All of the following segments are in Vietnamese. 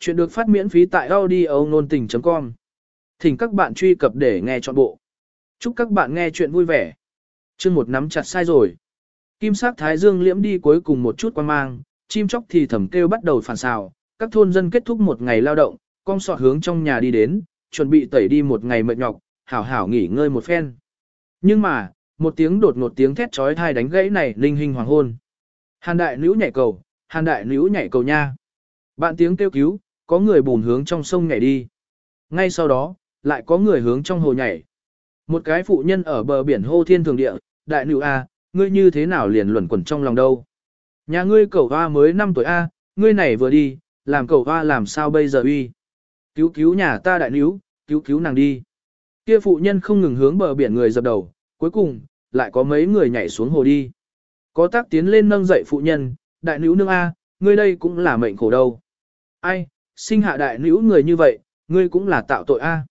Chuyện được phát miễn phí tại audio nôn tình.com. Thỉnh các bạn truy cập để nghe trọn bộ. Chúc các bạn nghe chuyện vui vẻ. Chương một nắm chặt sai rồi. Kim sắc thái dương liễm đi cuối cùng một chút quan mang, chim chóc thì thầm kêu bắt đầu phản xào, các thôn dân kết thúc một ngày lao động, con sọt hướng trong nhà đi đến, chuẩn bị tẩy đi một ngày mệt nhọc, hảo hảo nghỉ ngơi một phen. Nhưng mà, một tiếng đột ngột tiếng thét trói thai đánh gãy này linh hình hoàng hôn. Hàn đại nữ nhảy cầu, hàn đại nữ nhảy cầu nha. Bạn tiếng kêu cứu, có người bùn hướng trong sông nhảy đi. Ngay sau đó, lại có người hướng trong hồ nhảy. Một cái phụ nhân ở bờ biển hô thiên thường địa, đại nữ A, ngươi như thế nào liền luẩn quẩn trong lòng đâu. Nhà ngươi cầu hoa mới 5 tuổi A, ngươi này vừa đi, làm cầu hoa làm sao bây giờ uy. Cứu cứu nhà ta đại nữ, cứu cứu nàng đi. Kia phụ nhân không ngừng hướng bờ biển người dập đầu, cuối cùng, lại có mấy người nhảy xuống hồ đi. Có tác tiến lên nâng dậy phụ nhân, đại nữ nương A, ngươi đây cũng là mệnh khổ đâu. Ai, sinh hạ đại nữ người như vậy, ngươi cũng là tạo tội a.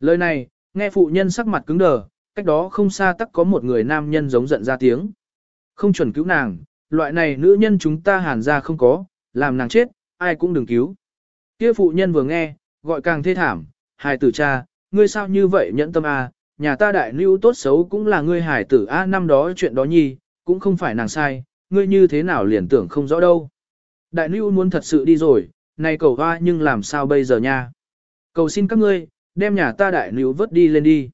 Lời này, nghe phụ nhân sắc mặt cứng đờ, cách đó không xa tắc có một người nam nhân giống giận ra tiếng. Không chuẩn cứu nàng, loại này nữ nhân chúng ta hàn ra không có, làm nàng chết, ai cũng đừng cứu. Kia phụ nhân vừa nghe, gọi càng thê thảm, hài tử cha, ngươi sao như vậy nhẫn tâm a, nhà ta đại nữ tốt xấu cũng là ngươi hài tử a năm đó chuyện đó nhi, cũng không phải nàng sai, ngươi như thế nào liền tưởng không rõ đâu. Đại nữ muốn thật sự đi rồi, này cầu hoa nhưng làm sao bây giờ nha? Cầu xin các ngươi, đem nhà ta đại nữ vớt đi lên đi.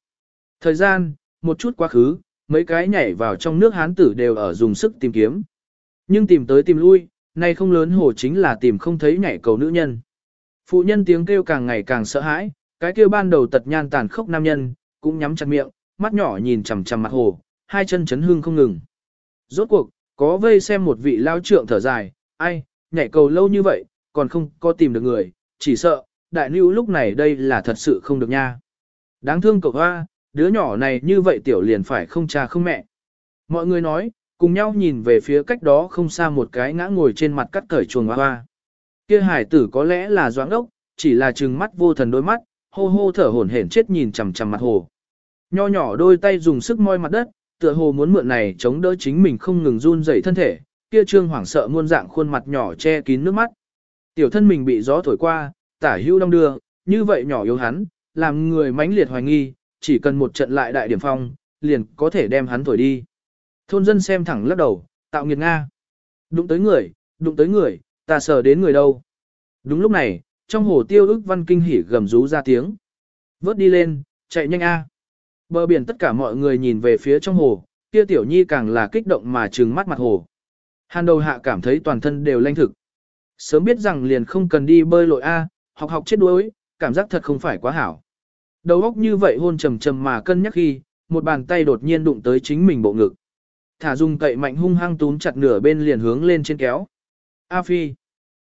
Thời gian, một chút quá khứ, mấy cái nhảy vào trong nước hán tử đều ở dùng sức tìm kiếm. Nhưng tìm tới tìm lui, nay không lớn hồ chính là tìm không thấy nhảy cầu nữ nhân. Phụ nhân tiếng kêu càng ngày càng sợ hãi, cái kêu ban đầu tật nhan tàn khốc nam nhân, cũng nhắm chặt miệng, mắt nhỏ nhìn chằm chằm mặt hồ, hai chân chấn hương không ngừng. Rốt cuộc, có vây xem một vị lao trượng thở dài, ai, nhảy cầu lâu như vậy, còn không có tìm được người, chỉ sợ, đại nữ lúc này đây là thật sự không được nha. Đáng thương cậu hoa, đứa nhỏ này như vậy tiểu liền phải không cha không mẹ. Mọi người nói, cùng nhau nhìn về phía cách đó không xa một cái ngã ngồi trên mặt cắt cởi chuồng hoa hoa. Kia hải tử có lẽ là doãn ốc, chỉ là trừng mắt vô thần đôi mắt, hô hô thở hổn hển chết nhìn chằm chằm mặt hồ. Nho nhỏ đôi tay dùng sức moi mặt đất, tựa hồ muốn mượn này chống đỡ chính mình không ngừng run rẩy thân thể, kia trương hoảng sợ muôn dạng khuôn mặt nhỏ che kín nước mắt. Tiểu thân mình bị gió thổi qua, tả hưu đong đưa, như vậy nhỏ yếu hắn, làm người mãnh liệt hoài nghi, chỉ cần một trận lại đại điểm phong, liền có thể đem hắn thổi đi. Thôn dân xem thẳng lắc đầu, tạo nghiệt Nga. Đụng tới người, đụng tới người, ta sờ đến người đâu. Đúng lúc này, trong hồ tiêu ức văn kinh hỉ gầm rú ra tiếng. Vớt đi lên, chạy nhanh a. Bờ biển tất cả mọi người nhìn về phía trong hồ, kia tiểu nhi càng là kích động mà trừng mắt mặt hồ. Hàn đầu hạ cảm thấy toàn thân đều lanh thực. Sớm biết rằng liền không cần đi bơi lội A, học học chết đuối, cảm giác thật không phải quá hảo. Đầu óc như vậy hôn trầm trầm mà cân nhắc khi, một bàn tay đột nhiên đụng tới chính mình bộ ngực. Thả dùng cậy mạnh hung hăng túm chặt nửa bên liền hướng lên trên kéo. A phi.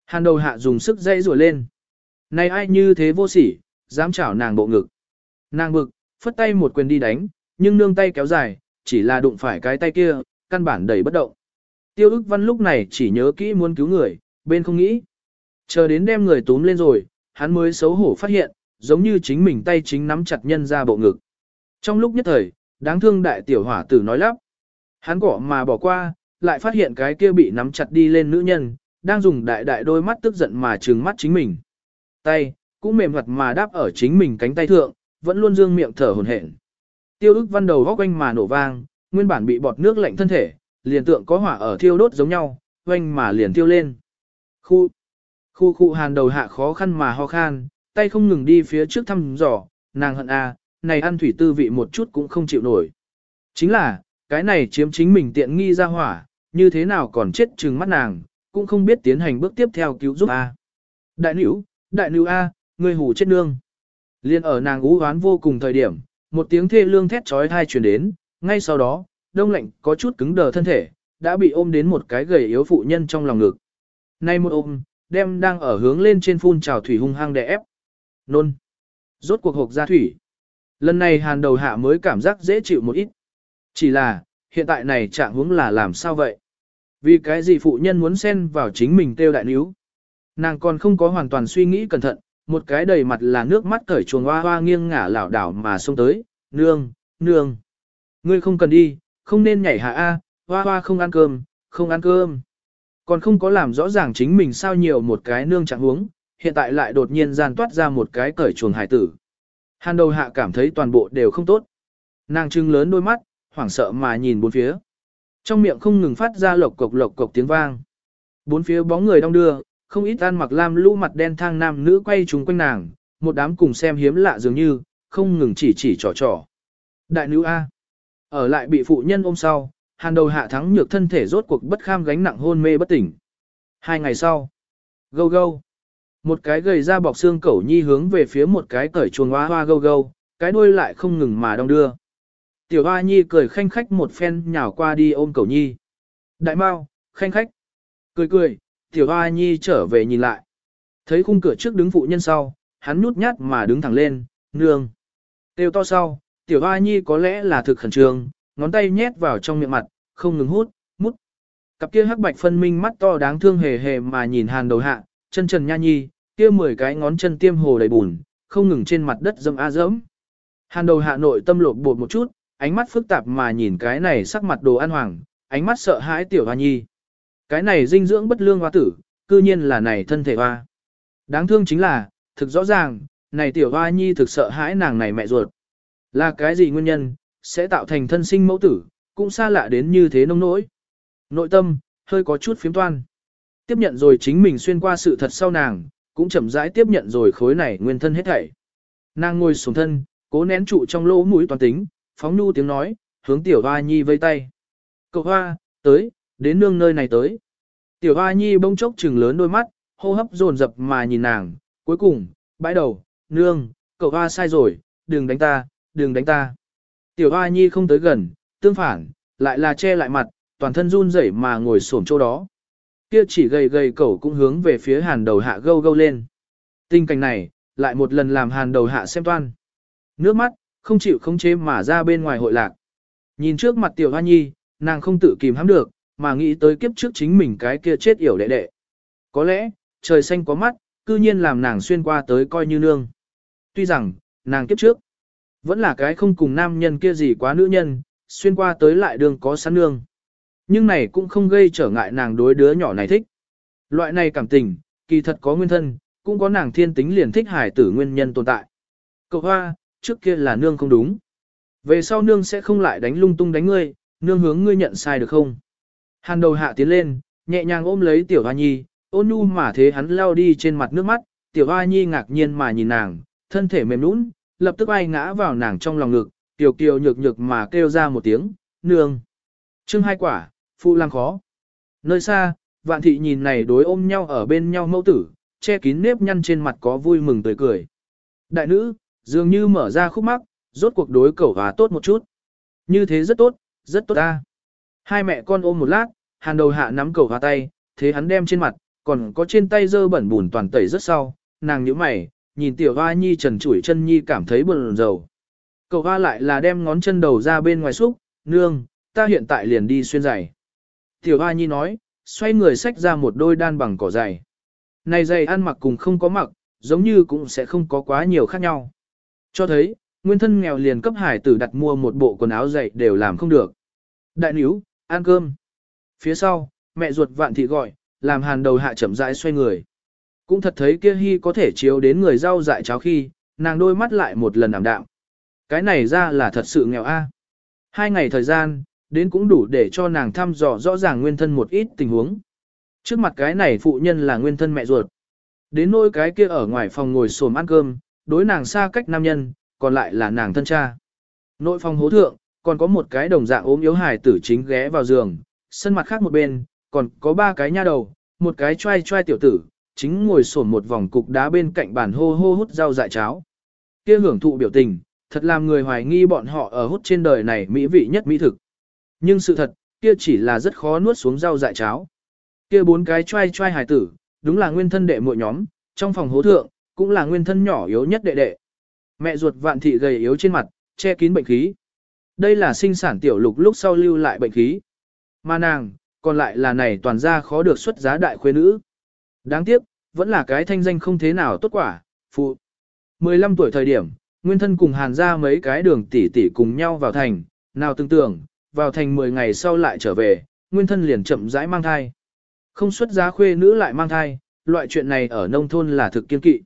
Hàn đầu hạ dùng sức dây rùa lên. Này ai như thế vô sỉ, dám chảo nàng bộ ngực. Nàng bực, phất tay một quyền đi đánh, nhưng nương tay kéo dài, chỉ là đụng phải cái tay kia, căn bản đầy bất động. Tiêu ức văn lúc này chỉ nhớ kỹ muốn cứu người, bên không nghĩ. Chờ đến đem người túm lên rồi, hắn mới xấu hổ phát hiện, giống như chính mình tay chính nắm chặt nhân ra bộ ngực. Trong lúc nhất thời, đáng thương đại tiểu hỏa tử nói lắp. Hắn cỏ mà bỏ qua, lại phát hiện cái kia bị nắm chặt đi lên nữ nhân, đang dùng đại đại đôi mắt tức giận mà trừng mắt chính mình. Tay, cũng mềm mặt mà đáp ở chính mình cánh tay thượng, vẫn luôn dương miệng thở hồn hển. Tiêu ức văn đầu góc quanh mà nổ vang, nguyên bản bị bọt nước lạnh thân thể, liền tượng có hỏa ở thiêu đốt giống nhau, quanh mà liền tiêu lên. Khu, khu khu hàn đầu hạ khó khăn mà ho khan, tay không ngừng đi phía trước thăm dò, nàng hận a, à, này ăn thủy tư vị một chút cũng không chịu nổi. Chính là, cái này chiếm chính mình tiện nghi ra hỏa, như thế nào còn chết trừng mắt nàng, cũng không biết tiến hành bước tiếp theo cứu giúp a. Đại nữ, đại nữ à, a, người hủ chết nương. Liên ở nàng ú hoán vô cùng thời điểm, một tiếng thê lương thét trói thai truyền đến, ngay sau đó, đông lạnh có chút cứng đờ thân thể, đã bị ôm đến một cái gầy yếu phụ nhân trong lòng ngực. Nay một ôm, đem đang ở hướng lên trên phun trào thủy hung hăng đè ép. Nôn. Rốt cuộc hộp ra thủy. Lần này hàn đầu hạ mới cảm giác dễ chịu một ít. Chỉ là, hiện tại này trạng hướng là làm sao vậy? Vì cái gì phụ nhân muốn xen vào chính mình tiêu đại níu? Nàng còn không có hoàn toàn suy nghĩ cẩn thận, một cái đầy mặt là nước mắt cởi chuồng hoa hoa nghiêng ngả lảo đảo mà xông tới, nương, nương. Ngươi không cần đi, không nên nhảy hạ A, hoa hoa không ăn cơm, không ăn cơm. Còn không có làm rõ ràng chính mình sao nhiều một cái nương trạng huống, hiện tại lại đột nhiên gian toát ra một cái cởi chuồng hải tử. Hàn đầu hạ cảm thấy toàn bộ đều không tốt. Nàng trưng lớn đôi mắt, hoảng sợ mà nhìn bốn phía. Trong miệng không ngừng phát ra lộc cộc lộc cộc tiếng vang. Bốn phía bóng người đong đưa, không ít ăn mặc lam lũ mặt đen thang nam nữ quay trúng quanh nàng, một đám cùng xem hiếm lạ dường như, không ngừng chỉ chỉ trò trò. Đại nữ A. Ở lại bị phụ nhân ôm sau, hàn đầu hạ thắng nhược thân thể rốt cuộc bất kham gánh nặng hôn mê bất tỉnh. Hai ngày sau. Gâu gâu. Một cái gầy ra bọc xương cẩu nhi hướng về phía một cái cởi chuồng hoa hoa gâu gâu, cái đuôi lại không ngừng mà đong đưa. Tiểu hoa nhi cười khanh khách một phen nhào qua đi ôm cẩu nhi. Đại mau, khanh khách. Cười cười, tiểu hoa nhi trở về nhìn lại. Thấy khung cửa trước đứng phụ nhân sau, hắn nhút nhát mà đứng thẳng lên, nương. Tiêu to sau, tiểu hoa nhi có lẽ là thực khẩn trương, ngón tay nhét vào trong miệng mặt, không ngừng hút, mút. Cặp kia hắc bạch phân minh mắt to đáng thương hề hề mà nhìn hàn đầu hạ, chân trần nha nhi, kia mười cái ngón chân tiêm hồ đầy bùn, không ngừng trên mặt đất dâm a dẫm. Hàn đầu hạ nội tâm lột bột một chút, ánh mắt phức tạp mà nhìn cái này sắc mặt đồ ăn hoàng, ánh mắt sợ hãi tiểu hoa nhi. Cái này dinh dưỡng bất lương hoa tử, cư nhiên là này thân thể hoa. Đáng thương chính là, thực rõ ràng, này tiểu hoa nhi thực sợ hãi nàng này mẹ ruột. Là cái gì nguyên nhân, sẽ tạo thành thân sinh mẫu tử, cũng xa lạ đến như thế nông nỗi. Nội tâm, hơi có chút phiếm toan. Tiếp nhận rồi chính mình xuyên qua sự thật sau nàng, cũng chậm rãi tiếp nhận rồi khối này nguyên thân hết thảy. Nàng ngồi xuống thân, cố nén trụ trong lỗ mũi toàn tính, phóng nu tiếng nói, hướng tiểu hoa nhi vây tay. Cậu hoa, tới, đến nương nơi này tới. Tiểu hoa nhi bông chốc trừng lớn đôi mắt, hô hấp dồn dập mà nhìn nàng, cuối cùng, bãi đầu, nương, cậu hoa sai rồi, đừng đánh ta, đừng đánh ta. Tiểu hoa nhi không tới gần, tương phản, lại là che lại mặt, toàn thân run rẩy mà ngồi xổm chỗ đó. Kia chỉ gầy gầy cẩu cũng hướng về phía hàn đầu hạ gâu gâu lên. Tình cảnh này, lại một lần làm hàn đầu hạ xem toan. Nước mắt, không chịu không chế mà ra bên ngoài hội lạc. Nhìn trước mặt tiểu hoa nhi, nàng không tự kìm hãm được, mà nghĩ tới kiếp trước chính mình cái kia chết yểu đệ đệ. Có lẽ, trời xanh có mắt, cư nhiên làm nàng xuyên qua tới coi như nương. Tuy rằng, nàng kiếp trước, vẫn là cái không cùng nam nhân kia gì quá nữ nhân, xuyên qua tới lại đường có sẵn nương. Nhưng này cũng không gây trở ngại nàng đối đứa nhỏ này thích. Loại này cảm tình, kỳ thật có nguyên thân, cũng có nàng thiên tính liền thích hải tử nguyên nhân tồn tại. Cậu hoa, trước kia là nương không đúng. Về sau nương sẽ không lại đánh lung tung đánh ngươi, nương hướng ngươi nhận sai được không? Hàn đầu hạ tiến lên, nhẹ nhàng ôm lấy tiểu hoa nhi, ôn nhu mà thế hắn lao đi trên mặt nước mắt, tiểu hoa nhi ngạc nhiên mà nhìn nàng, thân thể mềm nũng, lập tức ai ngã vào nàng trong lòng ngực, tiểu kiều nhược nhược mà kêu ra một tiếng, nương. Trưng hai quả, phụ lang khó. Nơi xa, vạn thị nhìn này đối ôm nhau ở bên nhau mẫu tử, che kín nếp nhăn trên mặt có vui mừng tươi cười. Đại nữ, dường như mở ra khúc mắc, rốt cuộc đối cẩu hòa tốt một chút. Như thế rất tốt, rất tốt ta. Hai mẹ con ôm một lát, hàn đầu hạ nắm cẩu hòa tay, thế hắn đem trên mặt, còn có trên tay dơ bẩn bùn toàn tẩy rất sau, nàng nhíu mày, nhìn tiểu hoa nhi trần chủi chân nhi cảm thấy buồn rầu. Cậu hoa lại là đem ngón chân đầu ra bên ngoài xúc, nương, ta hiện tại liền đi xuyên giày. Tiểu hoa nhi nói, xoay người xách ra một đôi đan bằng cỏ giày. Này giày ăn mặc cùng không có mặc, giống như cũng sẽ không có quá nhiều khác nhau. Cho thấy, nguyên thân nghèo liền cấp hải tử đặt mua một bộ quần áo giày đều làm không được. Đại níu, ăn cơm. Phía sau, mẹ ruột vạn thị gọi, làm hàn đầu hạ chậm rãi xoay người. Cũng thật thấy kia hy có thể chiếu đến người rau dại cháo khi, nàng đôi mắt lại một lần ảm đạm. Cái này ra là thật sự nghèo a. À. Hai ngày thời gian, đến cũng đủ để cho nàng thăm dò rõ ràng nguyên thân một ít tình huống. Trước mặt cái này phụ nhân là nguyên thân mẹ ruột. Đến nỗi cái kia ở ngoài phòng ngồi xổm ăn cơm, đối nàng xa cách nam nhân, còn lại là nàng thân cha. Nội phòng hố thượng, còn có một cái đồng dạng ốm yếu hài tử chính ghé vào giường, sân mặt khác một bên, còn có ba cái nha đầu, một cái trai trai tiểu tử, chính ngồi sổn một vòng cục đá bên cạnh bàn hô hô hút rau dại cháo. Kia hưởng thụ biểu tình, thật làm người hoài nghi bọn họ ở hút trên đời này mỹ vị nhất mỹ thực. Nhưng sự thật, kia chỉ là rất khó nuốt xuống rau dại cháo. Kia bốn cái trai trai hài tử, đúng là nguyên thân đệ muội nhóm, trong phòng hố thượng, cũng là nguyên thân nhỏ yếu nhất đệ đệ. Mẹ ruột vạn thị gầy yếu trên mặt, che kín bệnh khí. Đây là sinh sản tiểu lục lúc sau lưu lại bệnh khí. Mà nàng, còn lại là này toàn ra khó được xuất giá đại khuê nữ. Đáng tiếc, vẫn là cái thanh danh không thế nào tốt quả, phụ. 15 tuổi thời điểm, nguyên thân cùng hàn ra mấy cái đường tỷ tỷ cùng nhau vào thành, nào tưởng tưởng, vào thành 10 ngày sau lại trở về, nguyên thân liền chậm rãi mang thai. Không xuất giá khuê nữ lại mang thai, loại chuyện này ở nông thôn là thực kiên kỵ.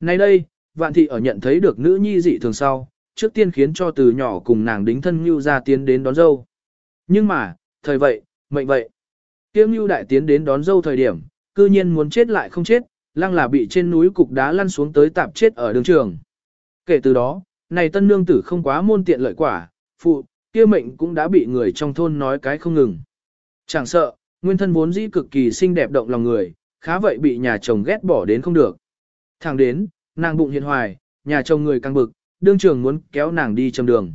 Nay đây, vạn thị ở nhận thấy được nữ nhi dị thường sau, trước tiên khiến cho từ nhỏ cùng nàng đính thân Ngưu ra tiến đến đón dâu. Nhưng mà, thời vậy, mệnh vậy. Tiêu Ngưu đại tiến đến đón dâu thời điểm, cư nhiên muốn chết lại không chết, lăng là bị trên núi cục đá lăn xuống tới tạp chết ở đường trường. Kể từ đó, này tân nương tử không quá môn tiện lợi quả, phụ, kia mệnh cũng đã bị người trong thôn nói cái không ngừng. Chẳng sợ, nguyên thân vốn dĩ cực kỳ xinh đẹp động lòng người, khá vậy bị nhà chồng ghét bỏ đến không được. Thẳng đến, nàng bụng hiện hoài, nhà chồng người căng bực, đương trường muốn kéo nàng đi chầm đường.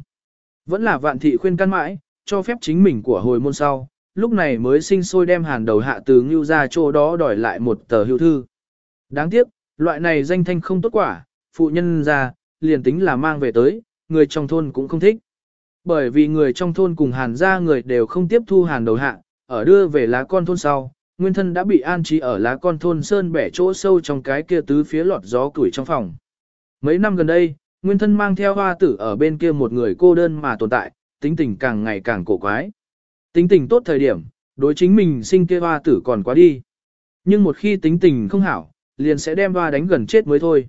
Vẫn là vạn thị khuyên căn mãi, cho phép chính mình của hồi môn sau, lúc này mới sinh sôi đem hàn đầu hạ từ ngưu ra chỗ đó đòi lại một tờ hưu thư. Đáng tiếc, loại này danh thanh không tốt quả, phụ nhân ra, liền tính là mang về tới, người trong thôn cũng không thích. Bởi vì người trong thôn cùng hàn ra người đều không tiếp thu hàn đầu hạ, ở đưa về lá con thôn sau, nguyên thân đã bị an trí ở lá con thôn sơn bẻ chỗ sâu trong cái kia tứ phía lọt gió củi trong phòng. Mấy năm gần đây, nguyên thân mang theo hoa tử ở bên kia một người cô đơn mà tồn tại, tính tình càng ngày càng cổ quái. Tính tình tốt thời điểm, đối chính mình sinh kia hoa tử còn quá đi. Nhưng một khi tính tình không hảo, liền sẽ đem hoa đánh gần chết mới thôi.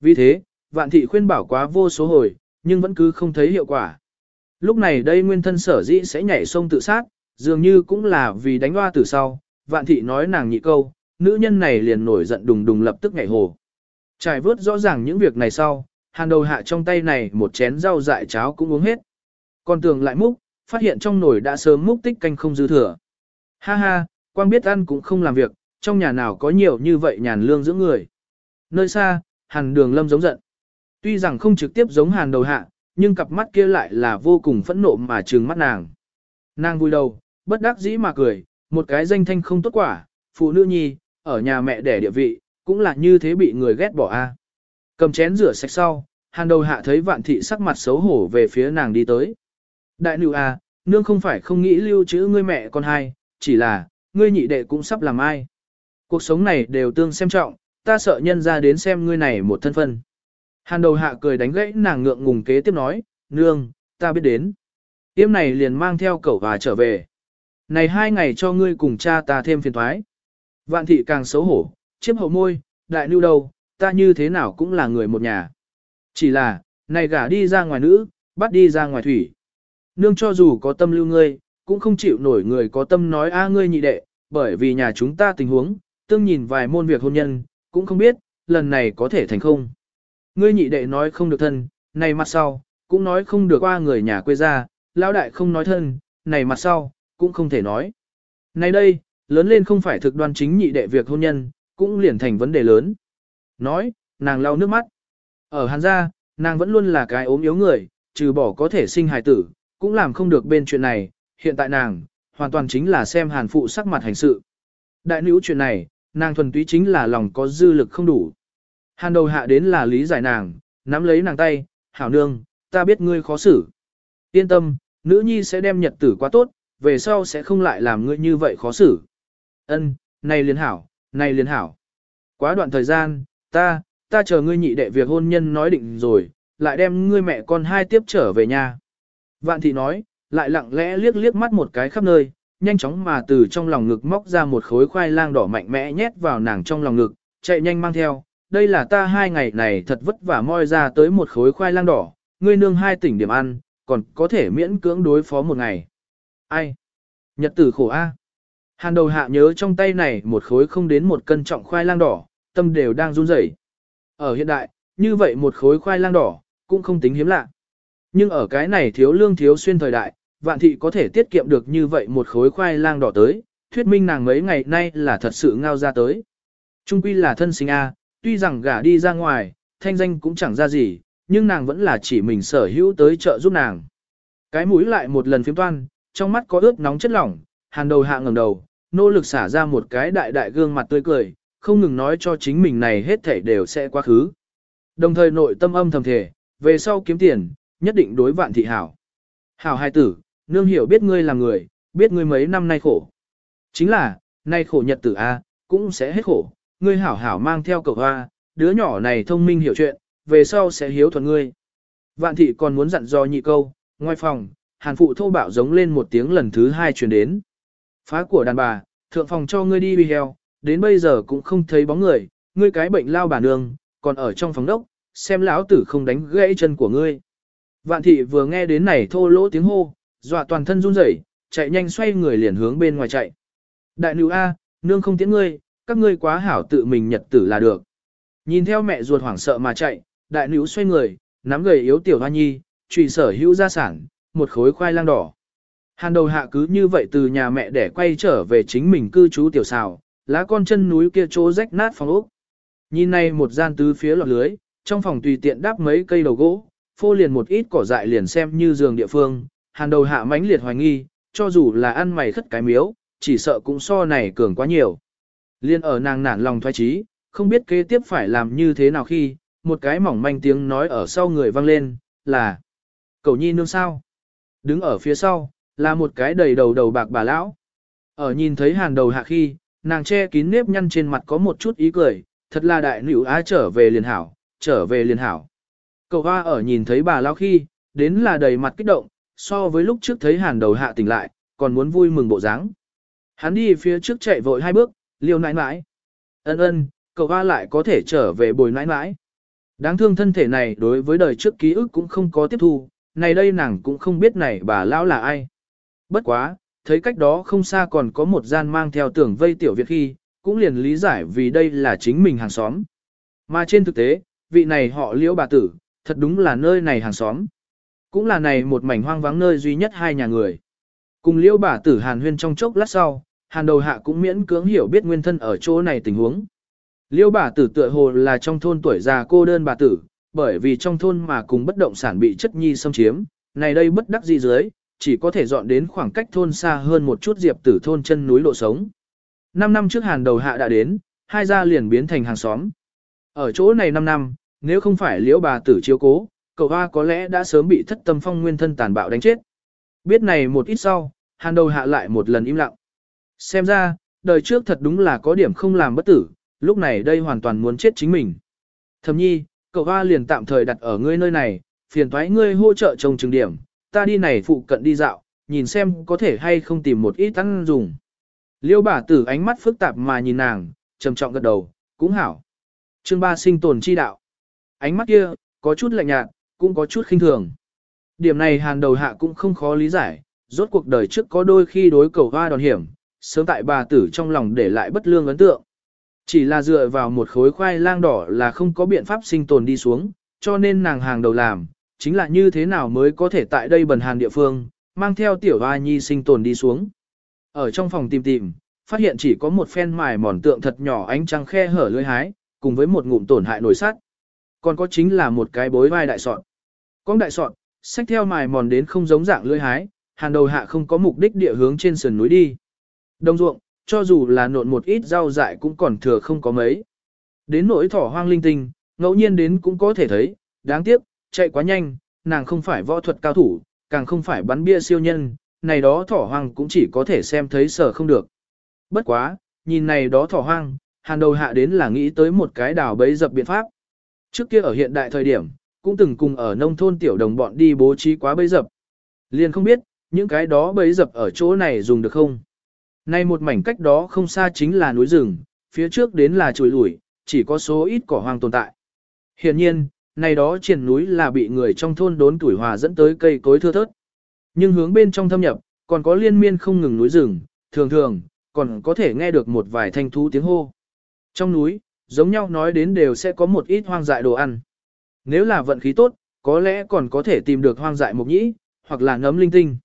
Vì thế, vạn thị khuyên bảo quá vô số hồi, nhưng vẫn cứ không thấy hiệu quả. Lúc này đây nguyên thân sở dĩ sẽ nhảy sông tự sát, dường như cũng là vì đánh hoa tử sau, vạn thị nói nàng nhị câu, nữ nhân này liền nổi giận đùng đùng lập tức nhảy hồ. Trải vớt rõ ràng những việc này sau, hàng đầu hạ trong tay này một chén rau dại cháo cũng uống hết. Còn tường lại múc, phát hiện trong nồi đã sớm múc tích canh không dư thừa. Ha ha, quang biết ăn cũng không làm việc, trong nhà nào có nhiều như vậy nhàn lương dưỡng người. Nơi xa, hàn đường lâm giống giận. Tuy rằng không trực tiếp giống hàn đầu hạ, nhưng cặp mắt kia lại là vô cùng phẫn nộ mà trừng mắt nàng. Nàng vui đầu, bất đắc dĩ mà cười, một cái danh thanh không tốt quả, phụ nữ nhi, ở nhà mẹ đẻ địa vị, cũng là như thế bị người ghét bỏ a. Cầm chén rửa sạch sau, hàn đầu hạ thấy vạn thị sắc mặt xấu hổ về phía nàng đi tới. Đại nữ à, nương không phải không nghĩ lưu trữ ngươi mẹ con hai, chỉ là, ngươi nhị đệ cũng sắp làm ai. Cuộc sống này đều tương xem trọng, ta sợ nhân ra đến xem ngươi này một thân phân. Hàn đầu hạ cười đánh gãy nàng ngượng ngùng kế tiếp nói, nương, ta biết đến. Tiêm này liền mang theo cậu và trở về. Này hai ngày cho ngươi cùng cha ta thêm phiền thoái. Vạn thị càng xấu hổ, chiếm hậu môi, đại nưu đâu, ta như thế nào cũng là người một nhà. Chỉ là, này gả đi ra ngoài nữ, bắt đi ra ngoài thủy. Nương cho dù có tâm lưu ngươi, cũng không chịu nổi người có tâm nói a ngươi nhị đệ, bởi vì nhà chúng ta tình huống, tương nhìn vài môn việc hôn nhân, cũng không biết, lần này có thể thành không. Ngươi nhị đệ nói không được thân, này mặt sau, cũng nói không được qua người nhà quê ra, lão đại không nói thân, này mặt sau, cũng không thể nói. Này đây, lớn lên không phải thực đoan chính nhị đệ việc hôn nhân, cũng liền thành vấn đề lớn. Nói, nàng lau nước mắt. Ở hàn gia, nàng vẫn luôn là cái ốm yếu người, trừ bỏ có thể sinh hài tử, cũng làm không được bên chuyện này, hiện tại nàng, hoàn toàn chính là xem hàn phụ sắc mặt hành sự. Đại nữ chuyện này, nàng thuần túy chính là lòng có dư lực không đủ. Hàn đầu hạ đến là lý giải nàng, nắm lấy nàng tay, hảo nương, ta biết ngươi khó xử. Yên tâm, nữ nhi sẽ đem nhật tử quá tốt, về sau sẽ không lại làm ngươi như vậy khó xử. Ân, này liền hảo, này liền hảo. Quá đoạn thời gian, ta, ta chờ ngươi nhị đệ việc hôn nhân nói định rồi, lại đem ngươi mẹ con hai tiếp trở về nhà. Vạn thị nói, lại lặng lẽ liếc liếc mắt một cái khắp nơi, nhanh chóng mà từ trong lòng ngực móc ra một khối khoai lang đỏ mạnh mẽ nhét vào nàng trong lòng ngực, chạy nhanh mang theo. Đây là ta hai ngày này thật vất vả moi ra tới một khối khoai lang đỏ, ngươi nương hai tỉnh điểm ăn, còn có thể miễn cưỡng đối phó một ngày. Ai? Nhật tử khổ A. Hàn đầu hạ nhớ trong tay này một khối không đến một cân trọng khoai lang đỏ, tâm đều đang run rẩy. Ở hiện đại, như vậy một khối khoai lang đỏ, cũng không tính hiếm lạ. Nhưng ở cái này thiếu lương thiếu xuyên thời đại, vạn thị có thể tiết kiệm được như vậy một khối khoai lang đỏ tới, thuyết minh nàng mấy ngày nay là thật sự ngao ra tới. Trung quy là thân sinh A, tuy rằng gả đi ra ngoài, thanh danh cũng chẳng ra gì, nhưng nàng vẫn là chỉ mình sở hữu tới trợ giúp nàng. Cái mũi lại một lần phiếm toan, trong mắt có ướt nóng chất lỏng, hàn đầu hạ ngẩng đầu, nỗ lực xả ra một cái đại đại gương mặt tươi cười, không ngừng nói cho chính mình này hết thảy đều sẽ quá khứ. Đồng thời nội tâm âm thầm thể, về sau kiếm tiền, nhất định đối vạn thị hảo. Hảo hai tử, nương hiểu biết ngươi là người, biết ngươi mấy năm nay khổ. Chính là, nay khổ nhật tử A, cũng sẽ hết khổ, ngươi hảo hảo mang theo cậu hoa, đứa nhỏ này thông minh hiểu chuyện, về sau sẽ hiếu thuận ngươi. Vạn thị còn muốn dặn dò nhị câu, ngoài phòng, hàn phụ thô bạo giống lên một tiếng lần thứ hai truyền đến. Phá của đàn bà, thượng phòng cho ngươi đi bì heo, đến bây giờ cũng không thấy bóng người, ngươi cái bệnh lao bà nương, còn ở trong phòng đốc, xem lão tử không đánh gãy chân của ngươi. Vạn thị vừa nghe đến này thô lỗ tiếng hô, dọa toàn thân run rẩy, chạy nhanh xoay người liền hướng bên ngoài chạy. Đại nữ A, nương không tiễn ngươi, các ngươi quá hảo tự mình nhật tử là được. Nhìn theo mẹ ruột hoảng sợ mà chạy, đại nữ xoay người, nắm gầy yếu tiểu hoa nhi, trùy sở hữu gia sản, một khối khoai lang đỏ. Hàn đầu hạ cứ như vậy từ nhà mẹ để quay trở về chính mình cư trú tiểu xào, lá con chân núi kia chỗ rách nát phòng ốc. Nhìn này một gian tứ phía lọt lưới, trong phòng tùy tiện đáp mấy cây đầu gỗ, phô liền một ít cỏ dại liền xem như giường địa phương, hàn đầu hạ mãnh liệt hoài nghi, cho dù là ăn mày khất cái miếu, chỉ sợ cũng so này cường quá nhiều. Liên ở nàng nản lòng thoái trí, không biết kế tiếp phải làm như thế nào khi, một cái mỏng manh tiếng nói ở sau người vang lên, là Cầu nhi nương sao? Đứng ở phía sau, là một cái đầy đầu đầu bạc bà lão. Ở nhìn thấy hàn đầu hạ khi, nàng che kín nếp nhăn trên mặt có một chút ý cười, thật là đại nữ á trở về liền hảo, trở về liền hảo. Cậu hoa ở nhìn thấy bà lão khi, đến là đầy mặt kích động, so với lúc trước thấy hàn đầu hạ tỉnh lại, còn muốn vui mừng bộ dáng. Hắn đi phía trước chạy vội hai bước, liều nãi nãi. Ân ân, cậu hoa lại có thể trở về bồi nãi nãi. Đáng thương thân thể này đối với đời trước ký ức cũng không có tiếp thu, này đây nàng cũng không biết này bà lão là ai. Bất quá, thấy cách đó không xa còn có một gian mang theo tưởng vây tiểu việt khi, cũng liền lý giải vì đây là chính mình hàng xóm. Mà trên thực tế, vị này họ liễu bà tử, thật đúng là nơi này hàng xóm. Cũng là này một mảnh hoang vắng nơi duy nhất hai nhà người. Cùng liêu bà tử hàn huyên trong chốc lát sau, hàn đầu hạ cũng miễn cưỡng hiểu biết nguyên thân ở chỗ này tình huống. liêu bà tử tựa hồ là trong thôn tuổi già cô đơn bà tử, bởi vì trong thôn mà cùng bất động sản bị chất nhi xâm chiếm, này đây bất đắc dĩ dưới, chỉ có thể dọn đến khoảng cách thôn xa hơn một chút diệp tử thôn chân núi lộ sống. Năm năm trước hàn đầu hạ đã đến, hai gia liền biến thành hàng xóm. Ở chỗ này năm năm, nếu không phải liễu bà tử chiếu cố, cậu hoa có lẽ đã sớm bị thất tâm phong nguyên thân tàn bạo đánh chết. Biết này một ít sau, hàn đầu hạ lại một lần im lặng. Xem ra, đời trước thật đúng là có điểm không làm bất tử, lúc này đây hoàn toàn muốn chết chính mình. Thầm nhi, cậu hoa liền tạm thời đặt ở ngươi nơi này, phiền thoái ngươi hỗ trợ trồng trừng điểm, ta đi này phụ cận đi dạo, nhìn xem có thể hay không tìm một ít ăn dùng. Liêu bà tử ánh mắt phức tạp mà nhìn nàng, trầm trọng gật đầu, cũng hảo. Chương ba sinh tồn chi đạo. Ánh mắt kia, có chút lạnh nhạt, cũng có chút khinh thường. Điểm này hàn đầu hạ cũng không khó lý giải, rốt cuộc đời trước có đôi khi đối cầu hoa đòn hiểm, sớm tại bà tử trong lòng để lại bất lương ấn tượng. Chỉ là dựa vào một khối khoai lang đỏ là không có biện pháp sinh tồn đi xuống, cho nên nàng hàng đầu làm, chính là như thế nào mới có thể tại đây bần hàn địa phương, mang theo tiểu hoa nhi sinh tồn đi xuống. Ở trong phòng tìm tìm, phát hiện chỉ có một phen mài mòn tượng thật nhỏ ánh trăng khe hở lưỡi hái, cùng với một ngụm tổn hại nổi sắt. Còn có chính là một cái bối vai đại sọt. Con đại sọt, sách theo mài mòn đến không giống dạng lưỡi hái, hàn đầu hạ không có mục đích địa hướng trên sườn núi đi. đồng ruộng, cho dù là nộn một ít rau dại cũng còn thừa không có mấy. Đến nỗi thỏ hoang linh tinh, ngẫu nhiên đến cũng có thể thấy, đáng tiếc, chạy quá nhanh, nàng không phải võ thuật cao thủ, càng không phải bắn bia siêu nhân, này đó thỏ hoang cũng chỉ có thể xem thấy sở không được. Bất quá, nhìn này đó thỏ hoang, hàn đầu hạ đến là nghĩ tới một cái đảo bấy dập biện pháp. Trước kia ở hiện đại thời điểm, cũng từng cùng ở nông thôn tiểu đồng bọn đi bố trí quá bấy dập. Liền không biết, những cái đó bấy dập ở chỗ này dùng được không. Nay một mảnh cách đó không xa chính là núi rừng, phía trước đến là chùi lủi, chỉ có số ít cỏ hoang tồn tại. Hiện nhiên, này đó triển núi là bị người trong thôn đốn tuổi hòa dẫn tới cây cối thưa thớt. Nhưng hướng bên trong thâm nhập, còn có liên miên không ngừng núi rừng, thường thường, còn có thể nghe được một vài thanh thú tiếng hô. Trong núi, giống nhau nói đến đều sẽ có một ít hoang dại đồ ăn. Nếu là vận khí tốt, có lẽ còn có thể tìm được hoang dại mục nhĩ, hoặc là ngấm linh tinh.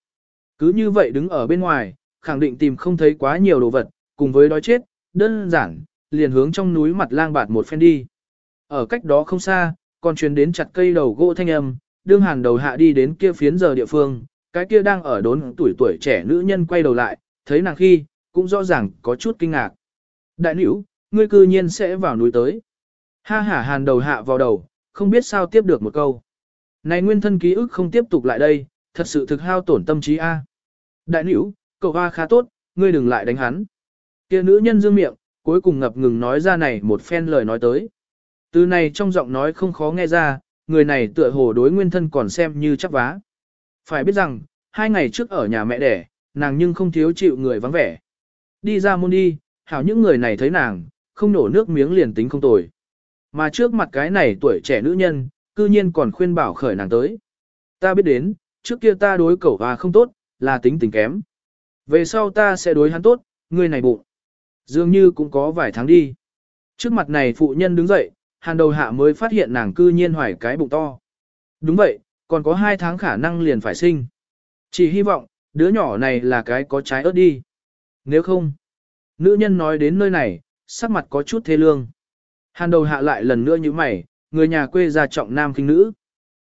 Cứ như vậy đứng ở bên ngoài, khẳng định tìm không thấy quá nhiều đồ vật, cùng với đói chết, đơn giản, liền hướng trong núi mặt lang bạt một phen đi. Ở cách đó không xa, còn truyền đến chặt cây đầu gỗ thanh âm, đương hàn đầu hạ đi đến kia phiến giờ địa phương, cái kia đang ở đốn tuổi tuổi trẻ nữ nhân quay đầu lại, thấy nàng khi, cũng rõ ràng có chút kinh ngạc. Đại nữ, ngươi cư nhiên sẽ vào núi tới. Ha hả hàn đầu hạ vào đầu, không biết sao tiếp được một câu. Này nguyên thân ký ức không tiếp tục lại đây, thật sự thực hao tổn tâm trí a. À. Đại nữ, cậu hoa khá tốt, ngươi đừng lại đánh hắn. Kia nữ nhân dương miệng, cuối cùng ngập ngừng nói ra này một phen lời nói tới. Từ này trong giọng nói không khó nghe ra, người này tựa hồ đối nguyên thân còn xem như chắc vá. Phải biết rằng, hai ngày trước ở nhà mẹ đẻ, nàng nhưng không thiếu chịu người vắng vẻ. Đi ra môn đi, hảo những người này thấy nàng, không nổ nước miếng liền tính không tồi. Mà trước mặt cái này tuổi trẻ nữ nhân, cư nhiên còn khuyên bảo khởi nàng tới. Ta biết đến, trước kia ta đối cậu và không tốt, là tính tình kém. Về sau ta sẽ đối hắn tốt, người này bụng. Dường như cũng có vài tháng đi. Trước mặt này phụ nhân đứng dậy, hàn đầu hạ mới phát hiện nàng cư nhiên hoài cái bụng to. Đúng vậy, còn có hai tháng khả năng liền phải sinh. Chỉ hy vọng, đứa nhỏ này là cái có trái ớt đi. Nếu không, nữ nhân nói đến nơi này, sắc mặt có chút thê lương. Hàn đầu hạ lại lần nữa như mày, người nhà quê ra trọng nam khinh nữ.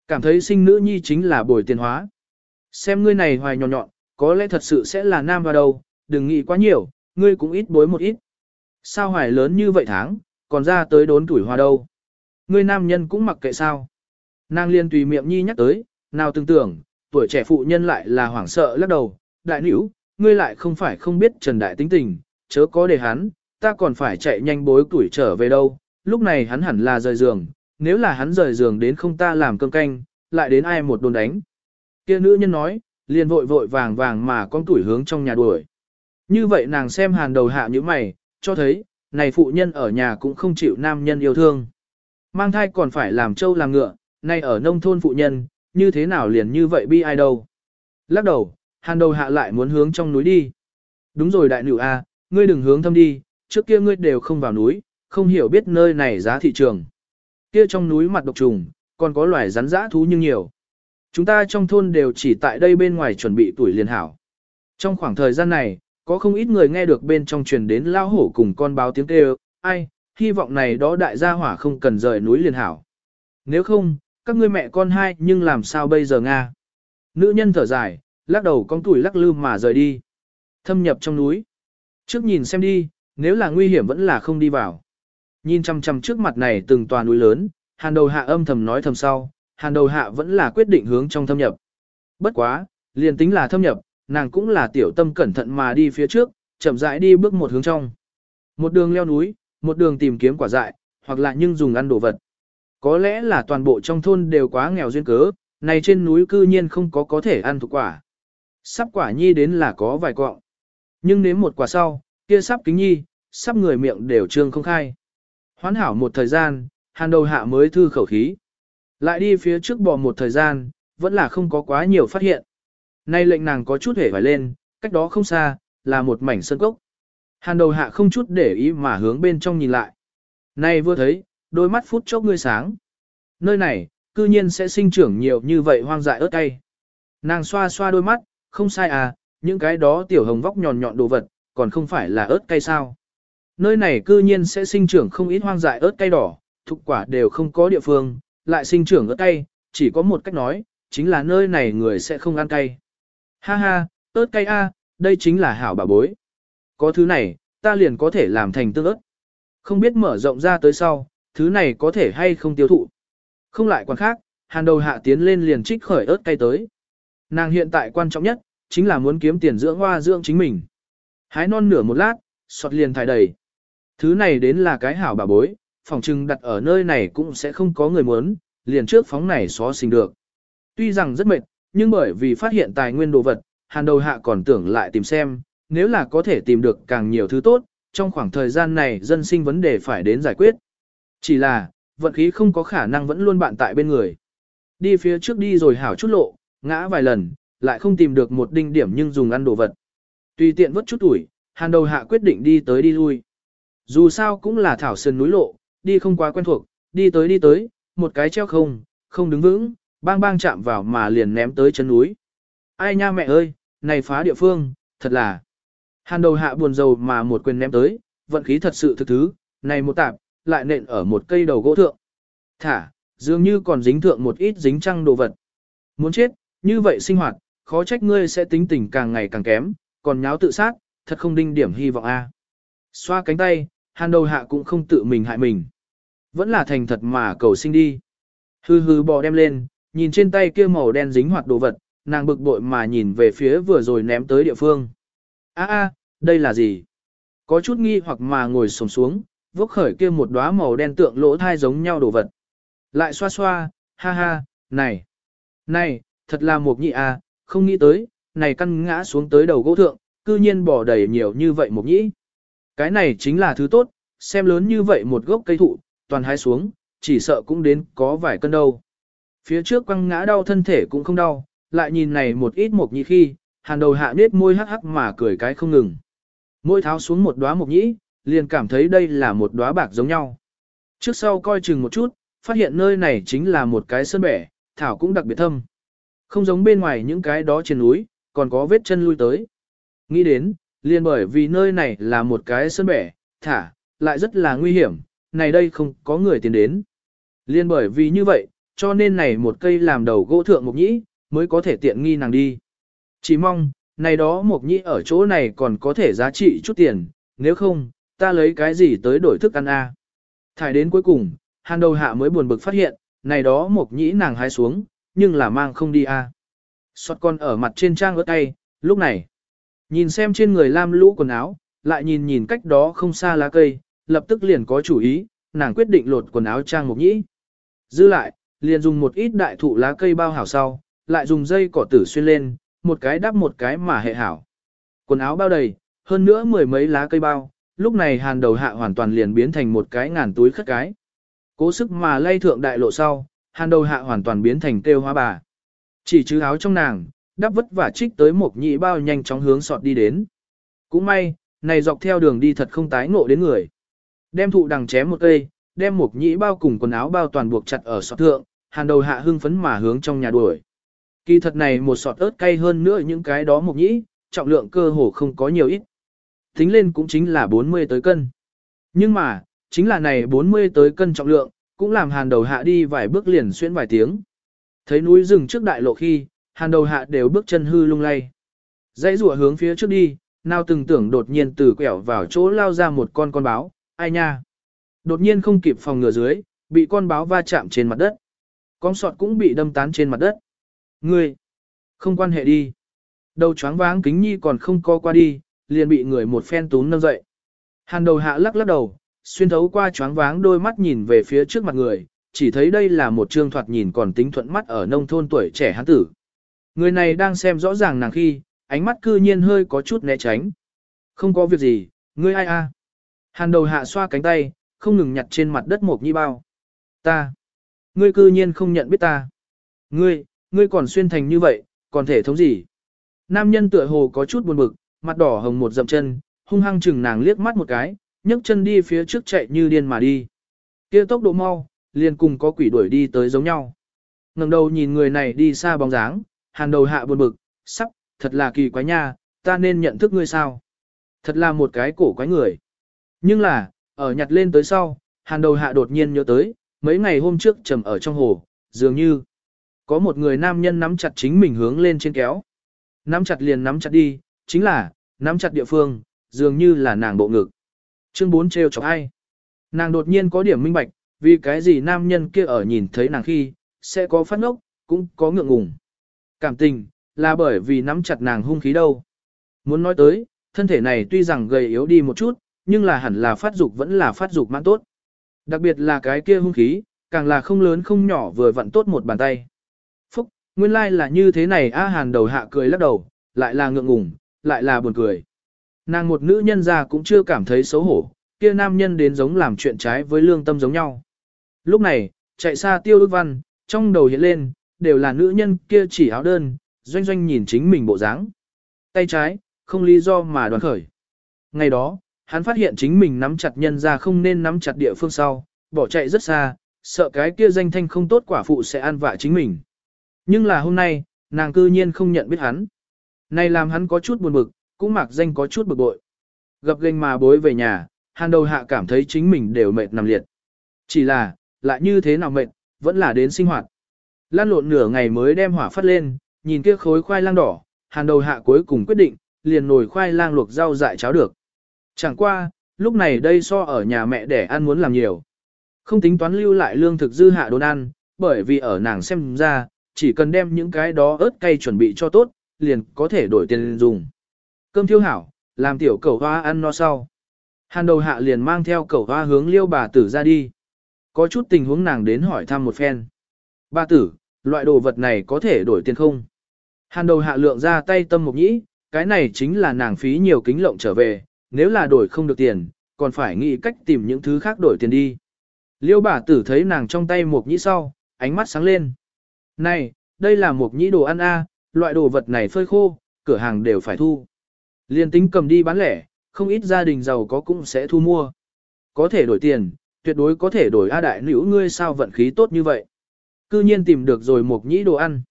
Cảm thấy sinh nữ nhi chính là bồi tiền hóa. Xem ngươi này hoài nhọn nhọn, có lẽ thật sự sẽ là nam vào đầu, đừng nghĩ quá nhiều, ngươi cũng ít bối một ít. Sao hoài lớn như vậy tháng, còn ra tới đốn tuổi hoa đâu. Ngươi nam nhân cũng mặc kệ sao. Nàng liên tùy miệng nhi nhắc tới, nào tưởng tưởng, tuổi trẻ phụ nhân lại là hoảng sợ lắc đầu, đại nữ, ngươi lại không phải không biết trần đại tính tình, chớ có để hắn, ta còn phải chạy nhanh bối tuổi trở về đâu, lúc này hắn hẳn là rời giường, nếu là hắn rời giường đến không ta làm cơm canh, lại đến ai một đồn đánh. Kia nữ nhân nói, liền vội vội vàng vàng mà con tuổi hướng trong nhà đuổi. Như vậy nàng xem hàn đầu hạ như mày, cho thấy, này phụ nhân ở nhà cũng không chịu nam nhân yêu thương. Mang thai còn phải làm trâu làm ngựa, nay ở nông thôn phụ nhân, như thế nào liền như vậy bi ai đâu. Lắc đầu, hàn đầu hạ lại muốn hướng trong núi đi. Đúng rồi đại nữ A, ngươi đừng hướng thâm đi, trước kia ngươi đều không vào núi, không hiểu biết nơi này giá thị trường. Kia trong núi mặt độc trùng, còn có loài rắn dã thú nhưng nhiều. Chúng ta trong thôn đều chỉ tại đây bên ngoài chuẩn bị tuổi liền hảo. Trong khoảng thời gian này, có không ít người nghe được bên trong truyền đến lao hổ cùng con báo tiếng kêu, ai, hy vọng này đó đại gia hỏa không cần rời núi liền hảo. Nếu không, các ngươi mẹ con hai nhưng làm sao bây giờ Nga? Nữ nhân thở dài, lắc đầu con tuổi lắc lư mà rời đi. Thâm nhập trong núi. Trước nhìn xem đi, nếu là nguy hiểm vẫn là không đi vào. Nhìn chăm chăm trước mặt này từng tòa núi lớn, hàn đầu hạ âm thầm nói thầm sau, hàn đầu hạ vẫn là quyết định hướng trong thâm nhập. Bất quá, liền tính là thâm nhập, nàng cũng là tiểu tâm cẩn thận mà đi phía trước, chậm rãi đi bước một hướng trong. Một đường leo núi, một đường tìm kiếm quả dại, hoặc là nhưng dùng ăn đồ vật. Có lẽ là toàn bộ trong thôn đều quá nghèo duyên cớ, này trên núi cư nhiên không có có thể ăn thuộc quả. Sắp quả nhi đến là có vài cọng. Nhưng nếm một quả sau, kia sắp kính nhi, sắp người miệng đều trương không khai. Hoán hảo một thời gian, hàn đầu hạ mới thư khẩu khí. Lại đi phía trước bò một thời gian, vẫn là không có quá nhiều phát hiện. Nay lệnh nàng có chút hể phải lên, cách đó không xa, là một mảnh sân cốc. Hàn đầu hạ không chút để ý mà hướng bên trong nhìn lại. Nay vừa thấy, đôi mắt phút chốc ngươi sáng. Nơi này, cư nhiên sẽ sinh trưởng nhiều như vậy hoang dại ớt cay. Nàng xoa xoa đôi mắt, không sai à, những cái đó tiểu hồng vóc nhọn nhọn đồ vật, còn không phải là ớt cay sao. Nơi này cư nhiên sẽ sinh trưởng không ít hoang dại ớt cay đỏ, thục quả đều không có địa phương, lại sinh trưởng ớt cay, chỉ có một cách nói, chính là nơi này người sẽ không ăn cay. Ha ha, ớt cay a, đây chính là hảo bà bối. Có thứ này, ta liền có thể làm thành tương ớt. Không biết mở rộng ra tới sau, thứ này có thể hay không tiêu thụ. Không lại quan khác, hàn đầu hạ tiến lên liền trích khởi ớt cay tới. Nàng hiện tại quan trọng nhất, chính là muốn kiếm tiền dưỡng hoa dưỡng chính mình. Hái non nửa một lát, sọt liền thải đầy. Thứ này đến là cái hảo bà bối, phòng trưng đặt ở nơi này cũng sẽ không có người muốn, liền trước phóng này xó xình được. Tuy rằng rất mệt, nhưng bởi vì phát hiện tài nguyên đồ vật, hàn đầu hạ còn tưởng lại tìm xem, nếu là có thể tìm được càng nhiều thứ tốt, trong khoảng thời gian này dân sinh vấn đề phải đến giải quyết. Chỉ là, vận khí không có khả năng vẫn luôn bạn tại bên người. Đi phía trước đi rồi hảo chút lộ, ngã vài lần, lại không tìm được một đinh điểm nhưng dùng ăn đồ vật. Tùy tiện vứt chút tuổi, hàn đầu hạ quyết định đi tới đi lui. Dù sao cũng là thảo sơn núi lộ, đi không quá quen thuộc, đi tới đi tới, một cái treo không, không đứng vững, bang bang chạm vào mà liền ném tới chân núi. Ai nha mẹ ơi, này phá địa phương, thật là. Hàn đầu hạ buồn rầu mà một quyền ném tới, vận khí thật sự thực thứ, này một tạp, lại nện ở một cây đầu gỗ thượng. Thả, dường như còn dính thượng một ít dính trăng đồ vật. Muốn chết, như vậy sinh hoạt, khó trách ngươi sẽ tính tình càng ngày càng kém, còn nháo tự sát, thật không đinh điểm hy vọng a. Xoa cánh tay, hàn đầu hạ cũng không tự mình hại mình. Vẫn là thành thật mà cầu sinh đi. Hư hư bò đem lên, nhìn trên tay kia màu đen dính hoạt đồ vật, nàng bực bội mà nhìn về phía vừa rồi ném tới địa phương. A a, đây là gì? Có chút nghi hoặc mà ngồi sổng xuống, vốc khởi kia một đóa màu đen tượng lỗ thai giống nhau đồ vật. Lại xoa xoa, ha ha, này, này, thật là một nhị à, không nghĩ tới, này căn ngã xuống tới đầu gỗ thượng, cư nhiên bỏ đầy nhiều như vậy một nhĩ. Cái này chính là thứ tốt, xem lớn như vậy một gốc cây thụ, toàn hái xuống, chỉ sợ cũng đến có vài cân đâu. Phía trước quăng ngã đau thân thể cũng không đau, lại nhìn này một ít mộc nhĩ khi, hàn đầu hạ nết môi hắc hắc mà cười cái không ngừng. Môi tháo xuống một đóa mộc nhĩ, liền cảm thấy đây là một đóa bạc giống nhau. Trước sau coi chừng một chút, phát hiện nơi này chính là một cái sơn bẻ, thảo cũng đặc biệt thâm. Không giống bên ngoài những cái đó trên núi, còn có vết chân lui tới. Nghĩ đến, liền bởi vì nơi này là một cái sân bẻ, thả, lại rất là nguy hiểm, này đây không có người tiến đến. Liên bởi vì như vậy, cho nên này một cây làm đầu gỗ thượng mục nhĩ, mới có thể tiện nghi nàng đi. Chỉ mong, này đó mục nhĩ ở chỗ này còn có thể giá trị chút tiền, nếu không, ta lấy cái gì tới đổi thức ăn a? Thải đến cuối cùng, hàn đầu hạ mới buồn bực phát hiện, này đó mục nhĩ nàng hái xuống, nhưng là mang không đi a. À. Xót con ở mặt trên trang ớt tay, lúc này, nhìn xem trên người lam lũ quần áo, lại nhìn nhìn cách đó không xa lá cây, lập tức liền có chủ ý, nàng quyết định lột quần áo trang mục nhĩ. Dư lại, liền dùng một ít đại thụ lá cây bao hảo sau, lại dùng dây cỏ tử xuyên lên, một cái đắp một cái mà hệ hảo. Quần áo bao đầy, hơn nữa mười mấy lá cây bao, lúc này hàn đầu hạ hoàn toàn liền biến thành một cái ngàn túi khất cái. Cố sức mà lay thượng đại lộ sau, hàn đầu hạ hoàn toàn biến thành kêu hoa bà. Chỉ chứ áo trong nàng, đắp vất vả trích tới một nhị bao nhanh chóng hướng sọt đi đến. Cũng may, này dọc theo đường đi thật không tái ngộ đến người. Đem thụ đằng chém một cây, đem một nhĩ bao cùng quần áo bao toàn buộc chặt ở sọt thượng, hàn đầu hạ hưng phấn mà hướng trong nhà đuổi. Kỳ thật này một sọt ớt cay hơn nữa những cái đó một nhĩ, trọng lượng cơ hồ không có nhiều ít. Tính lên cũng chính là 40 tới cân. Nhưng mà, chính là này 40 tới cân trọng lượng, cũng làm hàn đầu hạ đi vài bước liền xuyên vài tiếng. Thấy núi rừng trước đại lộ khi, hàn đầu hạ đều bước chân hư lung lay. Dãy rùa hướng phía trước đi, nào từng tưởng đột nhiên từ quẹo vào chỗ lao ra một con con báo, ai nha. Đột nhiên không kịp phòng ngừa dưới, bị con báo va chạm trên mặt đất. Con sọt cũng bị đâm tán trên mặt đất. Ngươi, không quan hệ đi. Đầu choáng váng kính nhi còn không co qua đi, liền bị người một phen túm nâng dậy. Hàn đầu hạ lắc lắc đầu, xuyên thấu qua choáng váng đôi mắt nhìn về phía trước mặt người, chỉ thấy đây là một trương thoạt nhìn còn tính thuận mắt ở nông thôn tuổi trẻ hán tử. Người này đang xem rõ ràng nàng khi, ánh mắt cư nhiên hơi có chút né tránh. Không có việc gì, ngươi ai a? Hàn đầu hạ xoa cánh tay, không ngừng nhặt trên mặt đất một nhi bao. Ta. Ngươi cư nhiên không nhận biết ta. Ngươi, ngươi còn xuyên thành như vậy, còn thể thống gì? Nam nhân tựa hồ có chút buồn bực, mặt đỏ hồng một dậm chân, hung hăng chừng nàng liếc mắt một cái, nhấc chân đi phía trước chạy như điên mà đi. Kia tốc độ mau, liền cùng có quỷ đuổi đi tới giống nhau. ngẩng đầu nhìn người này đi xa bóng dáng, hàn đầu hạ buồn bực, sắc, thật là kỳ quái nha, ta nên nhận thức ngươi sao? Thật là một cái cổ quái người. Nhưng là, ở nhặt lên tới sau, hàn đầu hạ đột nhiên nhớ tới, mấy ngày hôm trước trầm ở trong hồ, dường như có một người nam nhân nắm chặt chính mình hướng lên trên kéo. Nắm chặt liền nắm chặt đi, chính là, nắm chặt địa phương, dường như là nàng bộ ngực. Chương 4 treo chọc ai? Nàng đột nhiên có điểm minh bạch, vì cái gì nam nhân kia ở nhìn thấy nàng khi, sẽ có phát ngốc, cũng có ngượng ngùng. Cảm tình, là bởi vì nắm chặt nàng hung khí đâu. Muốn nói tới, thân thể này tuy rằng gầy yếu đi một chút, nhưng là hẳn là phát dục vẫn là phát dục mãn tốt. Đặc biệt là cái kia hung khí, càng là không lớn không nhỏ vừa vặn tốt một bàn tay. Phúc, nguyên lai like là như thế này A hàn đầu hạ cười lắc đầu, lại là ngượng ngùng, lại là buồn cười. Nàng một nữ nhân ra cũng chưa cảm thấy xấu hổ, kia nam nhân đến giống làm chuyện trái với lương tâm giống nhau. Lúc này, chạy xa tiêu ước văn, trong đầu hiện lên, đều là nữ nhân kia chỉ áo đơn, doanh doanh nhìn chính mình bộ dáng. Tay trái, không lý do mà đoàn khởi. Ngày đó, hắn phát hiện chính mình nắm chặt nhân ra không nên nắm chặt địa phương sau, bỏ chạy rất xa, sợ cái kia danh thanh không tốt quả phụ sẽ an vạ chính mình. Nhưng là hôm nay, nàng cư nhiên không nhận biết hắn. Này làm hắn có chút buồn bực, cũng mặc danh có chút bực bội. Gặp gênh mà bối về nhà, hàn đầu hạ cảm thấy chính mình đều mệt nằm liệt. Chỉ là, lại như thế nào mệt, vẫn là đến sinh hoạt. Lan lộn nửa ngày mới đem hỏa phát lên, nhìn kia khối khoai lang đỏ, hàn đầu hạ cuối cùng quyết định, liền nồi khoai lang luộc rau dại cháo được. Chẳng qua, lúc này đây so ở nhà mẹ để ăn muốn làm nhiều. Không tính toán lưu lại lương thực dư hạ đốn ăn, bởi vì ở nàng xem ra, chỉ cần đem những cái đó ớt cay chuẩn bị cho tốt, liền có thể đổi tiền dùng. Cơm thiêu hảo, làm tiểu cẩu hoa ăn no sau. Hàn đầu hạ liền mang theo cẩu hoa hướng liêu bà tử ra đi. Có chút tình huống nàng đến hỏi thăm một phen. Bà tử, loại đồ vật này có thể đổi tiền không? Hàn đầu hạ lượng ra tay tâm mục nhĩ, cái này chính là nàng phí nhiều kính lộng trở về, nếu là đổi không được tiền, còn phải nghĩ cách tìm những thứ khác đổi tiền đi. Liêu bà tử thấy nàng trong tay một nhĩ sau, ánh mắt sáng lên. Này, đây là một nhĩ đồ ăn a, loại đồ vật này phơi khô, cửa hàng đều phải thu. Liên tính cầm đi bán lẻ, không ít gia đình giàu có cũng sẽ thu mua. Có thể đổi tiền, tuyệt đối có thể đổi A đại nữ ngươi sao vận khí tốt như vậy. Cư nhiên tìm được rồi một nhĩ đồ ăn.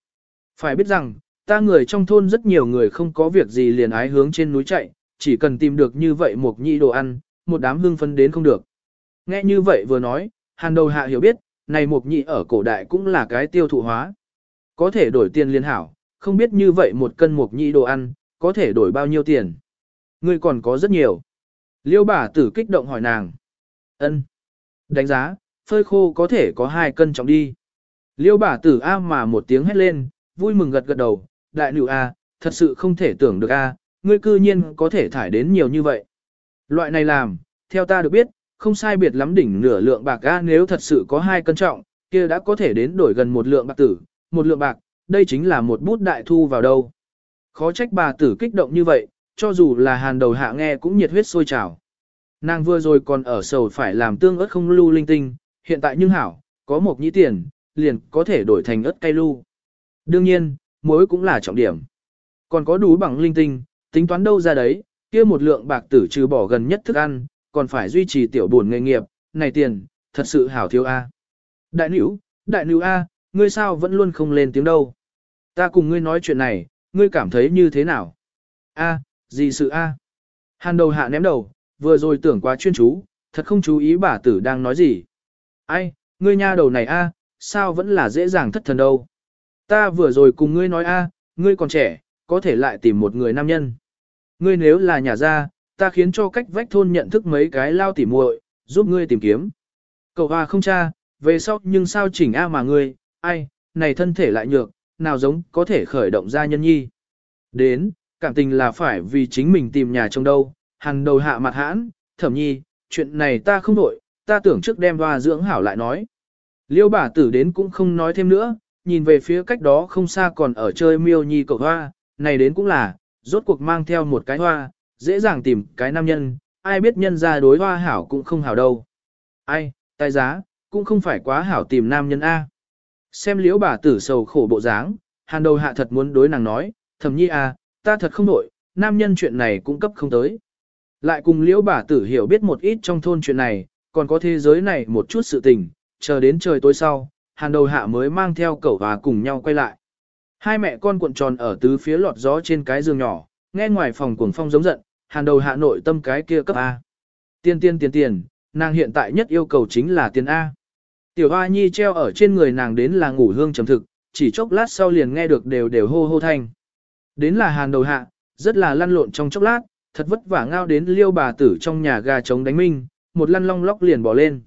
Phải biết rằng, ta người trong thôn rất nhiều người không có việc gì liền ái hướng trên núi chạy, chỉ cần tìm được như vậy một nhĩ đồ ăn, một đám hương phân đến không được. Nghe như vậy vừa nói, hàn đầu hạ hiểu biết, này một nhị ở cổ đại cũng là cái tiêu thụ hóa. Có thể đổi tiền liên hảo, không biết như vậy một cân một nhị đồ ăn, có thể đổi bao nhiêu tiền. Ngươi còn có rất nhiều. Liêu bà tử kích động hỏi nàng. ân Đánh giá, phơi khô có thể có hai cân trọng đi. Liêu bà tử A mà một tiếng hét lên, vui mừng gật gật đầu, đại nữ A, thật sự không thể tưởng được A, ngươi cư nhiên có thể thải đến nhiều như vậy. Loại này làm, theo ta được biết, không sai biệt lắm đỉnh nửa lượng bạc A nếu thật sự có hai cân trọng, kia đã có thể đến đổi gần một lượng bạc tử, một lượng bạc, đây chính là một bút đại thu vào đâu. Khó trách bà tử kích động như vậy, cho dù là hàn đầu hạ nghe cũng nhiệt huyết sôi trào. Nàng vừa rồi còn ở sầu phải làm tương ớt không lưu linh tinh, hiện tại nhưng hảo, có một nhĩ tiền, liền có thể đổi thành ớt cay lưu. Đương nhiên, muối cũng là trọng điểm. Còn có đủ bằng linh tinh, tính toán đâu ra đấy, kia một lượng bạc tử trừ bỏ gần nhất thức ăn, còn phải duy trì tiểu buồn nghề nghiệp, này tiền, thật sự hảo thiếu A. Đại nữ, đại nữ A, ngươi sao vẫn luôn không lên tiếng đâu. Ta cùng ngươi nói chuyện này, ngươi cảm thấy như thế nào? A, gì sự A? Hàn đầu hạ ném đầu, vừa rồi tưởng quá chuyên chú, thật không chú ý bà tử đang nói gì. Ai, ngươi nha đầu này A, sao vẫn là dễ dàng thất thần đâu. Ta vừa rồi cùng ngươi nói A, ngươi còn trẻ, có thể lại tìm một người nam nhân. Ngươi nếu là nhà gia, ta khiến cho cách vách thôn nhận thức mấy cái lao tỉ muội, giúp ngươi tìm kiếm. Cậu hoa không cha, về sau nhưng sao chỉnh A mà ngươi, ai, này thân thể lại nhược, nào giống có thể khởi động ra nhân nhi. Đến, cảm tình là phải vì chính mình tìm nhà trong đâu, hàng đầu hạ mặt hãn, thẩm nhi, chuyện này ta không đổi, ta tưởng trước đem hoa dưỡng hảo lại nói. Liêu bà tử đến cũng không nói thêm nữa, nhìn về phía cách đó không xa còn ở chơi miêu nhi cậu hoa, này đến cũng là, rốt cuộc mang theo một cái hoa, dễ dàng tìm cái nam nhân, ai biết nhân ra đối hoa hảo cũng không hảo đâu. Ai, tài giá, cũng không phải quá hảo tìm nam nhân A. Xem liễu bà tử sầu khổ bộ dáng, hàn đầu hạ thật muốn đối nàng nói, thầm nhi A, ta thật không nổi, nam nhân chuyện này cũng cấp không tới. Lại cùng liễu bà tử hiểu biết một ít trong thôn chuyện này, còn có thế giới này một chút sự tình, chờ đến trời tối sau, hàn đầu hạ mới mang theo Cẩu và cùng nhau quay lại. Hai mẹ con cuộn tròn ở tứ phía lọt gió trên cái giường nhỏ, nghe ngoài phòng cuồng phong giống giận, hàn đầu hạ nội tâm cái kia cấp A. Tiên tiên tiền tiền, nàng hiện tại nhất yêu cầu chính là tiền A. Tiểu Hoa Nhi treo ở trên người nàng đến là ngủ hương trầm thực, chỉ chốc lát sau liền nghe được đều đều hô hô thanh. Đến là hàn đầu hạ, rất là lăn lộn trong chốc lát, thật vất vả ngao đến liêu bà tử trong nhà gà trống đánh minh, một lăn long lóc liền bỏ lên.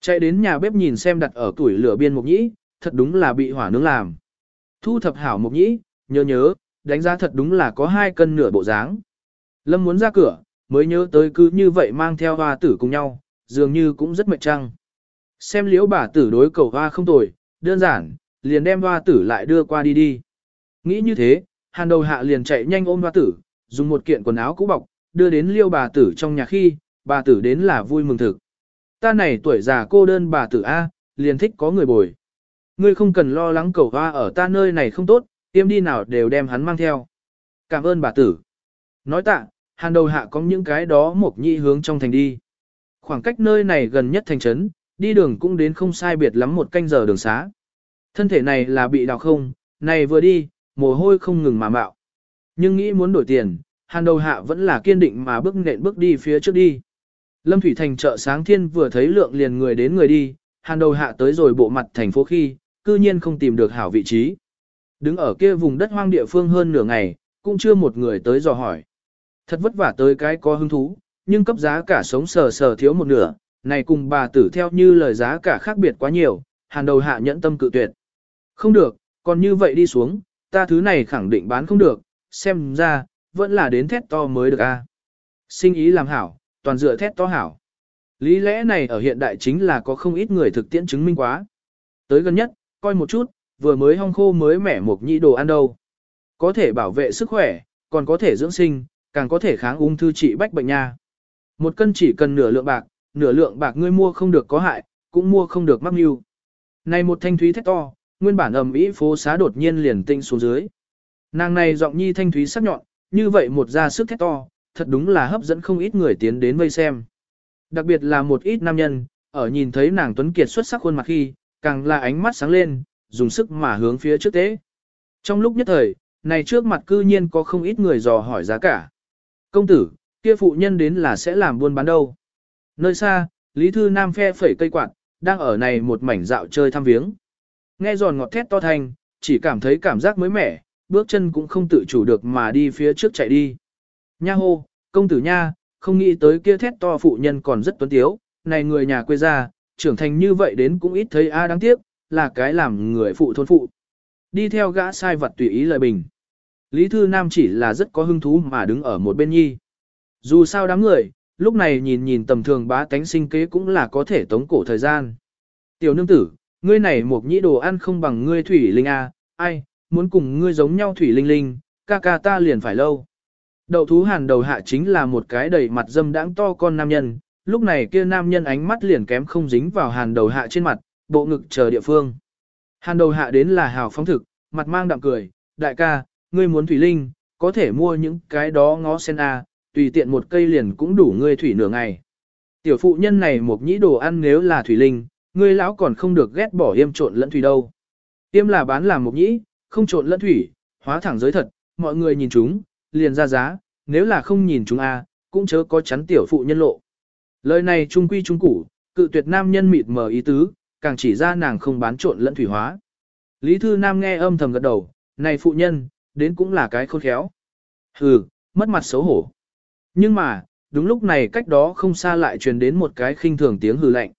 Chạy đến nhà bếp nhìn xem đặt ở tuổi lửa biên mục nhĩ, thật đúng là bị hỏa nướng làm. Thu thập hảo mục nhĩ, nhớ nhớ, đánh giá thật đúng là có hai cân nửa bộ dáng. Lâm muốn ra cửa, mới nhớ tới cứ như vậy mang theo hoa tử cùng nhau, dường như cũng rất mệt trăng. Xem liễu bà tử đối cầu hoa không tồi, đơn giản, liền đem hoa tử lại đưa qua đi đi. Nghĩ như thế, hàn đầu hạ liền chạy nhanh ôm hoa tử, dùng một kiện quần áo cũ bọc, đưa đến liêu bà tử trong nhà khi, bà tử đến là vui mừng thực. Ta này tuổi già cô đơn bà tử A, liền thích có người bồi. Ngươi không cần lo lắng cầu hoa ở ta nơi này không tốt, tiêm đi nào đều đem hắn mang theo. Cảm ơn bà tử. Nói tạ, hàn đầu hạ có những cái đó một nhị hướng trong thành đi. Khoảng cách nơi này gần nhất thành trấn, đi đường cũng đến không sai biệt lắm một canh giờ đường xá. Thân thể này là bị đào không, này vừa đi, mồ hôi không ngừng mà mạo. Nhưng nghĩ muốn đổi tiền, hàn đầu hạ vẫn là kiên định mà bước nện bước đi phía trước đi. Lâm Thủy Thành chợ sáng thiên vừa thấy lượng liền người đến người đi, hàn đầu hạ tới rồi bộ mặt thành phố khi, cư nhiên không tìm được hảo vị trí. Đứng ở kia vùng đất hoang địa phương hơn nửa ngày, cũng chưa một người tới dò hỏi. Thật vất vả tới cái có hứng thú, nhưng cấp giá cả sống sờ sờ thiếu một nửa, này cùng bà tử theo như lời giá cả khác biệt quá nhiều, hàn đầu hạ nhẫn tâm cự tuyệt. Không được, còn như vậy đi xuống, ta thứ này khẳng định bán không được, xem ra, vẫn là đến thét to mới được a. Sinh ý làm hảo, toàn dựa thét to hảo. Lý lẽ này ở hiện đại chính là có không ít người thực tiễn chứng minh quá. Tới gần nhất, coi một chút, vừa mới hong khô mới mẻ một nhị đồ ăn đâu. Có thể bảo vệ sức khỏe, còn có thể dưỡng sinh, càng có thể kháng ung thư trị bách bệnh nha. Một cân chỉ cần nửa lượng bạc, nửa lượng bạc ngươi mua không được có hại, cũng mua không được mắc mưu. Này một thanh thúy thét to, nguyên bản ầm ĩ phố xá đột nhiên liền tinh xuống dưới. Nàng này giọng nhi thanh thúy sắc nhọn, như vậy một ra sức thét to, thật đúng là hấp dẫn không ít người tiến đến vây xem. Đặc biệt là một ít nam nhân, ở nhìn thấy nàng tuấn kiệt xuất sắc khuôn mặt khi, càng là ánh mắt sáng lên, dùng sức mà hướng phía trước tế. Trong lúc nhất thời, này trước mặt cư nhiên có không ít người dò hỏi giá cả. Công tử, kia phụ nhân đến là sẽ làm buôn bán đâu. Nơi xa, Lý Thư Nam phe phẩy cây quạt, đang ở này một mảnh dạo chơi thăm viếng. Nghe giòn ngọt thét to thanh, chỉ cảm thấy cảm giác mới mẻ, bước chân cũng không tự chủ được mà đi phía trước chạy đi. Nha hô, công tử nha, không nghĩ tới kia thét to phụ nhân còn rất tuấn tiếu, này người nhà quê ra, trưởng thành như vậy đến cũng ít thấy a đáng tiếc, là cái làm người phụ thôn phụ. Đi theo gã sai vật tùy ý lời bình. Lý Thư Nam chỉ là rất có hứng thú mà đứng ở một bên nhi. Dù sao đám người, lúc này nhìn nhìn tầm thường bá tánh sinh kế cũng là có thể tống cổ thời gian. Tiểu nương tử, ngươi này một nhĩ đồ ăn không bằng ngươi thủy linh a, ai, muốn cùng ngươi giống nhau thủy linh linh, ca ca ta liền phải lâu. Đậu thú hàn đầu hạ chính là một cái đầy mặt dâm đãng to con nam nhân, lúc này kia nam nhân ánh mắt liền kém không dính vào hàn đầu hạ trên mặt, bộ ngực chờ địa phương. Hàn đầu hạ đến là hào phóng thực, mặt mang đạm cười, đại ca, ngươi muốn thủy linh, có thể mua những cái đó ngó sen a, tùy tiện một cây liền cũng đủ ngươi thủy nửa ngày. Tiểu phụ nhân này một nhĩ đồ ăn nếu là thủy linh, ngươi lão còn không được ghét bỏ yêm trộn lẫn thủy đâu. Yêm là bán làm một nhĩ, không trộn lẫn thủy, hóa thẳng giới thật, mọi người nhìn chúng, liền ra giá, nếu là không nhìn chúng a, cũng chớ có chắn tiểu phụ nhân lộ. Lời này trung quy trung củ, cự tuyệt nam nhân mịt mờ ý tứ, càng chỉ ra nàng không bán trộn lẫn thủy hóa. Lý Thư Nam nghe âm thầm gật đầu, này phụ nhân, đến cũng là cái khôn khéo. Hừ, mất mặt xấu hổ. Nhưng mà, đúng lúc này cách đó không xa lại truyền đến một cái khinh thường tiếng hừ lạnh.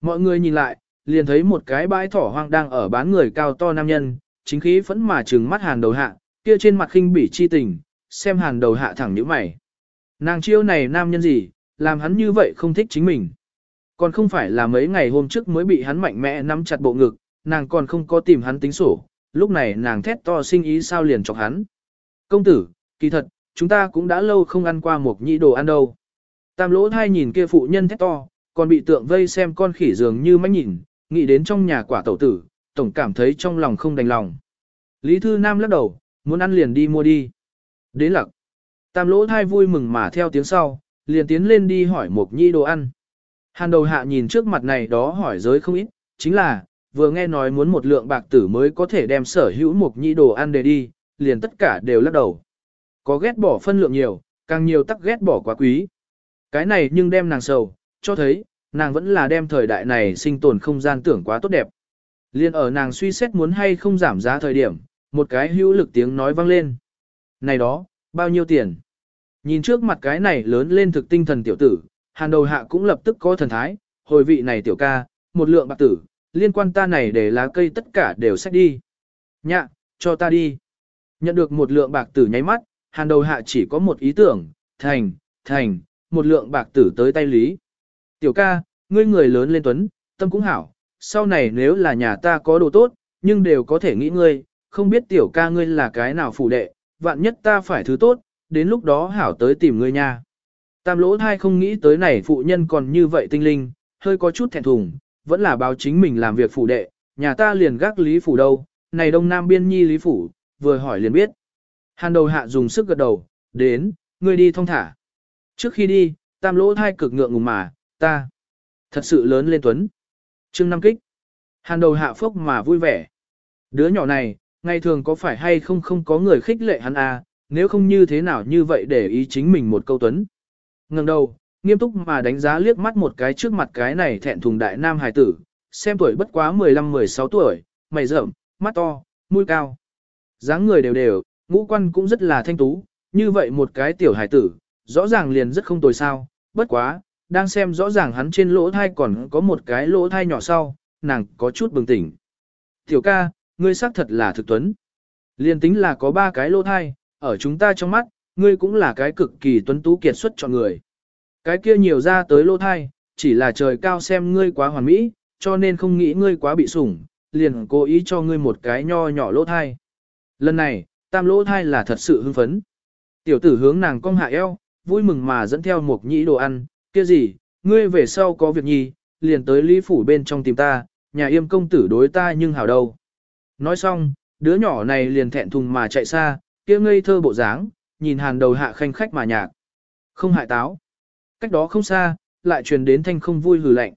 Mọi người nhìn lại, liền thấy một cái bãi thỏ hoang đang ở bán người cao to nam nhân, chính khí phẫn mà trừng mắt hàn đầu hạ, kia trên mặt khinh bỉ chi tình, xem hàn đầu hạ thẳng nhíu mày. Nàng chiêu này nam nhân gì, làm hắn như vậy không thích chính mình. Còn không phải là mấy ngày hôm trước mới bị hắn mạnh mẽ nắm chặt bộ ngực, nàng còn không có tìm hắn tính sổ, lúc này nàng thét to sinh ý sao liền chọc hắn. Công tử, kỳ thật, chúng ta cũng đã lâu không ăn qua một nhị đồ ăn đâu. Tam lỗ thai nhìn kia phụ nhân thét to, còn bị tượng vây xem con khỉ dường như mách nhìn, nghĩ đến trong nhà quả tẩu tử, tổng cảm thấy trong lòng không đành lòng. Lý Thư Nam lắc đầu, muốn ăn liền đi mua đi đế lặc. Tam lỗ thai vui mừng mà theo tiếng sau, liền tiến lên đi hỏi Mộc Nhi đồ ăn. Hàn đầu hạ nhìn trước mặt này đó hỏi giới không ít, chính là, vừa nghe nói muốn một lượng bạc tử mới có thể đem sở hữu Mộc Nhi đồ ăn để đi, liền tất cả đều lắc đầu. Có ghét bỏ phân lượng nhiều, càng nhiều tắc ghét bỏ quá quý. Cái này nhưng đem nàng sầu, cho thấy, nàng vẫn là đem thời đại này sinh tồn không gian tưởng quá tốt đẹp. Liên ở nàng suy xét muốn hay không giảm giá thời điểm, một cái hữu lực tiếng nói vang lên. Này đó, bao nhiêu tiền? Nhìn trước mặt cái này lớn lên thực tinh thần tiểu tử, hàn đầu hạ cũng lập tức có thần thái, hồi vị này tiểu ca, một lượng bạc tử, liên quan ta này để lá cây tất cả đều xách đi. Nhạ, cho ta đi. Nhận được một lượng bạc tử nháy mắt, hàn đầu hạ chỉ có một ý tưởng, thành, thành, một lượng bạc tử tới tay lý. Tiểu ca, ngươi người lớn lên tuấn, tâm cũng hảo, sau này nếu là nhà ta có đồ tốt, nhưng đều có thể nghĩ ngươi, không biết tiểu ca ngươi là cái nào phủ đệ, vạn nhất ta phải thứ tốt, đến lúc đó hảo tới tìm ngươi nha. Tam lỗ thai không nghĩ tới này phụ nhân còn như vậy tinh linh, hơi có chút thẹn thùng, vẫn là báo chính mình làm việc phủ đệ, nhà ta liền gác lý phủ đâu, này đông nam biên nhi lý phủ, vừa hỏi liền biết. Hàn đầu hạ dùng sức gật đầu, đến, ngươi đi thong thả. Trước khi đi, tam lỗ thai cực ngượng ngùng mà, ta, thật sự lớn lên tuấn. trương năm kích. Hàn đầu hạ phốc mà vui vẻ. Đứa nhỏ này, ngày thường có phải hay không không có người khích lệ hắn à, nếu không như thế nào như vậy để ý chính mình một câu tuấn. Ngừng đầu, nghiêm túc mà đánh giá liếc mắt một cái trước mặt cái này thẹn thùng đại nam hải tử, xem tuổi bất quá 15-16 tuổi, mày rậm, mắt to, mũi cao. dáng người đều đều, ngũ quan cũng rất là thanh tú, như vậy một cái tiểu hải tử, rõ ràng liền rất không tồi sao, bất quá, đang xem rõ ràng hắn trên lỗ thai còn có một cái lỗ thai nhỏ sau, nàng có chút bừng tỉnh. Tiểu ca, ngươi xác thật là thực tuấn. Liền tính là có ba cái lô thai, ở chúng ta trong mắt, ngươi cũng là cái cực kỳ tuấn tú kiệt xuất cho người. Cái kia nhiều ra tới lô thai, chỉ là trời cao xem ngươi quá hoàn mỹ, cho nên không nghĩ ngươi quá bị sủng, liền cố ý cho ngươi một cái nho nhỏ lỗ thai. Lần này, tam lỗ thai là thật sự hưng phấn. Tiểu tử hướng nàng cong hạ eo, vui mừng mà dẫn theo một nhĩ đồ ăn, kia gì, ngươi về sau có việc nhi, liền tới lý phủ bên trong tìm ta, nhà yêm công tử đối ta nhưng hảo đâu. Nói xong, đứa nhỏ này liền thẹn thùng mà chạy xa, kia ngây thơ bộ dáng, nhìn hàn đầu hạ khanh khách mà nhạc. Không hại táo. Cách đó không xa, lại truyền đến thanh không vui hừ lạnh.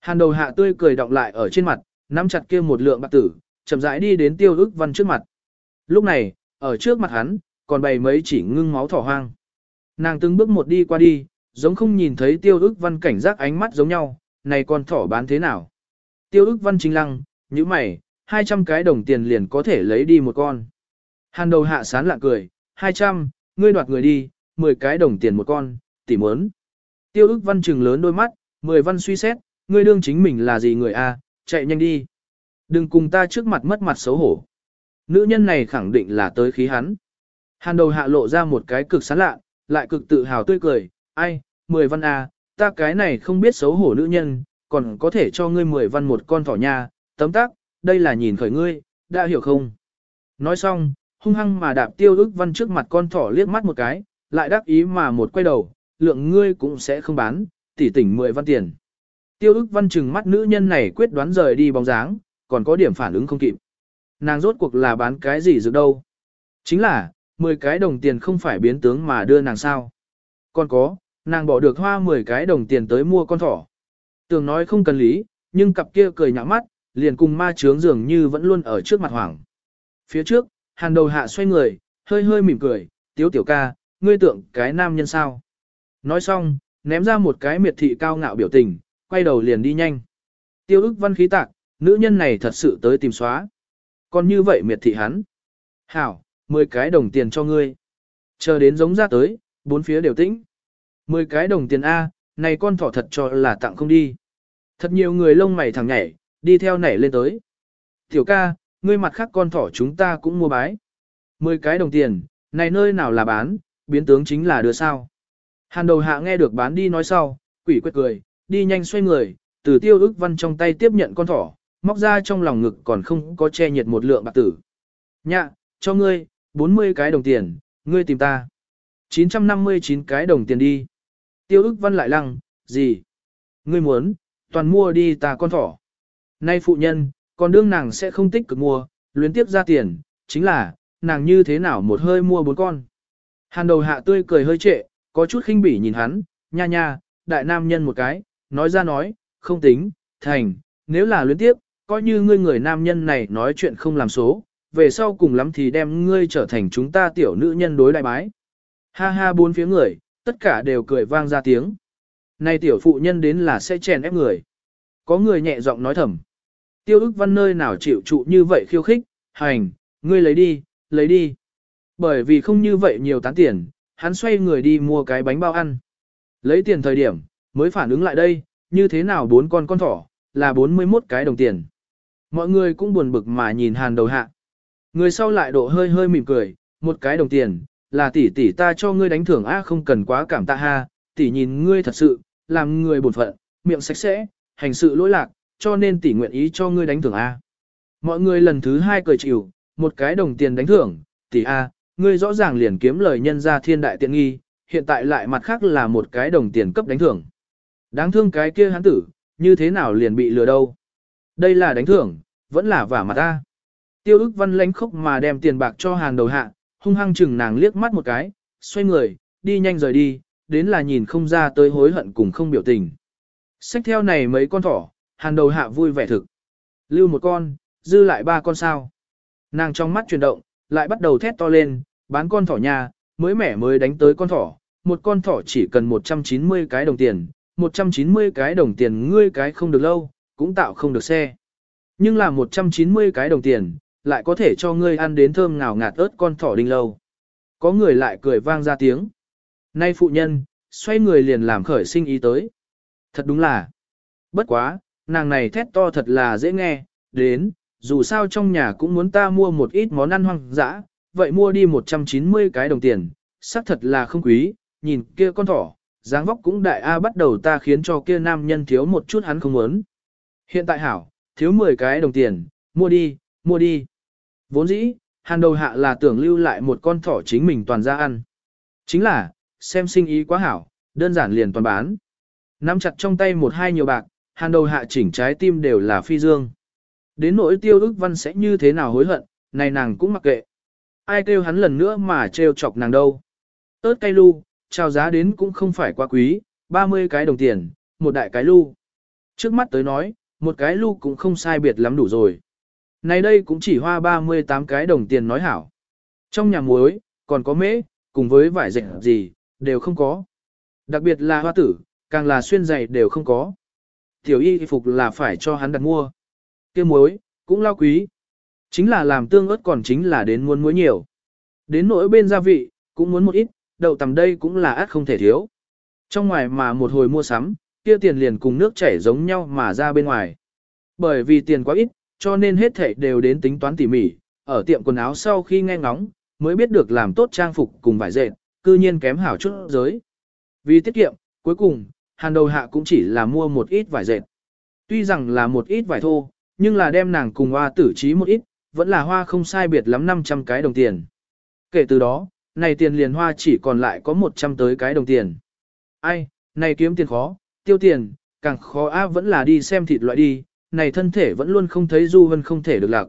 Hàn đầu hạ tươi cười đọng lại ở trên mặt, nắm chặt kia một lượng bạc tử, chậm rãi đi đến tiêu ức văn trước mặt. Lúc này, ở trước mặt hắn, còn bày mấy chỉ ngưng máu thỏ hoang. Nàng từng bước một đi qua đi, giống không nhìn thấy tiêu ức văn cảnh giác ánh mắt giống nhau, này con thỏ bán thế nào. Tiêu ức văn chính lăng, như mày, 200 cái đồng tiền liền có thể lấy đi một con. Hàn đầu hạ sán lạ cười, 200, ngươi đoạt người đi, 10 cái đồng tiền một con, tỉ muốn. Tiêu ức văn trừng lớn đôi mắt, 10 văn suy xét, ngươi đương chính mình là gì người a? chạy nhanh đi. Đừng cùng ta trước mặt mất mặt xấu hổ. Nữ nhân này khẳng định là tới khí hắn. Hàn đầu hạ lộ ra một cái cực sán lạ, lại cực tự hào tươi cười, ai, 10 văn a, ta cái này không biết xấu hổ nữ nhân, còn có thể cho ngươi 10 văn một con thỏ nha, tấm tác, đây là nhìn khởi ngươi, đã hiểu không? Nói xong, hung hăng mà đạp tiêu ức văn trước mặt con thỏ liếc mắt một cái, lại đáp ý mà một quay đầu, lượng ngươi cũng sẽ không bán, tỉ tỉnh 10 văn tiền. Tiêu ức văn chừng mắt nữ nhân này quyết đoán rời đi bóng dáng, còn có điểm phản ứng không kịp. Nàng rốt cuộc là bán cái gì dược đâu. Chính là, 10 cái đồng tiền không phải biến tướng mà đưa nàng sao. Còn có, nàng bỏ được hoa 10 cái đồng tiền tới mua con thỏ. Tường nói không cần lý, nhưng cặp kia cười nhã mắt, liền cùng ma trướng dường như vẫn luôn ở trước mặt hoàng. Phía trước, hàn đầu hạ xoay người, hơi hơi mỉm cười, tiếu tiểu ca, ngươi tượng cái nam nhân sao. Nói xong, ném ra một cái miệt thị cao ngạo biểu tình, quay đầu liền đi nhanh. Tiêu ức văn khí tạc, nữ nhân này thật sự tới tìm xóa. Còn như vậy miệt thị hắn. Hảo, 10 cái đồng tiền cho ngươi. Chờ đến giống ra tới, bốn phía đều tĩnh. 10 cái đồng tiền A, này con thỏ thật cho là tặng không đi. Thật nhiều người lông mày thẳng nhảy, đi theo nảy lên tới. Tiểu ca, ngươi mặt khác con thỏ chúng ta cũng mua bái. 10 cái đồng tiền, này nơi nào là bán, biến tướng chính là đưa sao. Hàn đầu hạ nghe được bán đi nói sau, quỷ quyết cười, đi nhanh xoay người, từ tiêu ức văn trong tay tiếp nhận con thỏ, móc ra trong lòng ngực còn không có che nhiệt một lượng bạc tử. Nhạ, cho ngươi, 40 cái đồng tiền, ngươi tìm ta. 959 cái đồng tiền đi. Tiêu ức văn lại lăng, gì? Ngươi muốn, toàn mua đi ta con thỏ. Nay phụ nhân, còn đương nàng sẽ không tích cực mua, luyến tiếp ra tiền, chính là, nàng như thế nào một hơi mua bốn con. Hàn đầu hạ tươi cười hơi trệ, có chút khinh bỉ nhìn hắn, nha nha, đại nam nhân một cái, nói ra nói, không tính, thành, nếu là luyến tiếp, coi như ngươi người nam nhân này nói chuyện không làm số, về sau cùng lắm thì đem ngươi trở thành chúng ta tiểu nữ nhân đối đại bái. Ha ha bốn phía người, tất cả đều cười vang ra tiếng. nay tiểu phụ nhân đến là sẽ chèn ép người. Có người nhẹ giọng nói thầm. Tiêu ức văn nơi nào chịu trụ như vậy khiêu khích, hành, ngươi lấy đi, lấy đi. Bởi vì không như vậy nhiều tán tiền, hắn xoay người đi mua cái bánh bao ăn. Lấy tiền thời điểm, mới phản ứng lại đây, như thế nào bốn con con thỏ, là 41 cái đồng tiền. Mọi người cũng buồn bực mà nhìn hàn đầu hạ. Người sau lại độ hơi hơi mỉm cười, một cái đồng tiền, là tỷ tỷ ta cho ngươi đánh thưởng a không cần quá cảm tạ ha, tỷ nhìn ngươi thật sự, làm người bổn phận, miệng sạch sẽ, hành sự lỗi lạc, cho nên tỷ nguyện ý cho ngươi đánh thưởng a. Mọi người lần thứ hai cười chịu, một cái đồng tiền đánh thưởng, tỷ a, ngươi rõ ràng liền kiếm lời nhân ra thiên đại tiện nghi, hiện tại lại mặt khác là một cái đồng tiền cấp đánh thưởng. Đáng thương cái kia hắn tử, như thế nào liền bị lừa đâu. Đây là đánh thưởng, vẫn là vả mặt ta. Tiêu ức văn lánh khốc mà đem tiền bạc cho hàng đầu hạ, hung hăng chừng nàng liếc mắt một cái, xoay người, đi nhanh rời đi, đến là nhìn không ra tới hối hận cùng không biểu tình. Xách theo này mấy con thỏ, hàng đầu hạ vui vẻ thực. Lưu một con, dư lại ba con sao. Nàng trong mắt chuyển động, lại bắt đầu thét to lên, bán con thỏ nhà, mới mẻ mới đánh tới con thỏ, một con thỏ chỉ cần 190 cái đồng tiền, 190 cái đồng tiền ngươi cái không được lâu, cũng tạo không được xe. Nhưng là 190 cái đồng tiền, lại có thể cho ngươi ăn đến thơm ngào ngạt ớt con thỏ đinh lâu. Có người lại cười vang ra tiếng. Nay phụ nhân, xoay người liền làm khởi sinh ý tới. Thật đúng là. Bất quá, nàng này thét to thật là dễ nghe, đến, dù sao trong nhà cũng muốn ta mua một ít món ăn hoang dã, vậy mua đi 190 cái đồng tiền, xác thật là không quý, nhìn kia con thỏ, dáng vóc cũng đại A bắt đầu ta khiến cho kia nam nhân thiếu một chút hắn không muốn. Hiện tại hảo, thiếu 10 cái đồng tiền, mua đi, mua đi. Vốn dĩ, hàn đầu hạ là tưởng lưu lại một con thỏ chính mình toàn ra ăn. Chính là, xem sinh ý quá hảo, đơn giản liền toàn bán. Nắm chặt trong tay một hai nhiều bạc, hàn đầu hạ chỉnh trái tim đều là phi dương. Đến nỗi tiêu ức văn sẽ như thế nào hối hận, này nàng cũng mặc kệ. Ai kêu hắn lần nữa mà trêu chọc nàng đâu. Ơt cây lu, trao giá đến cũng không phải quá quý, 30 cái đồng tiền, một đại cái lu. Trước mắt tới nói, một cái lu cũng không sai biệt lắm đủ rồi. Này đây cũng chỉ hoa 38 cái đồng tiền nói hảo. Trong nhà muối, còn có mễ, cùng với vải dệt gì, đều không có. Đặc biệt là hoa tử, càng là xuyên giày đều không có. Tiểu y phục là phải cho hắn đặt mua. kia muối, cũng lao quý. Chính là làm tương ớt còn chính là đến muốn muối nhiều. Đến nỗi bên gia vị, cũng muốn một ít, đậu tầm đây cũng là át không thể thiếu. Trong ngoài mà một hồi mua sắm, kia tiền liền cùng nước chảy giống nhau mà ra bên ngoài. Bởi vì tiền quá ít, cho nên hết thảy đều đến tính toán tỉ mỉ, ở tiệm quần áo sau khi nghe ngóng, mới biết được làm tốt trang phục cùng vải dệt, cư nhiên kém hảo chút giới. Vì tiết kiệm, cuối cùng, hàn đầu hạ cũng chỉ là mua một ít vải dệt. Tuy rằng là một ít vải thô, nhưng là đem nàng cùng hoa tử trí một ít, vẫn là hoa không sai biệt lắm 500 cái đồng tiền. Kể từ đó, này tiền liền hoa chỉ còn lại có 100 tới cái đồng tiền. Ai, này kiếm tiền khó, tiêu tiền, càng khó á vẫn là đi xem thịt loại đi, này thân thể vẫn luôn không thấy du vân không thể được lạc.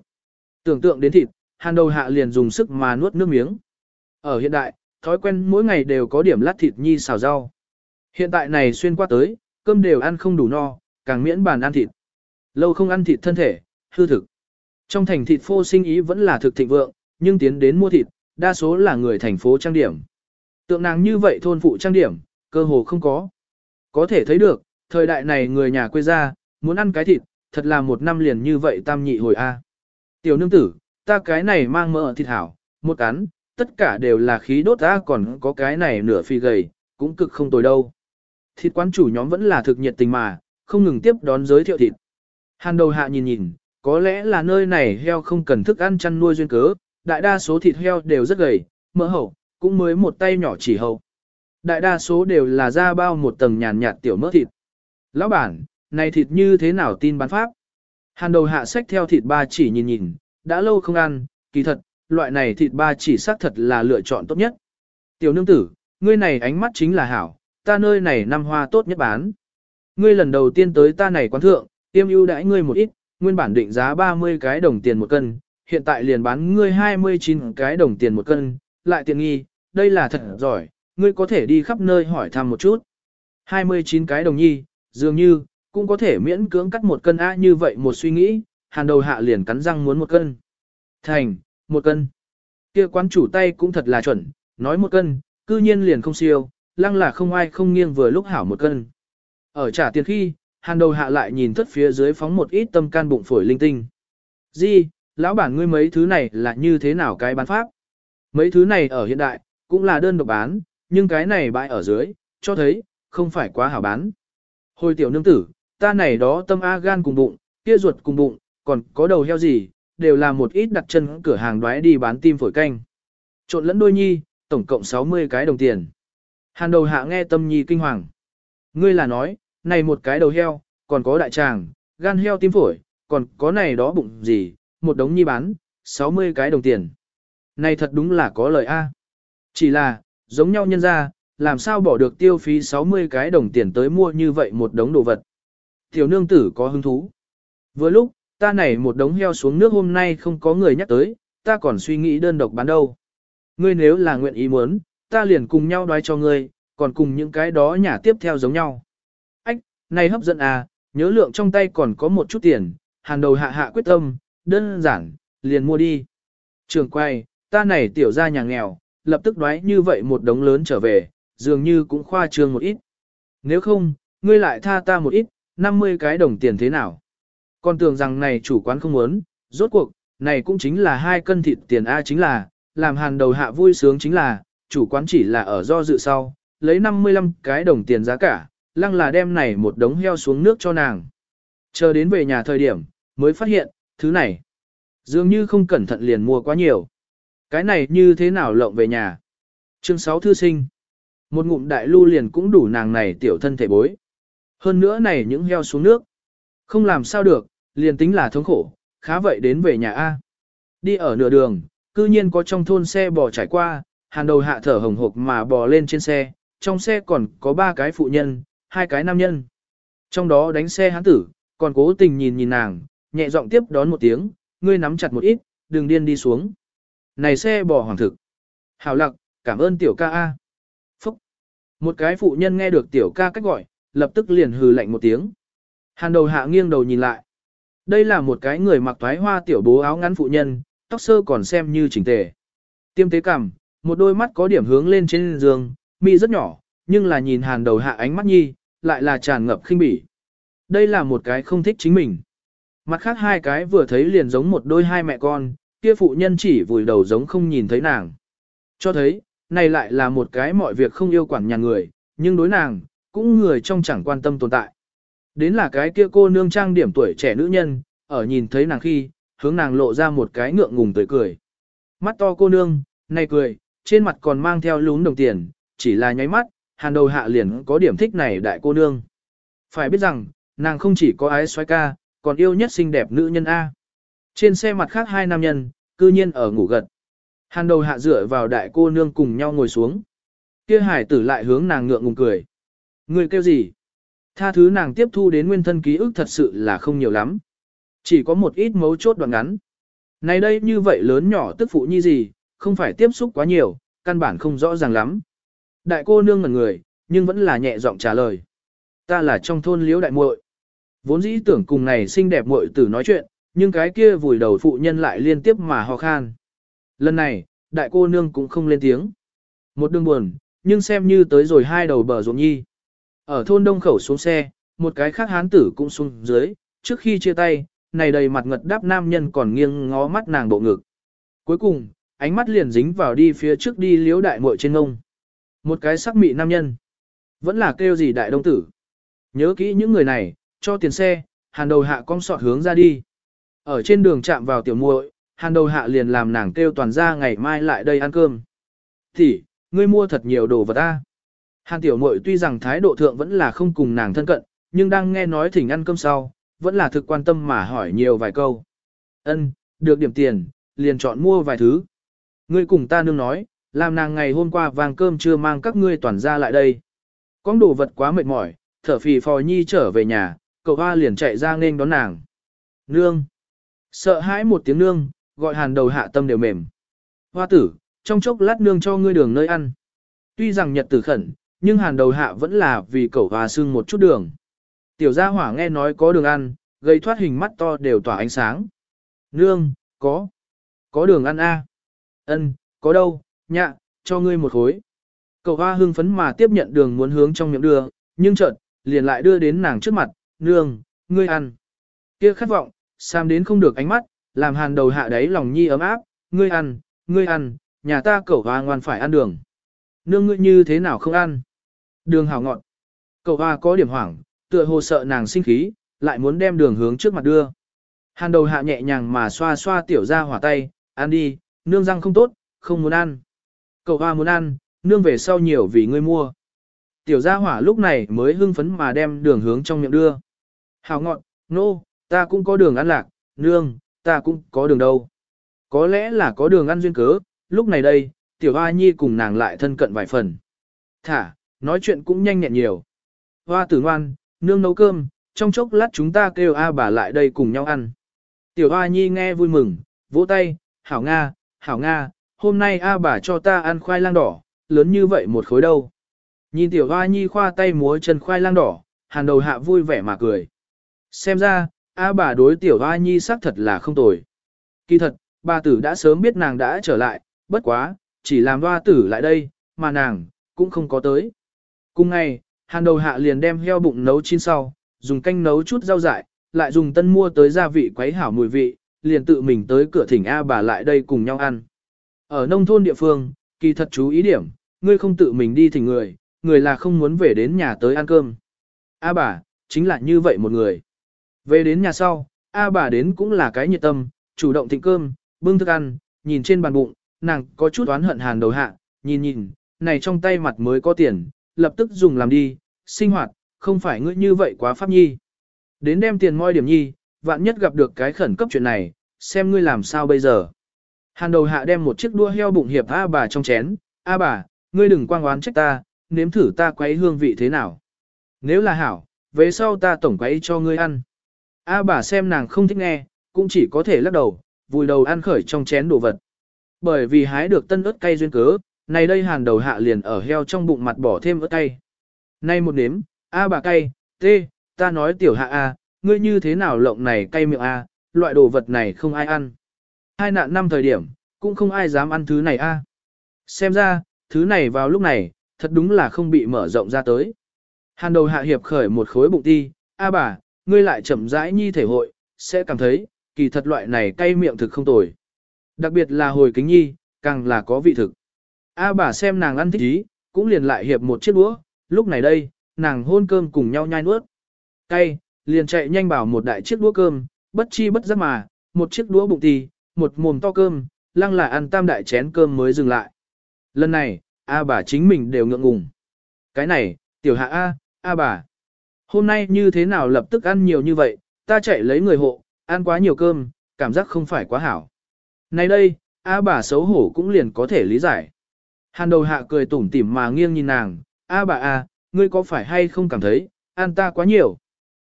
Tưởng tượng đến thịt, hàn đầu hạ liền dùng sức mà nuốt nước miếng. Ở hiện đại, thói quen mỗi ngày đều có điểm lát thịt nhi xào rau. Hiện tại này xuyên qua tới, cơm đều ăn không đủ no, càng miễn bàn ăn thịt. Lâu không ăn thịt thân thể, hư thực. Trong thành thịt phô sinh ý vẫn là thực thịnh vượng, nhưng tiến đến mua thịt, đa số là người thành phố trang điểm. Tượng nàng như vậy thôn phụ trang điểm, cơ hồ không có. Có thể thấy được, thời đại này người nhà quê ra, muốn ăn cái thịt, thật là một năm liền như vậy tam nhị hồi A. Tiểu nương tử, ta cái này mang mỡ thịt hảo, một cắn, tất cả đều là khí đốt ta còn có cái này nửa phi gầy, cũng cực không tồi đâu. Thịt quán chủ nhóm vẫn là thực nhiệt tình mà, không ngừng tiếp đón giới thiệu thịt. Hàn đầu hạ nhìn nhìn, có lẽ là nơi này heo không cần thức ăn chăn nuôi duyên cớ, đại đa số thịt heo đều rất gầy, mỡ hậu, cũng mới một tay nhỏ chỉ hậu. Đại đa số đều là da bao một tầng nhàn nhạt tiểu mỡ thịt. Lão bản, này thịt như thế nào tin bán pháp? Hàn đầu hạ sách theo thịt ba chỉ nhìn nhìn, đã lâu không ăn, kỳ thật, loại này thịt ba chỉ xác thật là lựa chọn tốt nhất. Tiểu nương tử, ngươi này ánh mắt chính là hảo, ta nơi này năm hoa tốt nhất bán. Ngươi lần đầu tiên tới ta này quán thượng, tiêm ưu đãi ngươi một ít, nguyên bản định giá 30 cái đồng tiền một cân, hiện tại liền bán ngươi 29 cái đồng tiền một cân, lại tiện nghi, đây là thật giỏi, ngươi có thể đi khắp nơi hỏi thăm một chút. 29 cái đồng nhi, dường như, cũng có thể miễn cưỡng cắt một cân A như vậy một suy nghĩ, hàn đầu hạ liền cắn răng muốn một cân. Thành, một cân. kia quán chủ tay cũng thật là chuẩn, nói một cân, cư nhiên liền không siêu, lăng là không ai không nghiêng vừa lúc hảo một cân. Ở trả tiền khi, hàn đầu hạ lại nhìn thất phía dưới phóng một ít tâm can bụng phổi linh tinh. Di, lão bản ngươi mấy thứ này là như thế nào cái bán pháp? Mấy thứ này ở hiện đại, cũng là đơn độc bán, nhưng cái này bãi ở dưới, cho thấy, không phải quá hảo bán. Hồi tiểu nương tử, ta này đó tâm A gan cùng bụng, kia ruột cùng bụng, còn có đầu heo gì, đều là một ít đặt chân cửa hàng đoái đi bán tim phổi canh. Trộn lẫn đôi nhi, tổng cộng 60 cái đồng tiền. Hàn đầu hạ nghe tâm nhi kinh hoàng. Ngươi là nói, này một cái đầu heo, còn có đại tràng, gan heo tim phổi, còn có này đó bụng gì, một đống nhi bán, 60 cái đồng tiền. Này thật đúng là có lời A. Chỉ là, giống nhau nhân ra, làm sao bỏ được tiêu phí 60 cái đồng tiền tới mua như vậy một đống đồ vật. Tiểu nương tử có hứng thú. Vừa lúc, ta này một đống heo xuống nước hôm nay không có người nhắc tới, ta còn suy nghĩ đơn độc bán đâu. Ngươi nếu là nguyện ý muốn, ta liền cùng nhau đoái cho ngươi, còn cùng những cái đó nhà tiếp theo giống nhau. Ách, này hấp dẫn à, nhớ lượng trong tay còn có một chút tiền, hàng đầu hạ hạ quyết tâm, đơn giản, liền mua đi. Trường quay, ta này tiểu ra nhà nghèo, lập tức đoái như vậy một đống lớn trở về, dường như cũng khoa trương một ít. Nếu không, ngươi lại tha ta một ít, 50 cái đồng tiền thế nào? Còn tưởng rằng này chủ quán không muốn, rốt cuộc, này cũng chính là hai cân thịt tiền A chính là, làm hàn đầu hạ vui sướng chính là, chủ quán chỉ là ở do dự sau, lấy 55 cái đồng tiền giá cả, lăng là đem này một đống heo xuống nước cho nàng. Chờ đến về nhà thời điểm, mới phát hiện, thứ này, dường như không cẩn thận liền mua quá nhiều. Cái này như thế nào lộng về nhà? Chương 6 thư sinh. Một ngụm đại lưu liền cũng đủ nàng này tiểu thân thể bối. Hơn nữa này những heo xuống nước. Không làm sao được, liền tính là thống khổ, khá vậy đến về nhà A. Đi ở nửa đường, cư nhiên có trong thôn xe bò trải qua, hàn đầu hạ thở hồng hộc mà bò lên trên xe, trong xe còn có ba cái phụ nhân, hai cái nam nhân. Trong đó đánh xe hán tử, còn cố tình nhìn nhìn nàng, nhẹ giọng tiếp đón một tiếng, ngươi nắm chặt một ít, đừng điên đi xuống. Này xe bò hoàng thực. Hảo lặc, cảm ơn tiểu ca A. Phúc. Một cái phụ nhân nghe được tiểu ca cách gọi, lập tức liền hừ lạnh một tiếng. Hàn đầu hạ nghiêng đầu nhìn lại. Đây là một cái người mặc thoái hoa tiểu bố áo ngắn phụ nhân, tóc sơ còn xem như chỉnh tề. Tiêm tế cằm, một đôi mắt có điểm hướng lên trên giường, mi rất nhỏ, nhưng là nhìn hàn đầu hạ ánh mắt nhi, lại là tràn ngập khinh bỉ. Đây là một cái không thích chính mình. Mặt khác hai cái vừa thấy liền giống một đôi hai mẹ con, kia phụ nhân chỉ vùi đầu giống không nhìn thấy nàng. Cho thấy, này lại là một cái mọi việc không yêu quản nhà người, nhưng đối nàng, cũng người trong chẳng quan tâm tồn tại. Đến là cái kia cô nương trang điểm tuổi trẻ nữ nhân, ở nhìn thấy nàng khi, hướng nàng lộ ra một cái ngượng ngùng tươi cười. Mắt to cô nương, này cười, trên mặt còn mang theo lún đồng tiền, chỉ là nháy mắt, hàn đầu hạ liền có điểm thích này đại cô nương. Phải biết rằng, nàng không chỉ có ái xoay ca, còn yêu nhất xinh đẹp nữ nhân A. Trên xe mặt khác hai nam nhân, cư nhiên ở ngủ gật. Hàn đầu hạ dựa vào đại cô nương cùng nhau ngồi xuống. Kia hải tử lại hướng nàng ngượng ngùng cười. Người kêu gì? Tha thứ nàng tiếp thu đến nguyên thân ký ức thật sự là không nhiều lắm. Chỉ có một ít mấu chốt đoạn ngắn. Này đây như vậy lớn nhỏ tức phụ như gì, không phải tiếp xúc quá nhiều, căn bản không rõ ràng lắm. Đại cô nương ngẩn người, nhưng vẫn là nhẹ giọng trả lời. Ta là trong thôn liễu đại muội. Vốn dĩ tưởng cùng này xinh đẹp muội tử nói chuyện, nhưng cái kia vùi đầu phụ nhân lại liên tiếp mà ho khan. Lần này, đại cô nương cũng không lên tiếng. Một đường buồn, nhưng xem như tới rồi hai đầu bờ ruộng nhi. Ở thôn đông khẩu xuống xe, một cái khác hán tử cũng xuống dưới, trước khi chia tay, này đầy mặt ngật đáp nam nhân còn nghiêng ngó mắt nàng bộ ngực. Cuối cùng, ánh mắt liền dính vào đi phía trước đi liếu đại muội trên ngông. Một cái sắc mị nam nhân. Vẫn là kêu gì đại đông tử. Nhớ kỹ những người này, cho tiền xe, hàn đầu hạ cong sọt hướng ra đi. Ở trên đường chạm vào tiểu muội, hàn đầu hạ liền làm nàng kêu toàn ra ngày mai lại đây ăn cơm. Thì, ngươi mua thật nhiều đồ vật ta. Hàn tiểu muội tuy rằng thái độ thượng vẫn là không cùng nàng thân cận, nhưng đang nghe nói thỉnh ăn cơm sau, vẫn là thực quan tâm mà hỏi nhiều vài câu. Ân, được điểm tiền, liền chọn mua vài thứ. Ngươi cùng ta nương nói, làm nàng ngày hôm qua vàng cơm chưa mang các ngươi toàn ra lại đây. Con đồ vật quá mệt mỏi, thở phì phò nhi trở về nhà, cậu hoa liền chạy ra nên đón nàng. Nương. Sợ hãi một tiếng nương, gọi hàn đầu hạ tâm đều mềm. Hoa tử, trong chốc lát nương cho ngươi đường nơi ăn. Tuy rằng nhật tử khẩn, nhưng hàn đầu hạ vẫn là vì cậu hoa xương một chút đường. Tiểu gia hỏa nghe nói có đường ăn, gây thoát hình mắt to đều tỏa ánh sáng. Nương, có. Có đường ăn a. Ân, có đâu, nhạ, cho ngươi một khối. Cậu hoa hưng phấn mà tiếp nhận đường muốn hướng trong miệng đưa, nhưng chợt liền lại đưa đến nàng trước mặt, nương, ngươi ăn. Kia khát vọng, sam đến không được ánh mắt, làm hàn đầu hạ đáy lòng nhi ấm áp, ngươi ăn, ngươi ăn, nhà ta cậu hoa ngoan phải ăn đường. Nương ngươi như thế nào không ăn? Đường hảo ngọn. Cậu hoa có điểm hoảng, tựa hồ sợ nàng sinh khí, lại muốn đem đường hướng trước mặt đưa. Hàn đầu hạ nhẹ nhàng mà xoa xoa tiểu ra hỏa tay, ăn đi, nương răng không tốt, không muốn ăn. Cậu hoa muốn ăn, nương về sau nhiều vì ngươi mua. Tiểu gia hỏa lúc này mới hưng phấn mà đem đường hướng trong miệng đưa. Hào ngọn, nô, no, ta cũng có đường ăn lạc, nương, ta cũng có đường đâu. Có lẽ là có đường ăn duyên cớ, lúc này đây, tiểu hoa nhi cùng nàng lại thân cận vài phần. Thả, nói chuyện cũng nhanh nhẹn nhiều. Hoa tử ngoan, nương nấu cơm, trong chốc lát chúng ta kêu A bà lại đây cùng nhau ăn. Tiểu hoa nhi nghe vui mừng, vỗ tay, hảo Nga, hảo Nga, hôm nay A bà cho ta ăn khoai lang đỏ, lớn như vậy một khối đâu. Nhìn tiểu hoa nhi khoa tay múa chân khoai lang đỏ, hàn đầu hạ vui vẻ mà cười. Xem ra, A bà đối tiểu hoa nhi xác thật là không tồi. Kỳ thật, bà tử đã sớm biết nàng đã trở lại, bất quá, chỉ làm hoa tử lại đây, mà nàng, cũng không có tới. Cùng ngày, hàn đầu hạ liền đem heo bụng nấu chín sau, dùng canh nấu chút rau dại, lại dùng tân mua tới gia vị quấy hảo mùi vị, liền tự mình tới cửa thỉnh A bà lại đây cùng nhau ăn. Ở nông thôn địa phương, kỳ thật chú ý điểm, ngươi không tự mình đi thỉnh người, người là không muốn về đến nhà tới ăn cơm. A bà, chính là như vậy một người. Về đến nhà sau, A bà đến cũng là cái nhiệt tâm, chủ động thịnh cơm, bưng thức ăn, nhìn trên bàn bụng, nàng có chút oán hận hàn đầu hạ, nhìn nhìn, này trong tay mặt mới có tiền, lập tức dùng làm đi, sinh hoạt, không phải ngươi như vậy quá pháp nhi. Đến đem tiền moi điểm nhi, vạn nhất gặp được cái khẩn cấp chuyện này, xem ngươi làm sao bây giờ. Hàn đầu hạ đem một chiếc đua heo bụng hiệp A bà trong chén, A bà, ngươi đừng quang oán trách ta, nếm thử ta quấy hương vị thế nào. Nếu là hảo, về sau ta tổng quấy cho ngươi ăn. A bà xem nàng không thích nghe, cũng chỉ có thể lắc đầu, vùi đầu ăn khởi trong chén đồ vật. Bởi vì hái được tân ớt cay duyên cớ, này đây hàn đầu hạ liền ở heo trong bụng mặt bỏ thêm ớt cay. Nay một nếm, A bà cay, tê, ta nói tiểu hạ A, ngươi như thế nào lộng này cay miệng A, loại đồ vật này không ai ăn. Hai nạn năm thời điểm, cũng không ai dám ăn thứ này A. Xem ra, thứ này vào lúc này, thật đúng là không bị mở rộng ra tới. Hàn đầu hạ hiệp khởi một khối bụng ti, A bà, ngươi lại chậm rãi nhi thể hội, sẽ cảm thấy, kỳ thật loại này cay miệng thực không tồi. Đặc biệt là hồi kính nhi, càng là có vị thực. A bà xem nàng ăn thích ý, cũng liền lại hiệp một chiếc đũa, lúc này đây, nàng hôn cơm cùng nhau nhai nuốt. Cay, liền chạy nhanh bảo một đại chiếc đũa cơm, bất chi bất giác mà, một chiếc đũa bụng tì, một mồm to cơm, lăng là ăn tam đại chén cơm mới dừng lại. Lần này, A bà chính mình đều ngượng ngùng. Cái này, tiểu hạ A, A bà. Hôm nay như thế nào lập tức ăn nhiều như vậy, ta chạy lấy người hộ, ăn quá nhiều cơm, cảm giác không phải quá hảo. Này đây, A bà xấu hổ cũng liền có thể lý giải. Hàn đầu hạ cười tủm tỉm mà nghiêng nhìn nàng, A bà A, ngươi có phải hay không cảm thấy, ăn ta quá nhiều.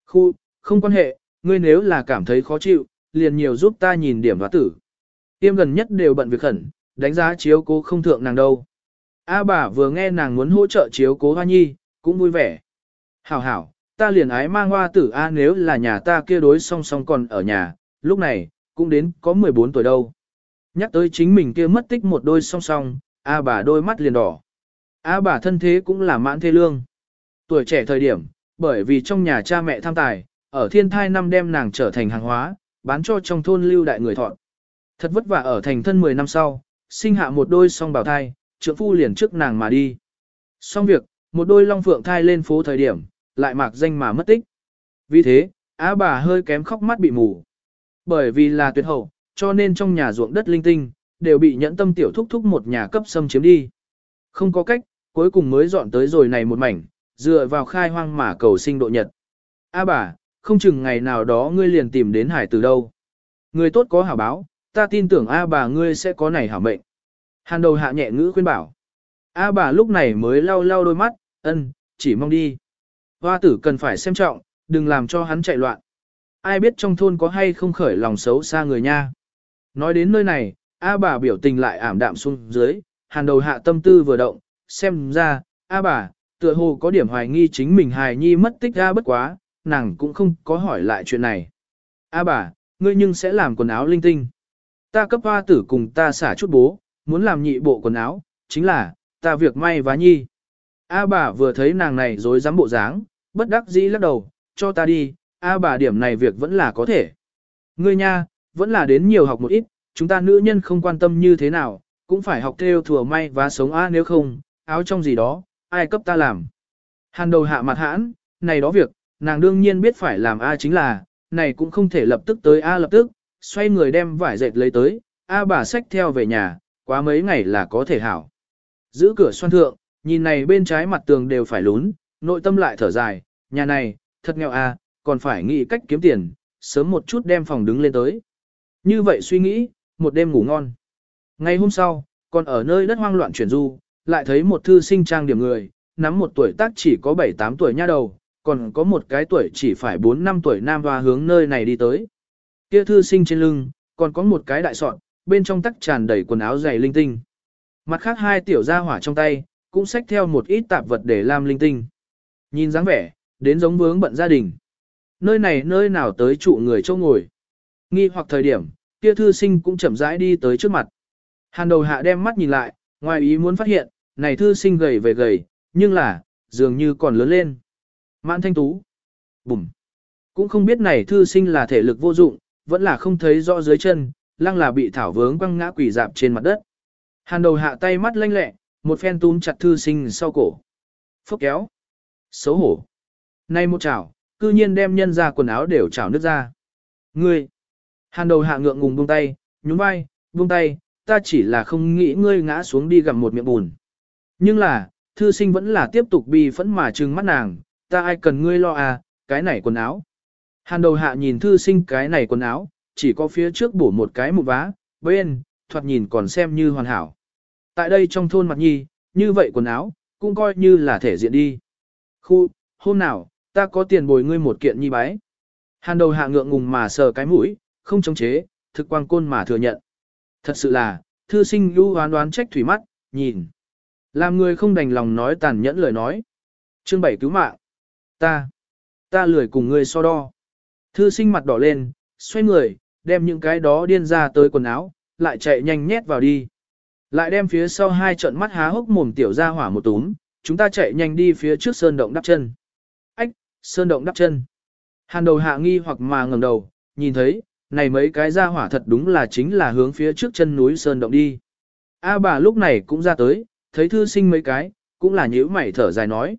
Khu, không quan hệ, ngươi nếu là cảm thấy khó chịu, liền nhiều giúp ta nhìn điểm và tử. Tiêm gần nhất đều bận việc khẩn, đánh giá chiếu cố không thượng nàng đâu. A bà vừa nghe nàng muốn hỗ trợ chiếu cố hoa nhi, cũng vui vẻ. Hảo hảo, ta liền ái mang hoa tử A nếu là nhà ta kia đối song song còn ở nhà, lúc này, cũng đến có 14 tuổi đâu. Nhắc tới chính mình kia mất tích một đôi song song, A bà đôi mắt liền đỏ. A bà thân thế cũng là mãn thê lương. Tuổi trẻ thời điểm, bởi vì trong nhà cha mẹ tham tài, ở thiên thai năm đem nàng trở thành hàng hóa, bán cho trong thôn lưu đại người thọn. Thật vất vả ở thành thân 10 năm sau, sinh hạ một đôi song bào thai, trượng phu liền trước nàng mà đi. Xong việc, một đôi long phượng thai lên phố thời điểm, lại mạc danh mà mất tích. Vì thế, á bà hơi kém khóc mắt bị mù. Bởi vì là tuyệt hậu, cho nên trong nhà ruộng đất linh tinh, đều bị nhẫn tâm tiểu thúc thúc một nhà cấp xâm chiếm đi. Không có cách, cuối cùng mới dọn tới rồi này một mảnh, dựa vào khai hoang mà cầu sinh độ nhật. A bà, không chừng ngày nào đó ngươi liền tìm đến hải từ đâu. Người tốt có hảo báo, ta tin tưởng A bà ngươi sẽ có này hảo mệnh. Hàn đầu hạ nhẹ ngữ khuyên bảo. A bà lúc này mới lau lau đôi mắt, ân, chỉ mong đi. Hoa tử cần phải xem trọng, đừng làm cho hắn chạy loạn. Ai biết trong thôn có hay không khởi lòng xấu xa người nha. Nói đến nơi này, A bà biểu tình lại ảm đạm xuống dưới, hàn đầu hạ tâm tư vừa động, xem ra, A bà, tựa hồ có điểm hoài nghi chính mình hài nhi mất tích ra bất quá, nàng cũng không có hỏi lại chuyện này. A bà, ngươi nhưng sẽ làm quần áo linh tinh. Ta cấp hoa tử cùng ta xả chút bố, muốn làm nhị bộ quần áo, chính là, ta việc may vá nhi. A bà vừa thấy nàng này dối dám bộ dáng, bất đắc dĩ lắc đầu, cho ta đi, A bà điểm này việc vẫn là có thể. Ngươi nha, vẫn là đến nhiều học một ít, chúng ta nữ nhân không quan tâm như thế nào, cũng phải học theo thừa may và sống A nếu không, áo trong gì đó, ai cấp ta làm. Hàn đầu hạ mặt hãn, này đó việc, nàng đương nhiên biết phải làm A chính là, này cũng không thể lập tức tới A lập tức, xoay người đem vải dệt lấy tới, A bà xách theo về nhà, quá mấy ngày là có thể hảo. Giữ cửa xoan thượng, nhìn này bên trái mặt tường đều phải lún, nội tâm lại thở dài, nhà này, thật nghèo A, còn phải nghĩ cách kiếm tiền, sớm một chút đem phòng đứng lên tới. Như vậy suy nghĩ, một đêm ngủ ngon. Ngày hôm sau, còn ở nơi đất hoang loạn chuyển du, lại thấy một thư sinh trang điểm người, nắm một tuổi tác chỉ có 7-8 tuổi nha đầu, còn có một cái tuổi chỉ phải 4 năm tuổi nam hoa hướng nơi này đi tới. Kia thư sinh trên lưng, còn có một cái đại sọt, bên trong tắc tràn đầy quần áo dày linh tinh. Mặt khác hai tiểu gia hỏa trong tay, cũng xách theo một ít tạp vật để làm linh tinh. Nhìn dáng vẻ, đến giống vướng bận gia đình. Nơi này nơi nào tới trụ người châu ngồi. Nghi hoặc thời điểm, kia thư sinh cũng chậm rãi đi tới trước mặt. Hàn đầu hạ đem mắt nhìn lại, ngoài ý muốn phát hiện, này thư sinh gầy về gầy, nhưng là, dường như còn lớn lên. Mãn thanh tú. Bùm. Cũng không biết này thư sinh là thể lực vô dụng, vẫn là không thấy rõ dưới chân, lăng là bị thảo vướng quăng ngã quỷ dạp trên mặt đất. Hàn đầu hạ tay mắt lanh lẹ, một phen túm chặt thư sinh sau cổ. Phốc kéo. Xấu hổ. Nay một chảo, cư nhiên đem nhân ra quần áo đều chảo nước ra. Ngươi. Hàn đầu hạ ngượng ngùng buông tay, nhún vai, buông tay, ta chỉ là không nghĩ ngươi ngã xuống đi gặm một miệng bùn. Nhưng là, thư sinh vẫn là tiếp tục bi phẫn mà trừng mắt nàng, ta ai cần ngươi lo à, cái này quần áo. Hàn đầu hạ nhìn thư sinh cái này quần áo, chỉ có phía trước bổ một cái một vá, bên, thoạt nhìn còn xem như hoàn hảo. Tại đây trong thôn mặt nhi, như vậy quần áo, cũng coi như là thể diện đi. Khu, hôm nào, ta có tiền bồi ngươi một kiện nhi bái. Hàn đầu hạ ngượng ngùng mà sờ cái mũi, không chống chế, thực quang côn mà thừa nhận. Thật sự là, thư sinh lưu hoán đoán trách thủy mắt, nhìn. Làm người không đành lòng nói tàn nhẫn lời nói. Chương 7 cứu mạng. Ta, ta lười cùng ngươi so đo. Thư sinh mặt đỏ lên, xoay người, đem những cái đó điên ra tới quần áo, lại chạy nhanh nhét vào đi. Lại đem phía sau hai trận mắt há hốc mồm tiểu ra hỏa một túm, chúng ta chạy nhanh đi phía trước sơn động đắp chân. Ách, sơn động đắp chân. Hàn đầu hạ nghi hoặc mà ngẩng đầu, nhìn thấy, này mấy cái ra hỏa thật đúng là chính là hướng phía trước chân núi sơn động đi. A bà lúc này cũng ra tới, thấy thư sinh mấy cái, cũng là nhíu mày thở dài nói.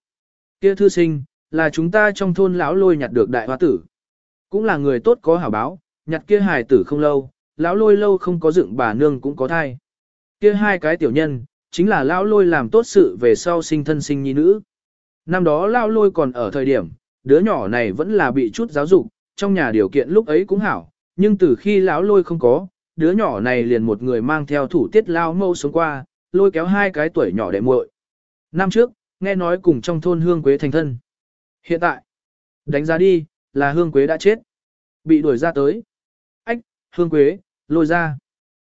Kia thư sinh, là chúng ta trong thôn lão lôi nhặt được đại hoa tử. Cũng là người tốt có hảo báo, nhặt kia hài tử không lâu, lão lôi lâu không có dựng bà nương cũng có thai. Kia hai cái tiểu nhân, chính là lão lôi làm tốt sự về sau sinh thân sinh nhi nữ. Năm đó lão lôi còn ở thời điểm, đứa nhỏ này vẫn là bị chút giáo dục, trong nhà điều kiện lúc ấy cũng hảo, nhưng từ khi lão lôi không có, đứa nhỏ này liền một người mang theo thủ tiết lao mâu sống qua, lôi kéo hai cái tuổi nhỏ đệ muội. Năm trước, nghe nói cùng trong thôn Hương Quế thành thân. Hiện tại, đánh giá đi, là Hương Quế đã chết. Bị đuổi ra tới. Ách, Hương Quế, lôi ra.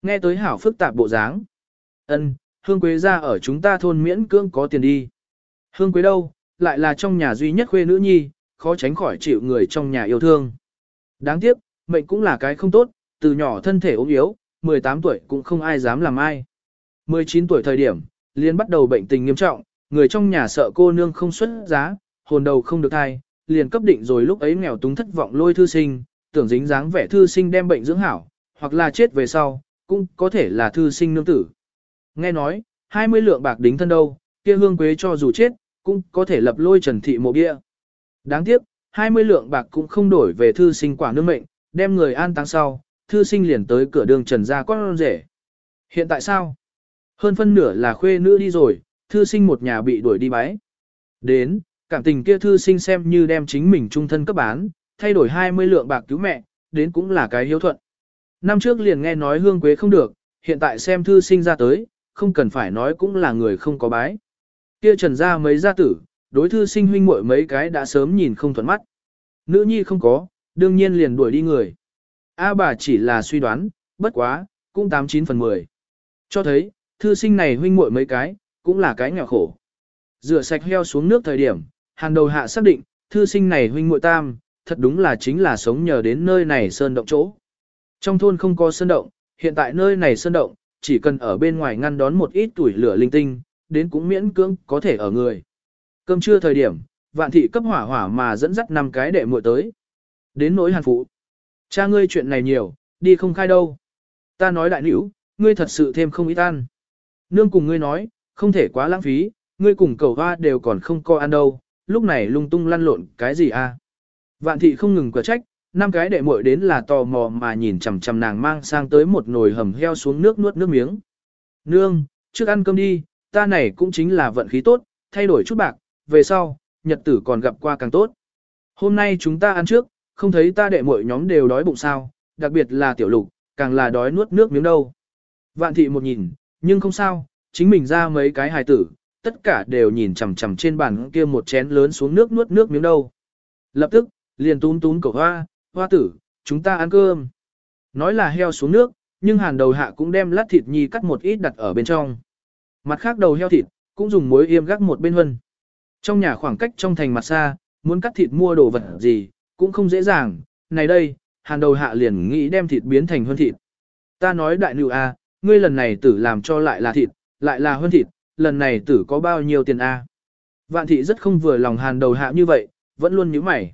Nghe tới hảo phức tạp bộ dáng. Ân, Hương Quế ra ở chúng ta thôn miễn cưỡng có tiền đi. Hương Quế đâu, lại là trong nhà duy nhất khuê nữ nhi, khó tránh khỏi chịu người trong nhà yêu thương. Đáng tiếc, mệnh cũng là cái không tốt, từ nhỏ thân thể ốm yếu, 18 tuổi cũng không ai dám làm ai. 19 tuổi thời điểm, liền bắt đầu bệnh tình nghiêm trọng, người trong nhà sợ cô nương không xuất giá, hồn đầu không được thai, liền cấp định rồi lúc ấy nghèo túng thất vọng lôi thư sinh, tưởng dính dáng vẻ thư sinh đem bệnh dưỡng hảo, hoặc là chết về sau, cũng có thể là thư sinh nương tử. Nghe nói, 20 lượng bạc đính thân đâu, kia hương quế cho dù chết, cũng có thể lập lôi trần thị mộ bia. Đáng tiếc, 20 lượng bạc cũng không đổi về thư sinh quả nương mệnh, đem người an táng sau, thư sinh liền tới cửa đường trần ra con rể. Hiện tại sao? Hơn phân nửa là khuê nữ đi rồi, thư sinh một nhà bị đuổi đi bái. Đến, cảm tình kia thư sinh xem như đem chính mình trung thân cấp bán, thay đổi 20 lượng bạc cứu mẹ, đến cũng là cái hiếu thuận. Năm trước liền nghe nói hương quế không được, hiện tại xem thư sinh ra tới, không cần phải nói cũng là người không có bái. Kia trần ra mấy gia tử, đối thư sinh huynh muội mấy cái đã sớm nhìn không thuận mắt. Nữ nhi không có, đương nhiên liền đuổi đi người. A bà chỉ là suy đoán, bất quá, cũng 89 phần 10. Cho thấy, thư sinh này huynh muội mấy cái, cũng là cái nghèo khổ. Rửa sạch heo xuống nước thời điểm, hàng đầu hạ xác định, thư sinh này huynh muội tam, thật đúng là chính là sống nhờ đến nơi này sơn động chỗ. Trong thôn không có sơn động, hiện tại nơi này sơn động, chỉ cần ở bên ngoài ngăn đón một ít tuổi lửa linh tinh, đến cũng miễn cưỡng có thể ở người. Cơm trưa thời điểm, vạn thị cấp hỏa hỏa mà dẫn dắt năm cái đệ muội tới. Đến nỗi hàn phụ. Cha ngươi chuyện này nhiều, đi không khai đâu. Ta nói đại nữ, ngươi thật sự thêm không ít ăn. Nương cùng ngươi nói, không thể quá lãng phí, ngươi cùng cầu hoa đều còn không co ăn đâu, lúc này lung tung lăn lộn cái gì à. Vạn thị không ngừng quả trách, năm cái đệ muội đến là tò mò mà nhìn chằm chằm nàng mang sang tới một nồi hầm heo xuống nước nuốt nước miếng. Nương, trước ăn cơm đi, ta này cũng chính là vận khí tốt, thay đổi chút bạc, về sau, nhật tử còn gặp qua càng tốt. Hôm nay chúng ta ăn trước, không thấy ta đệ muội nhóm đều đói bụng sao, đặc biệt là tiểu lục, càng là đói nuốt nước miếng đâu. Vạn thị một nhìn, nhưng không sao, chính mình ra mấy cái hài tử, tất cả đều nhìn chằm chằm trên bàn kia một chén lớn xuống nước nuốt nước miếng đâu. Lập tức, liền túm túm cầu hoa, hoa tử, chúng ta ăn cơm. Nói là heo xuống nước, nhưng hàn đầu hạ cũng đem lát thịt nhi cắt một ít đặt ở bên trong. Mặt khác đầu heo thịt, cũng dùng muối yêm gác một bên hân. Trong nhà khoảng cách trong thành mặt xa, muốn cắt thịt mua đồ vật gì, cũng không dễ dàng. Này đây, hàn đầu hạ liền nghĩ đem thịt biến thành hơn thịt. Ta nói đại nữ a, ngươi lần này tử làm cho lại là thịt, lại là hơn thịt, lần này tử có bao nhiêu tiền a? Vạn thị rất không vừa lòng hàn đầu hạ như vậy, vẫn luôn nhíu mày.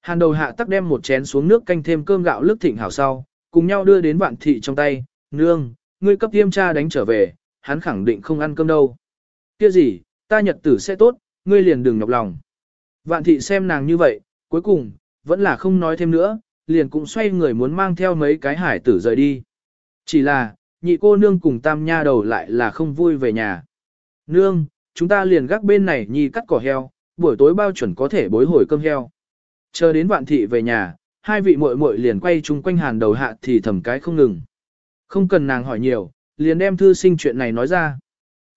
Hàn đầu hạ tắc đem một chén xuống nước canh thêm cơm gạo lức thịnh hảo sau, cùng nhau đưa đến vạn thị trong tay, nương, ngươi cấp tiêm cha đánh trở về, hắn khẳng định không ăn cơm đâu. Kia gì, ta nhật tử sẽ tốt, ngươi liền đừng nhọc lòng. Vạn thị xem nàng như vậy, cuối cùng, vẫn là không nói thêm nữa, liền cũng xoay người muốn mang theo mấy cái hải tử rời đi. Chỉ là, nhị cô nương cùng tam nha đầu lại là không vui về nhà. Nương, chúng ta liền gác bên này nhi cắt cỏ heo, buổi tối bao chuẩn có thể bối hồi cơm heo. Chờ đến vạn thị về nhà, hai vị muội muội liền quay chung quanh hàn đầu hạ thì thầm cái không ngừng. Không cần nàng hỏi nhiều, liền đem thư sinh chuyện này nói ra.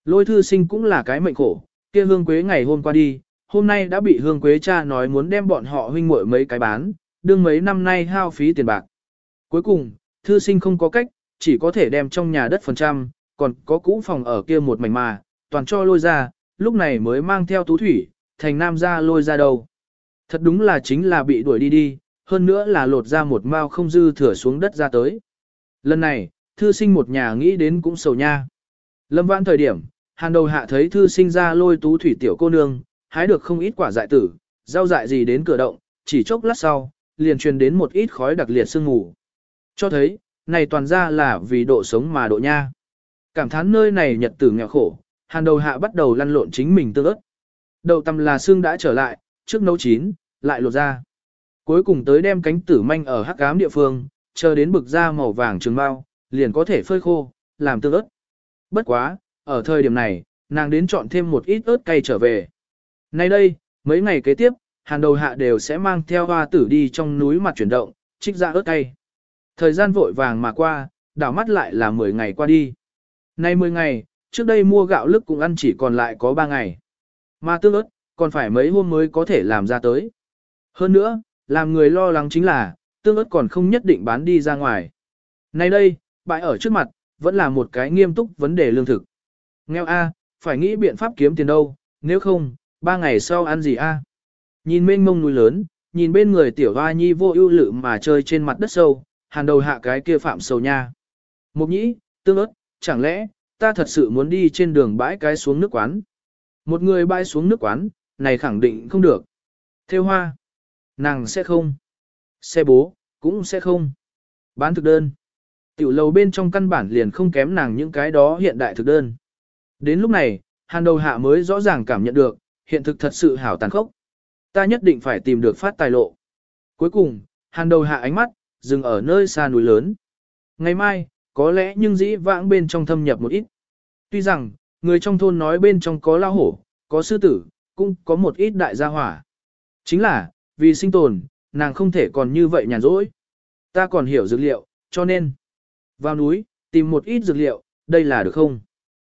Lôi thư sinh cũng là cái mệnh khổ, kia hương quế ngày hôm qua đi, hôm nay đã bị hương quế cha nói muốn đem bọn họ huynh muội mấy cái bán, đương mấy năm nay hao phí tiền bạc. Cuối cùng, thư sinh không có cách, chỉ có thể đem trong nhà đất phần trăm, còn có cũ phòng ở kia một mảnh mà, toàn cho lôi ra, lúc này mới mang theo tú thủy, thành nam ra lôi ra đâu. Thật đúng là chính là bị đuổi đi đi, hơn nữa là lột ra một mao không dư thừa xuống đất ra tới. Lần này, thư sinh một nhà nghĩ đến cũng sầu nha. Lâm vãn thời điểm, hàn đầu hạ thấy thư sinh ra lôi tú thủy tiểu cô nương, hái được không ít quả dại tử, rau dại gì đến cửa động, chỉ chốc lát sau, liền truyền đến một ít khói đặc liệt sương ngủ. Cho thấy, này toàn ra là vì độ sống mà độ nha. Cảm thán nơi này nhật tử nghèo khổ, hàn đầu hạ bắt đầu lăn lộn chính mình tương ớt. Đầu tầm là xương đã trở lại, trước nấu chín, lại lột ra. Cuối cùng tới đem cánh tử manh ở hắc ám địa phương, chờ đến bực da màu vàng trường bao, liền có thể phơi khô, làm tương ớt. Bất quá, ở thời điểm này, nàng đến chọn thêm một ít ớt cay trở về. Nay đây, mấy ngày kế tiếp, hàn đầu hạ đều sẽ mang theo hoa tử đi trong núi mặt chuyển động, trích ra ớt cay. Thời gian vội vàng mà qua, đảo mắt lại là 10 ngày qua đi. Nay 10 ngày, trước đây mua gạo lức cũng ăn chỉ còn lại có 3 ngày. Mà tương ớt, còn phải mấy hôm mới có thể làm ra tới. Hơn nữa, làm người lo lắng chính là, tương ớt còn không nhất định bán đi ra ngoài. Nay đây, bãi ở trước mặt, vẫn là một cái nghiêm túc vấn đề lương thực. Nghèo A, phải nghĩ biện pháp kiếm tiền đâu, nếu không, ba ngày sau ăn gì A. Nhìn mênh mông núi lớn, nhìn bên người tiểu hoa nhi vô ưu lự mà chơi trên mặt đất sâu, hàn đầu hạ cái kia phạm sầu nha. Mục nhĩ, tương ớt, chẳng lẽ, ta thật sự muốn đi trên đường bãi cái xuống nước quán. Một người bãi xuống nước quán, này khẳng định không được. Theo hoa, nàng sẽ không. Xe bố, cũng sẽ không. Bán thực đơn. Tiểu lầu bên trong căn bản liền không kém nàng những cái đó hiện đại thực đơn. Đến lúc này, hàn đầu hạ mới rõ ràng cảm nhận được, hiện thực thật sự hảo tàn khốc. Ta nhất định phải tìm được phát tài lộ. Cuối cùng, hàn đầu hạ ánh mắt, dừng ở nơi xa núi lớn. Ngày mai, có lẽ nhưng dĩ vãng bên trong thâm nhập một ít. Tuy rằng, người trong thôn nói bên trong có lao hổ, có sư tử, cũng có một ít đại gia hỏa. Chính là, vì sinh tồn, nàng không thể còn như vậy nhàn rỗi. Ta còn hiểu dược liệu, cho nên, vào núi, tìm một ít dược liệu, đây là được không?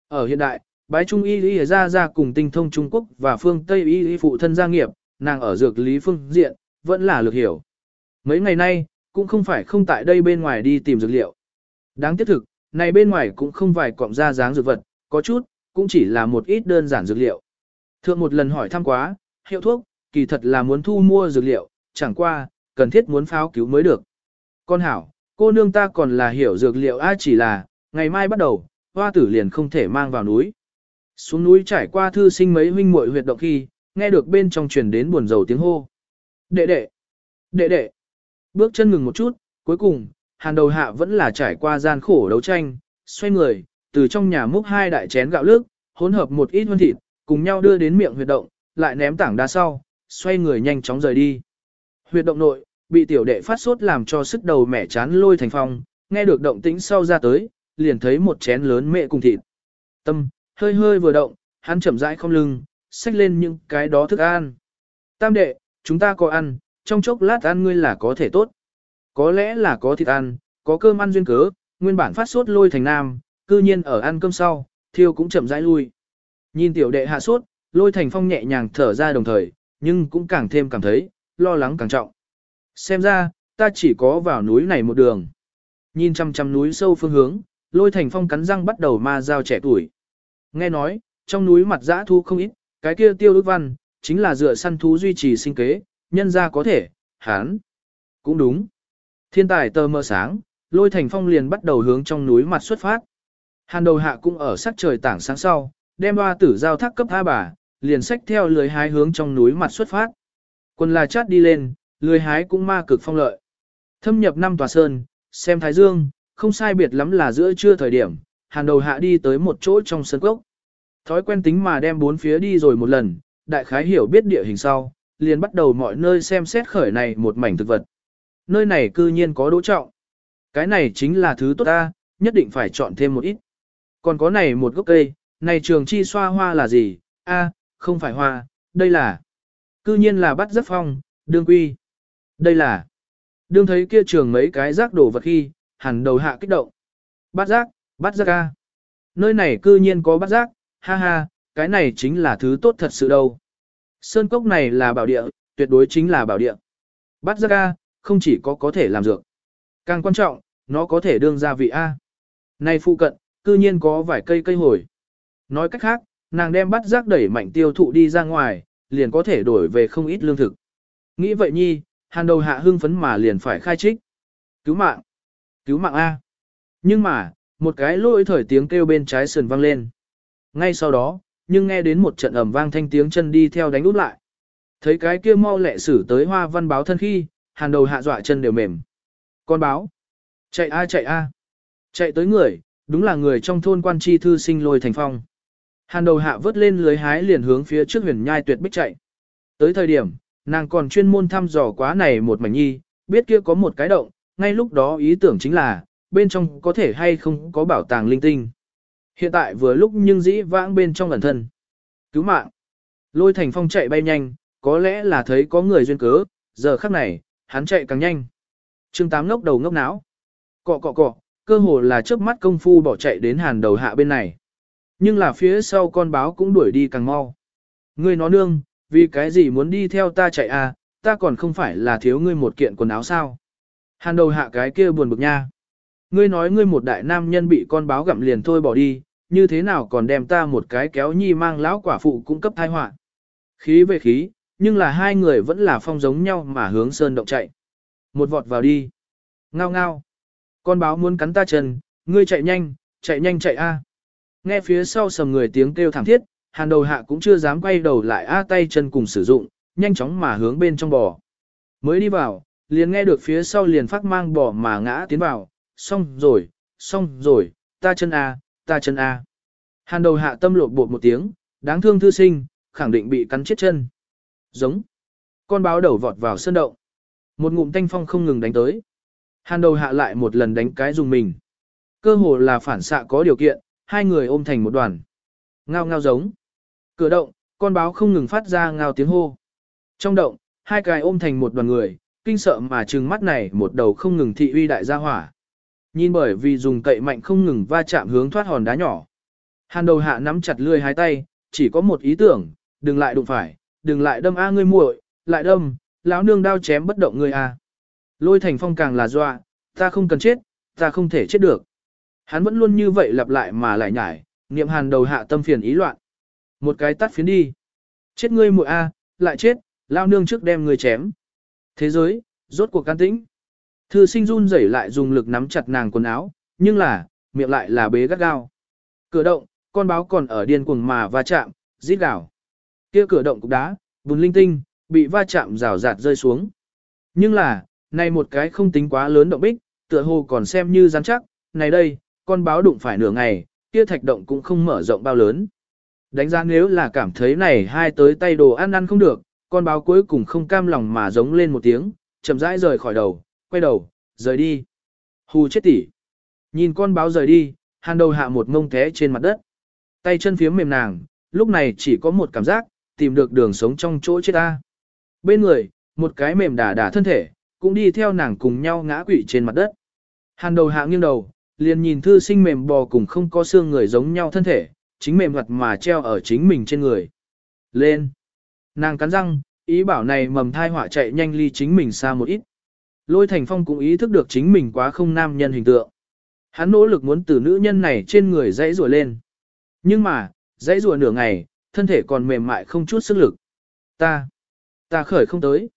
Ở hiện đại, bái trung y lý ra ra cùng tinh thông Trung Quốc và phương Tây y lý phụ thân gia nghiệp, nàng ở dược lý phương diện, vẫn là lược hiểu. Mấy ngày nay, cũng không phải không tại đây bên ngoài đi tìm dược liệu. Đáng tiếc thực, này bên ngoài cũng không vài cọng da dáng dược vật, có chút, cũng chỉ là một ít đơn giản dược liệu. Thượng một lần hỏi thăm quá, hiệu thuốc, kỳ thật là muốn thu mua dược liệu, chẳng qua, cần thiết muốn pháo cứu mới được. Con hảo, cô nương ta còn là hiểu dược liệu ai chỉ là, ngày mai bắt đầu, hoa tử liền không thể mang vào núi. Xuống núi trải qua thư sinh mấy huynh muội huyệt động khi, nghe được bên trong truyền đến buồn rầu tiếng hô. Đệ đệ, đệ đệ, bước chân ngừng một chút, cuối cùng, hàn đầu hạ vẫn là trải qua gian khổ đấu tranh, xoay người, từ trong nhà múc hai đại chén gạo lức, hỗn hợp một ít hơn thịt, cùng nhau đưa đến miệng huyệt động, lại ném tảng đá sau, xoay người nhanh chóng rời đi. Huyệt động nội, bị tiểu đệ phát sốt làm cho sức đầu mẻ chán lôi thành phong, nghe được động tĩnh sau ra tới, liền thấy một chén lớn mẹ cùng thịt. Tâm, hơi hơi vừa động, hắn chậm rãi không lưng, xách lên những cái đó thức ăn. Tam đệ, chúng ta có ăn, trong chốc lát ăn ngươi là có thể tốt. Có lẽ là có thịt ăn, có cơm ăn duyên cớ, nguyên bản phát sốt lôi thành nam, cư nhiên ở ăn cơm sau, thiêu cũng chậm rãi lui. Nhìn tiểu đệ hạ sốt, lôi thành phong nhẹ nhàng thở ra đồng thời, nhưng cũng càng thêm cảm thấy, lo lắng càng trọng. Xem ra, ta chỉ có vào núi này một đường. Nhìn chăm chăm núi sâu phương hướng, lôi thành phong cắn răng bắt đầu ma giao trẻ tuổi. Nghe nói, trong núi mặt dã thu không ít, cái kia tiêu ước văn, chính là dựa săn thú duy trì sinh kế, nhân ra có thể, hán. Cũng đúng. Thiên tài tơ mơ sáng, lôi thành phong liền bắt đầu hướng trong núi mặt xuất phát. Hàn đầu hạ cũng ở sắc trời tảng sáng sau, đem hoa tử giao thác cấp tha bà, liền sách theo lưới hái hướng trong núi mặt xuất phát. Quân là chát đi lên, lưới hái cũng ma cực phong lợi. Thâm nhập năm tòa sơn, xem thái dương, không sai biệt lắm là giữa trưa thời điểm, hàn đầu hạ đi tới một chỗ trong sân cốc. Thói quen tính mà đem bốn phía đi rồi một lần, đại khái hiểu biết địa hình sau, liền bắt đầu mọi nơi xem xét khởi này một mảnh thực vật. Nơi này cư nhiên có đỗ trọng. Cái này chính là thứ tốt ta, nhất định phải chọn thêm một ít. Còn có này một gốc cây, này trường chi xoa hoa là gì? A, không phải hoa, đây là. Cư nhiên là bắt giấc phong, đương quy. Đây là. Đương thấy kia trường mấy cái rác đổ vật khi, hẳn đầu hạ kích động. Bắt rác, bắt rác A. Nơi này cư nhiên có bắt rác, ha ha, cái này chính là thứ tốt thật sự đâu. Sơn cốc này là bảo địa, tuyệt đối chính là bảo địa. Bát giác a, không chỉ có có thể làm dược. Càng quan trọng, nó có thể đương gia vị A. Này phụ cận, cư nhiên có vài cây cây hồi. Nói cách khác, nàng đem bát giác đẩy mạnh tiêu thụ đi ra ngoài, liền có thể đổi về không ít lương thực. Nghĩ vậy nhi, hàn đầu hạ hưng phấn mà liền phải khai trích. Cứu mạng! Cứu mạng A! Nhưng mà, một cái lỗi thời tiếng kêu bên trái sườn vang lên. Ngay sau đó, nhưng nghe đến một trận ầm vang thanh tiếng chân đi theo đánh út lại. Thấy cái kia mau lẹ xử tới hoa văn báo thân khi, hàn đầu hạ dọa chân đều mềm. Con báo! Chạy a chạy a! Chạy tới người, đúng là người trong thôn quan tri thư sinh lôi thành phong. Hàn đầu hạ vớt lên lưới hái liền hướng phía trước huyền nhai tuyệt bích chạy. Tới thời điểm, nàng còn chuyên môn thăm dò quá này một mảnh nhi, biết kia có một cái động, ngay lúc đó ý tưởng chính là, bên trong có thể hay không có bảo tàng linh tinh. Hiện tại vừa lúc nhưng dĩ vãng bên trong ẩn thân. Cứu mạng. Lôi thành phong chạy bay nhanh, có lẽ là thấy có người duyên cớ, giờ khắc này, hắn chạy càng nhanh. Trương Tám ngốc đầu ngốc não. Cọ cọ cọ, cơ hồ là chớp mắt công phu bỏ chạy đến hàn đầu hạ bên này. Nhưng là phía sau con báo cũng đuổi đi càng mau. Ngươi nó nương, vì cái gì muốn đi theo ta chạy à, ta còn không phải là thiếu ngươi một kiện quần áo sao. Hàn đầu hạ cái kia buồn bực nha. Ngươi nói ngươi một đại nam nhân bị con báo gặm liền thôi bỏ đi, như thế nào còn đem ta một cái kéo nhi mang lão quả phụ cung cấp thai họa Khí về khí, nhưng là hai người vẫn là phong giống nhau mà hướng sơn động chạy. Một vọt vào đi. Ngao ngao. Con báo muốn cắn ta chân, ngươi chạy nhanh, chạy nhanh chạy a. Nghe phía sau sầm người tiếng kêu thảm thiết, hàn đầu hạ cũng chưa dám quay đầu lại a tay chân cùng sử dụng, nhanh chóng mà hướng bên trong bò. Mới đi vào, liền nghe được phía sau liền phát mang bò mà ngã tiến vào, xong rồi, xong rồi, ta chân a, ta chân a. Hàn đầu hạ tâm lột bột một tiếng, đáng thương thư sinh, khẳng định bị cắn chết chân. Giống. Con báo đầu vọt vào sơn động. Một ngụm thanh phong không ngừng đánh tới. Hàn đầu hạ lại một lần đánh cái dùng mình. Cơ hồ là phản xạ có điều kiện, hai người ôm thành một đoàn. Ngao ngao giống. Cửa động, con báo không ngừng phát ra ngao tiếng hô. Trong động, hai cái ôm thành một đoàn người, kinh sợ mà trừng mắt này một đầu không ngừng thị uy đại gia hỏa. Nhìn bởi vì dùng cậy mạnh không ngừng va chạm hướng thoát hòn đá nhỏ. Hàn đầu hạ nắm chặt lươi hai tay, chỉ có một ý tưởng, đừng lại đụng phải, đừng lại đâm a ngươi muội, lại đâm, lão nương đao chém bất động ngươi a. Lôi thành phong càng là dọa, ta không cần chết, ta không thể chết được. Hắn vẫn luôn như vậy lặp lại mà lại nhải, niệm hàn đầu hạ tâm phiền ý loạn. Một cái tắt phiến đi. Chết ngươi muội a, lại chết, lao nương trước đem ngươi chém. Thế giới, rốt cuộc can tĩnh. Thư sinh run rẩy lại dùng lực nắm chặt nàng quần áo, nhưng là, miệng lại là bế gắt gao. Cửa động, con báo còn ở điên cuồng mà va chạm, rít gào. Kia cửa động cục đá, bùn linh tinh, bị va chạm rào rạt rơi xuống. Nhưng là, này một cái không tính quá lớn động bích, tựa hồ còn xem như rắn chắc, này đây, con báo đụng phải nửa ngày, kia thạch động cũng không mở rộng bao lớn. Đánh giá nếu là cảm thấy này hai tới tay đồ ăn ăn không được, con báo cuối cùng không cam lòng mà giống lên một tiếng, chậm rãi rời khỏi đầu, quay đầu, rời đi. Hù chết tỉ. Nhìn con báo rời đi, hàn đầu hạ một ngông té trên mặt đất. Tay chân phía mềm nàng, lúc này chỉ có một cảm giác, tìm được đường sống trong chỗ chết ta. Bên người, một cái mềm đà đà thân thể, cũng đi theo nàng cùng nhau ngã quỵ trên mặt đất. Hàn đầu hạ nghiêng đầu, liền nhìn thư sinh mềm bò cùng không có xương người giống nhau thân thể, chính mềm mặt mà treo ở chính mình trên người. Lên! Nàng cắn răng, ý bảo này mầm thai họa chạy nhanh ly chính mình xa một ít. Lôi thành phong cũng ý thức được chính mình quá không nam nhân hình tượng. Hắn nỗ lực muốn từ nữ nhân này trên người dãy rùa lên. Nhưng mà, dãy rùa nửa ngày, thân thể còn mềm mại không chút sức lực. Ta, ta khởi không tới.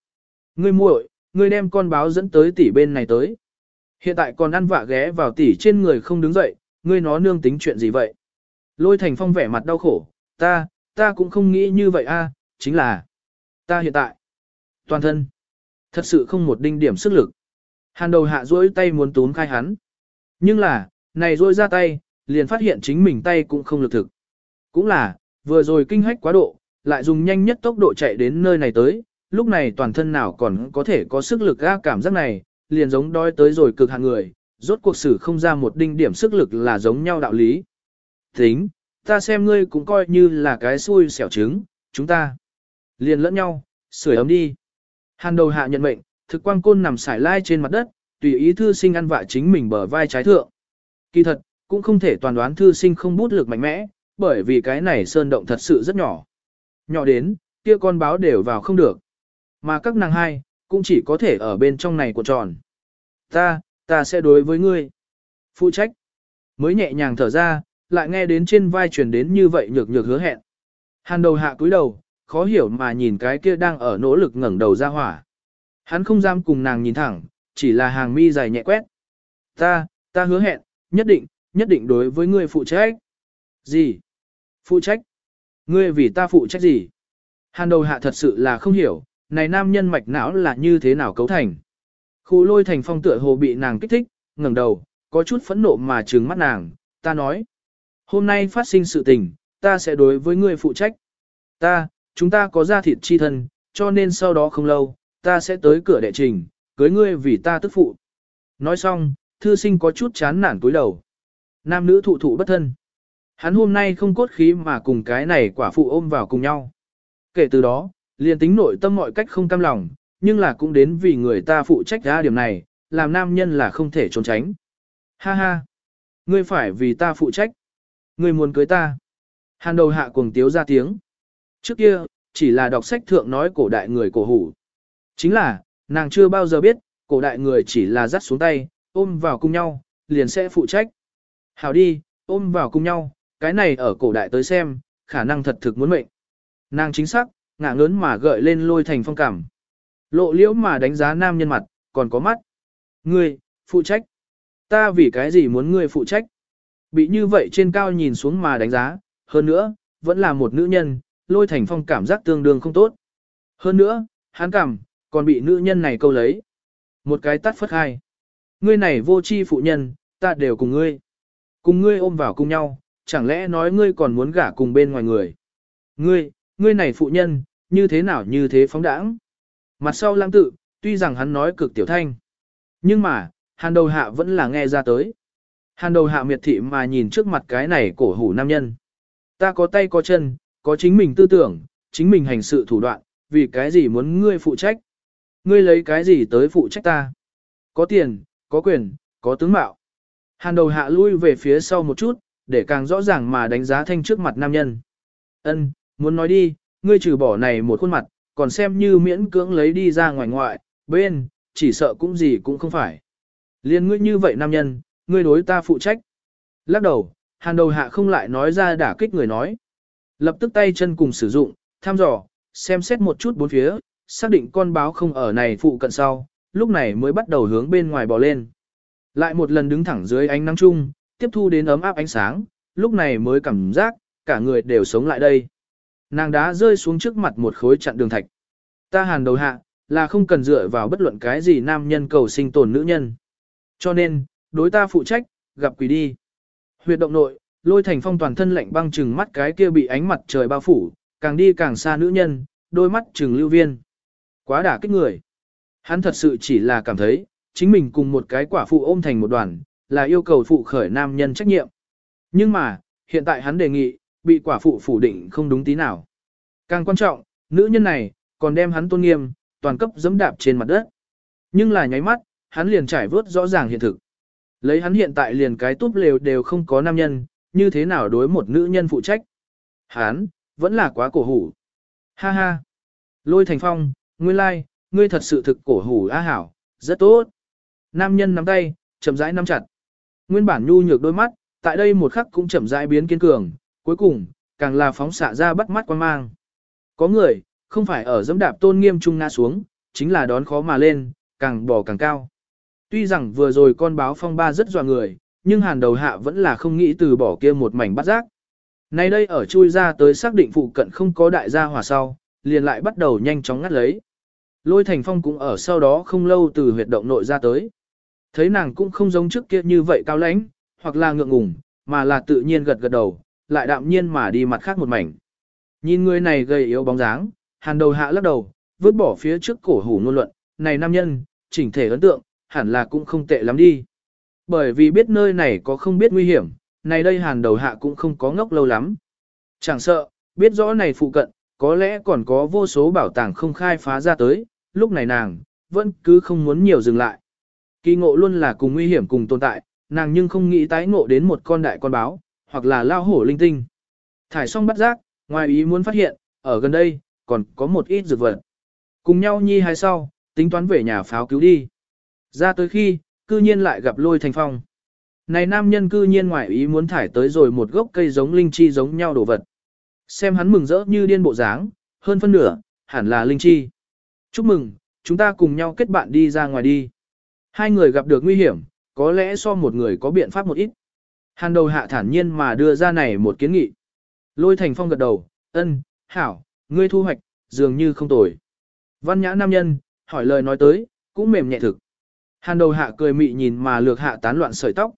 Ngươi muội, ngươi đem con báo dẫn tới tỷ bên này tới. Hiện tại còn ăn vạ ghé vào tỷ trên người không đứng dậy, ngươi nó nương tính chuyện gì vậy? Lôi thành phong vẻ mặt đau khổ, ta, ta cũng không nghĩ như vậy a, chính là, ta hiện tại, toàn thân, thật sự không một đinh điểm sức lực. Hàn đầu hạ duỗi tay muốn túm khai hắn. Nhưng là, này duỗi ra tay, liền phát hiện chính mình tay cũng không lực thực. Cũng là, vừa rồi kinh hách quá độ, lại dùng nhanh nhất tốc độ chạy đến nơi này tới, lúc này toàn thân nào còn có thể có sức lực ra cảm giác này, liền giống đói tới rồi cực hạn người, rốt cuộc xử không ra một đinh điểm sức lực là giống nhau đạo lý. Tính, ta xem ngươi cũng coi như là cái xui xẻo trứng, chúng ta liền lẫn nhau, sửa ấm đi. Hàn đầu hạ nhận mệnh, thực quang côn nằm sải lai trên mặt đất, tùy ý thư sinh ăn vạ chính mình bờ vai trái thượng. Kỳ thật, cũng không thể toàn đoán thư sinh không bút lực mạnh mẽ, bởi vì cái này sơn động thật sự rất nhỏ. Nhỏ đến, kia con báo đều vào không được. Mà các nàng hai, cũng chỉ có thể ở bên trong này của tròn. Ta, ta sẽ đối với ngươi. Phụ trách. Mới nhẹ nhàng thở ra, lại nghe đến trên vai truyền đến như vậy nhược nhược hứa hẹn. Hàn đầu hạ cúi đầu, khó hiểu mà nhìn cái kia đang ở nỗ lực ngẩng đầu ra hỏa. Hắn không dám cùng nàng nhìn thẳng, chỉ là hàng mi dài nhẹ quét. Ta, ta hứa hẹn, nhất định, nhất định đối với ngươi phụ trách. Gì? Phụ trách? Ngươi vì ta phụ trách gì? Hàn đầu hạ thật sự là không hiểu, này nam nhân mạch não là như thế nào cấu thành. Khu lôi thành phong tựa hồ bị nàng kích thích, ngẩng đầu, có chút phẫn nộ mà trừng mắt nàng, ta nói. Hôm nay phát sinh sự tình, ta sẽ đối với ngươi phụ trách. Ta, chúng ta có gia thịt chi thân, cho nên sau đó không lâu, ta sẽ tới cửa đệ trình, cưới ngươi vì ta tức phụ. Nói xong, thư sinh có chút chán nản túi đầu. Nam nữ thụ thụ bất thân. Hắn hôm nay không cốt khí mà cùng cái này quả phụ ôm vào cùng nhau. Kể từ đó, liền tính nội tâm mọi cách không cam lòng, nhưng là cũng đến vì người ta phụ trách ra điểm này, làm nam nhân là không thể trốn tránh. Ha ha! Ngươi phải vì ta phụ trách. Ngươi muốn cưới ta. Hàn đầu hạ cuồng tiếu ra tiếng. Trước kia, chỉ là đọc sách thượng nói cổ đại người cổ hủ. Chính là, nàng chưa bao giờ biết, cổ đại người chỉ là dắt xuống tay, ôm vào cùng nhau, liền sẽ phụ trách. Hảo đi, ôm vào cùng nhau, cái này ở cổ đại tới xem, khả năng thật thực muốn mệnh. Nàng chính xác, ngả ngớn mà gợi lên lôi thành phong cảm. Lộ liễu mà đánh giá nam nhân mặt, còn có mắt. Ngươi, phụ trách. Ta vì cái gì muốn ngươi phụ trách? Bị như vậy trên cao nhìn xuống mà đánh giá, hơn nữa, vẫn là một nữ nhân, lôi thành phong cảm giác tương đương không tốt. Hơn nữa, hắn cảm, còn bị nữ nhân này câu lấy. Một cái tắt phất hai. Ngươi này vô chi phụ nhân, ta đều cùng ngươi. Cùng ngươi ôm vào cùng nhau, chẳng lẽ nói ngươi còn muốn gả cùng bên ngoài người. Ngươi, ngươi này phụ nhân, như thế nào như thế phóng đãng. Mặt sau lãng tự, tuy rằng hắn nói cực tiểu thanh. Nhưng mà, hàn đầu hạ vẫn là nghe ra tới. Hàn đầu hạ miệt thị mà nhìn trước mặt cái này cổ hủ nam nhân. Ta có tay có chân, có chính mình tư tưởng, chính mình hành sự thủ đoạn, vì cái gì muốn ngươi phụ trách. Ngươi lấy cái gì tới phụ trách ta. Có tiền, có quyền, có tướng mạo. Hàn đầu hạ lui về phía sau một chút, để càng rõ ràng mà đánh giá thanh trước mặt nam nhân. Ân, muốn nói đi, ngươi trừ bỏ này một khuôn mặt, còn xem như miễn cưỡng lấy đi ra ngoài ngoại, bên, chỉ sợ cũng gì cũng không phải. Liên ngươi như vậy nam nhân, ngươi đối ta phụ trách. Lắc đầu, hàn đầu hạ không lại nói ra đả kích người nói. Lập tức tay chân cùng sử dụng, thăm dò, xem xét một chút bốn phía, xác định con báo không ở này phụ cận sau, lúc này mới bắt đầu hướng bên ngoài bò lên. Lại một lần đứng thẳng dưới ánh nắng chung, tiếp thu đến ấm áp ánh sáng, lúc này mới cảm giác, cả người đều sống lại đây. Nàng đá rơi xuống trước mặt một khối chặn đường thạch. Ta hàn đầu hạ, là không cần dựa vào bất luận cái gì nam nhân cầu sinh tồn nữ nhân. Cho nên, đối ta phụ trách, gặp quỷ đi. Huyệt động nội, lôi thành phong toàn thân lạnh băng chừng mắt cái kia bị ánh mặt trời bao phủ, càng đi càng xa nữ nhân, đôi mắt chừng lưu viên. Quá đả kích người. Hắn thật sự chỉ là cảm thấy, chính mình cùng một cái quả phụ ôm thành một đoàn, là yêu cầu phụ khởi nam nhân trách nhiệm. Nhưng mà, hiện tại hắn đề nghị, bị quả phụ phủ định không đúng tí nào. Càng quan trọng, nữ nhân này, còn đem hắn tôn nghiêm, toàn cấp dẫm đạp trên mặt đất. Nhưng là nháy mắt, hắn liền trải vớt rõ ràng hiện thực. Lấy hắn hiện tại liền cái túp lều đều không có nam nhân, như thế nào đối một nữ nhân phụ trách. Hắn, vẫn là quá cổ hủ. Ha ha. Lôi thành phong, nguyên lai, like, ngươi thật sự thực cổ hủ á hảo, rất tốt. Nam nhân nắm tay, chậm rãi nắm chặt. Nguyên bản nhu nhược đôi mắt, tại đây một khắc cũng chậm rãi biến kiên cường, cuối cùng, càng là phóng xạ ra bắt mắt quan mang. Có người, không phải ở dẫm đạp tôn nghiêm trung ngã xuống, chính là đón khó mà lên, càng bò càng cao. Tuy rằng vừa rồi con báo phong ba rất dọa người, nhưng hàn đầu hạ vẫn là không nghĩ từ bỏ kia một mảnh bắt giác. Nay đây ở chui ra tới xác định phụ cận không có đại gia hỏa sau, liền lại bắt đầu nhanh chóng ngắt lấy. Lôi thành phong cũng ở sau đó không lâu từ huyệt động nội ra tới. Thấy nàng cũng không giống trước kia như vậy cao lãnh, hoặc là ngượng ngùng, mà là tự nhiên gật gật đầu, lại đạm nhiên mà đi mặt khác một mảnh. Nhìn người này gầy yếu bóng dáng, hàn đầu hạ lắc đầu, vứt bỏ phía trước cổ hủ ngôn luận, này nam nhân, chỉnh thể ấn tượng, hẳn là cũng không tệ lắm đi. Bởi vì biết nơi này có không biết nguy hiểm, này đây hàn đầu hạ cũng không có ngốc lâu lắm. Chẳng sợ, biết rõ này phụ cận, có lẽ còn có vô số bảo tàng không khai phá ra tới, lúc này nàng, vẫn cứ không muốn nhiều dừng lại. Kỳ ngộ luôn là cùng nguy hiểm cùng tồn tại, nàng nhưng không nghĩ tái ngộ đến một con đại con báo, hoặc là lao hổ linh tinh. Thải xong bắt giác, ngoài ý muốn phát hiện, ở gần đây, còn có một ít dược vật. Cùng nhau nhi hai sau, tính toán về nhà pháo cứu đi. Ra tới khi, cư nhiên lại gặp lôi thành phong. Này nam nhân cư nhiên ngoại ý muốn thải tới rồi một gốc cây giống linh chi giống nhau đồ vật. Xem hắn mừng rỡ như điên bộ dáng, hơn phân nửa, hẳn là linh chi. Chúc mừng, chúng ta cùng nhau kết bạn đi ra ngoài đi. Hai người gặp được nguy hiểm, có lẽ so một người có biện pháp một ít. Hàn đầu hạ thản nhiên mà đưa ra này một kiến nghị. Lôi thành phong gật đầu, ân, hảo, ngươi thu hoạch, dường như không tồi. Văn nhã nam nhân, hỏi lời nói tới, cũng mềm nhẹ thực. Hàn đầu hạ cười mị nhìn mà lược hạ tán loạn sợi tóc.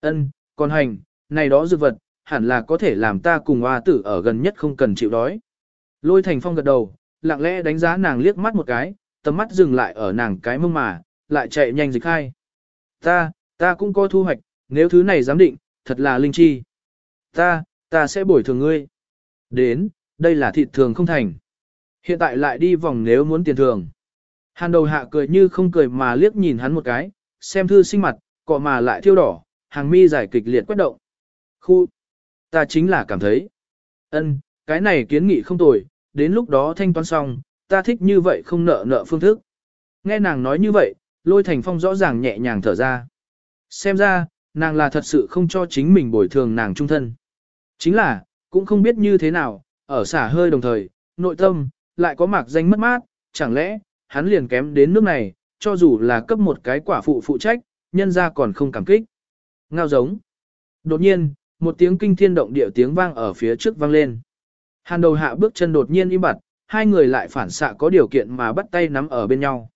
Ân, còn hành, này đó dược vật, hẳn là có thể làm ta cùng hoa tử ở gần nhất không cần chịu đói. Lôi thành phong gật đầu, lặng lẽ đánh giá nàng liếc mắt một cái, tầm mắt dừng lại ở nàng cái mông mà, lại chạy nhanh dịch khai. Ta, ta cũng có thu hoạch, nếu thứ này giám định, thật là linh chi. Ta, ta sẽ bồi thường ngươi. Đến, đây là thịt thường không thành. Hiện tại lại đi vòng nếu muốn tiền thường. Hàn đầu hạ cười như không cười mà liếc nhìn hắn một cái, xem thư sinh mặt, cọ mà lại thiêu đỏ, hàng mi giải kịch liệt quét động. Khu, ta chính là cảm thấy. ân, cái này kiến nghị không tồi, đến lúc đó thanh toán xong, ta thích như vậy không nợ nợ phương thức. Nghe nàng nói như vậy, lôi thành phong rõ ràng nhẹ nhàng thở ra. Xem ra, nàng là thật sự không cho chính mình bồi thường nàng trung thân. Chính là, cũng không biết như thế nào, ở xả hơi đồng thời, nội tâm, lại có mạc danh mất mát, chẳng lẽ, hắn liền kém đến nước này, cho dù là cấp một cái quả phụ phụ trách, nhân ra còn không cảm kích. Ngao giống. Đột nhiên, một tiếng kinh thiên động địa tiếng vang ở phía trước vang lên. Hàn đầu hạ bước chân đột nhiên im bặt, hai người lại phản xạ có điều kiện mà bắt tay nắm ở bên nhau.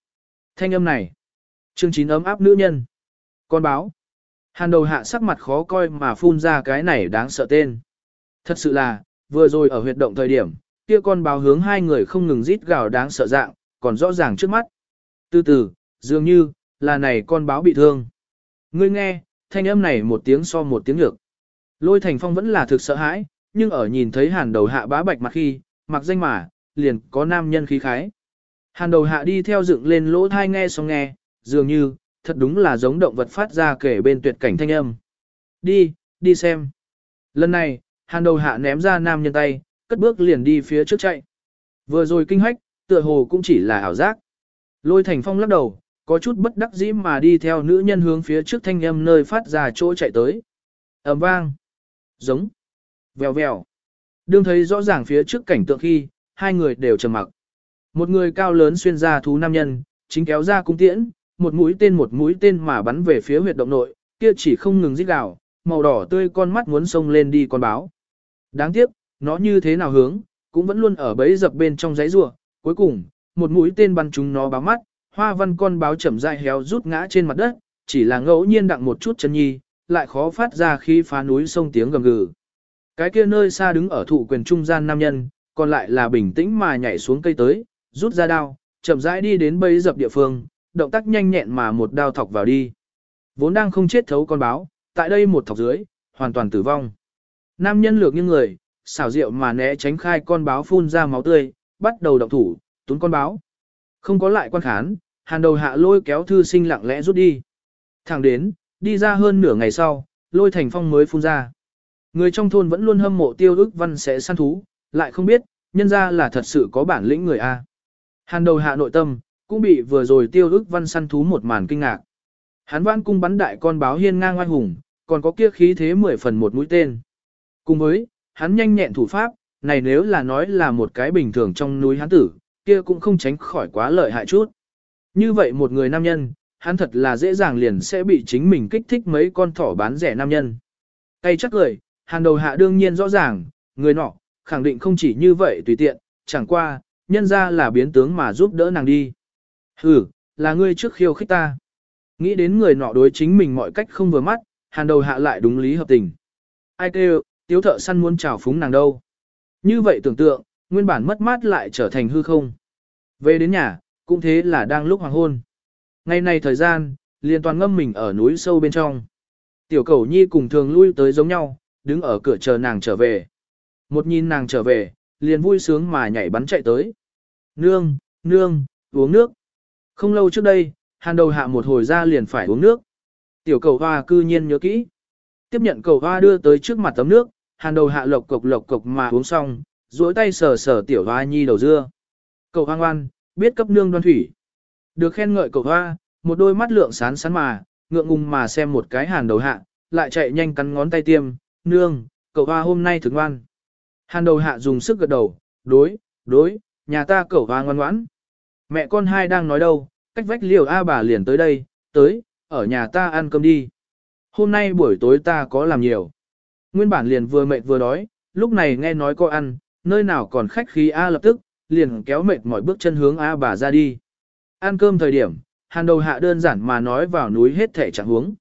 Thanh âm này. Chương chín ấm áp nữ nhân. Con báo. Hàn đầu hạ sắc mặt khó coi mà phun ra cái này đáng sợ tên. Thật sự là, vừa rồi ở huyệt động thời điểm, kia con báo hướng hai người không ngừng rít gào đáng sợ dạng, còn rõ ràng trước mắt. Từ từ, dường như, là này con báo bị thương. Ngươi nghe, thanh âm này một tiếng so một tiếng ngược. Lôi thành phong vẫn là thực sợ hãi, nhưng ở nhìn thấy hàn đầu hạ bá bạch mặt khi, mặc danh mà, liền có nam nhân khí khái. Hàn đầu hạ đi theo dựng lên lỗ thai nghe xong nghe, dường như, thật đúng là giống động vật phát ra kể bên tuyệt cảnh thanh âm. Đi, đi xem. Lần này, hàn đầu hạ ném ra nam nhân tay, cất bước liền đi phía trước chạy. Vừa rồi kinh hách, tựa hồ cũng chỉ là ảo giác. Lôi thành phong lắc đầu, có chút bất đắc dĩ mà đi theo nữ nhân hướng phía trước thanh âm nơi phát ra chỗ chạy tới. ầm vang. Giống. Vèo vèo. Đương thấy rõ ràng phía trước cảnh tượng khi, hai người đều trầm mặc. Một người cao lớn xuyên ra thú nam nhân, chính kéo ra cung tiễn, một mũi tên một mũi tên mà bắn về phía huyệt động nội, kia chỉ không ngừng rít gào, màu đỏ tươi con mắt muốn xông lên đi con báo. Đáng tiếc, nó như thế nào hướng, cũng vẫn luôn ở bấy dập bên trong giấy rùa, cuối cùng, một mũi tên bắn trúng nó báo mắt, hoa văn con báo chậm rãi héo rút ngã trên mặt đất, chỉ là ngẫu nhiên đặng một chút chân nhi, lại khó phát ra khi phá núi sông tiếng gầm gừ. Cái kia nơi xa đứng ở thụ quyền trung gian nam nhân, còn lại là bình tĩnh mà nhảy xuống cây tới, rút ra đao, chậm rãi đi đến bấy dập địa phương, động tác nhanh nhẹn mà một đao thọc vào đi. Vốn đang không chết thấu con báo, tại đây một thọc dưới, hoàn toàn tử vong. Nam nhân lược như người, xảo diệu mà né tránh khai con báo phun ra máu tươi, bắt đầu động thủ, tún con báo. Không có lại quan khán, hàn đầu hạ lôi kéo thư sinh lặng lẽ rút đi. Thẳng đến, đi ra hơn nửa ngày sau, lôi thành phong mới phun ra. Người trong thôn vẫn luôn hâm mộ tiêu ức văn sẽ săn thú, lại không biết, nhân ra là thật sự có bản lĩnh người A. Hàn đầu hạ nội tâm, cũng bị vừa rồi tiêu ức văn săn thú một màn kinh ngạc. Hắn văn cung bắn đại con báo hiên ngang oai hùng, còn có kia khí thế mười phần một mũi tên. Cùng với, hắn nhanh nhẹn thủ pháp, này nếu là nói là một cái bình thường trong núi hắn tử, kia cũng không tránh khỏi quá lợi hại chút. Như vậy một người nam nhân, hắn thật là dễ dàng liền sẽ bị chính mình kích thích mấy con thỏ bán rẻ nam nhân. Tay chắc cười, hàng đầu hạ đương nhiên rõ ràng, người nọ, khẳng định không chỉ như vậy tùy tiện, chẳng qua, nhân ra là biến tướng mà giúp đỡ nàng đi. hừ là ngươi trước khiêu khích ta. Nghĩ đến người nọ đối chính mình mọi cách không vừa mắt, hàn đầu hạ lại đúng lý hợp tình. Ai kêu, tiếu thợ săn muốn chào phúng nàng đâu. Như vậy tưởng tượng, nguyên bản mất mát lại trở thành hư không. Về đến nhà, cũng thế là đang lúc hoàng hôn. Ngày này thời gian, liền toàn ngâm mình ở núi sâu bên trong. Tiểu cầu nhi cùng thường lui tới giống nhau, đứng ở cửa chờ nàng trở về. Một nhìn nàng trở về, liền vui sướng mà nhảy bắn chạy tới. Nương, nương, uống nước. Không lâu trước đây, hàn đầu hạ một hồi ra liền phải uống nước. Tiểu cầu hoa cư nhiên nhớ kỹ. Tiếp nhận cầu hoa đưa tới trước mặt tấm nước, hàn đầu hạ lộc cộc lộc cộc mà uống xong, duỗi tay sờ sờ tiểu hoa nhi đầu dưa. Cậu hoang ngoan, biết cấp nương đoan thủy. Được khen ngợi cậu hoa, một đôi mắt lượng sán sán mà, ngượng ngùng mà xem một cái hàn đầu hạ, lại chạy nhanh cắn ngón tay tiêm, nương, cậu hoa hôm nay thức ngoan. Hàn đầu hạ dùng sức gật đầu, đối, đối, nhà ta cậu hoa ngoan ngoãn. Mẹ con hai đang nói đâu, cách vách liều A bà liền tới đây, tới, ở nhà ta ăn cơm đi. Hôm nay buổi tối ta có làm nhiều. Nguyên bản liền vừa mệt vừa đói, lúc này nghe nói có ăn, nơi nào còn khách khí A lập tức, liền kéo mệt mọi bước chân hướng A bà ra đi. Ăn cơm thời điểm, hàn đầu hạ đơn giản mà nói vào núi hết thể chẳng huống.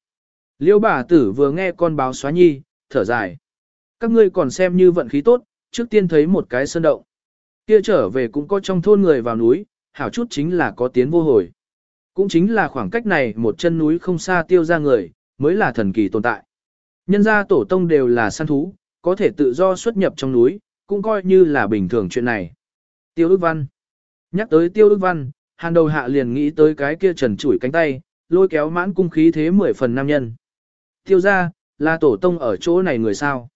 Liêu bà tử vừa nghe con báo xóa nhi, thở dài. Các ngươi còn xem như vận khí tốt, trước tiên thấy một cái sơn động. Kia trở về cũng có trong thôn người vào núi, hảo chút chính là có tiến vô hồi. Cũng chính là khoảng cách này một chân núi không xa tiêu ra người, mới là thần kỳ tồn tại. Nhân gia tổ tông đều là săn thú, có thể tự do xuất nhập trong núi, cũng coi như là bình thường chuyện này. Tiêu Đức Văn Nhắc tới Tiêu Đức Văn, hàn đầu hạ liền nghĩ tới cái kia trần chủi cánh tay, lôi kéo mãn cung khí thế mười phần nam nhân. Tiêu ra, là tổ tông ở chỗ này người sao?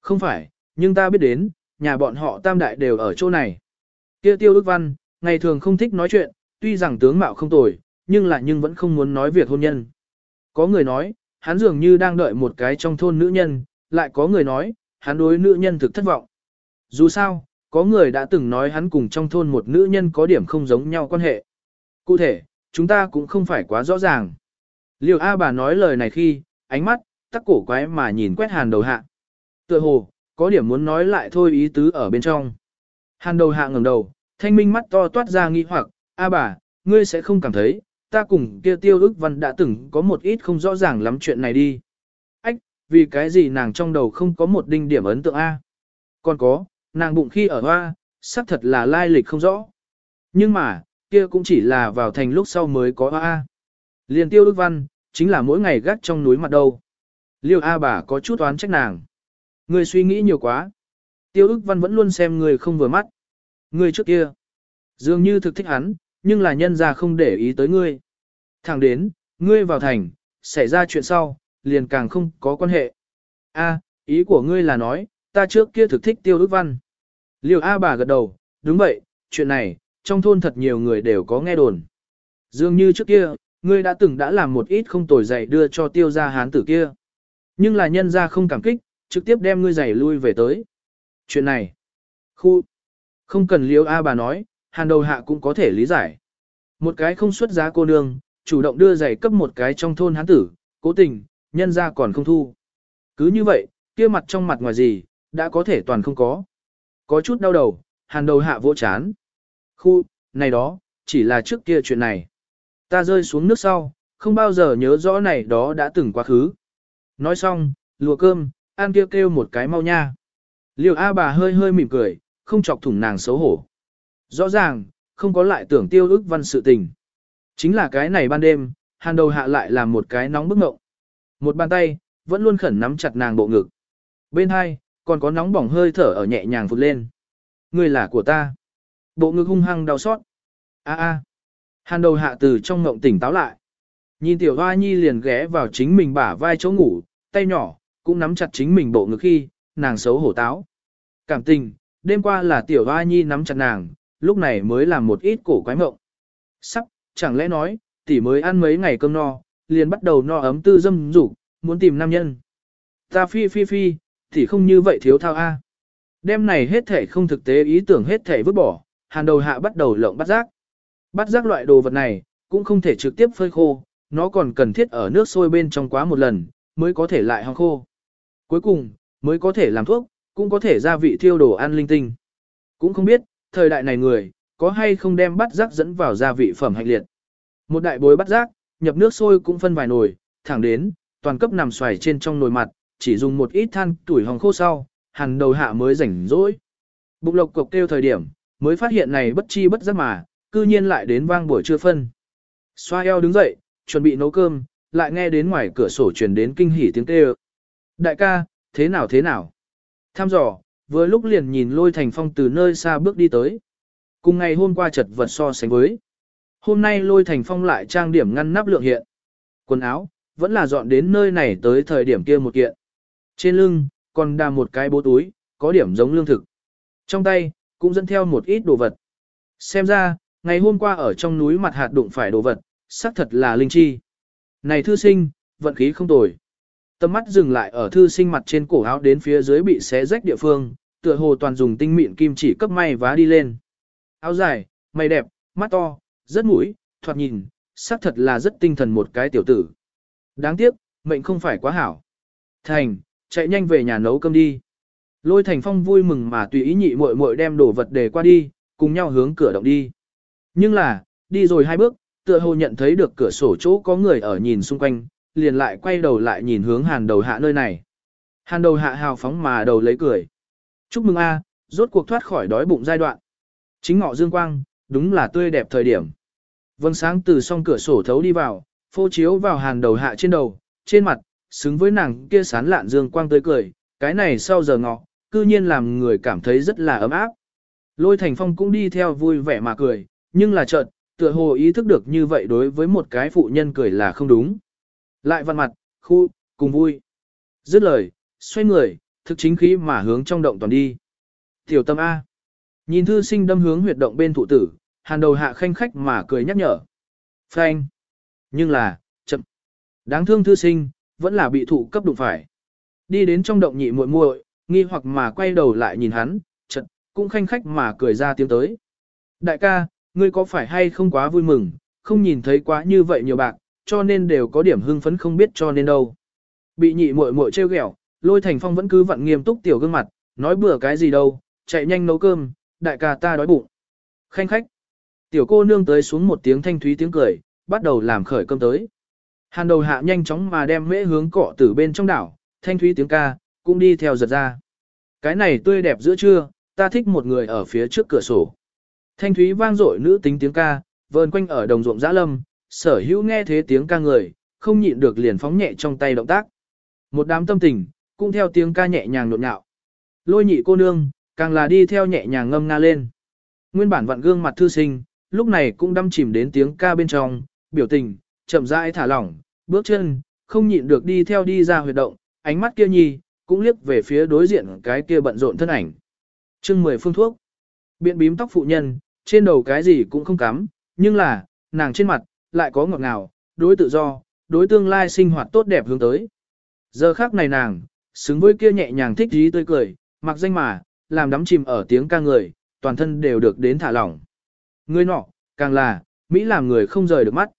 Không phải, nhưng ta biết đến, nhà bọn họ tam đại đều ở chỗ này. Kia Tiêu Đức Văn, ngày thường không thích nói chuyện, tuy rằng tướng mạo không tồi, nhưng lại nhưng vẫn không muốn nói việc hôn nhân. Có người nói, hắn dường như đang đợi một cái trong thôn nữ nhân, lại có người nói, hắn đối nữ nhân thực thất vọng. Dù sao, có người đã từng nói hắn cùng trong thôn một nữ nhân có điểm không giống nhau quan hệ. Cụ thể, chúng ta cũng không phải quá rõ ràng. Liệu A bà nói lời này khi, ánh mắt, tắc cổ quái mà nhìn quét hàn đầu hạ. Tựa hồ, có điểm muốn nói lại thôi ý tứ ở bên trong. Hàn đầu hạ ngẩng đầu, thanh minh mắt to toát ra nghi hoặc, A bà, ngươi sẽ không cảm thấy, ta cùng kia tiêu ức văn đã từng có một ít không rõ ràng lắm chuyện này đi. Ách, vì cái gì nàng trong đầu không có một đinh điểm ấn tượng A. Còn có, nàng bụng khi ở hoa, xác thật là lai lịch không rõ. Nhưng mà, kia cũng chỉ là vào thành lúc sau mới có A. Liền tiêu ức văn, chính là mỗi ngày gác trong núi mặt đâu. Liêu A bà có chút oán trách nàng. Người suy nghĩ nhiều quá. Tiêu ức văn vẫn luôn xem người không vừa mắt. Người trước kia, dường như thực thích hắn, nhưng là nhân ra không để ý tới ngươi. Thẳng đến, ngươi vào thành, xảy ra chuyện sau, liền càng không có quan hệ. A, ý của ngươi là nói, ta trước kia thực thích tiêu đức văn. Liêu A bà gật đầu, đúng vậy, chuyện này, trong thôn thật nhiều người đều có nghe đồn. Dường như trước kia, ngươi đã từng đã làm một ít không tồi dạy đưa cho tiêu gia hán tử kia. Nhưng là nhân ra không cảm kích, trực tiếp đem ngươi giày lui về tới. Chuyện này, khu, không cần liêu A bà nói, hàn đầu hạ cũng có thể lý giải. Một cái không xuất giá cô nương, chủ động đưa giày cấp một cái trong thôn hán tử, cố tình, nhân ra còn không thu. Cứ như vậy, kia mặt trong mặt ngoài gì, đã có thể toàn không có. Có chút đau đầu, hàn đầu hạ vỗ chán. Khu, này đó, chỉ là trước kia chuyện này. Ta rơi xuống nước sau, không bao giờ nhớ rõ này đó đã từng quá khứ. Nói xong, lùa cơm, ăn kêu kêu một cái mau nha. Liêu A bà hơi hơi mỉm cười, không chọc thủng nàng xấu hổ. Rõ ràng, không có lại tưởng tiêu ức văn sự tình. Chính là cái này ban đêm, hàn đầu hạ lại làm một cái nóng bức ngộng. Một bàn tay, vẫn luôn khẩn nắm chặt nàng bộ ngực. Bên hai, còn có nóng bỏng hơi thở ở nhẹ nhàng vụt lên. Người là của ta. Bộ ngực hung hăng đau xót. A a. Hàn đầu hạ từ trong ngộng tỉnh táo lại. Nhìn tiểu hoa nhi liền ghé vào chính mình bả vai chỗ ngủ, tay nhỏ, cũng nắm chặt chính mình bộ ngực khi, nàng xấu hổ táo. Cảm tình, đêm qua là tiểu hoa nhi nắm chặt nàng, lúc này mới làm một ít cổ quái mộng. Sắc, chẳng lẽ nói, tỷ mới ăn mấy ngày cơm no, liền bắt đầu no ấm tư dâm dục muốn tìm nam nhân. Ta phi phi phi, tỷ không như vậy thiếu thao a. Đêm này hết thể không thực tế ý tưởng hết thể vứt bỏ, hàn đầu hạ bắt đầu lộng bắt giác. Bắt giác loại đồ vật này, cũng không thể trực tiếp phơi khô, nó còn cần thiết ở nước sôi bên trong quá một lần, mới có thể lại hong khô. Cuối cùng, mới có thể làm thuốc, cũng có thể gia vị thiêu đồ ăn linh tinh. Cũng không biết, thời đại này người, có hay không đem bắt rác dẫn vào gia vị phẩm hạnh liệt. Một đại bối bắt rác, nhập nước sôi cũng phân vài nồi, thẳng đến, toàn cấp nằm xoài trên trong nồi mặt, chỉ dùng một ít than tuổi hồng khô sau, hàn đầu hạ mới rảnh rỗi. Bụng lộc cục kêu thời điểm, mới phát hiện này bất chi bất giác mà, cư nhiên lại đến vang buổi trưa phân. Xoa eo đứng dậy, chuẩn bị nấu cơm, lại nghe đến ngoài cửa sổ truyền đến kinh hỉ tiếng kêu. Đại ca, thế nào thế nào? Tham dò, vừa lúc liền nhìn lôi thành phong từ nơi xa bước đi tới. Cùng ngày hôm qua chật vật so sánh với. Hôm nay lôi thành phong lại trang điểm ngăn nắp lượng hiện. Quần áo, vẫn là dọn đến nơi này tới thời điểm kia một kiện. Trên lưng, còn đà một cái bố túi, có điểm giống lương thực. Trong tay, cũng dẫn theo một ít đồ vật. Xem ra, ngày hôm qua ở trong núi mặt hạt đụng phải đồ vật, xác thật là linh chi. Này thư sinh, vận khí không tồi. Tầm mắt dừng lại ở thư sinh mặt trên cổ áo đến phía dưới bị xé rách địa phương, tựa hồ toàn dùng tinh mịn kim chỉ cấp may vá đi lên. Áo dài, mày đẹp, mắt to, rất mũi, thoạt nhìn, xác thật là rất tinh thần một cái tiểu tử. Đáng tiếc, mệnh không phải quá hảo. Thành, chạy nhanh về nhà nấu cơm đi. Lôi Thành Phong vui mừng mà tùy ý nhị muội muội đem đồ vật để qua đi, cùng nhau hướng cửa động đi. Nhưng là, đi rồi hai bước, tựa hồ nhận thấy được cửa sổ chỗ có người ở nhìn xung quanh, liền lại quay đầu lại nhìn hướng hàn đầu hạ nơi này. Hàn đầu hạ hào phóng mà đầu lấy cười. Chúc mừng a, rốt cuộc thoát khỏi đói bụng giai đoạn. Chính ngọ dương quang, đúng là tươi đẹp thời điểm. Vâng sáng từ song cửa sổ thấu đi vào, phô chiếu vào hàn đầu hạ trên đầu, trên mặt, xứng với nàng kia sán lạn dương quang tươi cười, cái này sau giờ ngọ, cư nhiên làm người cảm thấy rất là ấm áp. Lôi Thành Phong cũng đi theo vui vẻ mà cười, nhưng là chợt, tựa hồ ý thức được như vậy đối với một cái phụ nhân cười là không đúng. Lại văn mặt, khu, cùng vui. Dứt lời, xoay người, thực chính khí mà hướng trong động toàn đi. Tiểu tâm A. Nhìn thư sinh đâm hướng huyệt động bên thụ tử, hàn đầu hạ khanh khách mà cười nhắc nhở. Phanh. Nhưng là, chậm. Đáng thương thư sinh, vẫn là bị thụ cấp đụng phải. Đi đến trong động nhị muội muội, nghi hoặc mà quay đầu lại nhìn hắn, chật, cũng khanh khách mà cười ra tiếng tới. Đại ca, ngươi có phải hay không quá vui mừng, không nhìn thấy quá như vậy nhiều bạc, cho nên đều có điểm hưng phấn không biết cho nên đâu. Bị nhị muội muội trêu ghẹo, lôi thành phong vẫn cứ vặn nghiêm túc tiểu gương mặt, nói bừa cái gì đâu, chạy nhanh nấu cơm, đại ca ta đói bụng. Khanh khách. Tiểu cô nương tới xuống một tiếng thanh thúy tiếng cười, bắt đầu làm khởi cơm tới. Hàn đầu hạ nhanh chóng mà đem mễ hướng cọ từ bên trong đảo, thanh thúy tiếng ca, cũng đi theo giật ra. Cái này tươi đẹp giữa trưa, ta thích một người ở phía trước cửa sổ. Thanh thúy vang dội nữ tính tiếng ca, vờn quanh ở đồng ruộng dã lâm, sở hữu nghe thế tiếng ca người, không nhịn được liền phóng nhẹ trong tay động tác. Một đám tâm tình, cũng theo tiếng ca nhẹ nhàng nộn nhạo. Lôi nhị cô nương, càng là đi theo nhẹ nhàng ngâm nga lên. Nguyên bản vặn gương mặt thư sinh, lúc này cũng đâm chìm đến tiếng ca bên trong, biểu tình, chậm rãi thả lỏng, bước chân, không nhịn được đi theo đi ra huyệt động, ánh mắt kia nhi, cũng liếc về phía đối diện cái kia bận rộn thân ảnh. chương 10 phương thuốc. Biện bím tóc phụ nhân, trên đầu cái gì cũng không cắm, nhưng là, nàng trên mặt, lại có ngọt ngào, đối tự do, đối tương lai sinh hoạt tốt đẹp hướng tới. Giờ khác này nàng, xứng với kia nhẹ nhàng thích dí tươi cười, mặc danh mà, làm đắm chìm ở tiếng ca người, toàn thân đều được đến thả lỏng. Người nọ, càng là, Mỹ làm người không rời được mắt.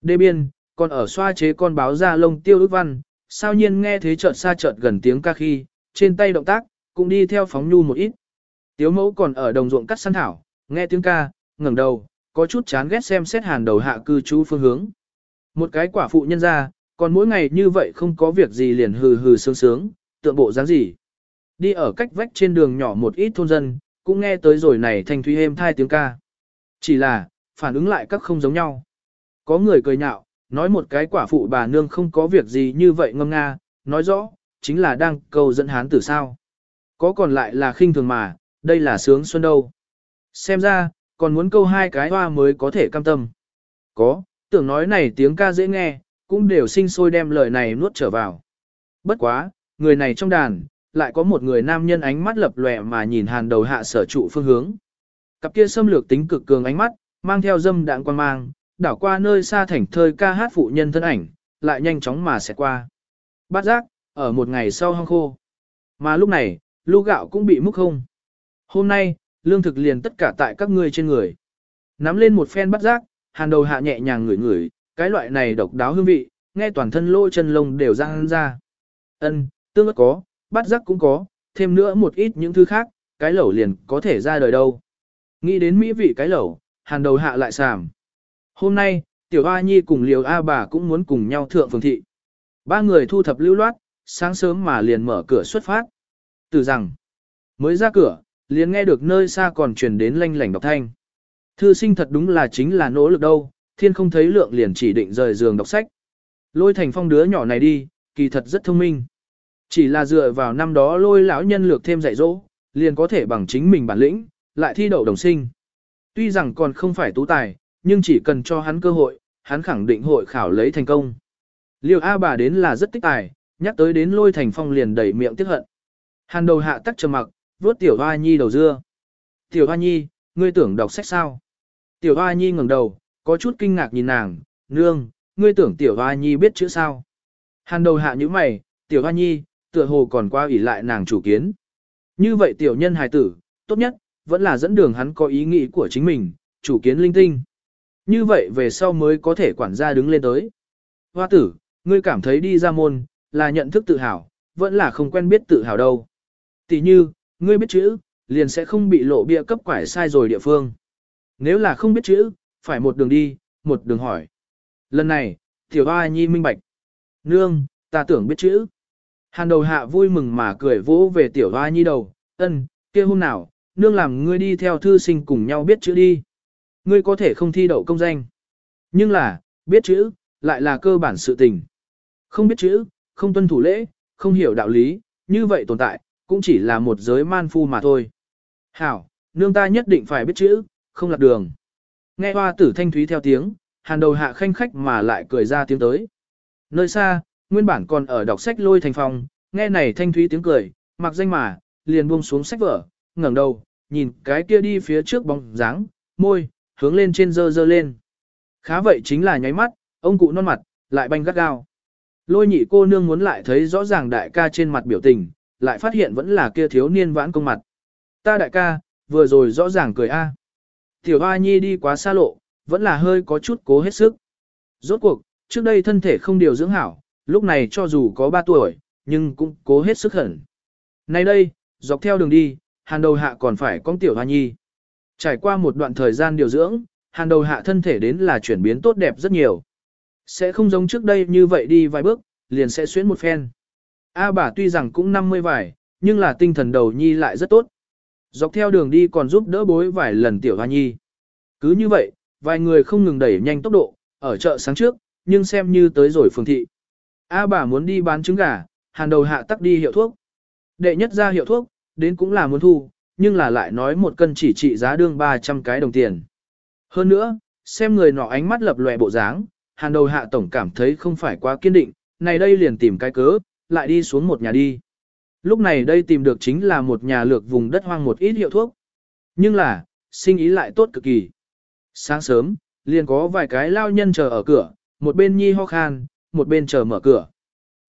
Đê biên, còn ở xoa chế con báo ra lông tiêu ước văn, sao nhiên nghe thế chợt xa chợt gần tiếng ca khi, trên tay động tác, cũng đi theo phóng nhu một ít. Tiếu mẫu còn ở đồng ruộng cắt săn thảo, nghe tiếng ca, ngẩng đầu, có chút chán ghét xem xét hàn đầu hạ cư trú phương hướng. Một cái quả phụ nhân ra, còn mỗi ngày như vậy không có việc gì liền hừ hừ sướng sướng, tượng bộ dáng gì. Đi ở cách vách trên đường nhỏ một ít thôn dân, cũng nghe tới rồi này thanh thúy êm thai tiếng ca. Chỉ là, phản ứng lại các không giống nhau. Có người cười nhạo, nói một cái quả phụ bà nương không có việc gì như vậy ngâm nga, nói rõ, chính là đang cầu dẫn hán tử sao. Có còn lại là khinh thường mà, đây là sướng xuân đâu. Xem ra, còn muốn câu hai cái hoa mới có thể cam tâm. Có, tưởng nói này tiếng ca dễ nghe, cũng đều sinh sôi đem lời này nuốt trở vào. Bất quá, người này trong đàn, lại có một người nam nhân ánh mắt lập lòe mà nhìn hàn đầu hạ sở trụ phương hướng. Cặp kia xâm lược tính cực cường ánh mắt, mang theo dâm đạn quan mang, đảo qua nơi xa thảnh thơi ca hát phụ nhân thân ảnh, lại nhanh chóng mà sẽ qua. Bát giác, ở một ngày sau hong khô. Mà lúc này, lu gạo cũng bị múc không. Hôm nay, lương thực liền tất cả tại các ngươi trên người. Nắm lên một phen bắt giác, hàn đầu hạ nhẹ nhàng ngửi ngửi, cái loại này độc đáo hương vị, nghe toàn thân lỗ chân lông đều răng ra. Ân, tương ớt có, bắt giác cũng có, thêm nữa một ít những thứ khác, cái lẩu liền có thể ra đời đâu. Nghĩ đến mỹ vị cái lẩu, hàn đầu hạ lại sàm. Hôm nay, tiểu A Nhi cùng liều A bà cũng muốn cùng nhau thượng phường thị. Ba người thu thập lưu loát, sáng sớm mà liền mở cửa xuất phát. Từ rằng, mới ra cửa, liền nghe được nơi xa còn truyền đến lanh lảnh đọc thanh. Thư sinh thật đúng là chính là nỗ lực đâu, thiên không thấy lượng liền chỉ định rời giường đọc sách. Lôi thành phong đứa nhỏ này đi, kỳ thật rất thông minh. Chỉ là dựa vào năm đó lôi lão nhân lược thêm dạy dỗ, liền có thể bằng chính mình bản lĩnh, lại thi đậu đồng sinh. Tuy rằng còn không phải tú tài, nhưng chỉ cần cho hắn cơ hội, hắn khẳng định hội khảo lấy thành công. Liêu A bà đến là rất tích tài, nhắc tới đến lôi thành phong liền đẩy miệng tiếc hận. Hàn đầu hạ tắc trầm mặc, vuốt tiểu hoa nhi đầu dưa. Tiểu hoa nhi, ngươi tưởng đọc sách sao? Tiểu hoa nhi ngẩng đầu, có chút kinh ngạc nhìn nàng, nương, ngươi tưởng tiểu hoa nhi biết chữ sao? Hàn đầu hạ như mày, tiểu hoa nhi, tựa hồ còn qua ủy lại nàng chủ kiến. Như vậy tiểu nhân hài tử, tốt nhất, vẫn là dẫn đường hắn có ý nghĩ của chính mình, chủ kiến linh tinh. Như vậy về sau mới có thể quản gia đứng lên tới. Hoa tử, ngươi cảm thấy đi ra môn, là nhận thức tự hào, vẫn là không quen biết tự hào đâu. Tỷ như, ngươi biết chữ, liền sẽ không bị lộ bia cấp quải sai rồi địa phương. Nếu là không biết chữ, phải một đường đi, một đường hỏi. Lần này, tiểu hoa nhi minh bạch. Nương, ta tưởng biết chữ. Hàn đầu hạ vui mừng mà cười vỗ về tiểu hoa nhi đầu, ân, kia hôm nào, nương làm ngươi đi theo thư sinh cùng nhau biết chữ đi. Ngươi có thể không thi đậu công danh. Nhưng là, biết chữ, lại là cơ bản sự tình. Không biết chữ, không tuân thủ lễ, không hiểu đạo lý, như vậy tồn tại, cũng chỉ là một giới man phu mà thôi. Hảo, nương ta nhất định phải biết chữ, không lạc đường. Nghe hoa tử thanh thúy theo tiếng, hàn đầu hạ khanh khách mà lại cười ra tiếng tới. Nơi xa, nguyên bản còn ở đọc sách lôi thành phòng, nghe này thanh thúy tiếng cười, mặc danh mà, liền buông xuống sách vở, ngẩng đầu, nhìn cái kia đi phía trước bóng dáng, môi, hướng lên trên dơ dơ lên. Khá vậy chính là nháy mắt, ông cụ non mặt, lại banh gắt gao. Lôi nhị cô nương muốn lại thấy rõ ràng đại ca trên mặt biểu tình, lại phát hiện vẫn là kia thiếu niên vãn công mặt. Ta đại ca, vừa rồi rõ ràng cười a. Tiểu Hoa Nhi đi quá xa lộ, vẫn là hơi có chút cố hết sức. Rốt cuộc, trước đây thân thể không điều dưỡng hảo, lúc này cho dù có 3 tuổi, nhưng cũng cố hết sức hẳn. Nay đây, dọc theo đường đi, hàn đầu hạ còn phải con Tiểu Hoa Nhi. Trải qua một đoạn thời gian điều dưỡng, hàn đầu hạ thân thể đến là chuyển biến tốt đẹp rất nhiều. Sẽ không giống trước đây như vậy đi vài bước, liền sẽ xuyến một phen. A bà tuy rằng cũng 50 vải, nhưng là tinh thần đầu nhi lại rất tốt. Dọc theo đường đi còn giúp đỡ bối vài lần tiểu hoa nhi. Cứ như vậy, vài người không ngừng đẩy nhanh tốc độ, ở chợ sáng trước, nhưng xem như tới rồi phường thị. A bà muốn đi bán trứng gà, hàn đầu hạ tắc đi hiệu thuốc. Đệ nhất ra hiệu thuốc, đến cũng là muốn thu, nhưng là lại nói một cân chỉ trị giá đương 300 cái đồng tiền. Hơn nữa, xem người nọ ánh mắt lập lòe bộ dáng, hàn đầu hạ tổng cảm thấy không phải quá kiên định, này đây liền tìm cái cớ, lại đi xuống một nhà đi. Lúc này đây tìm được chính là một nhà lược vùng đất hoang một ít hiệu thuốc. Nhưng là, sinh ý lại tốt cực kỳ. Sáng sớm, liền có vài cái lao nhân chờ ở cửa, một bên nhi ho khan, một bên chờ mở cửa.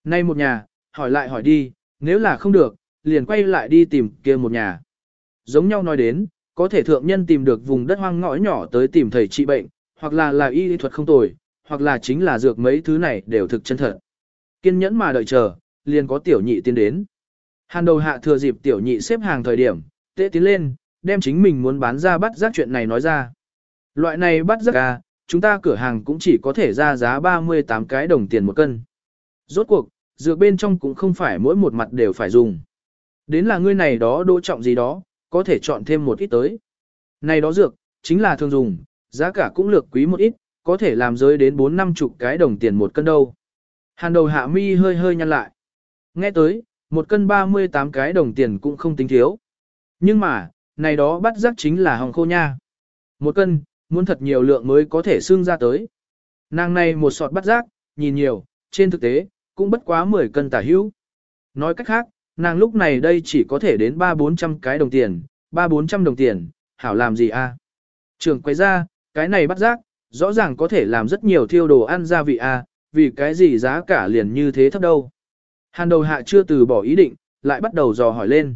Nay một nhà, hỏi lại hỏi đi, nếu là không được, liền quay lại đi tìm kia một nhà. Giống nhau nói đến, có thể thượng nhân tìm được vùng đất hoang ngõ nhỏ tới tìm thầy trị bệnh, hoặc là là y lý thuật không tồi, hoặc là chính là dược mấy thứ này đều thực chân thật. Kiên nhẫn mà đợi chờ, liền có tiểu nhị tiến đến. Hàn đầu hạ thừa dịp tiểu nhị xếp hàng thời điểm, tệ tiến lên, đem chính mình muốn bán ra bắt giác chuyện này nói ra. Loại này bắt giác à, chúng ta cửa hàng cũng chỉ có thể ra giá 38 cái đồng tiền một cân. Rốt cuộc, dược bên trong cũng không phải mỗi một mặt đều phải dùng. Đến là ngươi này đó đỗ trọng gì đó, có thể chọn thêm một ít tới. Này đó dược, chính là thường dùng, giá cả cũng lược quý một ít, có thể làm rơi đến 4 năm chục cái đồng tiền một cân đâu. Hàn đầu hạ mi hơi hơi nhăn lại. Nghe tới, một cân 38 cái đồng tiền cũng không tính thiếu. Nhưng mà, này đó bắt giác chính là hồng khô nha. Một cân, muốn thật nhiều lượng mới có thể xương ra tới. Nàng này một sọt bắt giác, nhìn nhiều, trên thực tế, cũng bất quá 10 cân tả hữu. Nói cách khác, nàng lúc này đây chỉ có thể đến 3-400 cái đồng tiền, 3-400 đồng tiền, hảo làm gì a? À? Trường quay ra, cái này bắt giác, rõ ràng có thể làm rất nhiều thiêu đồ ăn gia vị a, vì cái gì giá cả liền như thế thấp đâu. Hàn đầu hạ chưa từ bỏ ý định, lại bắt đầu dò hỏi lên.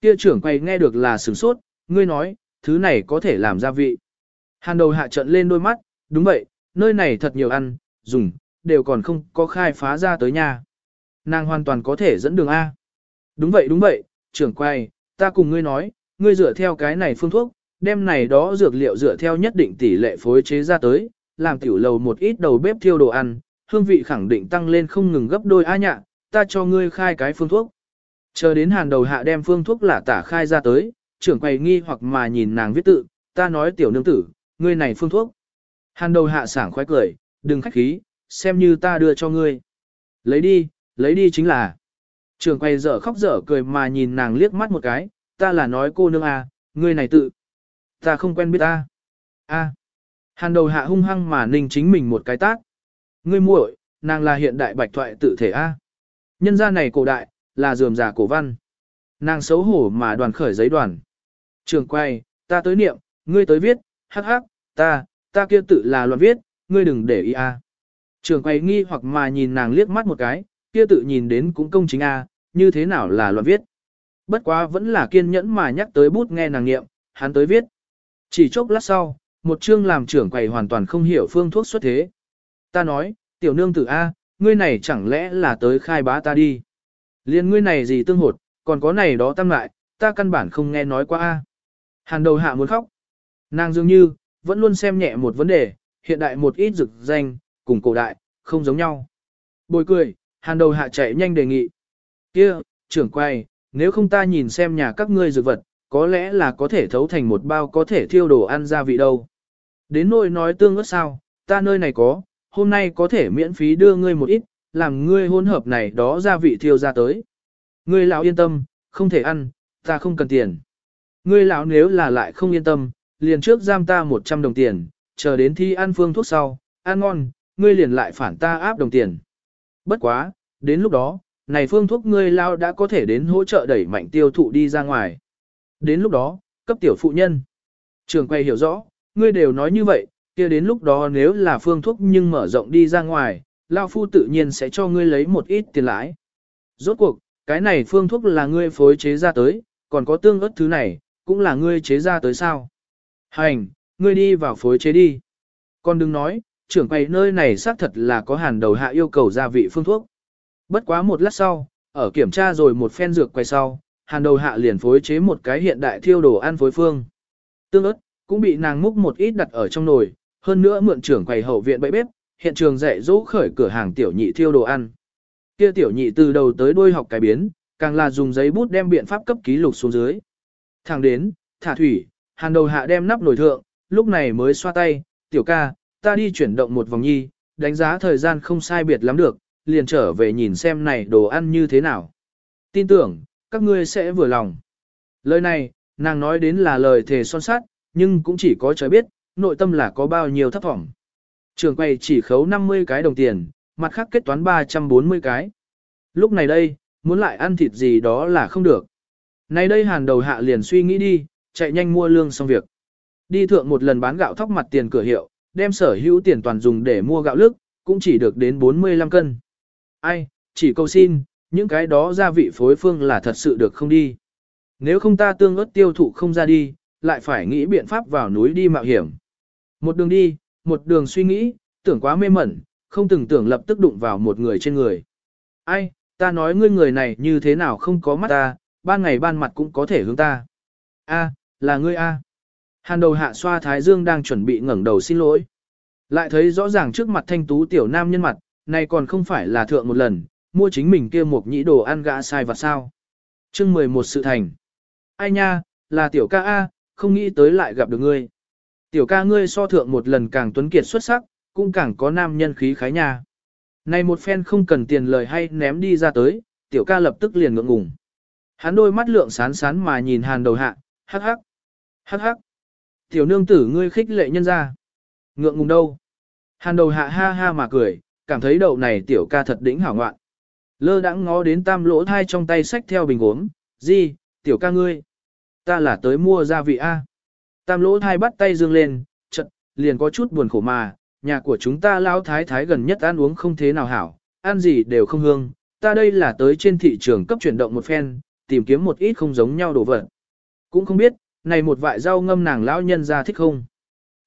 Kia trưởng quay nghe được là sửng sốt, ngươi nói, thứ này có thể làm gia vị. Hàn đầu hạ trận lên đôi mắt, đúng vậy, nơi này thật nhiều ăn, dùng, đều còn không có khai phá ra tới nhà. Nàng hoàn toàn có thể dẫn đường A. Đúng vậy đúng vậy, trưởng quay, ta cùng ngươi nói, ngươi dựa theo cái này phương thuốc, đem này đó dược liệu dựa theo nhất định tỷ lệ phối chế ra tới, làm tiểu lầu một ít đầu bếp thiêu đồ ăn, hương vị khẳng định tăng lên không ngừng gấp đôi a nhạ, ta cho ngươi khai cái phương thuốc. Chờ đến hàn đầu hạ đem phương thuốc là tả khai ra tới, trưởng quầy nghi hoặc mà nhìn nàng viết tự, ta nói tiểu nương tử, ngươi này phương thuốc. Hàn đầu hạ sảng khoái cười, đừng khách khí, xem như ta đưa cho ngươi. Lấy đi, lấy đi chính là. Trưởng quầy dở khóc dở cười mà nhìn nàng liếc mắt một cái, ta là nói cô nương à, ngươi này tự. Ta không quen biết ta. A. Hàn đầu hạ hung hăng mà ninh chính mình một cái tác. Ngươi muội, nàng là hiện đại bạch thoại tự thể A. Nhân gia này cổ đại, là dườm giả cổ văn. Nàng xấu hổ mà đoàn khởi giấy đoàn. Trường quay, ta tới niệm, ngươi tới viết, hắc hắc, ta, ta kia tự là loạn viết, ngươi đừng để ý a. Trường quay nghi hoặc mà nhìn nàng liếc mắt một cái, kia tự nhìn đến cũng công chính a, như thế nào là loạn viết. Bất quá vẫn là kiên nhẫn mà nhắc tới bút nghe nàng niệm, hắn tới viết. Chỉ chốc lát sau, một chương làm trưởng quầy hoàn toàn không hiểu phương thuốc xuất thế. Ta nói, tiểu nương tử A, ngươi này chẳng lẽ là tới khai bá ta đi. Liên ngươi này gì tương hột, còn có này đó tam lại, ta căn bản không nghe nói qua A. Hàn đầu hạ muốn khóc. Nàng dường như, vẫn luôn xem nhẹ một vấn đề, hiện đại một ít rực danh, cùng cổ đại, không giống nhau. Bồi cười, hàn đầu hạ chạy nhanh đề nghị. kia trưởng quay, nếu không ta nhìn xem nhà các ngươi dược vật, có lẽ là có thể thấu thành một bao có thể thiêu đồ ăn gia vị đâu. Đến nỗi nói tương ớt sao, ta nơi này có, hôm nay có thể miễn phí đưa ngươi một ít, làm ngươi hỗn hợp này đó gia vị thiêu ra tới. Ngươi lão yên tâm, không thể ăn, ta không cần tiền. Ngươi lão nếu là lại không yên tâm, liền trước giam ta 100 đồng tiền, chờ đến thi ăn phương thuốc sau, ăn ngon, ngươi liền lại phản ta áp đồng tiền. Bất quá, đến lúc đó, này phương thuốc ngươi lao đã có thể đến hỗ trợ đẩy mạnh tiêu thụ đi ra ngoài. Đến lúc đó, cấp tiểu phụ nhân. Trường quay hiểu rõ, ngươi đều nói như vậy, kia đến lúc đó nếu là phương thuốc nhưng mở rộng đi ra ngoài, lao phu tự nhiên sẽ cho ngươi lấy một ít tiền lãi. Rốt cuộc, cái này phương thuốc là ngươi phối chế ra tới, còn có tương ớt thứ này, cũng là ngươi chế ra tới sao. Hành, ngươi đi vào phối chế đi. Còn đừng nói, trưởng quầy nơi này xác thật là có hàn đầu hạ yêu cầu gia vị phương thuốc. Bất quá một lát sau, ở kiểm tra rồi một phen dược quay sau, hàn đầu hạ liền phối chế một cái hiện đại thiêu đồ ăn phối phương. Tương ớt, cũng bị nàng múc một ít đặt ở trong nồi, hơn nữa mượn trưởng quầy hậu viện bẫy bếp, hiện trường dạy dỗ khởi cửa hàng tiểu nhị thiêu đồ ăn. Kia tiểu nhị từ đầu tới đuôi học cái biến, càng là dùng giấy bút đem biện pháp cấp ký lục xuống dưới. Thẳng đến, thả thủy, hàn đầu hạ đem nắp nồi thượng, lúc này mới xoa tay, tiểu ca, ta đi chuyển động một vòng nhi, đánh giá thời gian không sai biệt lắm được, liền trở về nhìn xem này đồ ăn như thế nào. Tin tưởng, các ngươi sẽ vừa lòng. Lời này, nàng nói đến là lời thề son sát, nhưng cũng chỉ có trời biết, nội tâm là có bao nhiêu thấp vọng. Trường quay chỉ khấu 50 cái đồng tiền, mặt khác kết toán 340 cái. Lúc này đây, muốn lại ăn thịt gì đó là không được. Này đây hàn đầu hạ liền suy nghĩ đi, chạy nhanh mua lương xong việc. Đi thượng một lần bán gạo thóc mặt tiền cửa hiệu, đem sở hữu tiền toàn dùng để mua gạo lức, cũng chỉ được đến 45 cân. Ai, chỉ cầu xin, những cái đó gia vị phối phương là thật sự được không đi. Nếu không ta tương ớt tiêu thụ không ra đi, lại phải nghĩ biện pháp vào núi đi mạo hiểm. Một đường đi, một đường suy nghĩ, tưởng quá mê mẩn, không từng tưởng lập tức đụng vào một người trên người. Ai, ta nói ngươi người này như thế nào không có mắt ta, ban ngày ban mặt cũng có thể hướng ta. A, là ngươi A. Hàn đầu hạ xoa thái dương đang chuẩn bị ngẩng đầu xin lỗi. Lại thấy rõ ràng trước mặt thanh tú tiểu nam nhân mặt, này còn không phải là thượng một lần, mua chính mình kia một nhĩ đồ ăn gã sai và sao. chương 11 sự thành. Ai nha, là tiểu ca A, không nghĩ tới lại gặp được ngươi. Tiểu ca ngươi so thượng một lần càng tuấn kiệt xuất sắc, cũng càng có nam nhân khí khái nha. Này một phen không cần tiền lời hay ném đi ra tới, tiểu ca lập tức liền ngượng ngùng. Hắn đôi mắt lượng sán sán mà nhìn hàn đầu hạ, hắc hắc, hắc hắc. Tiểu nương tử ngươi khích lệ nhân ra. Ngượng ngùng đâu. Hàn đầu hạ ha ha mà cười, cảm thấy đầu này tiểu ca thật đỉnh hảo ngoạn. Lơ đãng ngó đến tam lỗ thai trong tay sách theo bình uống, gì, tiểu ca ngươi. Ta là tới mua gia vị A. Tam lỗ thai bắt tay dương lên, chật, liền có chút buồn khổ mà, nhà của chúng ta lão thái thái gần nhất ăn uống không thế nào hảo, ăn gì đều không hương, ta đây là tới trên thị trường cấp chuyển động một phen, tìm kiếm một ít không giống nhau đồ vật. Cũng không biết, này một vại rau ngâm nàng lão nhân ra thích không?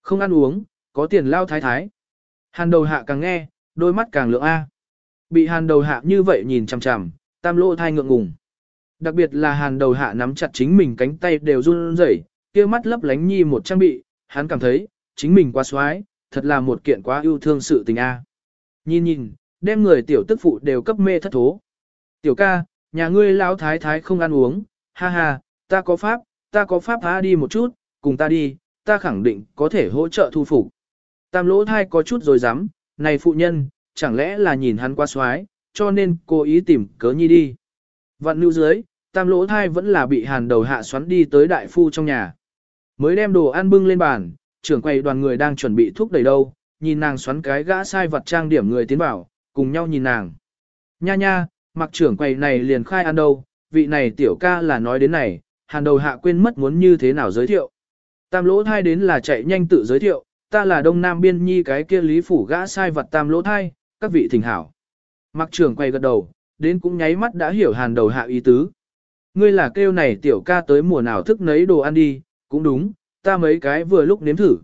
Không ăn uống, có tiền lao thái thái. Hàn đầu hạ càng nghe, đôi mắt càng lượng A. Bị hàn đầu hạ như vậy nhìn chằm chằm, tam lỗ thai ngượng ngùng. Đặc biệt là hàn đầu hạ nắm chặt chính mình cánh tay đều run rẩy, kia mắt lấp lánh nhi một trang bị, hắn cảm thấy, chính mình quá xoái, thật là một kiện quá yêu thương sự tình a. Nhìn nhìn, đem người tiểu tức phụ đều cấp mê thất thố. Tiểu ca, nhà ngươi lão thái thái không ăn uống, ha ha, ta có pháp, ta có pháp tha đi một chút, cùng ta đi, ta khẳng định có thể hỗ trợ thu phục. Tam lỗ thai có chút rồi dám, này phụ nhân, chẳng lẽ là nhìn hắn quá xoái, cho nên cố ý tìm cớ nhi đi. Vạn nữ dưới, tam lỗ thai vẫn là bị hàn đầu hạ xoắn đi tới đại phu trong nhà. Mới đem đồ ăn bưng lên bàn, trưởng quầy đoàn người đang chuẩn bị thuốc đầy đâu, nhìn nàng xoắn cái gã sai vật trang điểm người tiến vào, cùng nhau nhìn nàng. Nha nha, mặc trưởng quầy này liền khai ăn đâu, vị này tiểu ca là nói đến này, hàn đầu hạ quên mất muốn như thế nào giới thiệu. Tam lỗ thai đến là chạy nhanh tự giới thiệu, ta là đông nam biên nhi cái kia lý phủ gã sai vật tam lỗ thai, các vị thỉnh hảo. Mặc trưởng quay gật đầu, đến cũng nháy mắt đã hiểu hàn đầu hạ ý tứ. Ngươi là kêu này tiểu ca tới mùa nào thức nấy đồ ăn đi, cũng đúng, ta mấy cái vừa lúc nếm thử.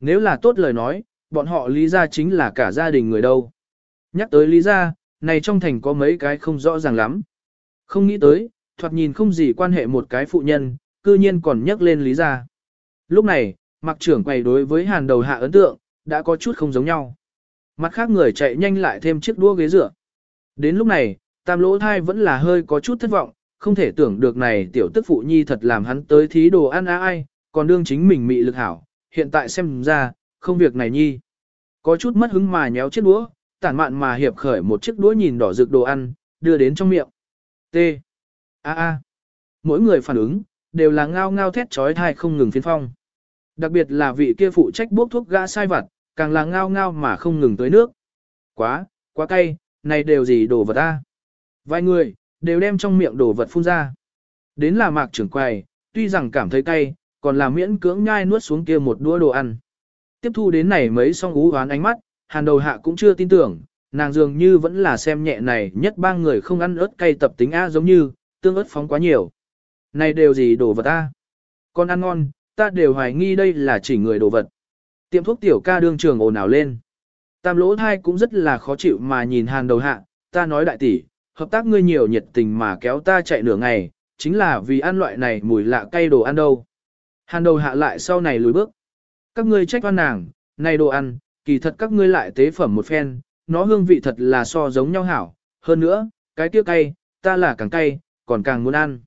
Nếu là tốt lời nói, bọn họ lý ra chính là cả gia đình người đâu. Nhắc tới lý ra, này trong thành có mấy cái không rõ ràng lắm. Không nghĩ tới, thoạt nhìn không gì quan hệ một cái phụ nhân, cư nhiên còn nhắc lên lý ra. Lúc này, mặc trưởng quầy đối với hàn đầu hạ ấn tượng, đã có chút không giống nhau. Mặt khác người chạy nhanh lại thêm chiếc đua ghế dựa. Đến lúc này, tam lỗ thai vẫn là hơi có chút thất vọng, không thể tưởng được này tiểu tức phụ nhi thật làm hắn tới thí đồ ăn á ai, còn đương chính mình mị lực hảo, hiện tại xem ra, không việc này nhi. Có chút mất hứng mà nhéo chiếc đũa, tản mạn mà hiệp khởi một chiếc đũa nhìn đỏ rực đồ ăn, đưa đến trong miệng. T. A A. Mỗi người phản ứng, đều là ngao ngao thét trói thai không ngừng phiến phong. Đặc biệt là vị kia phụ trách bốc thuốc gã sai vặt, càng là ngao ngao mà không ngừng tới nước. Quá, quá cay, này đều gì đồ vật ta. Vài người, đều đem trong miệng đồ vật phun ra. Đến là mạc trưởng quầy, tuy rằng cảm thấy cay, còn là miễn cưỡng nhai nuốt xuống kia một đũa đồ ăn. Tiếp thu đến này mấy song ú hoán ánh mắt, hàn đầu hạ cũng chưa tin tưởng, nàng dường như vẫn là xem nhẹ này nhất ba người không ăn ớt cay tập tính A giống như, tương ớt phóng quá nhiều. Này đều gì đồ vật ta? Con ăn ngon, ta đều hoài nghi đây là chỉ người đồ vật. Tiệm thuốc tiểu ca đương trường ồn ào lên. Tam lỗ thai cũng rất là khó chịu mà nhìn hàn đầu hạ, ta nói đại tỷ, hợp tác ngươi nhiều nhiệt tình mà kéo ta chạy nửa ngày, chính là vì ăn loại này mùi lạ cay đồ ăn đâu. Hàn đầu hạ lại sau này lùi bước. Các ngươi trách oan nàng, này đồ ăn, kỳ thật các ngươi lại tế phẩm một phen, nó hương vị thật là so giống nhau hảo. Hơn nữa, cái tiêu cay, ta là càng cay, còn càng muốn ăn.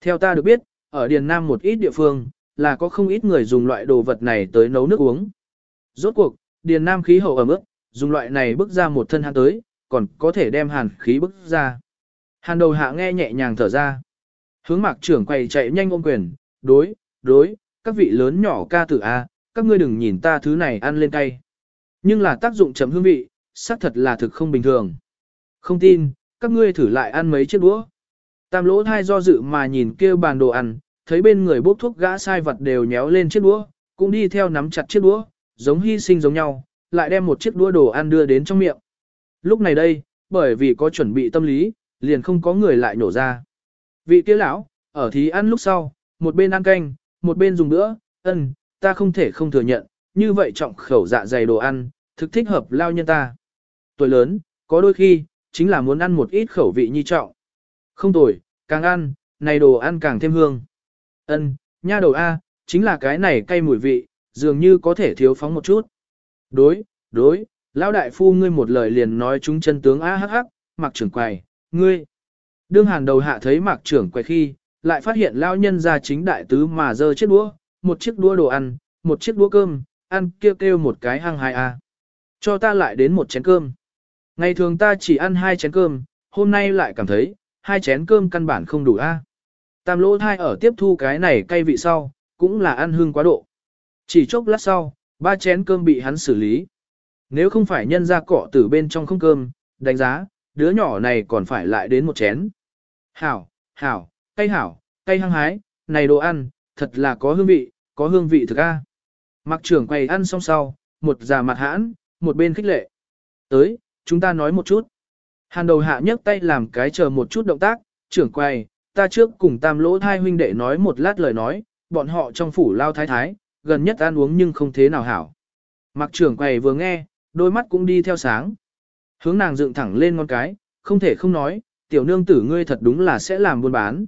Theo ta được biết, ở Điền Nam một ít địa phương, là có không ít người dùng loại đồ vật này tới nấu nước uống. Rốt cuộc, Điền Nam khí hậu ẩm ướt, dùng loại này bước ra một thân hàn tới, còn có thể đem hàn khí bức ra. Hàn đầu hạ nghe nhẹ nhàng thở ra. Hướng mạc trưởng quay chạy nhanh ôm quyền, đối, đối, các vị lớn nhỏ ca tử A, các ngươi đừng nhìn ta thứ này ăn lên cay. Nhưng là tác dụng chấm hương vị, xác thật là thực không bình thường. Không tin, các ngươi thử lại ăn mấy chiếc đũa. Tam lỗ thai do dự mà nhìn kêu bàn đồ ăn, thấy bên người bốc thuốc gã sai vật đều nhéo lên chiếc đũa, cũng đi theo nắm chặt chiếc đũa, giống hy sinh giống nhau, lại đem một chiếc đũa đồ ăn đưa đến trong miệng. Lúc này đây, bởi vì có chuẩn bị tâm lý, liền không có người lại nổ ra. Vị kia lão, ở thí ăn lúc sau, một bên ăn canh, một bên dùng nữa, ân, ta không thể không thừa nhận, như vậy trọng khẩu dạ dày đồ ăn, thực thích hợp lao nhân ta. Tuổi lớn, có đôi khi, chính là muốn ăn một ít khẩu vị nhi trọng. Không tuổi, càng ăn, này đồ ăn càng thêm hương. Ân, nha đầu A, chính là cái này cay mùi vị, dường như có thể thiếu phóng một chút. Đối, đối, lão đại phu ngươi một lời liền nói chúng chân tướng A hắc hắc, mặc trưởng quầy, ngươi. Đương hàn đầu hạ thấy mặc trưởng quầy khi, lại phát hiện lão nhân ra chính đại tứ mà dơ chiếc đũa, một chiếc đũa đồ ăn, một chiếc đũa cơm, ăn kêu kêu một cái hăng hai A. Cho ta lại đến một chén cơm. Ngày thường ta chỉ ăn hai chén cơm, hôm nay lại cảm thấy, hai chén cơm căn bản không đủ A. Tam lỗ thai ở tiếp thu cái này cay vị sau, cũng là ăn hương quá độ. Chỉ chốc lát sau, ba chén cơm bị hắn xử lý. Nếu không phải nhân ra cọ từ bên trong không cơm, đánh giá, đứa nhỏ này còn phải lại đến một chén. Hảo, hảo, cay hảo, cay hăng hái, này đồ ăn, thật là có hương vị, có hương vị thực a. Mặc trưởng quay ăn xong sau, một già mặt hãn, một bên khích lệ. Tới, chúng ta nói một chút. Hàn đầu hạ nhấc tay làm cái chờ một chút động tác, trưởng quay, ta trước cùng tam lỗ thai huynh đệ nói một lát lời nói, bọn họ trong phủ lao thái thái, gần nhất ăn uống nhưng không thế nào hảo. Mặc trưởng quầy vừa nghe, đôi mắt cũng đi theo sáng. Hướng nàng dựng thẳng lên ngón cái, không thể không nói, tiểu nương tử ngươi thật đúng là sẽ làm buôn bán.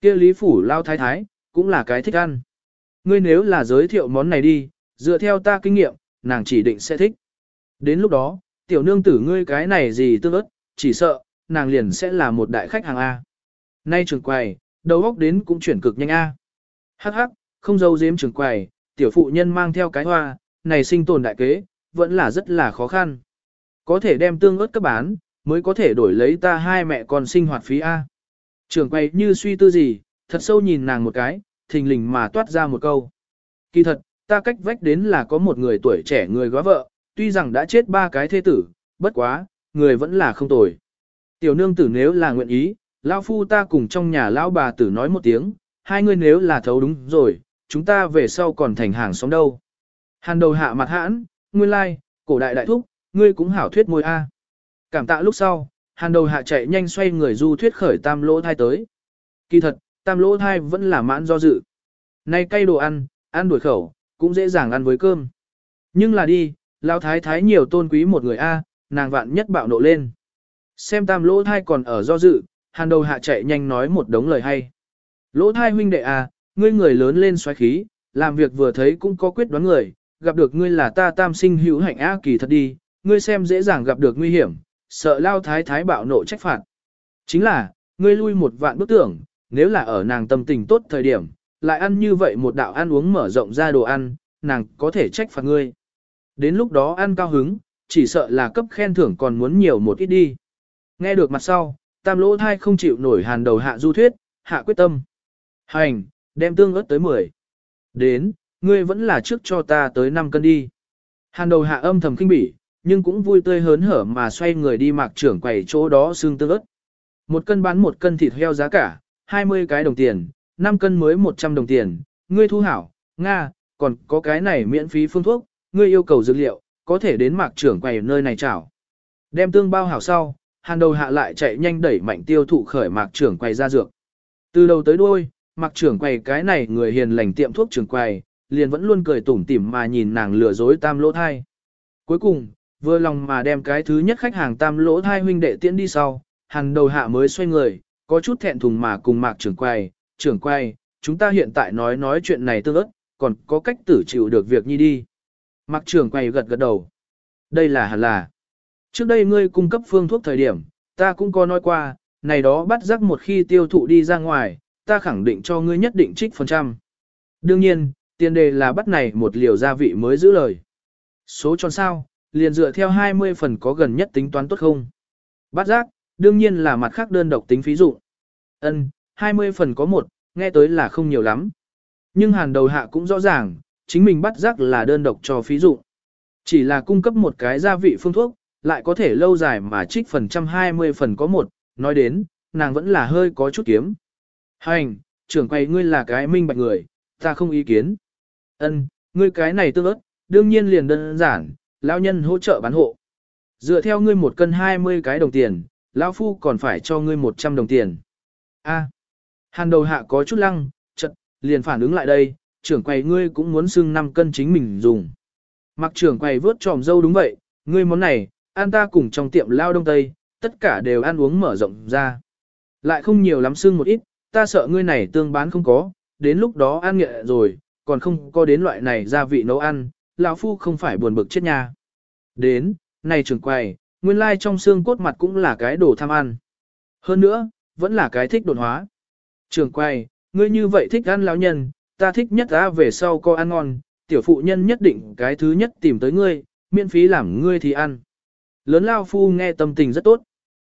kia lý phủ lao thái thái, cũng là cái thích ăn. Ngươi nếu là giới thiệu món này đi, dựa theo ta kinh nghiệm, nàng chỉ định sẽ thích. Đến lúc đó, tiểu nương tử ngươi cái này gì tương ớt, chỉ sợ, nàng liền sẽ là một đại khách hàng A. Nay trường quầy, đầu óc đến cũng chuyển cực nhanh A. Hắc hắc, không dâu dếm trường quầy, tiểu phụ nhân mang theo cái hoa, này sinh tồn đại kế, vẫn là rất là khó khăn. Có thể đem tương ớt cấp bán, mới có thể đổi lấy ta hai mẹ con sinh hoạt phí A. Trường quay như suy tư gì, thật sâu nhìn nàng một cái, thình lình mà toát ra một câu. Kỳ thật, ta cách vách đến là có một người tuổi trẻ người góa vợ, tuy rằng đã chết ba cái thê tử, bất quá, người vẫn là không tồi. Tiểu nương tử nếu là nguyện ý, lão phu ta cùng trong nhà lão bà tử nói một tiếng, hai người nếu là thấu đúng rồi, chúng ta về sau còn thành hàng xóm đâu. Hàn đầu hạ mặt hãn, nguyên lai, cổ đại đại thúc, ngươi cũng hảo thuyết môi A. Cảm tạ lúc sau, hàn đầu hạ chạy nhanh xoay người du thuyết khởi tam lỗ thai tới. Kỳ thật, tam lỗ thai vẫn là mãn do dự. Nay cây đồ ăn, ăn đuổi khẩu, cũng dễ dàng ăn với cơm. Nhưng là đi, lão thái thái nhiều tôn quý một người A, nàng vạn nhất bạo nộ lên. Xem tam lỗ thai còn ở do dự, hàn đầu hạ chạy nhanh nói một đống lời hay. Lỗ thai huynh đệ A, ngươi người lớn lên xoáy khí, làm việc vừa thấy cũng có quyết đoán người, gặp được ngươi là ta tam sinh hữu hạnh á kỳ thật đi, ngươi xem dễ dàng gặp được nguy hiểm, sợ lao thái thái bạo nộ trách phạt. Chính là, ngươi lui một vạn bức tưởng, nếu là ở nàng tâm tình tốt thời điểm, lại ăn như vậy một đạo ăn uống mở rộng ra đồ ăn, nàng có thể trách phạt ngươi. Đến lúc đó ăn cao hứng, chỉ sợ là cấp khen thưởng còn muốn nhiều một ít đi. Nghe được mặt sau, tam lỗ thai không chịu nổi hàn đầu hạ du thuyết, hạ quyết tâm. Hành, đem tương ớt tới 10. Đến, ngươi vẫn là trước cho ta tới 5 cân đi. Hàn đầu hạ âm thầm kinh bỉ, nhưng cũng vui tươi hớn hở mà xoay người đi mạc trưởng quầy chỗ đó xương tương ớt. Một cân bán một cân thịt heo giá cả, 20 cái đồng tiền, 5 cân mới 100 đồng tiền, ngươi thu hảo, Nga, còn có cái này miễn phí phương thuốc, ngươi yêu cầu dược liệu, có thể đến mạc trưởng quầy nơi này chảo. Đem tương bao hảo sau, hàn đầu hạ lại chạy nhanh đẩy mạnh tiêu thụ khởi mạc trưởng quầy ra dược. Từ đầu tới đuôi, mạc trưởng quầy cái này người hiền lành tiệm thuốc trưởng quầy, liền vẫn luôn cười tủm tỉm mà nhìn nàng lừa dối tam lỗ thai. Cuối cùng, vừa lòng mà đem cái thứ nhất khách hàng tam lỗ thai huynh đệ tiễn đi sau, hàng đầu hạ mới xoay người, có chút thẹn thùng mà cùng mạc trưởng Quay, trưởng Quay, chúng ta hiện tại nói nói chuyện này tương ớt, còn có cách tử chịu được việc nhi đi. Mạc trưởng Quay gật gật đầu. Đây là hẳn là. Trước đây ngươi cung cấp phương thuốc thời điểm, ta cũng có nói qua, này đó bắt rắc một khi tiêu thụ đi ra ngoài, ta khẳng định cho ngươi nhất định trích phần trăm. Đương nhiên, tiền đề là bắt này một liều gia vị mới giữ lời. Số tròn sao, liền dựa theo 20 phần có gần nhất tính toán tốt không? Bắt giác, đương nhiên là mặt khác đơn độc tính phí dụ. Ân, 20 phần có một, nghe tới là không nhiều lắm. Nhưng hàn đầu hạ cũng rõ ràng, chính mình bắt giác là đơn độc cho phí dụ. Chỉ là cung cấp một cái gia vị phương thuốc, lại có thể lâu dài mà trích phần trăm 20 phần có một, nói đến, nàng vẫn là hơi có chút kiếm. Hành, trưởng quay ngươi là cái minh bạch người, ta không ý kiến. Ân, ngươi cái này tương ớt, đương nhiên liền đơn giản, lão nhân hỗ trợ bán hộ. Dựa theo ngươi một cân 20 cái đồng tiền, lão phu còn phải cho ngươi 100 đồng tiền. A. Hàn đầu hạ có chút lăng, chật, liền phản ứng lại đây, trưởng quầy ngươi cũng muốn xưng 5 cân chính mình dùng. Mặc trưởng quầy vớt tròm dâu đúng vậy, ngươi món này, an ta cùng trong tiệm lao đông tây, tất cả đều ăn uống mở rộng ra. Lại không nhiều lắm xưng một ít, ta sợ ngươi này tương bán không có, đến lúc đó ăn nghệ rồi, còn không có đến loại này gia vị nấu ăn, lão phu không phải buồn bực chết nha. Đến, này trưởng quầy, nguyên lai trong xương cốt mặt cũng là cái đồ tham ăn. Hơn nữa, vẫn là cái thích đột hóa. Trưởng quầy, ngươi như vậy thích ăn lão nhân, ta thích nhất ra về sau có ăn ngon, tiểu phụ nhân nhất định cái thứ nhất tìm tới ngươi, miễn phí làm ngươi thì ăn. Lớn lao phu nghe tâm tình rất tốt.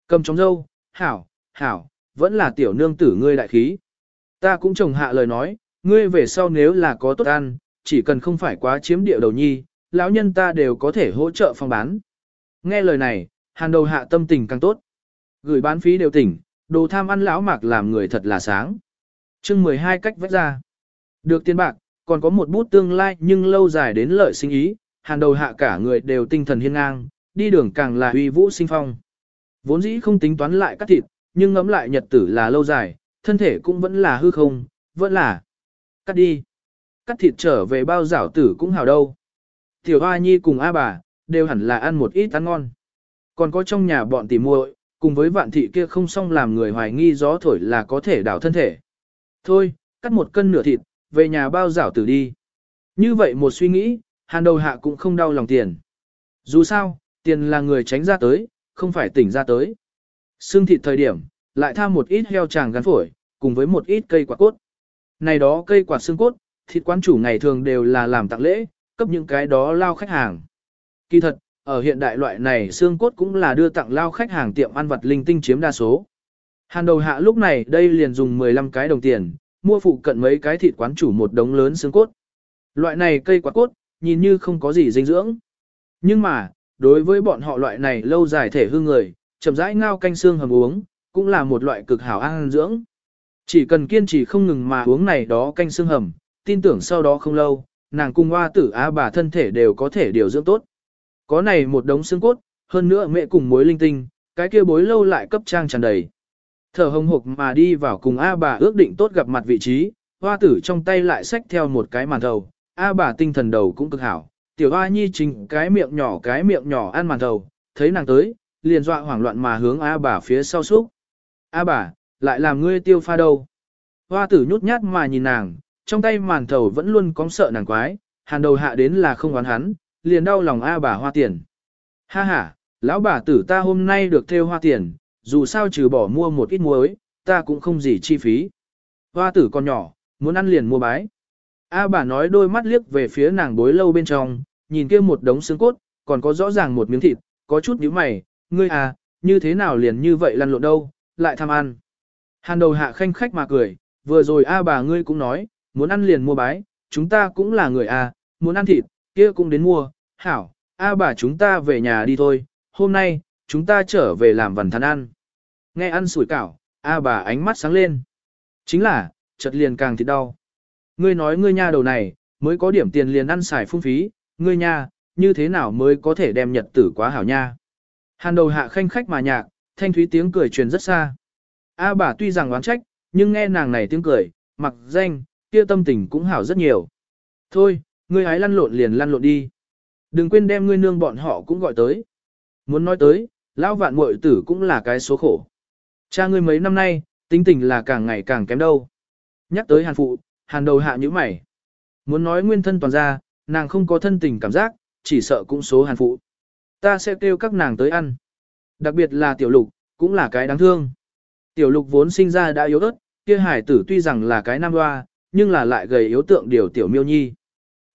Cầm trong dâu, hảo, hảo, vẫn là tiểu nương tử ngươi đại khí. Ta cũng trồng hạ lời nói, ngươi về sau nếu là có tốt ăn, chỉ cần không phải quá chiếm địa đầu nhi, lão nhân ta đều có thể hỗ trợ phòng bán. Nghe lời này, hàn đầu hạ tâm tình càng tốt. Gửi bán phí đều tỉnh, đồ tham ăn lão mạc làm người thật là sáng. chương 12 cách vách ra. Được tiền bạc, còn có một bút tương lai nhưng lâu dài đến lợi sinh ý, hàn đầu hạ cả người đều tinh thần hiên ngang, đi đường càng là uy vũ sinh phong. Vốn dĩ không tính toán lại cắt thịt, nhưng ngấm lại nhật tử là lâu dài, thân thể cũng vẫn là hư không, vẫn là cắt đi. Cắt thịt trở về bao giảo tử cũng hào đâu. Tiểu Hoa Nhi cùng A bà, đều hẳn là ăn một ít ăn ngon. Còn có trong nhà bọn tỉ muội, cùng với vạn thị kia không xong làm người hoài nghi gió thổi là có thể đảo thân thể. Thôi, cắt một cân nửa thịt, về nhà bao giảo tử đi. Như vậy một suy nghĩ, hàn đầu hạ cũng không đau lòng tiền. Dù sao, tiền là người tránh ra tới, không phải tỉnh ra tới. Xương thịt thời điểm, lại tham một ít heo tràng gắn phổi, cùng với một ít cây quả cốt. Này đó cây quạt xương cốt, thịt quán chủ ngày thường đều là làm tặng lễ, cấp những cái đó lao khách hàng. Kỳ thật, ở hiện đại loại này xương cốt cũng là đưa tặng lao khách hàng tiệm ăn vật linh tinh chiếm đa số. Hàn đầu hạ lúc này đây liền dùng 15 cái đồng tiền, mua phụ cận mấy cái thịt quán chủ một đống lớn xương cốt. Loại này cây quạt cốt, nhìn như không có gì dinh dưỡng. Nhưng mà, đối với bọn họ loại này lâu dài thể hư người, chậm rãi ngao canh xương hầm uống, cũng là một loại cực hảo ăn dưỡng. Chỉ cần kiên trì không ngừng mà uống này đó canh xương hầm, tin tưởng sau đó không lâu, nàng cùng hoa tử á bà thân thể đều có thể điều dưỡng tốt. Có này một đống xương cốt, hơn nữa mẹ cùng mối linh tinh, cái kia bối lâu lại cấp trang tràn đầy. Thở hồng hộc mà đi vào cùng A bà ước định tốt gặp mặt vị trí, hoa tử trong tay lại xách theo một cái màn thầu, A bà tinh thần đầu cũng cực hảo, tiểu hoa nhi trình cái miệng nhỏ cái miệng nhỏ ăn màn thầu, thấy nàng tới, liền dọa hoảng loạn mà hướng A bà phía sau xúc. A bà, lại làm ngươi tiêu pha đâu. Hoa tử nhút nhát mà nhìn nàng, trong tay màn thầu vẫn luôn có sợ nàng quái, hàn đầu hạ đến là không oán hắn, liền đau lòng A bà hoa tiền. Ha ha, lão bà tử ta hôm nay được theo hoa tiền, dù sao trừ bỏ mua một ít muối, ta cũng không gì chi phí. Hoa tử còn nhỏ, muốn ăn liền mua bái. A bà nói đôi mắt liếc về phía nàng bối lâu bên trong, nhìn kia một đống xương cốt, còn có rõ ràng một miếng thịt, có chút nhíu mày, ngươi à, như thế nào liền như vậy lăn lộn đâu, lại tham ăn. Hàn đầu hạ khanh khách mà cười, vừa rồi A bà ngươi cũng nói, muốn ăn liền mua bái, chúng ta cũng là người A, muốn ăn thịt, kia cũng đến mua, hảo, A bà chúng ta về nhà đi thôi, hôm nay, chúng ta trở về làm vần thắn ăn. Nghe ăn sủi cảo, A bà ánh mắt sáng lên. Chính là, chợt liền càng thịt đau. Ngươi nói ngươi nha đầu này, mới có điểm tiền liền ăn xài phung phí, ngươi nha, như thế nào mới có thể đem nhật tử quá hảo nha. Hàn đầu hạ khanh khách mà nhạc, thanh thúy tiếng cười truyền rất xa. A bà tuy rằng oán trách, nhưng nghe nàng này tiếng cười, mặc danh, kia tâm tình cũng hảo rất nhiều. Thôi, ngươi hái lăn lộn liền lăn lộn đi. Đừng quên đem ngươi nương bọn họ cũng gọi tới. Muốn nói tới, lão vạn muội tử cũng là cái số khổ. Cha ngươi mấy năm nay, tính tình là càng ngày càng kém đâu. Nhắc tới hàn phụ, hàn đầu hạ như mày. Muốn nói nguyên thân toàn ra, nàng không có thân tình cảm giác, chỉ sợ cũng số hàn phụ. Ta sẽ kêu các nàng tới ăn. Đặc biệt là tiểu lục, cũng là cái đáng thương. Tiểu lục vốn sinh ra đã yếu ớt, kia hải tử tuy rằng là cái nam hoa, nhưng là lại gầy yếu tượng điều tiểu miêu nhi.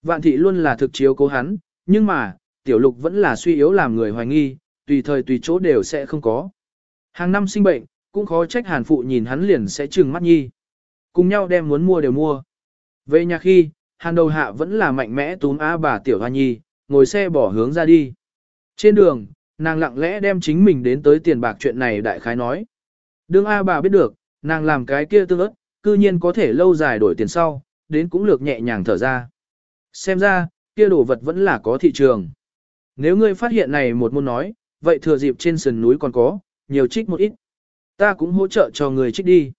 Vạn thị luôn là thực chiếu cố hắn, nhưng mà, tiểu lục vẫn là suy yếu làm người hoài nghi, tùy thời tùy chỗ đều sẽ không có. Hàng năm sinh bệnh, cũng khó trách hàn phụ nhìn hắn liền sẽ trừng mắt nhi. Cùng nhau đem muốn mua đều mua. Về nhà khi, hàn đầu hạ vẫn là mạnh mẽ túm á bà tiểu hoa nhi, ngồi xe bỏ hướng ra đi. Trên đường, nàng lặng lẽ đem chính mình đến tới tiền bạc chuyện này đại khái nói. Đương A bà biết được, nàng làm cái kia tương ớt, cư nhiên có thể lâu dài đổi tiền sau, đến cũng lược nhẹ nhàng thở ra. Xem ra, kia đồ vật vẫn là có thị trường. Nếu ngươi phát hiện này một môn nói, vậy thừa dịp trên sườn núi còn có, nhiều trích một ít. Ta cũng hỗ trợ cho người trích đi.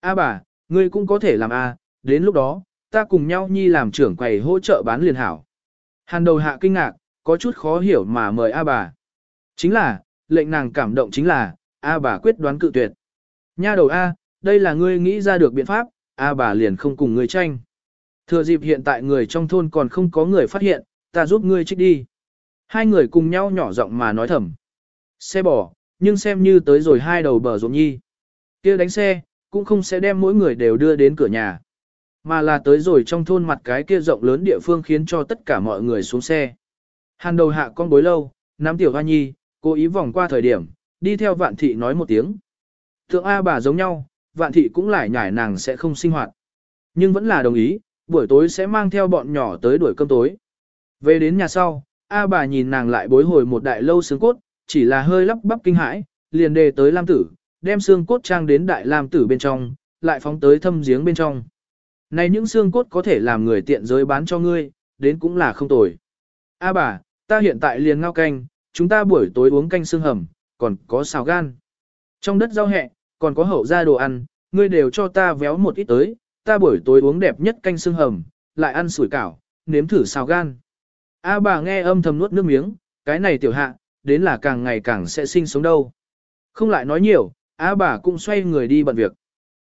A bà, ngươi cũng có thể làm A, đến lúc đó, ta cùng nhau nhi làm trưởng quầy hỗ trợ bán liền hảo. Hàn đầu hạ kinh ngạc, có chút khó hiểu mà mời A bà. Chính là, lệnh nàng cảm động chính là, A bà quyết đoán cự tuyệt. Nha đầu A, đây là ngươi nghĩ ra được biện pháp, A bà liền không cùng ngươi tranh. Thừa dịp hiện tại người trong thôn còn không có người phát hiện, ta giúp ngươi trích đi. Hai người cùng nhau nhỏ giọng mà nói thầm. Xe bỏ, nhưng xem như tới rồi hai đầu bờ ruộng nhi. kia đánh xe, cũng không sẽ đem mỗi người đều đưa đến cửa nhà. Mà là tới rồi trong thôn mặt cái kia rộng lớn địa phương khiến cho tất cả mọi người xuống xe. Hàn đầu hạ con bối lâu, nắm tiểu hoa nhi, cố ý vòng qua thời điểm, đi theo vạn thị nói một tiếng. Thượng A bà giống nhau, vạn thị cũng lại nhải nàng sẽ không sinh hoạt. Nhưng vẫn là đồng ý, buổi tối sẽ mang theo bọn nhỏ tới đuổi cơm tối. Về đến nhà sau, A bà nhìn nàng lại bối hồi một đại lâu xương cốt, chỉ là hơi lắp bắp kinh hãi, liền đề tới Lam tử, đem xương cốt trang đến đại Lam tử bên trong, lại phóng tới thâm giếng bên trong. Này những xương cốt có thể làm người tiện giới bán cho ngươi, đến cũng là không tồi. A bà, ta hiện tại liền ngao canh, chúng ta buổi tối uống canh xương hầm, còn có xào gan. Trong đất rau hẹ, còn có hậu gia đồ ăn, ngươi đều cho ta véo một ít tới, ta buổi tối uống đẹp nhất canh xương hầm, lại ăn sủi cảo, nếm thử xào gan. A bà nghe âm thầm nuốt nước miếng, cái này tiểu hạ, đến là càng ngày càng sẽ sinh sống đâu. Không lại nói nhiều, A bà cũng xoay người đi bận việc.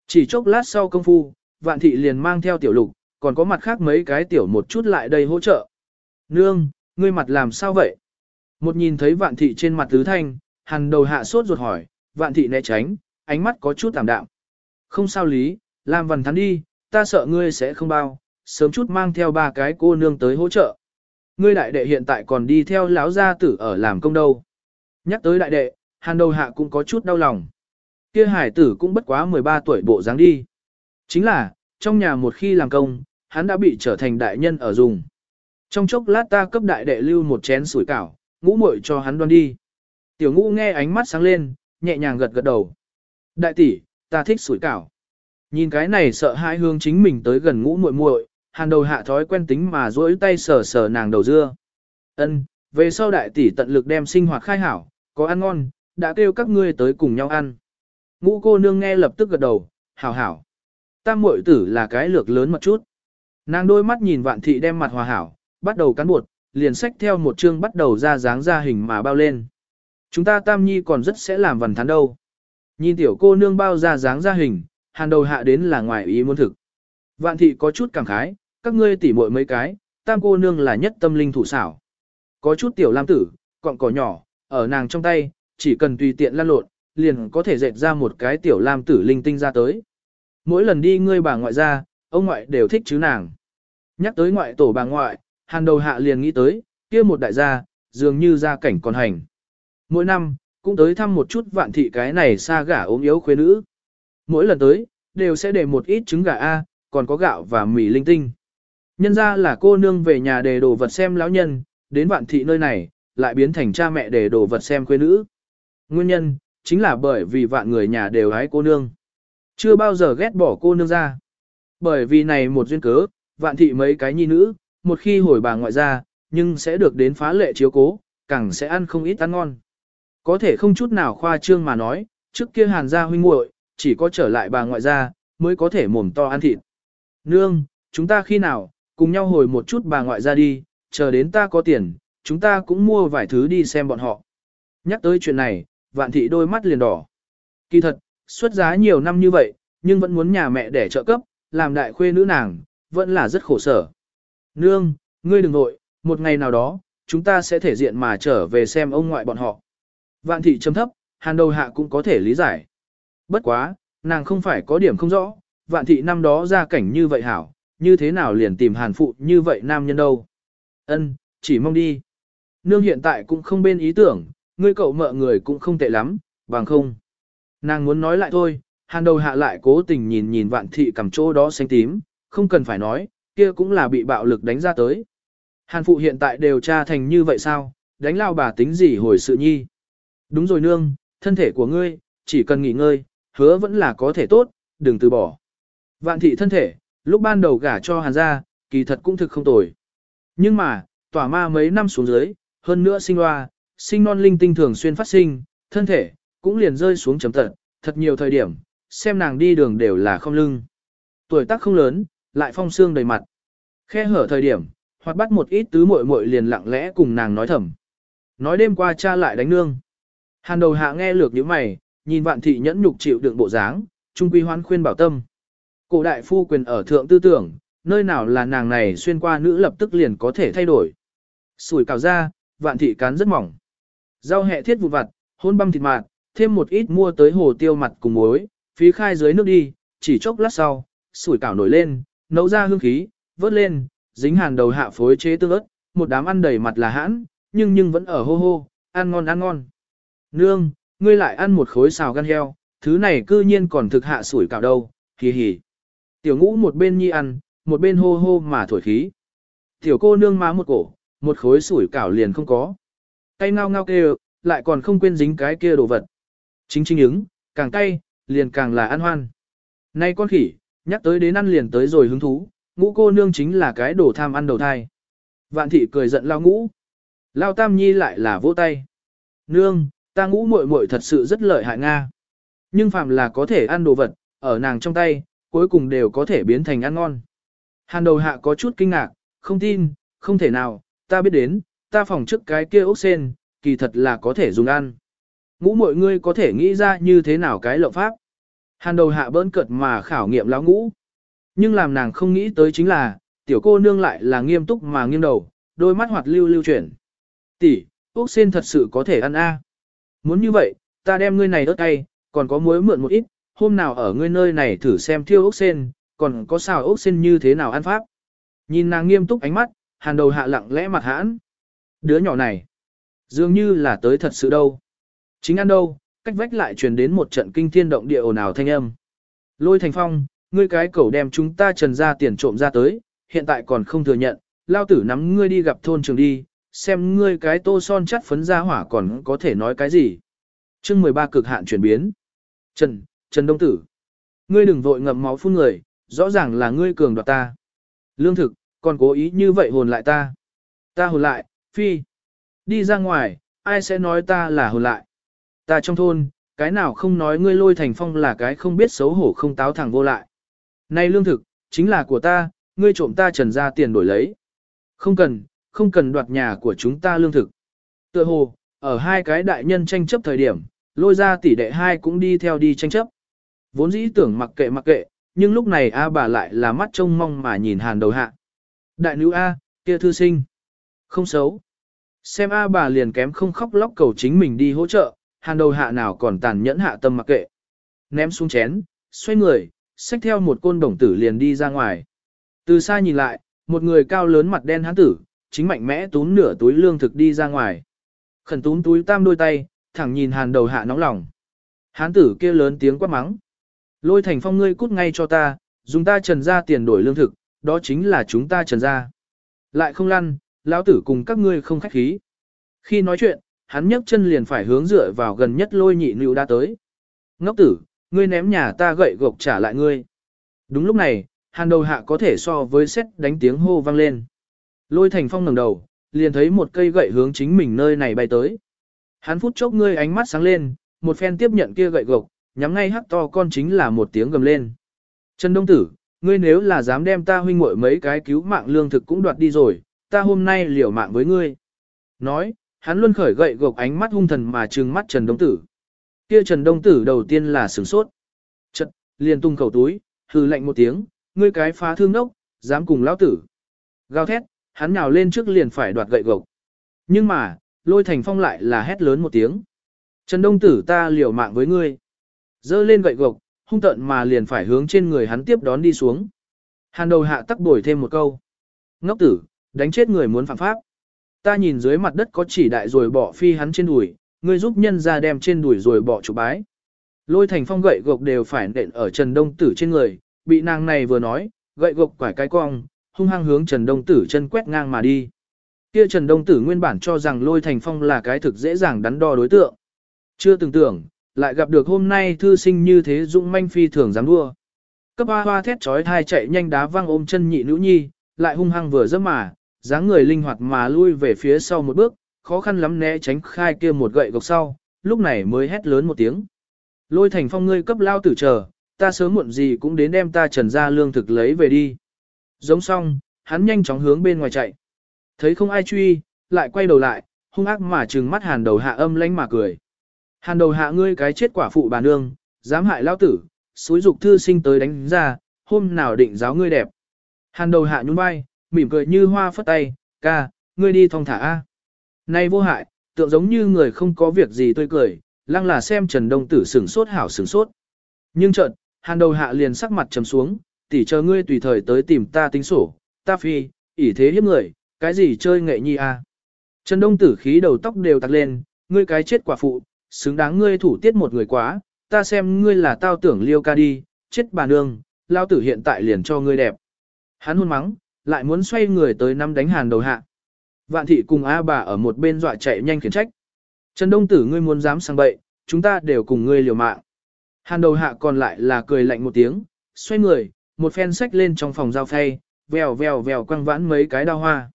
Chỉ chốc lát sau công phu, vạn thị liền mang theo tiểu lục, còn có mặt khác mấy cái tiểu một chút lại đây hỗ trợ. Nương, ngươi mặt làm sao vậy? Một nhìn thấy vạn thị trên mặt tứ thanh, hằng đầu hạ sốt ruột hỏi, vạn thị né tránh, ánh mắt có chút tạm đạm. Không sao lý, làm vần thắn đi, ta sợ ngươi sẽ không bao, sớm chút mang theo ba cái cô nương tới hỗ trợ. Ngươi đại đệ hiện tại còn đi theo lão gia tử ở làm công đâu. Nhắc tới đại đệ, hàn đầu hạ cũng có chút đau lòng. Kia hải tử cũng bất quá 13 tuổi bộ dáng đi. Chính là, trong nhà một khi làm công, hắn đã bị trở thành đại nhân ở dùng. Trong chốc lát ta cấp đại đệ lưu một chén sủi cảo, ngũ muội cho hắn đoan đi. Tiểu ngũ nghe ánh mắt sáng lên, nhẹ nhàng gật gật đầu. Đại tỷ, ta thích sủi cảo. Nhìn cái này sợ hãi hương chính mình tới gần ngũ muội muội, hàn đầu hạ thói quen tính mà duỗi tay sờ sờ nàng đầu dưa. Ân, về sau đại tỷ tận lực đem sinh hoạt khai hảo, có ăn ngon, đã kêu các ngươi tới cùng nhau ăn. Ngũ cô nương nghe lập tức gật đầu, hảo hảo. Tam muội tử là cái lược lớn một chút. Nàng đôi mắt nhìn vạn thị đem mặt hòa hảo, bắt đầu cắn bột, liền sách theo một chương bắt đầu ra dáng ra hình mà bao lên. Chúng ta tam nhi còn rất sẽ làm vần thán đâu. Nhìn tiểu cô nương bao ra dáng ra hình, hàn đầu hạ đến là ngoài ý muốn thực. Vạn thị có chút cảm khái, các ngươi tỉ muội mấy cái, tam cô nương là nhất tâm linh thủ xảo. Có chút tiểu lam tử, cọng cỏ nhỏ, ở nàng trong tay, chỉ cần tùy tiện lăn lộn, liền có thể dệt ra một cái tiểu lam tử linh tinh ra tới. Mỗi lần đi ngươi bà ngoại ra, ông ngoại đều thích chứ nàng. Nhắc tới ngoại tổ bà ngoại, hàn đầu hạ liền nghĩ tới, kia một đại gia, dường như gia cảnh còn hành. Mỗi năm, cũng tới thăm một chút vạn thị cái này xa gả ốm yếu khuê nữ. Mỗi lần tới, đều sẽ để một ít trứng gà A, còn có gạo và mì linh tinh. Nhân ra là cô nương về nhà để đồ vật xem lão nhân, đến vạn thị nơi này, lại biến thành cha mẹ để đồ vật xem khuê nữ. Nguyên nhân, chính là bởi vì vạn người nhà đều hái cô nương. Chưa bao giờ ghét bỏ cô nương ra. Bởi vì này một duyên cớ, vạn thị mấy cái nhi nữ, một khi hồi bà ngoại ra, nhưng sẽ được đến phá lệ chiếu cố, càng sẽ ăn không ít ăn ngon. Có thể không chút nào khoa trương mà nói, trước kia hàn gia huynh muội chỉ có trở lại bà ngoại gia mới có thể mồm to ăn thịt. Nương, chúng ta khi nào, cùng nhau hồi một chút bà ngoại gia đi, chờ đến ta có tiền, chúng ta cũng mua vài thứ đi xem bọn họ. Nhắc tới chuyện này, vạn thị đôi mắt liền đỏ. Kỳ thật, xuất giá nhiều năm như vậy, nhưng vẫn muốn nhà mẹ để trợ cấp, làm đại khuê nữ nàng, vẫn là rất khổ sở. Nương, ngươi đừng nội, một ngày nào đó, chúng ta sẽ thể diện mà trở về xem ông ngoại bọn họ. Vạn thị chấm thấp, hàn đầu hạ cũng có thể lý giải. Bất quá, nàng không phải có điểm không rõ, vạn thị năm đó ra cảnh như vậy hảo, như thế nào liền tìm hàn phụ như vậy nam nhân đâu. Ân, chỉ mong đi. Nương hiện tại cũng không bên ý tưởng, ngươi cậu mợ người cũng không tệ lắm, bằng không. Nàng muốn nói lại thôi, hàn đầu hạ lại cố tình nhìn nhìn vạn thị cầm chỗ đó xanh tím, không cần phải nói, kia cũng là bị bạo lực đánh ra tới. Hàn phụ hiện tại đều tra thành như vậy sao, đánh lao bà tính gì hồi sự nhi. Đúng rồi nương, thân thể của ngươi, chỉ cần nghỉ ngơi, hứa vẫn là có thể tốt, đừng từ bỏ. Vạn thị thân thể, lúc ban đầu gả cho hàn gia, kỳ thật cũng thực không tồi. Nhưng mà, tỏa ma mấy năm xuống dưới, hơn nữa sinh hoa, sinh non linh tinh thường xuyên phát sinh, thân thể, cũng liền rơi xuống chấm tận, thật nhiều thời điểm, xem nàng đi đường đều là không lưng. Tuổi tác không lớn, lại phong xương đầy mặt. Khe hở thời điểm, hoặc bắt một ít tứ muội muội liền lặng lẽ cùng nàng nói thầm. Nói đêm qua cha lại đánh nương. Hàn đầu hạ nghe lược những mày, nhìn vạn thị nhẫn nhục chịu đựng bộ dáng, trung quy hoan khuyên bảo tâm. Cổ đại phu quyền ở thượng tư tưởng, nơi nào là nàng này xuyên qua nữ lập tức liền có thể thay đổi. Sủi cào ra, vạn thị cán rất mỏng. Rau hẹ thiết vụ vặt, hôn băm thịt mạt, thêm một ít mua tới hồ tiêu mặt cùng muối, phí khai dưới nước đi, chỉ chốc lát sau, sủi cảo nổi lên, nấu ra hương khí, vớt lên, dính hàn đầu hạ phối chế tương ớt, một đám ăn đầy mặt là hãn, nhưng nhưng vẫn ở hô hô, ăn ngon ăn ngon. Nương, ngươi lại ăn một khối xào gan heo, thứ này cư nhiên còn thực hạ sủi cảo đâu, hì hì. Tiểu ngũ một bên nhi ăn, một bên hô hô mà thổi khí. Tiểu cô nương má một cổ, một khối sủi cảo liền không có. tay ngao ngao kêu, lại còn không quên dính cái kia đồ vật. Chính chính ứng, càng cay, liền càng là ăn hoan. Nay con khỉ, nhắc tới đến ăn liền tới rồi hứng thú, ngũ cô nương chính là cái đồ tham ăn đầu thai. Vạn thị cười giận lao ngũ. Lao tam nhi lại là vỗ tay. Nương, ta ngũ muội muội thật sự rất lợi hại Nga. Nhưng phàm là có thể ăn đồ vật, ở nàng trong tay, cuối cùng đều có thể biến thành ăn ngon. Hàn đầu hạ có chút kinh ngạc, không tin, không thể nào, ta biết đến, ta phòng trước cái kia ốc sen, kỳ thật là có thể dùng ăn. Ngũ mọi ngươi có thể nghĩ ra như thế nào cái lộng pháp. Hàn đầu hạ bỡn cợt mà khảo nghiệm lão ngũ. Nhưng làm nàng không nghĩ tới chính là, tiểu cô nương lại là nghiêm túc mà nghiêng đầu, đôi mắt hoạt lưu lưu chuyển. Tỷ, ốc sen thật sự có thể ăn a. Muốn như vậy, ta đem ngươi này ớt cay, còn có muối mượn một ít, hôm nào ở ngươi nơi này thử xem thiêu ốc sen, còn có xào ốc sen như thế nào ăn pháp. Nhìn nàng nghiêm túc ánh mắt, hàn đầu hạ lặng lẽ mặt hãn. Đứa nhỏ này, dường như là tới thật sự đâu. Chính ăn đâu, cách vách lại truyền đến một trận kinh thiên động địa ồn ào thanh âm. Lôi thành phong, ngươi cái cẩu đem chúng ta trần ra tiền trộm ra tới, hiện tại còn không thừa nhận, lao tử nắm ngươi đi gặp thôn trường đi, xem ngươi cái tô son chắt phấn ra hỏa còn có thể nói cái gì. chương 13 cực hạn chuyển biến. Trần, Trần Đông Tử. Ngươi đừng vội ngậm máu phun người, rõ ràng là ngươi cường đoạt ta. Lương thực, còn cố ý như vậy hồn lại ta. Ta hồn lại, phi. Đi ra ngoài, ai sẽ nói ta là hồn lại. Ta trong thôn, cái nào không nói ngươi lôi thành phong là cái không biết xấu hổ không táo thẳng vô lại. Này lương thực, chính là của ta, ngươi trộm ta trần ra tiền đổi lấy. Không cần, không cần đoạt nhà của chúng ta lương thực. Tựa hồ, ở hai cái đại nhân tranh chấp thời điểm, lôi ra tỷ đệ hai cũng đi theo đi tranh chấp. Vốn dĩ tưởng mặc kệ mặc kệ, nhưng lúc này A bà lại là mắt trông mong mà nhìn hàn đầu hạ. Đại nữ A, kia thư sinh. Không xấu. Xem A bà liền kém không khóc lóc cầu chính mình đi hỗ trợ, hàn đầu hạ nào còn tàn nhẫn hạ tâm mặc kệ. Ném xuống chén, xoay người, xách theo một côn đồng tử liền đi ra ngoài. Từ xa nhìn lại, một người cao lớn mặt đen hán tử, chính mạnh mẽ túm nửa túi lương thực đi ra ngoài. Khẩn túm túi tam đôi tay, thẳng nhìn hàn đầu hạ nóng lòng. Hán tử kia lớn tiếng quát mắng. Lôi thành phong ngươi cút ngay cho ta, dùng ta trần ra tiền đổi lương thực, đó chính là chúng ta trần ra. Lại không lăn, lão tử cùng các ngươi không khách khí. Khi nói chuyện, hắn nhấc chân liền phải hướng dựa vào gần nhất lôi nhị nữ đã tới. Ngốc tử, ngươi ném nhà ta gậy gộc trả lại ngươi. Đúng lúc này, hàn đầu hạ có thể so với xét đánh tiếng hô vang lên. Lôi thành phong ngẩng đầu, liền thấy một cây gậy hướng chính mình nơi này bay tới. Hắn phút chốc ngươi ánh mắt sáng lên, một phen tiếp nhận kia gậy gộc, nhắm ngay hắc to con chính là một tiếng gầm lên. Trần Đông Tử, ngươi nếu là dám đem ta huynh muội mấy cái cứu mạng lương thực cũng đoạt đi rồi, ta hôm nay liều mạng với ngươi. Nói, hắn luôn khởi gậy gộc ánh mắt hung thần mà trừng mắt Trần Đông Tử. Kia Trần Đông Tử đầu tiên là sửng sốt. Chật, liền tung khẩu túi, hừ lạnh một tiếng, ngươi cái phá thương đốc, dám cùng lão tử. Gào thét, hắn nhào lên trước liền phải đoạt gậy gộc. Nhưng mà, lôi thành phong lại là hét lớn một tiếng. Trần Đông Tử ta liều mạng với ngươi. Dơ lên gậy gộc, hung tận mà liền phải hướng trên người hắn tiếp đón đi xuống. Hàn đầu hạ tắc bồi thêm một câu. Ngốc tử, đánh chết người muốn phạm pháp. Ta nhìn dưới mặt đất có chỉ đại rồi bỏ phi hắn trên đùi, ngươi giúp nhân ra đem trên đùi rồi bỏ chụp bái. Lôi thành phong gậy gộc đều phải nện ở Trần Đông Tử trên người, bị nàng này vừa nói, gậy gộc quải cái cong, hung hăng hướng Trần Đông Tử chân quét ngang mà đi. Kia Trần Đông Tử nguyên bản cho rằng lôi thành phong là cái thực dễ dàng đắn đo đối tượng. Chưa từng tưởng, lại gặp được hôm nay thư sinh như thế dũng manh phi thường dám đua. Cấp hoa hoa thét trói thai chạy nhanh đá văng ôm chân nhị nữ nhi, lại hung hăng vừa dẫm mà, dáng người linh hoạt mà lui về phía sau một bước, khó khăn lắm né tránh khai kia một gậy gộc sau, lúc này mới hét lớn một tiếng. Lôi thành phong ngươi cấp lao tử chờ, ta sớm muộn gì cũng đến đem ta trần ra lương thực lấy về đi. Giống xong, hắn nhanh chóng hướng bên ngoài chạy. Thấy không ai truy, lại quay đầu lại, hung ác mà trừng mắt hàn đầu hạ âm lánh mà cười. Hàn đầu hạ ngươi cái chết quả phụ bà nương, dám hại lao tử, xúi dục thư sinh tới đánh ra, hôm nào định giáo ngươi đẹp. Hàn đầu hạ nhún vai, mỉm cười như hoa phất tay, ca, ngươi đi thong thả a. Nay vô hại, tượng giống như người không có việc gì tươi cười, lăng là xem Trần Đông Tử sửng sốt hảo sửng sốt. Nhưng chợt, hàn đầu hạ liền sắc mặt trầm xuống, tỉ chờ ngươi tùy thời tới tìm ta tính sổ, ta phi, ỷ thế hiếp người, cái gì chơi nghệ nhi a? Trần Đông Tử khí đầu tóc đều tặc lên, ngươi cái chết quả phụ, xứng đáng ngươi thủ tiết một người quá, ta xem ngươi là tao tưởng liêu ca đi, chết bà nương, lao tử hiện tại liền cho ngươi đẹp. Hắn hôn mắng, lại muốn xoay người tới năm đánh hàn đầu hạ. Vạn thị cùng A bà ở một bên dọa chạy nhanh khiển trách. Trần Đông Tử ngươi muốn dám sang bậy, chúng ta đều cùng ngươi liều mạng. Hàn đầu hạ còn lại là cười lạnh một tiếng, xoay người, một phen sách lên trong phòng giao phay, vèo vèo vèo quăng vãn mấy cái đao hoa.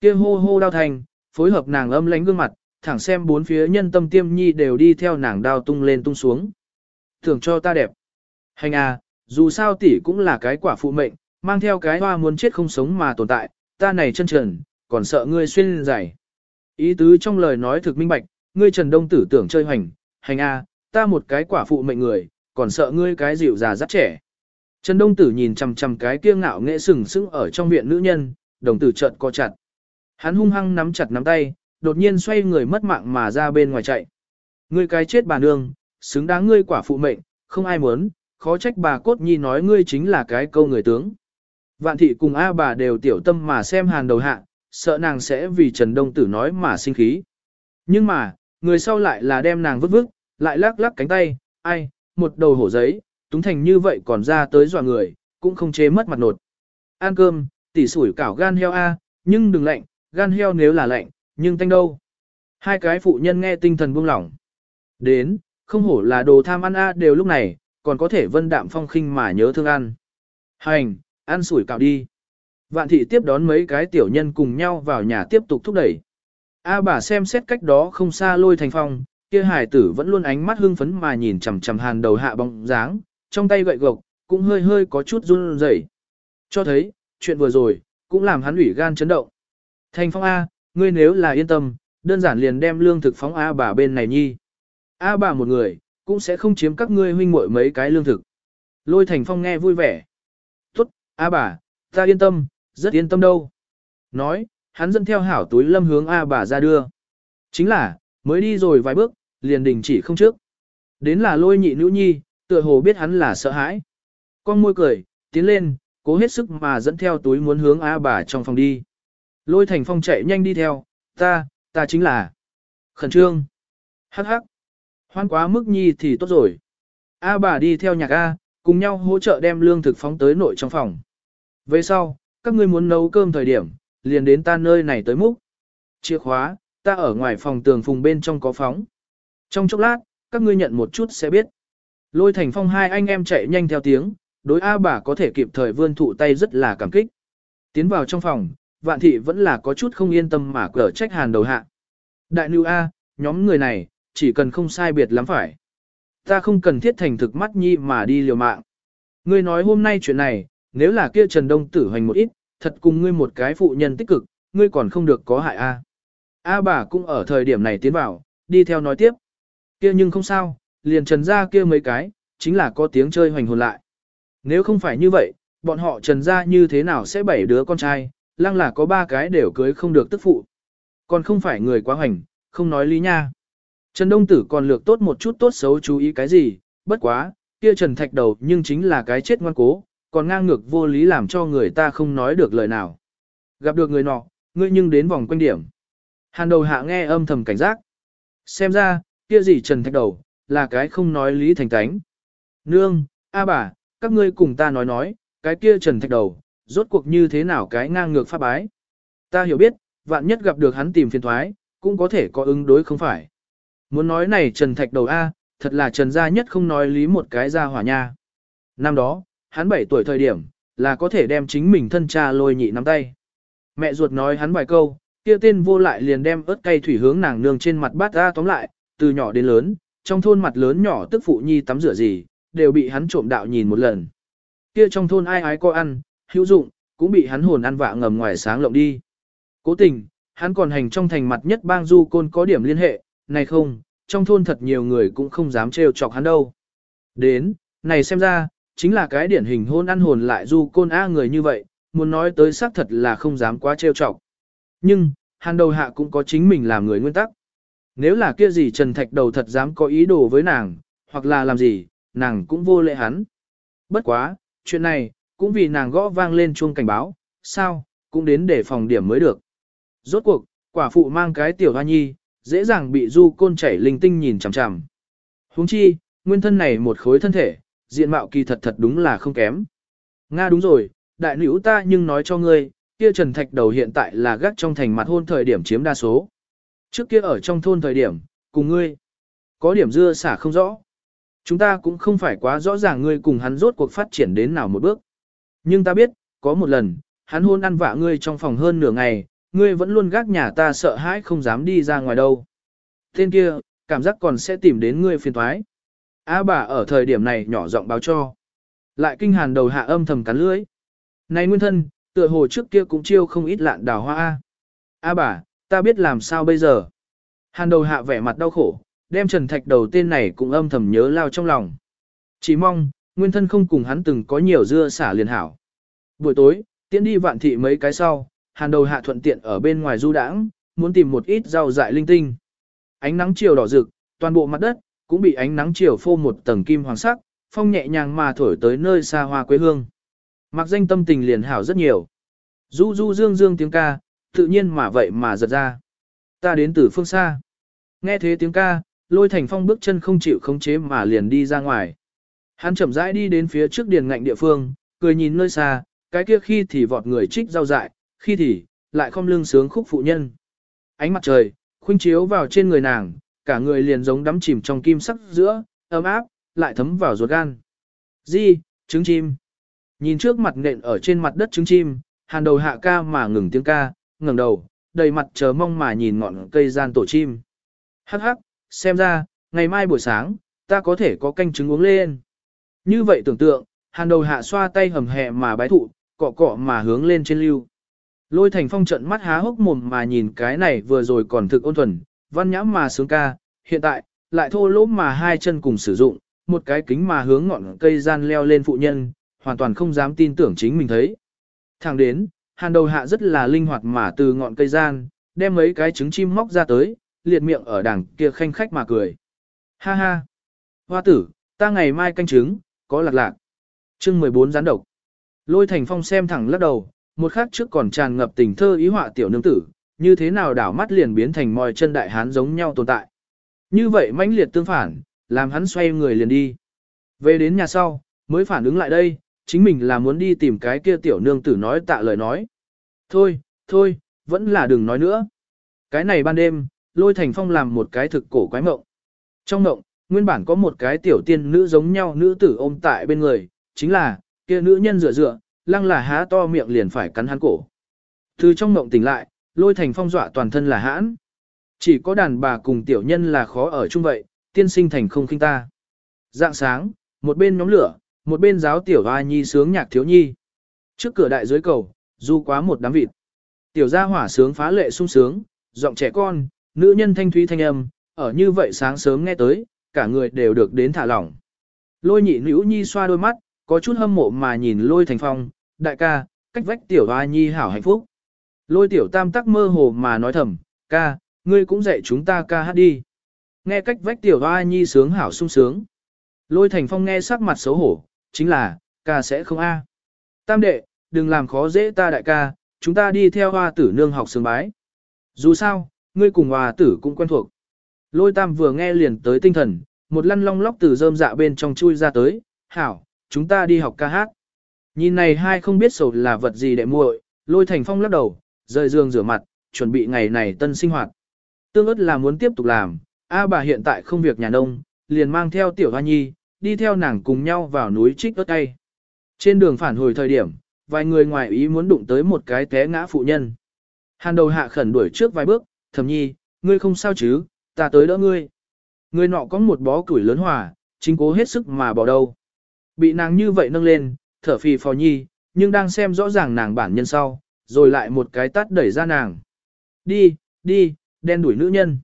kia hô hô đao thành, phối hợp nàng âm lánh gương mặt, thẳng xem bốn phía nhân tâm tiêm nhi đều đi theo nàng đao tung lên tung xuống. Thưởng cho ta đẹp. Hành à, dù sao tỷ cũng là cái quả phụ mệnh, mang theo cái hoa muốn chết không sống mà tồn tại, ta này chân trần, còn sợ ngươi xuyên giải. Ý tứ trong lời nói thực minh bạch, ngươi Trần Đông tử tưởng chơi hoành, hành a, ta một cái quả phụ mệnh người, còn sợ ngươi cái dịu già rất trẻ. Trần Đông tử nhìn chằm chằm cái kia ngạo nghệ sừng sững ở trong viện nữ nhân, đồng tử trợn co chặt. Hắn hung hăng nắm chặt nắm tay, đột nhiên xoay người mất mạng mà ra bên ngoài chạy. Ngươi cái chết bà nương, xứng đáng ngươi quả phụ mệnh, không ai muốn, khó trách bà cốt nhi nói ngươi chính là cái câu người tướng. Vạn thị cùng A bà đều tiểu tâm mà xem hàn đầu hạ, sợ nàng sẽ vì Trần Đông Tử nói mà sinh khí. Nhưng mà, người sau lại là đem nàng vứt vứt, lại lắc lắc cánh tay, ai, một đầu hổ giấy, túng thành như vậy còn ra tới dọa người, cũng không chế mất mặt nột. Ăn cơm, tỉ sủi cảo gan heo A, nhưng đừng lạnh, gan heo nếu là lạnh, nhưng tanh đâu. Hai cái phụ nhân nghe tinh thần buông lỏng. Đến, không hổ là đồ tham ăn A đều lúc này, còn có thể vân đạm phong khinh mà nhớ thương ăn. Hành, ăn sủi cảo đi. Vạn thị tiếp đón mấy cái tiểu nhân cùng nhau vào nhà tiếp tục thúc đẩy. A bà xem xét cách đó không xa lôi thành phong, kia hải tử vẫn luôn ánh mắt hưng phấn mà nhìn chằm chằm hàn đầu hạ bóng dáng, trong tay gậy gộc, cũng hơi hơi có chút run rẩy. Cho thấy, chuyện vừa rồi, cũng làm hắn ủy gan chấn động. Thành phong A, ngươi nếu là yên tâm, đơn giản liền đem lương thực phóng A bà bên này nhi. A bà một người, cũng sẽ không chiếm các ngươi huynh muội mấy cái lương thực. Lôi thành phong nghe vui vẻ. Tốt, A bà, ta yên tâm, rất yên tâm đâu. Nói, hắn dẫn theo hảo túi lâm hướng A bà ra đưa. Chính là, mới đi rồi vài bước, liền đình chỉ không trước. Đến là lôi nhị nữ nhi, tựa hồ biết hắn là sợ hãi. Con môi cười, tiến lên, cố hết sức mà dẫn theo túi muốn hướng A bà trong phòng đi. Lôi thành phong chạy nhanh đi theo, ta, ta chính là khẩn trương. Hắc hắc. Hoan quá mức nhi thì tốt rồi. A bà đi theo nhạc A, cùng nhau hỗ trợ đem lương thực phóng tới nội trong phòng. Về sau, các ngươi muốn nấu cơm thời điểm, liền đến ta nơi này tới múc. Chìa khóa, ta ở ngoài phòng tường phùng bên trong có phóng. Trong chốc lát, các ngươi nhận một chút sẽ biết. Lôi thành phong hai anh em chạy nhanh theo tiếng, đối A bà có thể kịp thời vươn thụ tay rất là cảm kích. Tiến vào trong phòng, vạn thị vẫn là có chút không yên tâm mà cờ trách hàn đầu hạ. Đại nữ A, nhóm người này, chỉ cần không sai biệt lắm phải. Ta không cần thiết thành thực mắt nhi mà đi liều mạng. Ngươi nói hôm nay chuyện này, nếu là kia Trần Đông tử hoành một ít, thật cùng ngươi một cái phụ nhân tích cực, ngươi còn không được có hại A. A bà cũng ở thời điểm này tiến vào, đi theo nói tiếp. Kia nhưng không sao, liền trần ra kia mấy cái, chính là có tiếng chơi hoành hồn lại. Nếu không phải như vậy, bọn họ trần ra như thế nào sẽ bảy đứa con trai, lăng là có ba cái đều cưới không được tức phụ. Còn không phải người quá hoành, không nói lý nha. Trần Đông Tử còn lược tốt một chút tốt xấu chú ý cái gì, bất quá, kia Trần Thạch đầu nhưng chính là cái chết ngoan cố, còn ngang ngược vô lý làm cho người ta không nói được lời nào. Gặp được người nọ, ngươi nhưng đến vòng quanh điểm. Hàn đầu hạ nghe âm thầm cảnh giác. Xem ra, kia gì Trần Thạch đầu, là cái không nói lý thành tánh. Nương, a bà, các ngươi cùng ta nói nói, cái kia Trần Thạch đầu, rốt cuộc như thế nào cái ngang ngược pháp bái. Ta hiểu biết, vạn nhất gặp được hắn tìm phiền thoái, cũng có thể có ứng đối không phải. Muốn nói này Trần Thạch đầu A, thật là Trần gia nhất không nói lý một cái ra hỏa nha. Năm đó, hắn 7 tuổi thời điểm, là có thể đem chính mình thân cha lôi nhị nắm tay. Mẹ ruột nói hắn vài câu, kia tên vô lại liền đem ớt cay thủy hướng nàng nương trên mặt bát ra tóm lại, từ nhỏ đến lớn, trong thôn mặt lớn nhỏ tức phụ nhi tắm rửa gì, đều bị hắn trộm đạo nhìn một lần. Kia trong thôn ai ái có ăn, hữu dụng, cũng bị hắn hồn ăn vạ ngầm ngoài sáng lộng đi. Cố tình, hắn còn hành trong thành mặt nhất bang du côn có điểm liên hệ, này không, trong thôn thật nhiều người cũng không dám trêu chọc hắn đâu. Đến, này xem ra, chính là cái điển hình hôn ăn hồn lại du côn a người như vậy, muốn nói tới xác thật là không dám quá trêu chọc. Nhưng, hàn đầu hạ cũng có chính mình làm người nguyên tắc. Nếu là kia gì Trần Thạch đầu thật dám có ý đồ với nàng, hoặc là làm gì, nàng cũng vô lệ hắn. Bất quá, chuyện này, cũng vì nàng gõ vang lên chuông cảnh báo, sao, cũng đến để phòng điểm mới được. Rốt cuộc, quả phụ mang cái tiểu hoa nhi, dễ dàng bị du côn chảy linh tinh nhìn chằm chằm. Huống chi, nguyên thân này một khối thân thể, diện mạo kỳ thật thật đúng là không kém. Nga đúng rồi, đại nữ ta nhưng nói cho ngươi, kia Trần Thạch đầu hiện tại là gác trong thành mặt hôn thời điểm chiếm đa số. Trước kia ở trong thôn thời điểm, cùng ngươi, có điểm dưa xả không rõ. Chúng ta cũng không phải quá rõ ràng ngươi cùng hắn rốt cuộc phát triển đến nào một bước. Nhưng ta biết, có một lần, hắn hôn ăn vạ ngươi trong phòng hơn nửa ngày, ngươi vẫn luôn gác nhà ta sợ hãi không dám đi ra ngoài đâu. Tên kia, cảm giác còn sẽ tìm đến ngươi phiền thoái. A bà ở thời điểm này nhỏ giọng báo cho. Lại kinh hàn đầu hạ âm thầm cắn lưỡi. Này nguyên thân, tựa hồ trước kia cũng chiêu không ít lạn đào hoa A. A bà, ta biết làm sao bây giờ. Hàn đầu hạ vẻ mặt đau khổ, đem trần thạch đầu tên này cũng âm thầm nhớ lao trong lòng. Chỉ mong, nguyên thân không cùng hắn từng có nhiều dưa xả liền hảo. Buổi tối, tiễn đi vạn thị mấy cái sau, hàn đầu hạ thuận tiện ở bên ngoài du đãng, muốn tìm một ít rau dại linh tinh. Ánh nắng chiều đỏ rực, toàn bộ mặt đất, cũng bị ánh nắng chiều phô một tầng kim hoàng sắc, phong nhẹ nhàng mà thổi tới nơi xa hoa quê hương. Mặc danh tâm tình liền hảo rất nhiều. Du du dương dương tiếng ca, tự nhiên mà vậy mà giật ra. Ta đến từ phương xa. Nghe thế tiếng ca, lôi thành phong bước chân không chịu khống chế mà liền đi ra ngoài. Hắn chậm rãi đi đến phía trước điền ngạnh địa phương, cười nhìn nơi xa, cái kia khi thì vọt người trích rau dại, khi thì, lại không lưng sướng khúc phụ nhân. Ánh mặt trời, khuynh chiếu vào trên người nàng, cả người liền giống đắm chìm trong kim sắc giữa, ấm áp, lại thấm vào ruột gan. Di, trứng chim. Nhìn trước mặt nện ở trên mặt đất trứng chim, hàn đầu hạ ca mà ngừng tiếng ca, ngẩng đầu, đầy mặt chờ mong mà nhìn ngọn cây gian tổ chim. Hắc hắc, xem ra, ngày mai buổi sáng, ta có thể có canh trứng uống lên. Như vậy tưởng tượng, hàn đầu hạ xoa tay hầm hẹ mà bái thụ, cọ cọ mà hướng lên trên lưu. Lôi thành phong trận mắt há hốc mồm mà nhìn cái này vừa rồi còn thực ôn thuần, văn nhãm mà sướng ca, hiện tại, lại thô lỗ mà hai chân cùng sử dụng, một cái kính mà hướng ngọn cây gian leo lên phụ nhân, hoàn toàn không dám tin tưởng chính mình thấy. Thẳng đến, hàn đầu hạ rất là linh hoạt mà từ ngọn cây gian, đem mấy cái trứng chim móc ra tới, liệt miệng ở đằng kia khanh khách mà cười. Ha ha! Hoa tử, ta ngày mai canh trứng, có lạc lạc. chương 14 gián độc. Lôi thành phong xem thẳng lắc đầu, một khắc trước còn tràn ngập tình thơ ý họa tiểu nương tử, như thế nào đảo mắt liền biến thành mòi chân đại hán giống nhau tồn tại. Như vậy mãnh liệt tương phản, làm hắn xoay người liền đi. Về đến nhà sau, mới phản ứng lại đây, chính mình là muốn đi tìm cái kia tiểu nương tử nói tạ lời nói. Thôi, thôi, vẫn là đừng nói nữa. Cái này ban đêm, lôi thành phong làm một cái thực cổ quái mộng. Trong mộng, nguyên bản có một cái tiểu tiên nữ giống nhau nữ tử ôm tại bên người, chính là, kia nữ nhân dựa dựa, lăng là há to miệng liền phải cắn hắn cổ. Từ trong mộng tỉnh lại, lôi thành phong dọa toàn thân là hãn. Chỉ có đàn bà cùng tiểu nhân là khó ở chung vậy, tiên sinh thành không khinh ta. Dạng sáng, một bên nhóm lửa, một bên giáo tiểu hoa nhi sướng nhạc thiếu nhi. Trước cửa đại dưới cầu, du quá một đám vịt. Tiểu gia hỏa sướng phá lệ sung sướng, giọng trẻ con, nữ nhân thanh thúy thanh âm, ở như vậy sáng sớm nghe tới, cả người đều được đến thả lỏng. Lôi nhị nữ nhi xoa đôi mắt, có chút hâm mộ mà nhìn lôi thành phong, đại ca, cách vách tiểu hoa nhi hảo hạnh phúc. Lôi tiểu tam tắc mơ hồ mà nói thầm, ca, ngươi cũng dạy chúng ta ca hát đi. Nghe cách vách tiểu hoa nhi sướng hảo sung sướng. Lôi thành phong nghe sắc mặt xấu hổ, chính là, ca sẽ không a. Tam đệ, đừng làm khó dễ ta đại ca, chúng ta đi theo hoa tử nương học sướng bái. Dù sao, ngươi cùng hoa tử cũng quen thuộc. Lôi tam vừa nghe liền tới tinh thần, một lăn long lóc từ rơm dạ bên trong chui ra tới, hảo, chúng ta đi học ca hát. Nhìn này hai không biết sầu là vật gì để muội, lôi thành phong lắc đầu, rời giường rửa mặt, chuẩn bị ngày này tân sinh hoạt. Tương ớt là muốn tiếp tục làm, A bà hiện tại không việc nhà nông, liền mang theo tiểu hoa nhi, đi theo nàng cùng nhau vào núi trích ớt cay. Trên đường phản hồi thời điểm, vài người ngoài ý muốn đụng tới một cái té ngã phụ nhân. Hàn đầu hạ khẩn đuổi trước vài bước, thầm nhi, ngươi không sao chứ, ta tới đỡ ngươi. Ngươi nọ có một bó củi lớn hòa, chính cố hết sức mà bỏ đâu. Bị nàng như vậy nâng lên, thở phì phò nhi, nhưng đang xem rõ ràng nàng bản nhân sau, rồi lại một cái tắt đẩy ra nàng. Đi, đi, đen đuổi nữ nhân.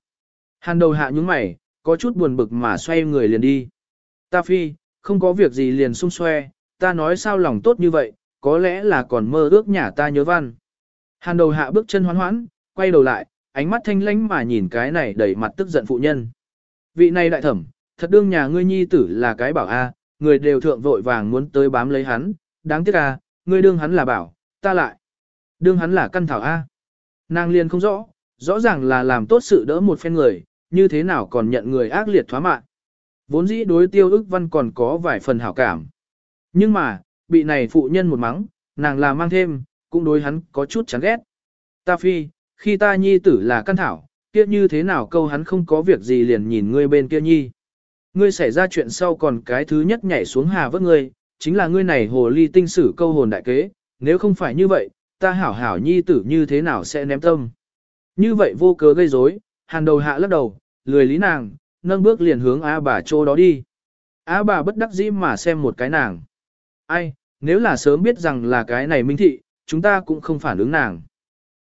Hàn đầu hạ nhúng mày, có chút buồn bực mà xoay người liền đi. Ta phi, không có việc gì liền xung xoe, ta nói sao lòng tốt như vậy, có lẽ là còn mơ ước nhà ta nhớ văn. Hàn đầu hạ bước chân hoán hoãn, quay đầu lại, ánh mắt thanh lãnh mà nhìn cái này đầy mặt tức giận phụ nhân. Vị này đại thẩm, thật đương nhà ngươi nhi tử là cái bảo a, người đều thượng vội vàng muốn tới bám lấy hắn, đáng tiếc a, ngươi đương hắn là bảo, ta lại. Đương hắn là căn thảo a. Nàng liền không rõ, rõ ràng là làm tốt sự đỡ một phen người, như thế nào còn nhận người ác liệt thoá mạng. Vốn dĩ đối tiêu ức văn còn có vài phần hảo cảm. Nhưng mà, bị này phụ nhân một mắng, nàng là mang thêm, cũng đối hắn có chút chán ghét. Ta phi, khi ta nhi tử là căn thảo, kia như thế nào câu hắn không có việc gì liền nhìn ngươi bên kia nhi. Ngươi xảy ra chuyện sau còn cái thứ nhất nhảy xuống hà vớt ngươi, chính là ngươi này hồ ly tinh sử câu hồn đại kế, nếu không phải như vậy, ta hảo hảo nhi tử như thế nào sẽ ném tâm. Như vậy vô cớ gây rối, hàn đầu hạ lắc đầu, lười lý nàng, nâng bước liền hướng A bà chỗ đó đi. A bà bất đắc dĩ mà xem một cái nàng. Ai, nếu là sớm biết rằng là cái này minh thị, chúng ta cũng không phản ứng nàng.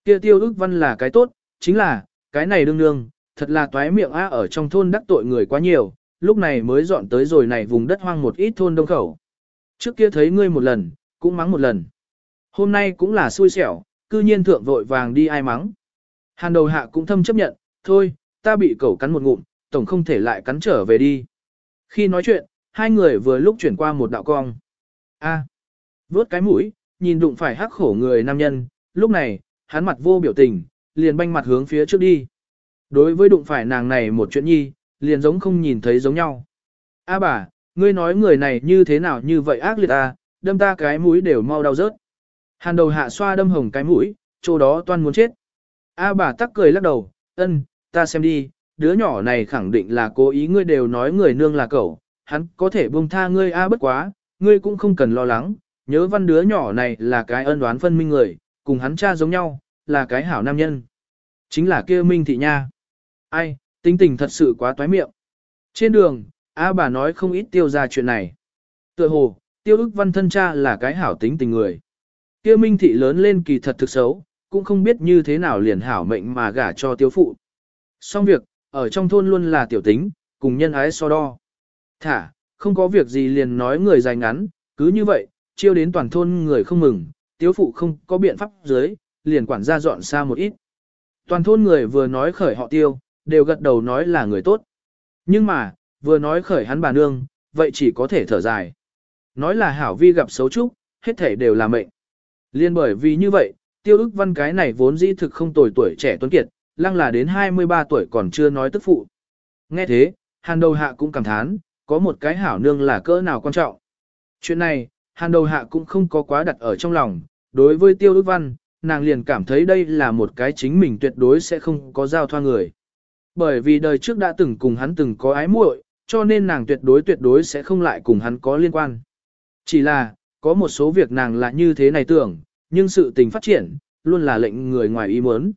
Kia tiêu ức văn là cái tốt, chính là, cái này đương đương, thật là toái miệng A ở trong thôn đắc tội người quá nhiều, lúc này mới dọn tới rồi này vùng đất hoang một ít thôn đông khẩu. Trước kia thấy ngươi một lần, cũng mắng một lần. Hôm nay cũng là xui xẻo, cư nhiên thượng vội vàng đi ai mắng. Hàn đầu hạ cũng thâm chấp nhận, thôi, ta bị cẩu cắn một ngụm, tổng không thể lại cắn trở về đi. Khi nói chuyện, hai người vừa lúc chuyển qua một đạo cong. A. À, vớt cái mũi, nhìn đụng phải hắc khổ người nam nhân, lúc này, hắn mặt vô biểu tình, liền banh mặt hướng phía trước đi. Đối với đụng phải nàng này một chuyện nhi, liền giống không nhìn thấy giống nhau. A bà, ngươi nói người này như thế nào như vậy ác liệt à, đâm ta cái mũi đều mau đau rớt. Hàn đầu hạ xoa đâm hồng cái mũi, chỗ đó toan muốn chết. A bà tắc cười lắc đầu, ân, ta xem đi, đứa nhỏ này khẳng định là cố ý ngươi đều nói người nương là cậu, hắn có thể buông tha ngươi A bất quá, ngươi cũng không cần lo lắng, nhớ văn đứa nhỏ này là cái ân đoán phân minh người, cùng hắn cha giống nhau, là cái hảo nam nhân. Chính là kia Minh Thị Nha. Ai, tính tình thật sự quá toái miệng. Trên đường, A bà nói không ít tiêu ra chuyện này. Tựa hồ, tiêu ức văn thân cha là cái hảo tính tình người. Kia Minh Thị lớn lên kỳ thật thực xấu, cũng không biết như thế nào liền hảo mệnh mà gả cho tiêu phụ. Xong việc, ở trong thôn luôn là tiểu tính, cùng nhân ái so đo. Thả, không có việc gì liền nói người dài ngắn, cứ như vậy, chiêu đến toàn thôn người không mừng, tiếu phụ không có biện pháp dưới, liền quản gia dọn xa một ít. Toàn thôn người vừa nói khởi họ tiêu, đều gật đầu nói là người tốt. Nhưng mà, vừa nói khởi hắn bà nương, vậy chỉ có thể thở dài. Nói là hảo vi gặp xấu trúc, hết thể đều là mệnh. Liên bởi vì như vậy, tiêu ức văn cái này vốn dĩ thực không tuổi tuổi trẻ tuấn kiệt, lăng là đến 23 tuổi còn chưa nói tức phụ. Nghe thế, hàn đầu hạ cũng cảm thán, có một cái hảo nương là cỡ nào quan trọng. Chuyện này, hàn đầu hạ cũng không có quá đặt ở trong lòng, đối với tiêu ước văn, nàng liền cảm thấy đây là một cái chính mình tuyệt đối sẽ không có giao thoa người. Bởi vì đời trước đã từng cùng hắn từng có ái muội, cho nên nàng tuyệt đối tuyệt đối sẽ không lại cùng hắn có liên quan. Chỉ là, có một số việc nàng là như thế này tưởng, nhưng sự tình phát triển, luôn là lệnh người ngoài ý muốn.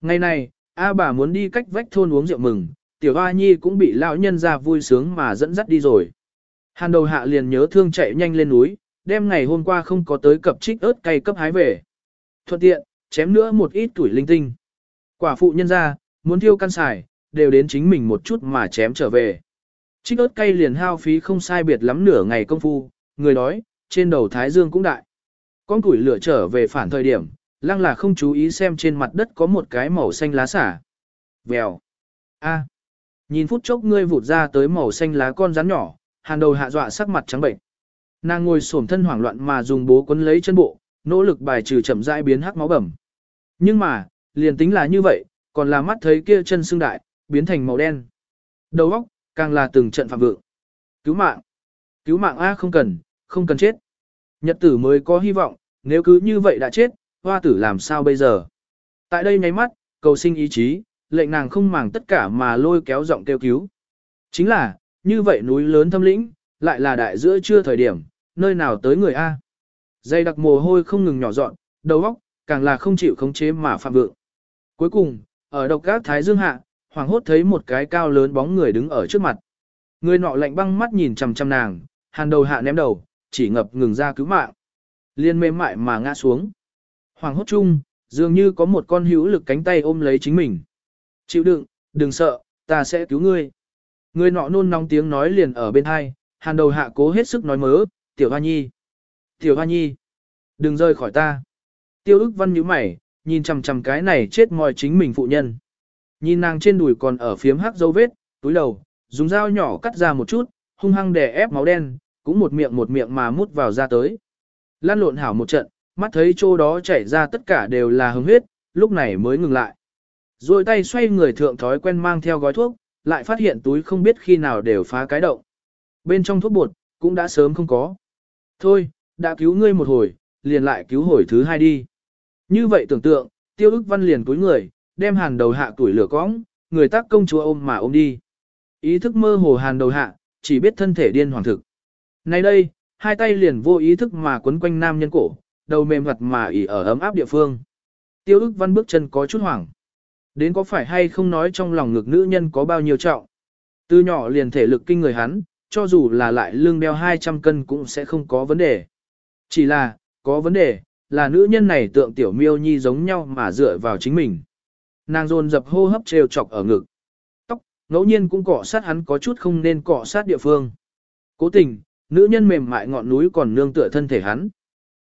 Ngày này, A bà muốn đi cách vách thôn uống rượu mừng, tiểu a nhi cũng bị lão nhân ra vui sướng mà dẫn dắt đi rồi. Hàn đầu hạ liền nhớ thương chạy nhanh lên núi, đem ngày hôm qua không có tới cập trích ớt cay cấp hái về. Thuận tiện, chém nữa một ít tuổi linh tinh. Quả phụ nhân ra, muốn thiêu căn xài, đều đến chính mình một chút mà chém trở về. Trích ớt cay liền hao phí không sai biệt lắm nửa ngày công phu, người đói, trên đầu thái dương cũng đại. Con tuổi lửa trở về phản thời điểm, lăng là không chú ý xem trên mặt đất có một cái màu xanh lá xả. Vèo. A. Nhìn phút chốc ngươi vụt ra tới màu xanh lá con rắn nhỏ, hàn đầu hạ dọa sắc mặt trắng bệnh. Nàng ngồi xổm thân hoảng loạn mà dùng bố quấn lấy chân bộ, nỗ lực bài trừ chậm rãi biến hắc máu bầm. Nhưng mà, liền tính là như vậy, còn là mắt thấy kia chân xương đại, biến thành màu đen. Đầu óc, càng là từng trận phạm vượng. Cứu mạng. Cứu mạng A không cần, không cần chết. Nhật tử mới có hy vọng, nếu cứ như vậy đã chết, hoa tử làm sao bây giờ? Tại đây nháy mắt, cầu sinh ý chí, lệnh nàng không màng tất cả mà lôi kéo giọng kêu cứu. Chính là, như vậy núi lớn thâm lĩnh, lại là đại giữa trưa thời điểm, nơi nào tới người A. Dây đặc mồ hôi không ngừng nhỏ dọn, đầu óc, càng là không chịu khống chế mà phạm vượng. Cuối cùng, ở độc các thái dương hạ, hoàng hốt thấy một cái cao lớn bóng người đứng ở trước mặt. Người nọ lạnh băng mắt nhìn chằm chằm nàng, hàn đầu hạ ném đầu, chỉ ngập ngừng ra cứu mạng. Liên mềm mại mà ngã xuống. Hoàng hốt chung, dường như có một con hữu lực cánh tay ôm lấy chính mình. Chịu đựng, đừng sợ, ta sẽ cứu ngươi. Người nọ nôn nóng tiếng nói liền ở bên hai, hàn đầu hạ cố hết sức nói mớ, tiểu hoa nhi. Tiểu hoa nhi, đừng rơi khỏi ta. Tiêu ức văn nhíu mày, nhìn chằm chằm cái này chết mòi chính mình phụ nhân. Nhìn nàng trên đùi còn ở phiếm hắc dấu vết, túi đầu, dùng dao nhỏ cắt ra một chút, hung hăng đè ép máu đen, cũng một miệng một miệng mà mút vào ra tới. Lan lộn hảo một trận, mắt thấy chỗ đó chảy ra tất cả đều là hứng huyết, lúc này mới ngừng lại. Rồi tay xoay người thượng thói quen mang theo gói thuốc, lại phát hiện túi không biết khi nào đều phá cái động. Bên trong thuốc bột, cũng đã sớm không có. Thôi, đã cứu ngươi một hồi, liền lại cứu hồi thứ hai đi. Như vậy tưởng tượng, tiêu ức văn liền cúi người, đem hàn đầu hạ tuổi lửa cõng, người tác công chúa ôm mà ôm đi. Ý thức mơ hồ hàn đầu hạ, chỉ biết thân thể điên hoàng thực. Nay đây, hai tay liền vô ý thức mà quấn quanh nam nhân cổ, đầu mềm mặt mà ỉ ở ấm áp địa phương. Tiêu ức văn bước chân có chút hoảng. Đến có phải hay không nói trong lòng ngực nữ nhân có bao nhiêu trọng. Từ nhỏ liền thể lực kinh người hắn, cho dù là lại lương đeo 200 cân cũng sẽ không có vấn đề. Chỉ là, có vấn đề, là nữ nhân này tượng tiểu miêu nhi giống nhau mà dựa vào chính mình. Nàng dồn dập hô hấp trêu chọc ở ngực. Tóc, ngẫu nhiên cũng cọ sát hắn có chút không nên cọ sát địa phương. Cố tình, nữ nhân mềm mại ngọn núi còn nương tựa thân thể hắn.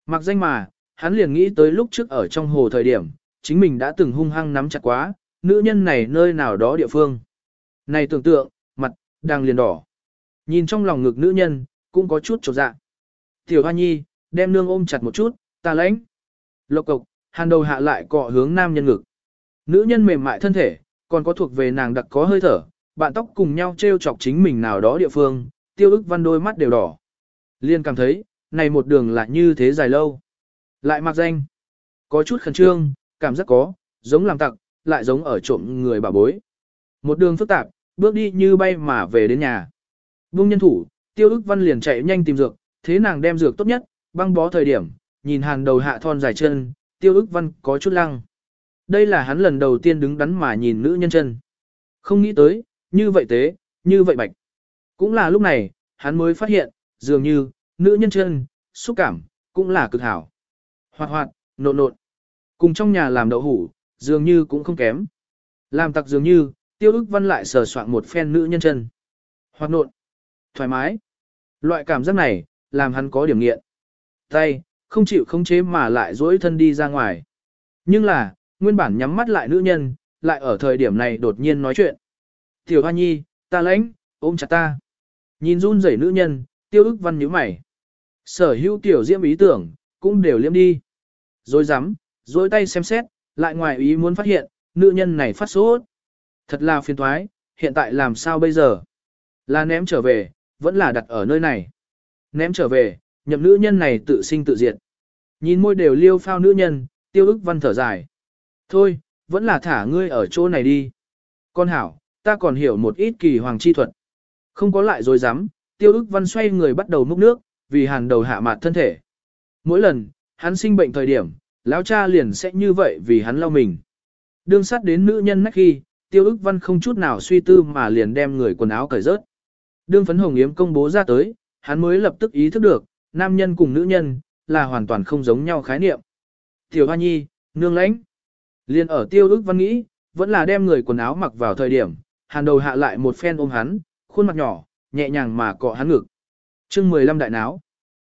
Mặc danh mà, hắn liền nghĩ tới lúc trước ở trong hồ thời điểm, chính mình đã từng hung hăng nắm chặt quá, nữ nhân này nơi nào đó địa phương. Này tưởng tượng, mặt, đang liền đỏ. Nhìn trong lòng ngực nữ nhân, cũng có chút trột dạ. Tiểu Hoa Nhi, đem nương ôm chặt một chút, ta lãnh. Lộc cộc, hàn đầu hạ lại cọ hướng nam nhân ngực. Nữ nhân mềm mại thân thể, còn có thuộc về nàng đặc có hơi thở, bạn tóc cùng nhau treo chọc chính mình nào đó địa phương, tiêu ức văn đôi mắt đều đỏ. Liên cảm thấy, này một đường là như thế dài lâu. Lại mặc danh. Có chút khẩn trương, cảm giác có, giống làm tặc, lại giống ở trộm người bà bối. Một đường phức tạp, bước đi như bay mà về đến nhà. Vung nhân thủ, tiêu ức văn liền chạy nhanh tìm dược, thế nàng đem dược tốt nhất, băng bó thời điểm, nhìn hàng đầu hạ thon dài chân, tiêu ức văn có chút lăng. Đây là hắn lần đầu tiên đứng đắn mà nhìn nữ nhân chân. Không nghĩ tới, như vậy tế, như vậy bạch. Cũng là lúc này, hắn mới phát hiện, dường như, nữ nhân chân, xúc cảm, cũng là cực hảo. Hoạt hoạt, nộn nộn. Cùng trong nhà làm đậu hủ, dường như cũng không kém. Làm tặc dường như, tiêu ức văn lại sờ soạn một phen nữ nhân chân. Hoạt nộn, thoải mái. Loại cảm giác này, làm hắn có điểm nghiện. Tay, không chịu khống chế mà lại dỗi thân đi ra ngoài. Nhưng là, nguyên bản nhắm mắt lại nữ nhân, lại ở thời điểm này đột nhiên nói chuyện. Tiểu Hoa Nhi, ta lãnh, ôm chặt ta. Nhìn run rẩy nữ nhân, tiêu ức văn nhíu mày. Sở hữu tiểu diễm ý tưởng, cũng đều liếm đi. Rồi dám, rồi tay xem xét, lại ngoài ý muốn phát hiện, nữ nhân này phát sốt. Thật là phiền thoái, hiện tại làm sao bây giờ? Là ném trở về, vẫn là đặt ở nơi này. Ném trở về, nhậm nữ nhân này tự sinh tự diệt. Nhìn môi đều liêu phao nữ nhân, tiêu ức văn thở dài. Thôi, vẫn là thả ngươi ở chỗ này đi. Con hảo, ta còn hiểu một ít kỳ hoàng chi thuật. Không có lại rồi dám, tiêu ức văn xoay người bắt đầu múc nước, vì hàn đầu hạ mạt thân thể. Mỗi lần, hắn sinh bệnh thời điểm, lão cha liền sẽ như vậy vì hắn lau mình. Đương sát đến nữ nhân nách khi, tiêu ức văn không chút nào suy tư mà liền đem người quần áo cởi rớt. Đương phấn hồng yếm công bố ra tới, hắn mới lập tức ý thức được, nam nhân cùng nữ nhân, là hoàn toàn không giống nhau khái niệm. Tiểu Hoa Nhi, nương lãnh. Liên ở tiêu ức văn nghĩ, vẫn là đem người quần áo mặc vào thời điểm, hàn đầu hạ lại một phen ôm hắn, khuôn mặt nhỏ, nhẹ nhàng mà cọ hắn ngực. chương 15 đại náo.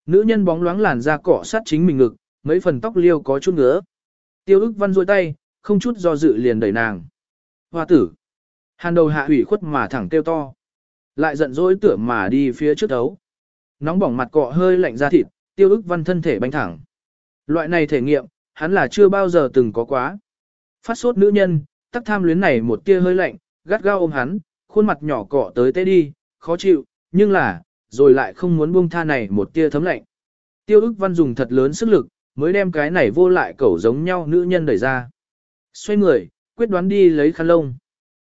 Nữ nhân bóng loáng làn da cọ sát chính mình ngực, mấy phần tóc liêu có chút ngứa. Tiêu ức văn rôi tay, không chút do dự liền đẩy nàng. Hoa tử. Hàn đầu hạ hủy khuất mà thẳng kêu to. Lại giận dỗi tưởng mà đi phía trước đấu. Nóng bỏng mặt cọ hơi lạnh ra thịt, tiêu ức văn thân thể bánh thẳng. Loại này thể nghiệm, hắn là chưa bao giờ từng có quá. Phát sốt nữ nhân, tắc tham luyến này một tia hơi lạnh, gắt gao ôm hắn, khuôn mặt nhỏ cọ tới tê đi, khó chịu, nhưng là, rồi lại không muốn buông tha này một tia thấm lạnh. Tiêu ức văn dùng thật lớn sức lực, mới đem cái này vô lại cẩu giống nhau nữ nhân đẩy ra. Xoay người, quyết đoán đi lấy khăn lông.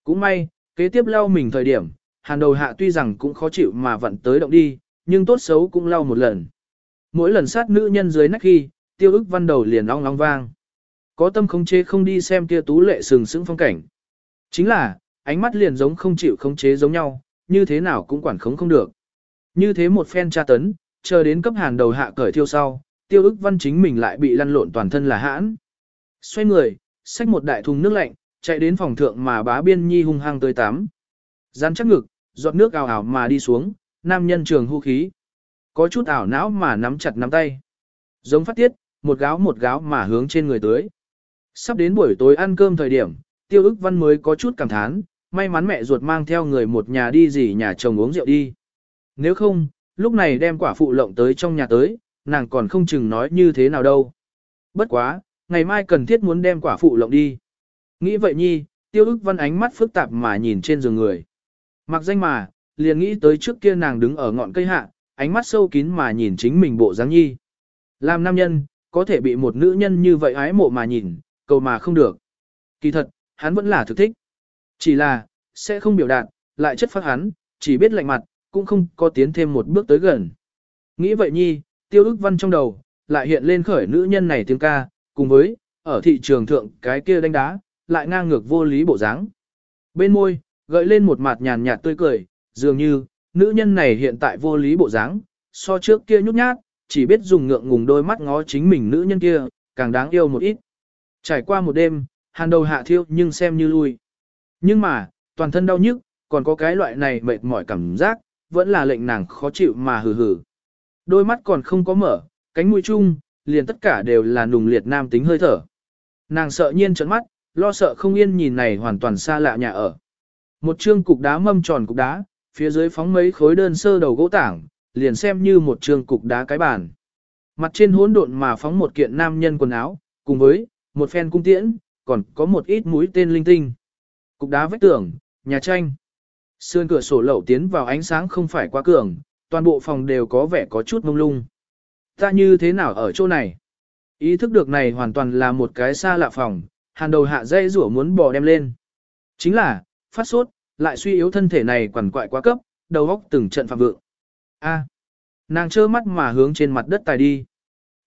Cũng may, kế tiếp lau mình thời điểm, hàn đầu hạ tuy rằng cũng khó chịu mà vẫn tới động đi, nhưng tốt xấu cũng lau một lần. Mỗi lần sát nữ nhân dưới nách khi, tiêu ức văn đầu liền ong long vang. Có tâm khống chế không đi xem kia tú lệ sừng sững phong cảnh. Chính là, ánh mắt liền giống không chịu khống chế giống nhau, như thế nào cũng quản khống không được. Như thế một phen tra tấn, chờ đến cấp hàn đầu hạ cởi thiêu sau, tiêu ức văn chính mình lại bị lăn lộn toàn thân là hãn. Xoay người, xách một đại thùng nước lạnh, chạy đến phòng thượng mà bá biên nhi hung hăng tới tắm. Rắn chắc ngực, giọt nước ào ào mà đi xuống, nam nhân trường hưu khí. Có chút ảo não mà nắm chặt nắm tay. Giống phát tiết, một gáo một gáo mà hướng trên người tới. Sắp đến buổi tối ăn cơm thời điểm, tiêu ức văn mới có chút cảm thán, may mắn mẹ ruột mang theo người một nhà đi gì nhà chồng uống rượu đi. Nếu không, lúc này đem quả phụ lộng tới trong nhà tới, nàng còn không chừng nói như thế nào đâu. Bất quá, ngày mai cần thiết muốn đem quả phụ lộng đi. Nghĩ vậy nhi, tiêu ức văn ánh mắt phức tạp mà nhìn trên giường người. Mặc danh mà, liền nghĩ tới trước kia nàng đứng ở ngọn cây hạ, ánh mắt sâu kín mà nhìn chính mình bộ dáng nhi. Làm nam nhân, có thể bị một nữ nhân như vậy ái mộ mà nhìn, cầu mà không được. Kỳ thật, hắn vẫn là thực thích. Chỉ là, sẽ không biểu đạt, lại chất phát hắn, chỉ biết lạnh mặt, cũng không có tiến thêm một bước tới gần. Nghĩ vậy nhi, tiêu ức văn trong đầu, lại hiện lên khởi nữ nhân này tiếng ca, cùng với, ở thị trường thượng cái kia đánh đá, lại ngang ngược vô lý bộ dáng. Bên môi, gợi lên một mặt nhàn nhạt tươi cười, dường như, nữ nhân này hiện tại vô lý bộ dáng, so trước kia nhút nhát, chỉ biết dùng ngượng ngùng đôi mắt ngó chính mình nữ nhân kia, càng đáng yêu một ít. Trải qua một đêm, hàn đầu hạ thiêu nhưng xem như lui. Nhưng mà, toàn thân đau nhức, còn có cái loại này mệt mỏi cảm giác, vẫn là lệnh nàng khó chịu mà hừ hừ. Đôi mắt còn không có mở, cánh mũi chung, liền tất cả đều là nùng liệt nam tính hơi thở. Nàng sợ nhiên trấn mắt, lo sợ không yên nhìn này hoàn toàn xa lạ nhà ở. Một trương cục đá mâm tròn cục đá, phía dưới phóng mấy khối đơn sơ đầu gỗ tảng, liền xem như một trương cục đá cái bàn. Mặt trên hỗn độn mà phóng một kiện nam nhân quần áo, cùng với một phen cung tiễn, còn có một ít mũi tên linh tinh. Cục đá vách tường, nhà tranh. Sườn cửa sổ lậu tiến vào ánh sáng không phải quá cường, toàn bộ phòng đều có vẻ có chút mông lung. Ta như thế nào ở chỗ này? Ý thức được này hoàn toàn là một cái xa lạ phòng, hàn đầu hạ dây rủa muốn bò đem lên. Chính là, phát sốt, lại suy yếu thân thể này quằn quại quá cấp, đầu óc từng trận phạm vượng. A. Nàng trơ mắt mà hướng trên mặt đất tài đi.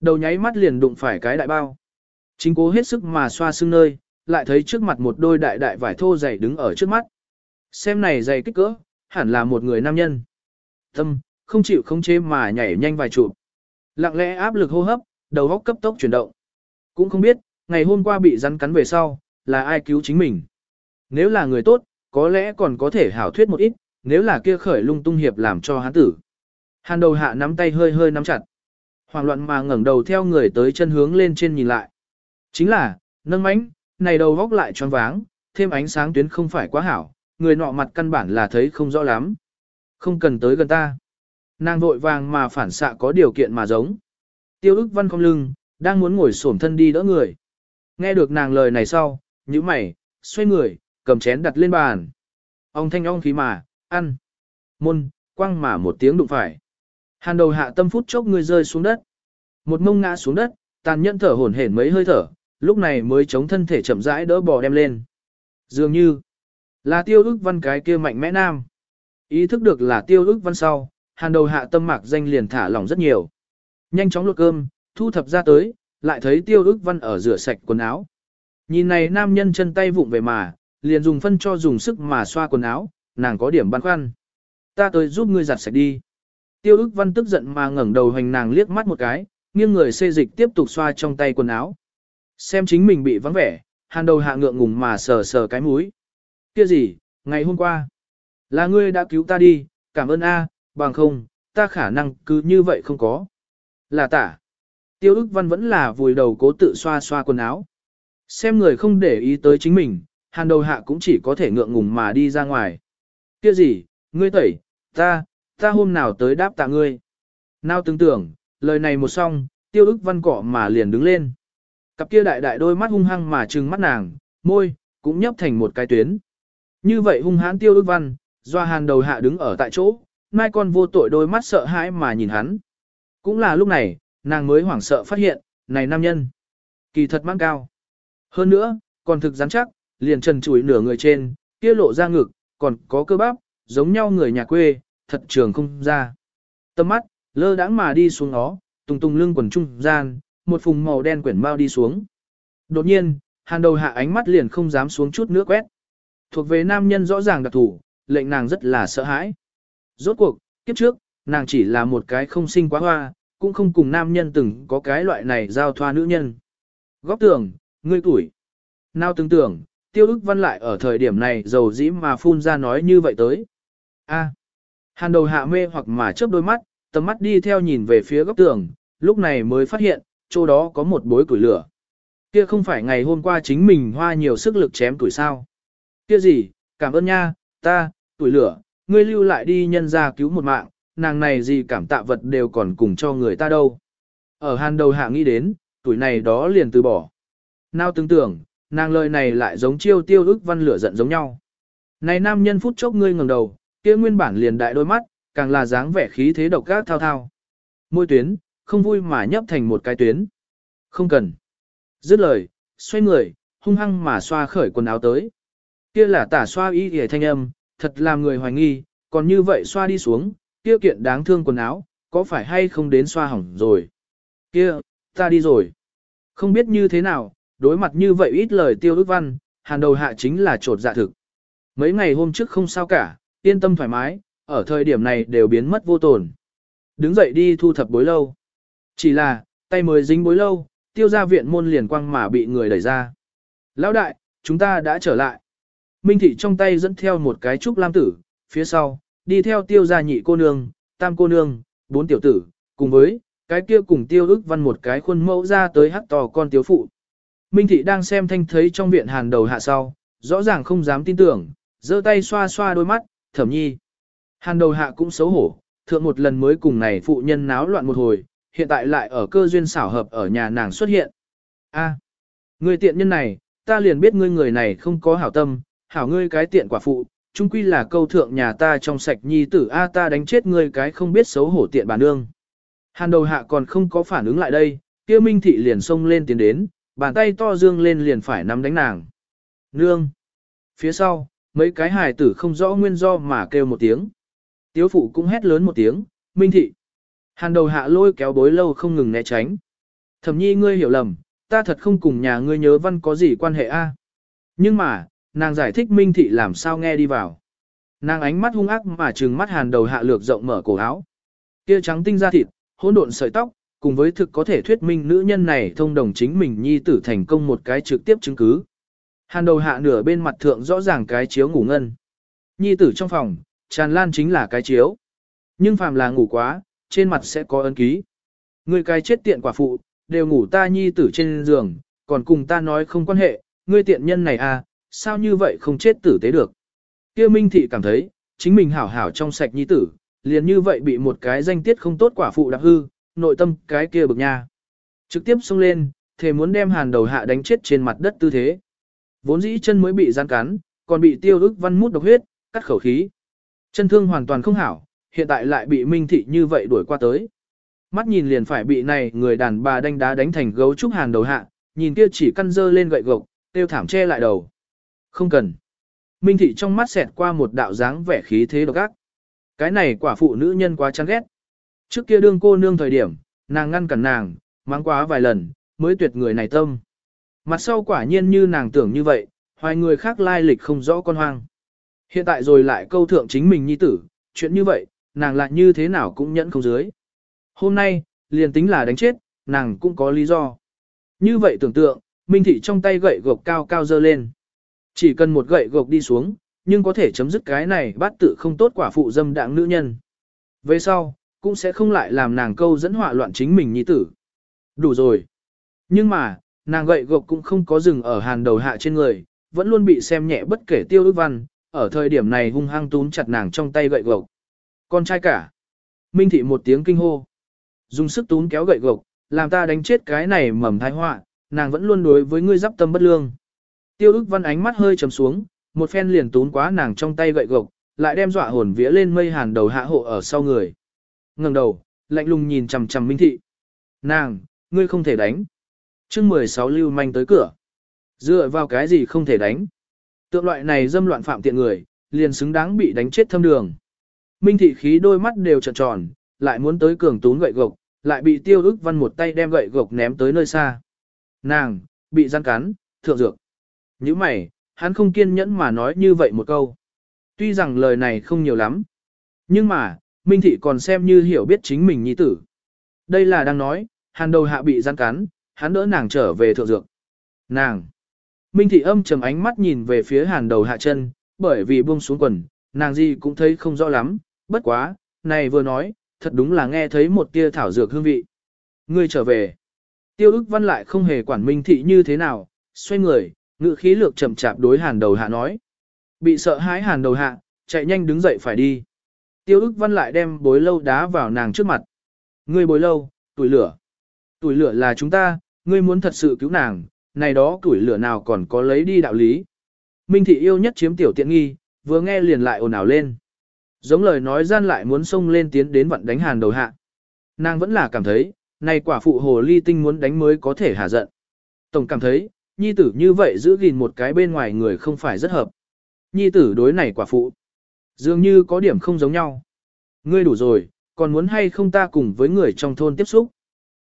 Đầu nháy mắt liền đụng phải cái đại bao. Chính cố hết sức mà xoa xương nơi, lại thấy trước mặt một đôi đại đại vải thô dày đứng ở trước mắt. Xem này dày kích cỡ, hẳn là một người nam nhân. Tâm, không chịu không chế mà nhảy nhanh vài chụp. Lặng lẽ áp lực hô hấp, đầu óc cấp tốc chuyển động. Cũng không biết, ngày hôm qua bị rắn cắn về sau, là ai cứu chính mình. Nếu là người tốt, có lẽ còn có thể hảo thuyết một ít, nếu là kia khởi lung tung hiệp làm cho hắn tử. Hàn đầu hạ nắm tay hơi hơi nắm chặt. Hoàng loạn mà ngẩng đầu theo người tới chân hướng lên trên nhìn lại. Chính là, nâng mánh, này đầu góc lại tròn váng, thêm ánh sáng tuyến không phải quá hảo, người nọ mặt căn bản là thấy không rõ lắm. Không cần tới gần ta. Nàng vội vàng mà phản xạ có điều kiện mà giống. Tiêu ức văn không lưng, đang muốn ngồi xổm thân đi đỡ người. Nghe được nàng lời này sau, nhíu mày, xoay người, cầm chén đặt lên bàn. Ông thanh ong khí mà, ăn. Môn, quăng mà một tiếng đụng phải. Hàn đầu hạ tâm phút chốc người rơi xuống đất. Một mông ngã xuống đất, tàn nhẫn thở hổn hển mấy hơi thở, lúc này mới chống thân thể chậm rãi đỡ bò đem lên. Dường như là tiêu ức văn cái kia mạnh mẽ nam. Ý thức được là tiêu ức văn sau, hàn đầu hạ tâm mạc danh liền thả lỏng rất nhiều. Nhanh chóng lột cơm, thu thập ra tới, lại thấy tiêu ức văn ở rửa sạch quần áo. Nhìn này nam nhân chân tay vụng về mà, liền dùng phân cho dùng sức mà xoa quần áo, nàng có điểm băn khoăn. Ta tới giúp ngươi giặt sạch đi. Tiêu ức văn tức giận mà ngẩng đầu hành nàng liếc mắt một cái, nghiêng người xê dịch tiếp tục xoa trong tay quần áo. Xem chính mình bị vắng vẻ, hàn đầu hạ ngượng ngùng mà sờ sờ cái mũi. Kia gì, ngày hôm qua, là ngươi đã cứu ta đi, cảm ơn a, bằng không, ta khả năng cứ như vậy không có. Là tả. Tiêu ức văn vẫn là vùi đầu cố tự xoa xoa quần áo. Xem người không để ý tới chính mình, hàn đầu hạ cũng chỉ có thể ngượng ngùng mà đi ra ngoài. Kia gì, ngươi tẩy, ta, ta hôm nào tới đáp tạ ngươi. Nào tưởng tưởng, lời này một xong, tiêu ức văn cỏ mà liền đứng lên. Cặp kia đại đại đôi mắt hung hăng mà trừng mắt nàng, môi, cũng nhấp thành một cái tuyến. Như vậy hung hãn tiêu ước văn, doa hàn đầu hạ đứng ở tại chỗ, mai con vô tội đôi mắt sợ hãi mà nhìn hắn. Cũng là lúc này, nàng mới hoảng sợ phát hiện, này nam nhân, kỳ thật mang cao. Hơn nữa, còn thực rắn chắc, liền trần chùi nửa người trên, kia lộ ra ngực, còn có cơ bắp, giống nhau người nhà quê, thật trường không ra. Tâm mắt, lơ đãng mà đi xuống nó, tùng tùng lưng quần trung gian, một phùng màu đen quyển mau đi xuống. Đột nhiên, hàn đầu hạ ánh mắt liền không dám xuống chút nước quét. Thuộc về nam nhân rõ ràng đặc thủ, lệnh nàng rất là sợ hãi. Rốt cuộc, kiếp trước, nàng chỉ là một cái không sinh quá hoa, cũng không cùng nam nhân từng có cái loại này giao thoa nữ nhân. Góc tường, ngươi tuổi. Nào tưởng tưởng, tiêu ức văn lại ở thời điểm này dầu dĩ mà phun ra nói như vậy tới. a hàn đầu hạ mê hoặc mà chớp đôi mắt, tầm mắt đi theo nhìn về phía góc tường, lúc này mới phát hiện, chỗ đó có một bối củi lửa. Kia không phải ngày hôm qua chính mình hoa nhiều sức lực chém tuổi sao. Kia gì, cảm ơn nha, ta, tuổi lửa, ngươi lưu lại đi nhân ra cứu một mạng, nàng này gì cảm tạ vật đều còn cùng cho người ta đâu. Ở hàn đầu hạ nghĩ đến, tuổi này đó liền từ bỏ. Nào tưởng tưởng, nàng lời này lại giống chiêu tiêu ức văn lửa giận giống nhau. Này nam nhân phút chốc ngươi ngẩng đầu, kia nguyên bản liền đại đôi mắt, càng là dáng vẻ khí thế độc gác thao thao. Môi tuyến, không vui mà nhấp thành một cái tuyến. Không cần. Dứt lời, xoay người, hung hăng mà xoa khởi quần áo tới. Kia là tả xoa y hề thanh âm, thật làm người hoài nghi, còn như vậy xoa đi xuống, kia kiện đáng thương quần áo, có phải hay không đến xoa hỏng rồi. Kia, ta đi rồi. Không biết như thế nào, đối mặt như vậy ít lời tiêu ước văn, hàn đầu hạ chính là trột dạ thực. Mấy ngày hôm trước không sao cả, yên tâm thoải mái, ở thời điểm này đều biến mất vô tồn. Đứng dậy đi thu thập bối lâu. Chỉ là, tay mới dính bối lâu, tiêu ra viện môn liền quăng mà bị người đẩy ra. Lão đại, chúng ta đã trở lại. Minh thị trong tay dẫn theo một cái trúc lam tử, phía sau, đi theo tiêu gia nhị cô nương, tam cô nương, bốn tiểu tử, cùng với, cái kia cùng tiêu ức văn một cái khuôn mẫu ra tới hắt tò con tiếu phụ. Minh thị đang xem thanh thấy trong viện hàn đầu hạ sau, rõ ràng không dám tin tưởng, giơ tay xoa xoa đôi mắt, thẩm nhi. Hàn đầu hạ cũng xấu hổ, thượng một lần mới cùng này phụ nhân náo loạn một hồi, hiện tại lại ở cơ duyên xảo hợp ở nhà nàng xuất hiện. A, người tiện nhân này, ta liền biết ngươi người này không có hảo tâm, hảo ngươi cái tiện quả phụ, chung quy là câu thượng nhà ta trong sạch nhi tử A ta đánh chết ngươi cái không biết xấu hổ tiện bà nương. Hàn đầu hạ còn không có phản ứng lại đây, kia minh thị liền xông lên tiến đến, bàn tay to dương lên liền phải nắm đánh nàng. Nương! Phía sau, mấy cái hài tử không rõ nguyên do mà kêu một tiếng. Tiếu phụ cũng hét lớn một tiếng, minh thị. Hàn đầu hạ lôi kéo bối lâu không ngừng né tránh. Thẩm nhi ngươi hiểu lầm, ta thật không cùng nhà ngươi nhớ văn có gì quan hệ a. Nhưng mà, nàng giải thích minh thị làm sao nghe đi vào. Nàng ánh mắt hung ác mà trừng mắt hàn đầu hạ lược rộng mở cổ áo. Kia trắng tinh da thịt, hỗn độn sợi tóc, cùng với thực có thể thuyết minh nữ nhân này thông đồng chính mình nhi tử thành công một cái trực tiếp chứng cứ. Hàn đầu hạ nửa bên mặt thượng rõ ràng cái chiếu ngủ ngân. Nhi tử trong phòng, tràn lan chính là cái chiếu. Nhưng phàm là ngủ quá, trên mặt sẽ có ấn ký. ngươi cái chết tiện quả phụ, đều ngủ ta nhi tử trên giường, còn cùng ta nói không quan hệ, ngươi tiện nhân này à, sao như vậy không chết tử tế được. Kia Minh Thị cảm thấy, chính mình hảo hảo trong sạch nhi tử, liền như vậy bị một cái danh tiết không tốt quả phụ đạp hư, nội tâm cái kia bực nha. Trực tiếp xông lên, thề muốn đem hàn đầu hạ đánh chết trên mặt đất tư thế. Vốn dĩ chân mới bị gian cắn, còn bị tiêu ức văn mút độc huyết, cắt khẩu khí. Chân thương hoàn toàn không hảo, hiện tại lại bị Minh Thị như vậy đuổi qua tới. Mắt nhìn liền phải bị này người đàn bà đánh đá đánh thành gấu trúc hàn đầu hạ, nhìn kia chỉ căn dơ lên gậy gộc, tiêu thảm che lại đầu. Không cần. Minh Thị trong mắt xẹt qua một đạo dáng vẻ khí thế độc ác. Cái này quả phụ nữ nhân quá chán ghét. Trước kia đương cô nương thời điểm, nàng ngăn cản nàng, mắng quá vài lần, mới tuyệt người này tâm. Mặt sau quả nhiên như nàng tưởng như vậy, hoài người khác lai lịch không rõ con hoang. Hiện tại rồi lại câu thượng chính mình nhi tử, chuyện như vậy, nàng lại như thế nào cũng nhẫn không dưới. Hôm nay, liền tính là đánh chết, nàng cũng có lý do. Như vậy tưởng tượng, Minh Thị trong tay gậy gộc cao cao dơ lên. Chỉ cần một gậy gộc đi xuống, nhưng có thể chấm dứt cái này bắt tự không tốt quả phụ dâm đạng nữ nhân. Về sau, cũng sẽ không lại làm nàng câu dẫn họa loạn chính mình nhi tử. Đủ rồi. Nhưng mà, nàng gậy gộc cũng không có dừng ở hàng đầu hạ trên người, vẫn luôn bị xem nhẹ bất kể tiêu ước văn, ở thời điểm này hung hăng túm chặt nàng trong tay gậy gộc. Con trai cả. Minh thị một tiếng kinh hô. Dùng sức tún kéo gậy gộc, làm ta đánh chết cái này mầm thái họa, nàng vẫn luôn đối với ngươi giáp tâm bất lương. Tiêu ức văn ánh mắt hơi trầm xuống, một phen liền tún quá nàng trong tay gậy gộc, lại đem dọa hồn vía lên mây hàn đầu hạ hộ ở sau người. ngẩng đầu, lạnh lùng nhìn chằm chằm Minh thị. Nàng, ngươi không thể đánh. chương 16 lưu manh tới cửa. Dựa vào cái gì không thể đánh. Tượng loại này dâm loạn phạm tiện người, liền xứng đáng bị đánh chết thâm đường. Minh thị khí đôi mắt đều trợn tròn, lại muốn tới cường tún gậy gộc, lại bị tiêu ức văn một tay đem gậy gộc ném tới nơi xa. Nàng, bị gian cắn, thượng dược. Như mày, hắn không kiên nhẫn mà nói như vậy một câu. Tuy rằng lời này không nhiều lắm, nhưng mà, Minh Thị còn xem như hiểu biết chính mình nhi tử. Đây là đang nói, hàn đầu hạ bị gian cắn, hắn đỡ nàng trở về thượng dược. Nàng! Minh Thị âm trầm ánh mắt nhìn về phía hàn đầu hạ chân, bởi vì buông xuống quần, nàng gì cũng thấy không rõ lắm, bất quá, này vừa nói, thật đúng là nghe thấy một tia thảo dược hương vị. Ngươi trở về. Tiêu ức văn lại không hề quản Minh Thị như thế nào, xoay người, ngự khí lược chậm chạp đối hàn đầu hạ nói. Bị sợ hãi hàn đầu hạ, chạy nhanh đứng dậy phải đi. Tiêu ức văn lại đem bối lâu đá vào nàng trước mặt. Ngươi bối lâu, tuổi lửa. Tuổi lửa là chúng ta, ngươi muốn thật sự cứu nàng, này đó tuổi lửa nào còn có lấy đi đạo lý. Minh thị yêu nhất chiếm tiểu tiện nghi, vừa nghe liền lại ồn ào lên. Giống lời nói gian lại muốn xông lên tiến đến vận đánh hàn đầu hạ. Nàng vẫn là cảm thấy, này quả phụ hồ ly tinh muốn đánh mới có thể hạ giận. Tổng cảm thấy, nhi tử như vậy giữ gìn một cái bên ngoài người không phải rất hợp. Nhi tử đối này quả phụ. Dường như có điểm không giống nhau. Ngươi đủ rồi, còn muốn hay không ta cùng với người trong thôn tiếp xúc.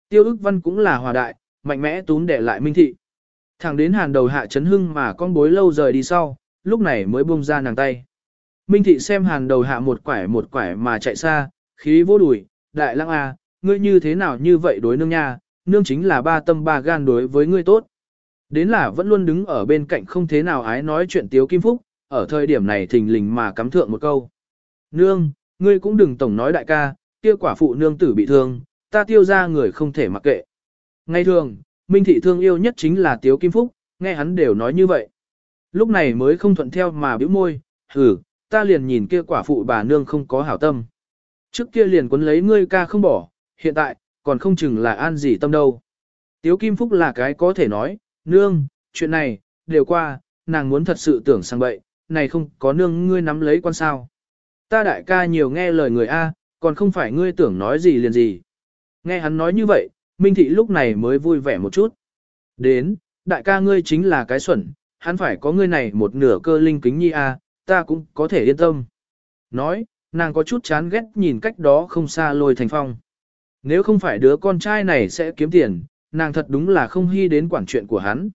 Tiêu ức văn cũng là hòa đại, mạnh mẽ tún để lại minh thị. Thẳng đến hàn đầu hạ chấn hưng mà con bối lâu rời đi sau, lúc này mới buông ra nàng tay. Minh thị xem hàn đầu hạ một quải một quải mà chạy xa, khí vô đùi, đại lăng a, ngươi như thế nào như vậy đối nương nha, nương chính là ba tâm ba gan đối với ngươi tốt. Đến là vẫn luôn đứng ở bên cạnh không thế nào ái nói chuyện tiếu kim phúc, ở thời điểm này thình lình mà cắm thượng một câu. Nương, ngươi cũng đừng tổng nói đại ca, kia quả phụ nương tử bị thương, ta tiêu ra người không thể mặc kệ. Ngay thường, Minh thị thương yêu nhất chính là tiếu kim phúc, nghe hắn đều nói như vậy. Lúc này mới không thuận theo mà bĩu môi, hử, ta liền nhìn kia quả phụ bà nương không có hảo tâm. Trước kia liền quấn lấy ngươi ca không bỏ, hiện tại, còn không chừng là an gì tâm đâu. Tiếu Kim Phúc là cái có thể nói, nương, chuyện này, đều qua, nàng muốn thật sự tưởng sang bậy, này không có nương ngươi nắm lấy quan sao. Ta đại ca nhiều nghe lời người A, còn không phải ngươi tưởng nói gì liền gì. Nghe hắn nói như vậy, Minh Thị lúc này mới vui vẻ một chút. Đến, đại ca ngươi chính là cái xuẩn, hắn phải có ngươi này một nửa cơ linh kính nhi A, ta cũng có thể yên tâm. Nói, nàng có chút chán ghét nhìn cách đó không xa lôi thành phong. Nếu không phải đứa con trai này sẽ kiếm tiền, nàng thật đúng là không hy đến quản chuyện của hắn.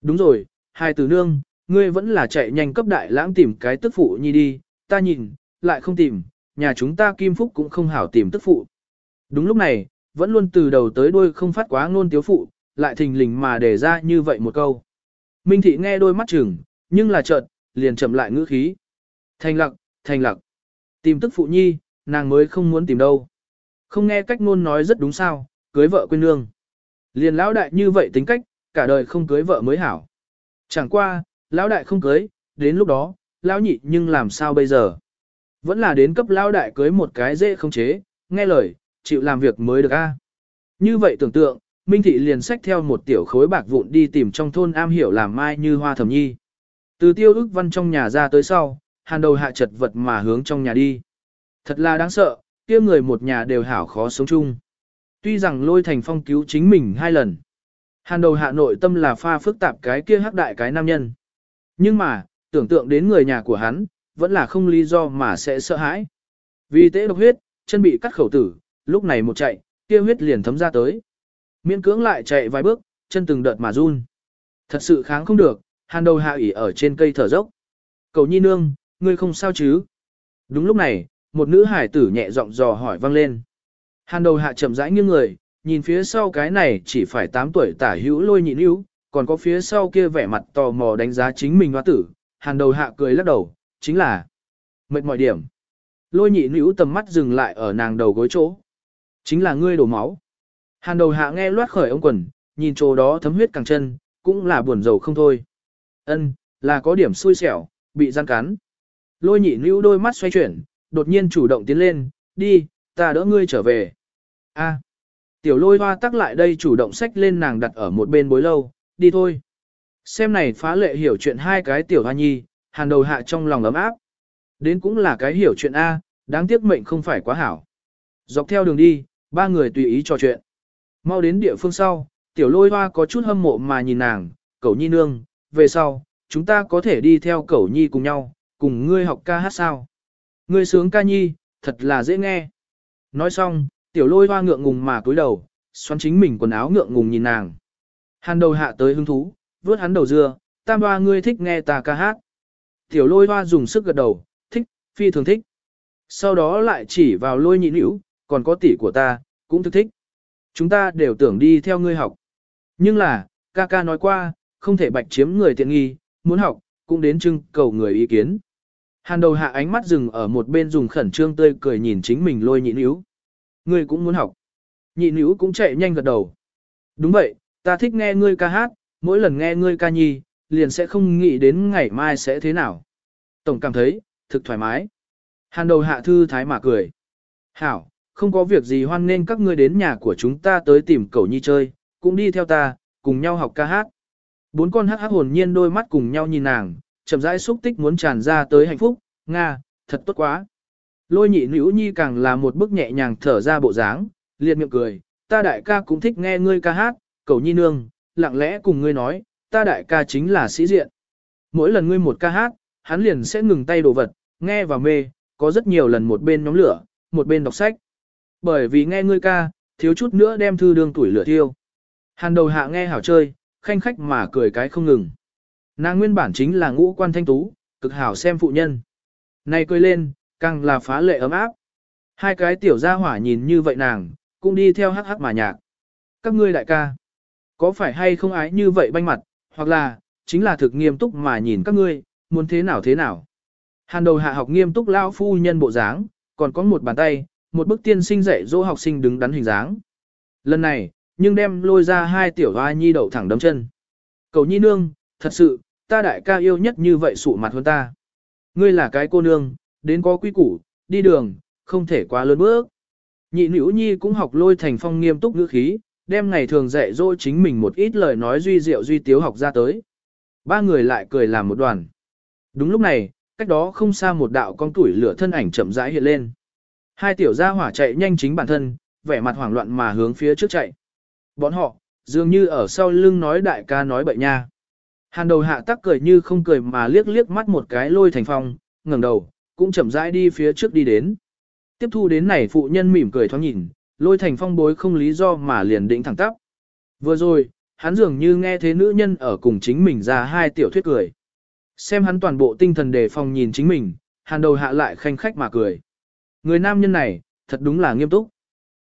Đúng rồi, hai từ nương, ngươi vẫn là chạy nhanh cấp đại lãng tìm cái tức phụ nhi đi, ta nhìn, lại không tìm, nhà chúng ta Kim Phúc cũng không hảo tìm tức phụ. Đúng lúc này, vẫn luôn từ đầu tới đuôi không phát quá ngôn tiếu phụ, lại thình lình mà để ra như vậy một câu. Minh thị nghe đôi mắt chừng, nhưng là chợt, liền chậm lại ngữ khí. Thành lặc, thành lặc. Tìm tức phụ nhi, nàng mới không muốn tìm đâu. Không nghe cách ngôn nói rất đúng sao, cưới vợ quên nương. Liền lão đại như vậy tính cách, cả đời không cưới vợ mới hảo. Chẳng qua, lão đại không cưới, đến lúc đó, lão nhị nhưng làm sao bây giờ? Vẫn là đến cấp lão đại cưới một cái dễ không chế, nghe lời, chịu làm việc mới được a. Như vậy tưởng tượng, Minh Thị liền xách theo một tiểu khối bạc vụn đi tìm trong thôn am hiểu làm mai như hoa thẩm nhi. Từ tiêu ức văn trong nhà ra tới sau, hàn đầu hạ chật vật mà hướng trong nhà đi. Thật là đáng sợ, kia người một nhà đều hảo khó sống chung. Tuy rằng lôi thành phong cứu chính mình hai lần. Hàn đầu hạ nội tâm là pha phức tạp cái kia hắc đại cái nam nhân. Nhưng mà, tưởng tượng đến người nhà của hắn, vẫn là không lý do mà sẽ sợ hãi. Vì tế độc huyết, chân bị cắt khẩu tử, lúc này một chạy, kia huyết liền thấm ra tới. Miễn cưỡng lại chạy vài bước, chân từng đợt mà run. Thật sự kháng không được, hàn đầu hạ ỉ ở trên cây thở dốc. Cầu nhi nương, ngươi không sao chứ? Đúng lúc này, một nữ hải tử nhẹ giọng dò hỏi vang lên. Hàn đầu hạ chậm rãi nghiêng người, nhìn phía sau cái này chỉ phải 8 tuổi tả hữu lôi nhị níu, còn có phía sau kia vẻ mặt tò mò đánh giá chính mình hoa tử. Hàn đầu hạ cười lắc đầu, chính là mệt mỏi điểm. Lôi nhị nữ tầm mắt dừng lại ở nàng đầu gối chỗ. Chính là ngươi đổ máu. Hàn đầu hạ nghe loát khởi ông quần, nhìn chỗ đó thấm huyết càng chân, cũng là buồn rầu không thôi. Ân, là có điểm xui xẻo, bị gian cắn. Lôi nhị nữ đôi mắt xoay chuyển, đột nhiên chủ động tiến lên, đi, ta đỡ ngươi trở về. A. Tiểu lôi hoa tắc lại đây chủ động xách lên nàng đặt ở một bên bối lâu, đi thôi. Xem này phá lệ hiểu chuyện hai cái tiểu hoa nhi, hàn đầu hạ trong lòng ấm áp. Đến cũng là cái hiểu chuyện A, đáng tiếc mệnh không phải quá hảo. Dọc theo đường đi, ba người tùy ý trò chuyện. Mau đến địa phương sau, tiểu lôi hoa có chút hâm mộ mà nhìn nàng, cậu nhi nương, về sau, chúng ta có thể đi theo Cẩu nhi cùng nhau, cùng ngươi học ca hát sao. Ngươi sướng ca nhi, thật là dễ nghe. Nói xong, tiểu lôi hoa ngượng ngùng mà cúi đầu, xoắn chính mình quần áo ngượng ngùng nhìn nàng. Hàn đầu hạ tới hứng thú, vớt hắn đầu dưa, tam hoa ngươi thích nghe ta ca hát. Tiểu lôi hoa dùng sức gật đầu, thích, phi thường thích. Sau đó lại chỉ vào lôi nhị nữ, còn có tỷ của ta, cũng thức thích. Chúng ta đều tưởng đi theo ngươi học. Nhưng là, ca ca nói qua, không thể bạch chiếm người tiện nghi, muốn học, cũng đến trưng cầu người ý kiến. Hàn đầu hạ ánh mắt dừng ở một bên dùng khẩn trương tươi cười nhìn chính mình lôi nhị níu. Ngươi cũng muốn học. Nhị níu cũng chạy nhanh gật đầu. Đúng vậy, ta thích nghe ngươi ca hát, mỗi lần nghe ngươi ca nhi, liền sẽ không nghĩ đến ngày mai sẽ thế nào. Tổng cảm thấy, thực thoải mái. Hàn đầu hạ thư thái mà cười. Hảo, không có việc gì hoan nên các ngươi đến nhà của chúng ta tới tìm cậu nhi chơi, cũng đi theo ta, cùng nhau học ca hát. Bốn con hát hắc hồn nhiên đôi mắt cùng nhau nhìn nàng, chậm rãi xúc tích muốn tràn ra tới hạnh phúc, Nga, thật tốt quá. Lôi nhị nữ nhi càng là một bức nhẹ nhàng thở ra bộ dáng, liệt miệng cười, ta đại ca cũng thích nghe ngươi ca hát, cầu nhi nương, lặng lẽ cùng ngươi nói, ta đại ca chính là sĩ diện. Mỗi lần ngươi một ca hát, hắn liền sẽ ngừng tay đồ vật, nghe và mê, có rất nhiều lần một bên nhóm lửa, một bên đọc sách. Bởi vì nghe ngươi ca, thiếu chút nữa đem thư đương tuổi lửa thiêu. Hàn đầu hạ nghe hảo chơi, khanh khách mà cười cái không ngừng. Nàng nguyên bản chính là ngũ quan thanh tú, cực hảo xem phụ nhân. Này cười lên, càng là phá lệ ấm áp. Hai cái tiểu gia hỏa nhìn như vậy nàng, cũng đi theo hắc hắc mà nhạc. Các ngươi đại ca, có phải hay không ái như vậy banh mặt, hoặc là, chính là thực nghiêm túc mà nhìn các ngươi, muốn thế nào thế nào. Hàn đầu hạ học nghiêm túc lao phu nhân bộ dáng, còn có một bàn tay, một bức tiên sinh dạy dỗ học sinh đứng đắn hình dáng. Lần này, nhưng đem lôi ra hai tiểu hoa nhi đậu thẳng đấm chân. Cầu nhi nương, thật sự, ta đại ca yêu nhất như vậy sụ mặt hơn ta. Ngươi là cái cô nương, đến có quy củ, đi đường, không thể quá lớn bước. Nhị nữ nhi cũng học lôi thành phong nghiêm túc ngữ khí, đem ngày thường dạy dỗ chính mình một ít lời nói duy diệu duy tiếu học ra tới. Ba người lại cười làm một đoàn. Đúng lúc này, cách đó không xa một đạo con tuổi lửa thân ảnh chậm rãi hiện lên. Hai tiểu gia hỏa chạy nhanh chính bản thân, vẻ mặt hoảng loạn mà hướng phía trước chạy. Bọn họ, dường như ở sau lưng nói đại ca nói bậy nha. Hàn đầu hạ tắc cười như không cười mà liếc liếc mắt một cái lôi thành phong, ngẩng đầu, cũng chậm rãi đi phía trước đi đến. Tiếp thu đến này phụ nhân mỉm cười thoáng nhìn, lôi thành phong bối không lý do mà liền định thẳng tắp. Vừa rồi, hắn dường như nghe thế nữ nhân ở cùng chính mình ra hai tiểu thuyết cười. Xem hắn toàn bộ tinh thần đề phòng nhìn chính mình, hàn đầu hạ lại khanh khách mà cười. Người nam nhân này, thật đúng là nghiêm túc.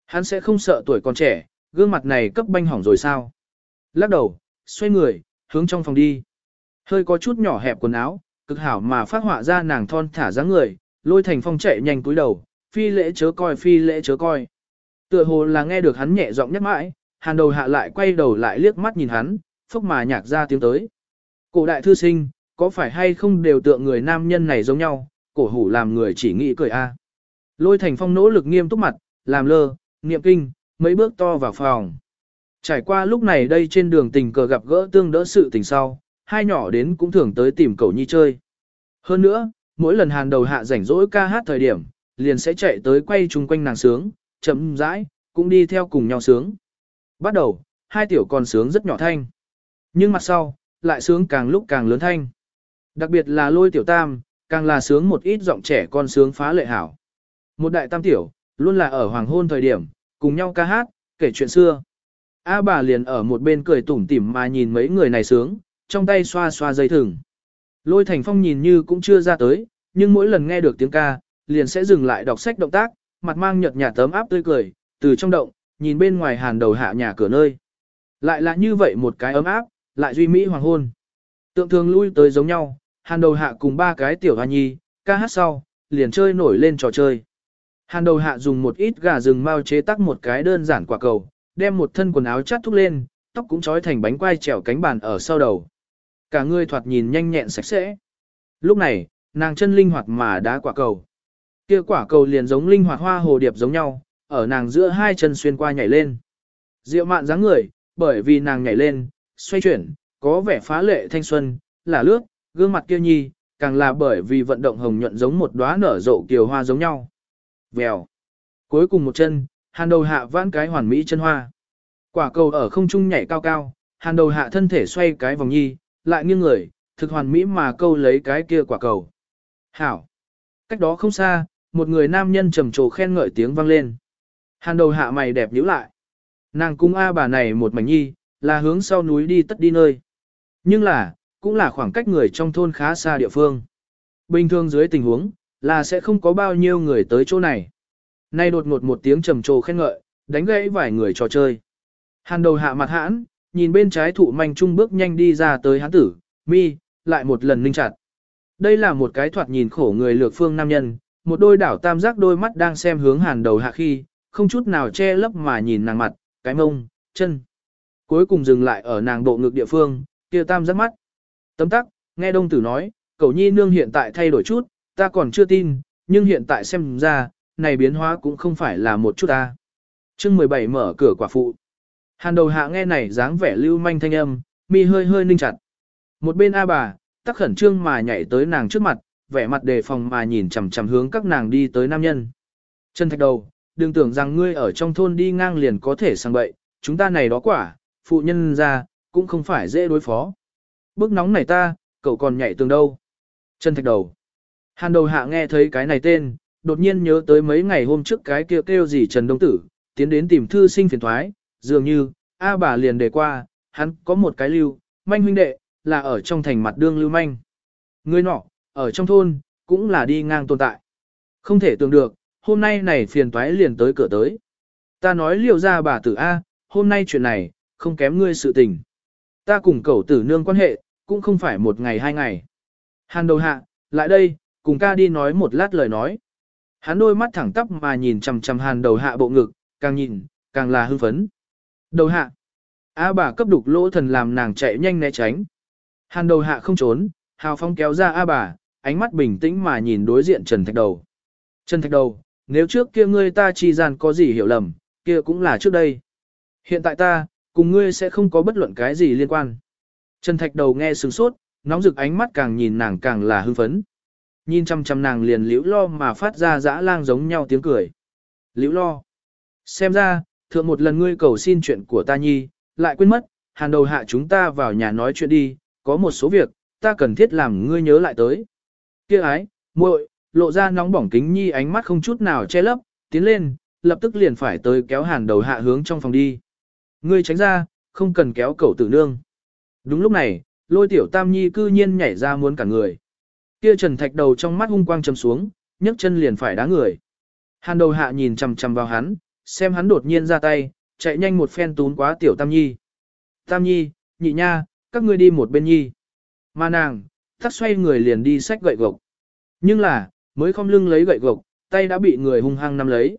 Hắn sẽ không sợ tuổi còn trẻ, gương mặt này cấp banh hỏng rồi sao. Lắc đầu, xoay người, hướng trong phòng đi. Hơi có chút nhỏ hẹp quần áo, cực hảo mà phát họa ra nàng thon thả dáng người, lôi thành phong chạy nhanh cúi đầu, phi lễ chớ coi phi lễ chớ coi. Tựa hồ là nghe được hắn nhẹ giọng nhắc mãi, hàn đầu hạ lại quay đầu lại liếc mắt nhìn hắn, phốc mà nhạc ra tiếng tới. Cổ đại thư sinh, có phải hay không đều tượng người nam nhân này giống nhau, cổ hủ làm người chỉ nghĩ cười a. Lôi thành phong nỗ lực nghiêm túc mặt, làm lơ, niệm kinh, mấy bước to vào phòng. Trải qua lúc này đây trên đường tình cờ gặp gỡ tương đỡ sự tình sau, hai nhỏ đến cũng thường tới tìm cậu nhi chơi. Hơn nữa, mỗi lần hàn đầu hạ rảnh rỗi ca hát thời điểm, liền sẽ chạy tới quay chung quanh nàng sướng, chậm rãi, cũng đi theo cùng nhau sướng. Bắt đầu, hai tiểu còn sướng rất nhỏ thanh. Nhưng mặt sau, lại sướng càng lúc càng lớn thanh. Đặc biệt là lôi tiểu tam, càng là sướng một ít giọng trẻ con sướng phá lệ hảo. Một đại tam tiểu, luôn là ở hoàng hôn thời điểm, cùng nhau ca hát, kể chuyện xưa. A bà liền ở một bên cười tủm tỉm mà nhìn mấy người này sướng, trong tay xoa xoa dây thừng. Lôi Thành Phong nhìn như cũng chưa ra tới, nhưng mỗi lần nghe được tiếng ca, liền sẽ dừng lại đọc sách động tác, mặt mang nhợt nhạt tấm áp tươi cười, từ trong động, nhìn bên ngoài hàn đầu hạ nhà cửa nơi. Lại là như vậy một cái ấm áp, lại duy mỹ hoàng hôn. Tượng thường lui tới giống nhau, hàn đầu hạ cùng ba cái tiểu hoa nhi, ca hát sau, liền chơi nổi lên trò chơi. Hàn đầu hạ dùng một ít gà rừng mau chế tắc một cái đơn giản quả cầu, đem một thân quần áo chắt thúc lên, tóc cũng trói thành bánh quai trèo cánh bàn ở sau đầu. Cả người thoạt nhìn nhanh nhẹn sạch sẽ. Lúc này, nàng chân linh hoạt mà đá quả cầu. Kia quả cầu liền giống linh hoạt hoa hồ điệp giống nhau, ở nàng giữa hai chân xuyên qua nhảy lên. Diệu mạn dáng người, bởi vì nàng nhảy lên, xoay chuyển, có vẻ phá lệ thanh xuân, là lướt, gương mặt kia nhi, càng là bởi vì vận động hồng nhuận giống một đóa nở rộ kiều hoa giống nhau. Vèo. Cuối cùng một chân, hàn đầu hạ vãn cái hoàn mỹ chân hoa. Quả cầu ở không trung nhảy cao cao, hàn đầu hạ thân thể xoay cái vòng nhi, lại nghiêng người, thực hoàn mỹ mà câu lấy cái kia quả cầu. Hảo. Cách đó không xa, một người nam nhân trầm trồ khen ngợi tiếng vang lên. Hàn đầu hạ mày đẹp nhíu lại. Nàng cung A bà này một mảnh nhi, là hướng sau núi đi tất đi nơi. Nhưng là, cũng là khoảng cách người trong thôn khá xa địa phương. Bình thường dưới tình huống, là sẽ không có bao nhiêu người tới chỗ này. Nay đột ngột một tiếng trầm trồ khen ngợi, đánh gãy vài người trò chơi. Hàn đầu hạ mặt hãn, nhìn bên trái thụ manh trung bước nhanh đi ra tới hán tử, mi, lại một lần ninh chặt. Đây là một cái thoạt nhìn khổ người lược phương nam nhân, một đôi đảo tam giác đôi mắt đang xem hướng hàn đầu hạ khi, không chút nào che lấp mà nhìn nàng mặt, cái mông, chân. Cuối cùng dừng lại ở nàng bộ ngực địa phương, kia tam giác mắt. Tấm tắc, nghe đông tử nói, cậu nhi nương hiện tại thay đổi chút, ta còn chưa tin, nhưng hiện tại xem ra, này biến hóa cũng không phải là một chút ta. chương 17 mở cửa quả phụ. Hàn đầu hạ nghe này dáng vẻ lưu manh thanh âm, mi hơi hơi ninh chặt. Một bên A bà, tắc khẩn trương mà nhảy tới nàng trước mặt, vẻ mặt đề phòng mà nhìn chằm chằm hướng các nàng đi tới nam nhân. Chân thạch đầu, đừng tưởng rằng ngươi ở trong thôn đi ngang liền có thể sang bậy, chúng ta này đó quả, phụ nhân ra, cũng không phải dễ đối phó. Bước nóng này ta, cậu còn nhảy tường đâu. Chân thạch đầu. Hàn đầu hạ nghe thấy cái này tên, đột nhiên nhớ tới mấy ngày hôm trước cái kia kêu, kêu gì Trần Đông Tử, tiến đến tìm thư sinh phiền thoái, dường như, A bà liền đề qua, hắn có một cái lưu, manh huynh đệ, là ở trong thành mặt đương lưu manh. Người nọ, ở trong thôn, cũng là đi ngang tồn tại. Không thể tưởng được, hôm nay này phiền toái liền tới cửa tới. Ta nói liều ra bà tử A, hôm nay chuyện này, không kém ngươi sự tình. Ta cùng cậu tử nương quan hệ, cũng không phải một ngày hai ngày. Hàn đầu hạ, lại đây, cùng ca đi nói một lát lời nói. Hắn đôi mắt thẳng tắp mà nhìn chằm chằm hàn đầu hạ bộ ngực, càng nhìn, càng là hưng phấn. Đầu hạ. A bà cấp đục lỗ thần làm nàng chạy nhanh né tránh. Hàn đầu hạ không trốn, hào phong kéo ra A bà, ánh mắt bình tĩnh mà nhìn đối diện Trần Thạch Đầu. Trần Thạch Đầu, nếu trước kia ngươi ta chi gian có gì hiểu lầm, kia cũng là trước đây. Hiện tại ta, cùng ngươi sẽ không có bất luận cái gì liên quan. Trần Thạch Đầu nghe sừng sốt, nóng rực ánh mắt càng nhìn nàng càng là hưng phấn. Nhìn chăm chăm nàng liền liễu lo mà phát ra dã lang giống nhau tiếng cười. Liễu lo. Xem ra, thượng một lần ngươi cầu xin chuyện của ta nhi, lại quên mất, hàn đầu hạ chúng ta vào nhà nói chuyện đi, có một số việc, ta cần thiết làm ngươi nhớ lại tới. kia ái, muội, lộ ra nóng bỏng kính nhi ánh mắt không chút nào che lấp, tiến lên, lập tức liền phải tới kéo hàn đầu hạ hướng trong phòng đi. Ngươi tránh ra, không cần kéo cẩu tử nương. Đúng lúc này, lôi tiểu tam nhi cư nhiên nhảy ra muốn cả người. Kia trần thạch đầu trong mắt hung quang chầm xuống, nhấc chân liền phải đá người. Hàn đầu hạ nhìn chằm chằm vào hắn, xem hắn đột nhiên ra tay, chạy nhanh một phen tún quá tiểu tam nhi. Tam nhi, nhị nha, các ngươi đi một bên nhi. Mà nàng, thắt xoay người liền đi xách gậy gộc. Nhưng là, mới không lưng lấy gậy gộc, tay đã bị người hung hăng nắm lấy.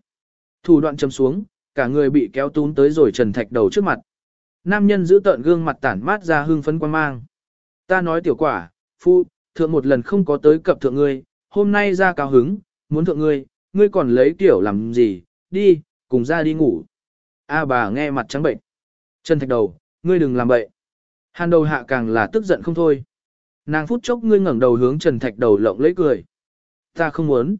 Thủ đoạn chầm xuống, cả người bị kéo tún tới rồi trần thạch đầu trước mặt. Nam nhân giữ tợn gương mặt tản mát ra hương phấn quan mang. Ta nói tiểu quả, phu, thượng một lần không có tới cập thượng ngươi, hôm nay ra cao hứng, muốn thượng ngươi, ngươi còn lấy tiểu làm gì, đi, cùng ra đi ngủ. A bà nghe mặt trắng bệnh. Trần thạch đầu, ngươi đừng làm bậy. Hàn đầu hạ càng là tức giận không thôi. Nàng phút chốc ngươi ngẩng đầu hướng Trần Thạch đầu lộng lấy cười. Ta không muốn.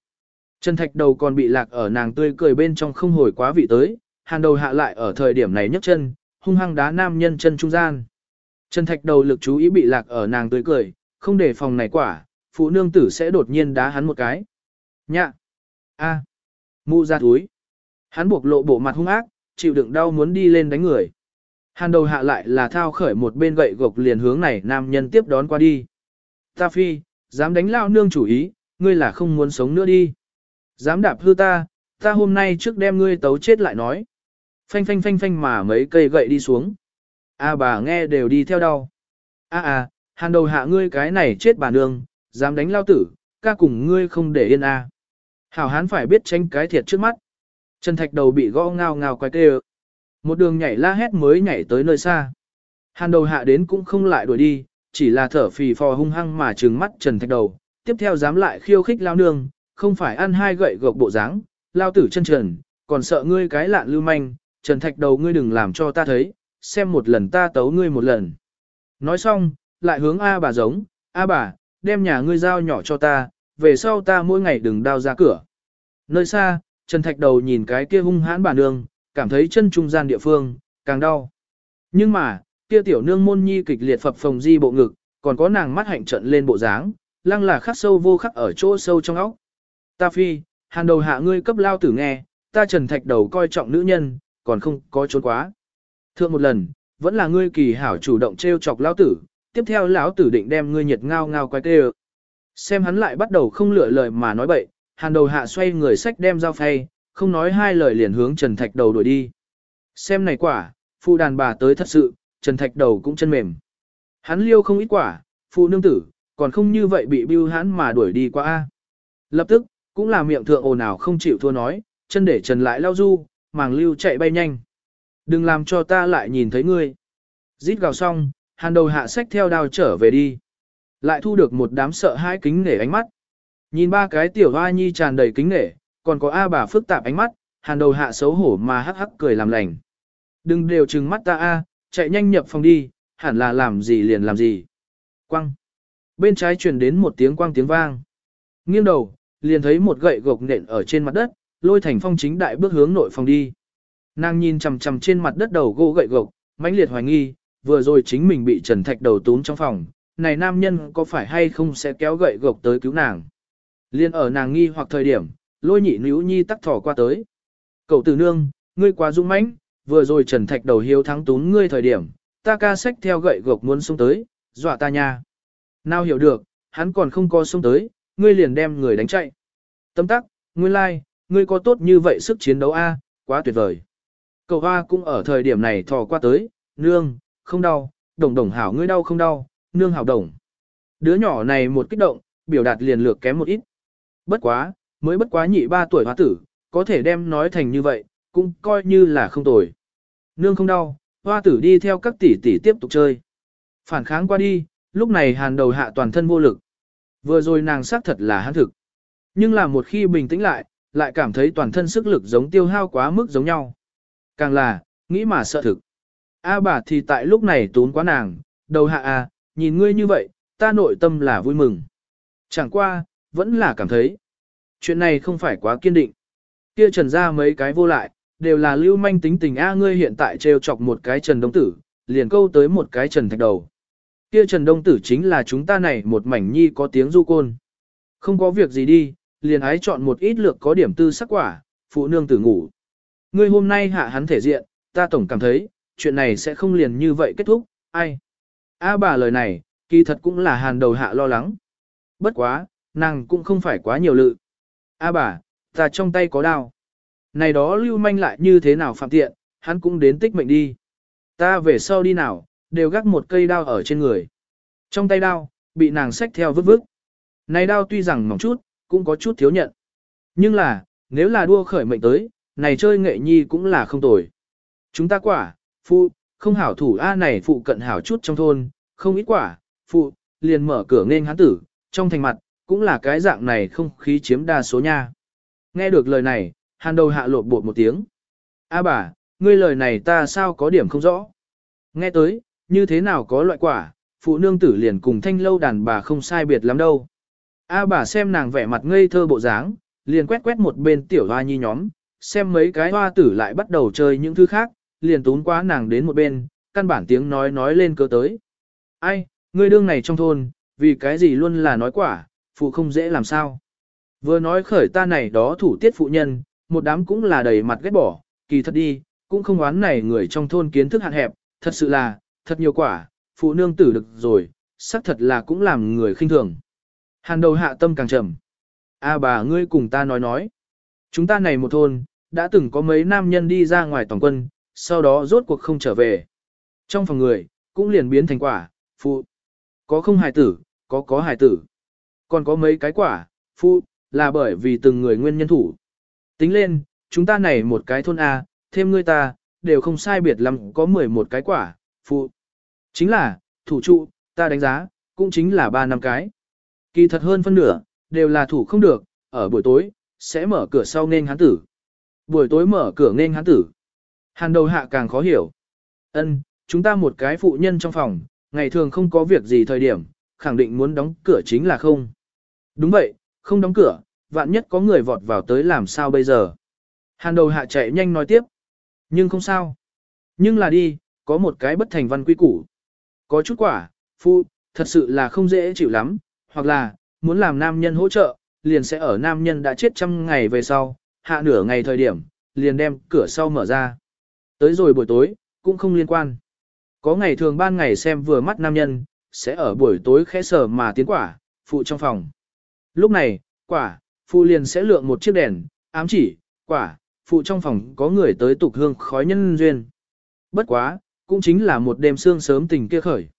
Trần Thạch đầu còn bị lạc ở nàng tươi cười bên trong không hồi quá vị tới, hàn đầu hạ lại ở thời điểm này nhấc chân, hung hăng đá nam nhân chân trung gian. Trần Thạch đầu lực chú ý bị lạc ở nàng tươi cười, không để phòng này quả, phụ nương tử sẽ đột nhiên đá hắn một cái. Nhạ! a, à. Mụ ra túi. Hắn buộc lộ bộ mặt hung ác, chịu đựng đau muốn đi lên đánh người. Hàn đầu hạ lại là thao khởi một bên gậy gộc liền hướng này nam nhân tiếp đón qua đi. Ta phi, dám đánh lao nương chủ ý, ngươi là không muốn sống nữa đi. Dám đạp hư ta, ta hôm nay trước đem ngươi tấu chết lại nói. Phanh phanh phanh phanh mà mấy cây gậy đi xuống. A bà nghe đều đi theo đau. A a, hàn đầu hạ ngươi cái này chết bà nương, dám đánh lao tử, ca cùng ngươi không để yên a. Hảo hán phải biết tranh cái thiệt trước mắt. Trần thạch đầu bị gõ ngao ngao quay tê Một đường nhảy la hét mới nhảy tới nơi xa. Hàn đầu hạ đến cũng không lại đuổi đi, chỉ là thở phì phò hung hăng mà trừng mắt Trần Thạch đầu, tiếp theo dám lại khiêu khích lao nương, không phải ăn hai gậy gộc bộ dáng, lao tử chân trần, còn sợ ngươi cái lạn lưu manh, Trần Thạch đầu ngươi đừng làm cho ta thấy, xem một lần ta tấu ngươi một lần. Nói xong, lại hướng A bà giống, A bà, đem nhà ngươi giao nhỏ cho ta, về sau ta mỗi ngày đừng đao ra cửa. Nơi xa, Trần Thạch đầu nhìn cái kia hung hãn bà nương, cảm thấy chân trung gian địa phương, càng đau. Nhưng mà, kia tiểu nương môn nhi kịch liệt phập phồng di bộ ngực, còn có nàng mắt hạnh trận lên bộ dáng, lăng là khắc sâu vô khắc ở chỗ sâu trong óc. Ta phi, hàn đầu hạ ngươi cấp lao tử nghe, ta trần thạch đầu coi trọng nữ nhân, còn không có trốn quá. Thượng một lần, vẫn là ngươi kỳ hảo chủ động treo chọc lao tử, tiếp theo lão tử định đem ngươi nhiệt ngao ngao quái tê Xem hắn lại bắt đầu không lựa lời mà nói bậy, hàn đầu hạ xoay người sách đem dao phay, không nói hai lời liền hướng trần thạch đầu đuổi đi. Xem này quả, phụ đàn bà tới thật sự, Trần Thạch đầu cũng chân mềm. Hắn liêu không ít quả, phụ nương tử, còn không như vậy bị bưu hắn mà đuổi đi qua. a. Lập tức, cũng là miệng thượng ồn ào không chịu thua nói, chân để Trần lại lao du, màng lưu chạy bay nhanh. Đừng làm cho ta lại nhìn thấy ngươi. Rít gào xong, hàn đầu hạ sách theo đao trở về đi. Lại thu được một đám sợ hãi kính nể ánh mắt. Nhìn ba cái tiểu hoa nhi tràn đầy kính nể, còn có A bà phức tạp ánh mắt, hàn đầu hạ xấu hổ mà hắc hắc cười làm lành. Đừng đều trừng mắt ta A, chạy nhanh nhập phòng đi, hẳn là làm gì liền làm gì. Quăng. Bên trái truyền đến một tiếng quang tiếng vang. Nghiêng đầu, liền thấy một gậy gộc nện ở trên mặt đất, lôi thành phong chính đại bước hướng nội phòng đi. Nàng nhìn chằm chằm trên mặt đất đầu gỗ gậy gộc, mãnh liệt hoài nghi, vừa rồi chính mình bị Trần Thạch đầu túm trong phòng, này nam nhân có phải hay không sẽ kéo gậy gộc tới cứu nàng. Liên ở nàng nghi hoặc thời điểm, lôi nhị nữ nhi tắc thỏ qua tới. Cậu tử nương, ngươi quá dũng mãnh, vừa rồi Trần Thạch đầu hiếu thắng tún ngươi thời điểm, ta ca sách theo gậy gộc muốn xuống tới, dọa ta nha. Nào hiểu được, hắn còn không có xuống tới, ngươi liền đem người đánh chạy. Tâm tắc, nguyên lai, like, ngươi có tốt như vậy sức chiến đấu a, quá tuyệt vời. Cậu hoa cũng ở thời điểm này thò qua tới, nương, không đau, đồng đồng hảo ngươi đau không đau, nương hảo đồng. Đứa nhỏ này một kích động, biểu đạt liền lược kém một ít. Bất quá, mới bất quá nhị ba tuổi hóa tử, có thể đem nói thành như vậy, cũng coi như là không tồi. Nương không đau, hoa tử đi theo các tỷ tỷ tiếp tục chơi. Phản kháng qua đi, lúc này hàn đầu hạ toàn thân vô lực. Vừa rồi nàng xác thật là hãn thực. Nhưng là một khi bình tĩnh lại, lại cảm thấy toàn thân sức lực giống tiêu hao quá mức giống nhau. Càng là, nghĩ mà sợ thực. A bà thì tại lúc này tốn quá nàng, đầu hạ à, nhìn ngươi như vậy, ta nội tâm là vui mừng. Chẳng qua, vẫn là cảm thấy. Chuyện này không phải quá kiên định. Kia trần ra mấy cái vô lại, đều là lưu manh tính tình A ngươi hiện tại trêu chọc một cái Trần Đông Tử, liền câu tới một cái Trần Thạch Đầu. Kia Trần Đông Tử chính là chúng ta này một mảnh nhi có tiếng du côn. Không có việc gì đi, liền ái chọn một ít lược có điểm tư sắc quả, phụ nương tử ngủ. ngươi hôm nay hạ hắn thể diện, ta tổng cảm thấy, chuyện này sẽ không liền như vậy kết thúc, ai. A bà lời này, kỳ thật cũng là hàn đầu hạ lo lắng. Bất quá, nàng cũng không phải quá nhiều lự. A bà, ta trong tay có đao. Này đó lưu manh lại như thế nào phạm tiện, hắn cũng đến tích mệnh đi. Ta về sau đi nào, đều gác một cây đao ở trên người. Trong tay đao, bị nàng xách theo vứt vứt. Này đao tuy rằng mỏng chút, cũng có chút thiếu nhận. Nhưng là, nếu là đua khởi mệnh tới, này chơi nghệ nhi cũng là không tồi. Chúng ta quả, phụ, không hảo thủ A này phụ cận hảo chút trong thôn, không ít quả, phụ, liền mở cửa nên hắn tử, trong thành mặt, cũng là cái dạng này không khí chiếm đa số nha. Nghe được lời này, hàn đầu hạ lột bột một tiếng. A bà, ngươi lời này ta sao có điểm không rõ. Nghe tới, như thế nào có loại quả, phụ nương tử liền cùng thanh lâu đàn bà không sai biệt lắm đâu. A bà xem nàng vẻ mặt ngây thơ bộ dáng, liền quét quét một bên tiểu hoa nhi nhóm, xem mấy cái hoa tử lại bắt đầu chơi những thứ khác, liền tún quá nàng đến một bên, căn bản tiếng nói nói lên cơ tới. Ai, ngươi đương này trong thôn, vì cái gì luôn là nói quả, phụ không dễ làm sao. Vừa nói khởi ta này đó thủ tiết phụ nhân, một đám cũng là đầy mặt ghét bỏ, kỳ thật đi, cũng không oán này người trong thôn kiến thức hạn hẹp, thật sự là, thật nhiều quả, phụ nương tử được rồi, xác thật là cũng làm người khinh thường. Hàn đầu hạ tâm càng trầm. A bà ngươi cùng ta nói nói. Chúng ta này một thôn, đã từng có mấy nam nhân đi ra ngoài toàn quân, sau đó rốt cuộc không trở về. Trong phòng người, cũng liền biến thành quả, phụ. Có không hài tử, có có hài tử. Còn có mấy cái quả, phụ, là bởi vì từng người nguyên nhân thủ. Tính lên, chúng ta này một cái thôn A, thêm ngươi ta, đều không sai biệt lắm có 11 cái quả, phụ. Chính là, thủ trụ, ta đánh giá, cũng chính là 3 năm cái. Kỳ thật hơn phân nửa, đều là thủ không được, ở buổi tối, sẽ mở cửa sau nên hắn tử. Buổi tối mở cửa nên hắn tử. Hàn đầu hạ càng khó hiểu. Ân, chúng ta một cái phụ nhân trong phòng, ngày thường không có việc gì thời điểm, khẳng định muốn đóng cửa chính là không. Đúng vậy, không đóng cửa, vạn nhất có người vọt vào tới làm sao bây giờ. Hàn đầu hạ chạy nhanh nói tiếp. Nhưng không sao. Nhưng là đi, có một cái bất thành văn quy củ. Có chút quả, phu, thật sự là không dễ chịu lắm, hoặc là, muốn làm nam nhân hỗ trợ, liền sẽ ở nam nhân đã chết trăm ngày về sau, hạ nửa ngày thời điểm, liền đem cửa sau mở ra. Tới rồi buổi tối, cũng không liên quan. Có ngày thường ban ngày xem vừa mắt nam nhân, sẽ ở buổi tối khẽ sở mà tiến quả, phụ trong phòng. Lúc này, quả, phụ liền sẽ lượng một chiếc đèn, ám chỉ, quả, phụ trong phòng có người tới tục hương khói nhân duyên. Bất quá, cũng chính là một đêm sương sớm tình kia khởi.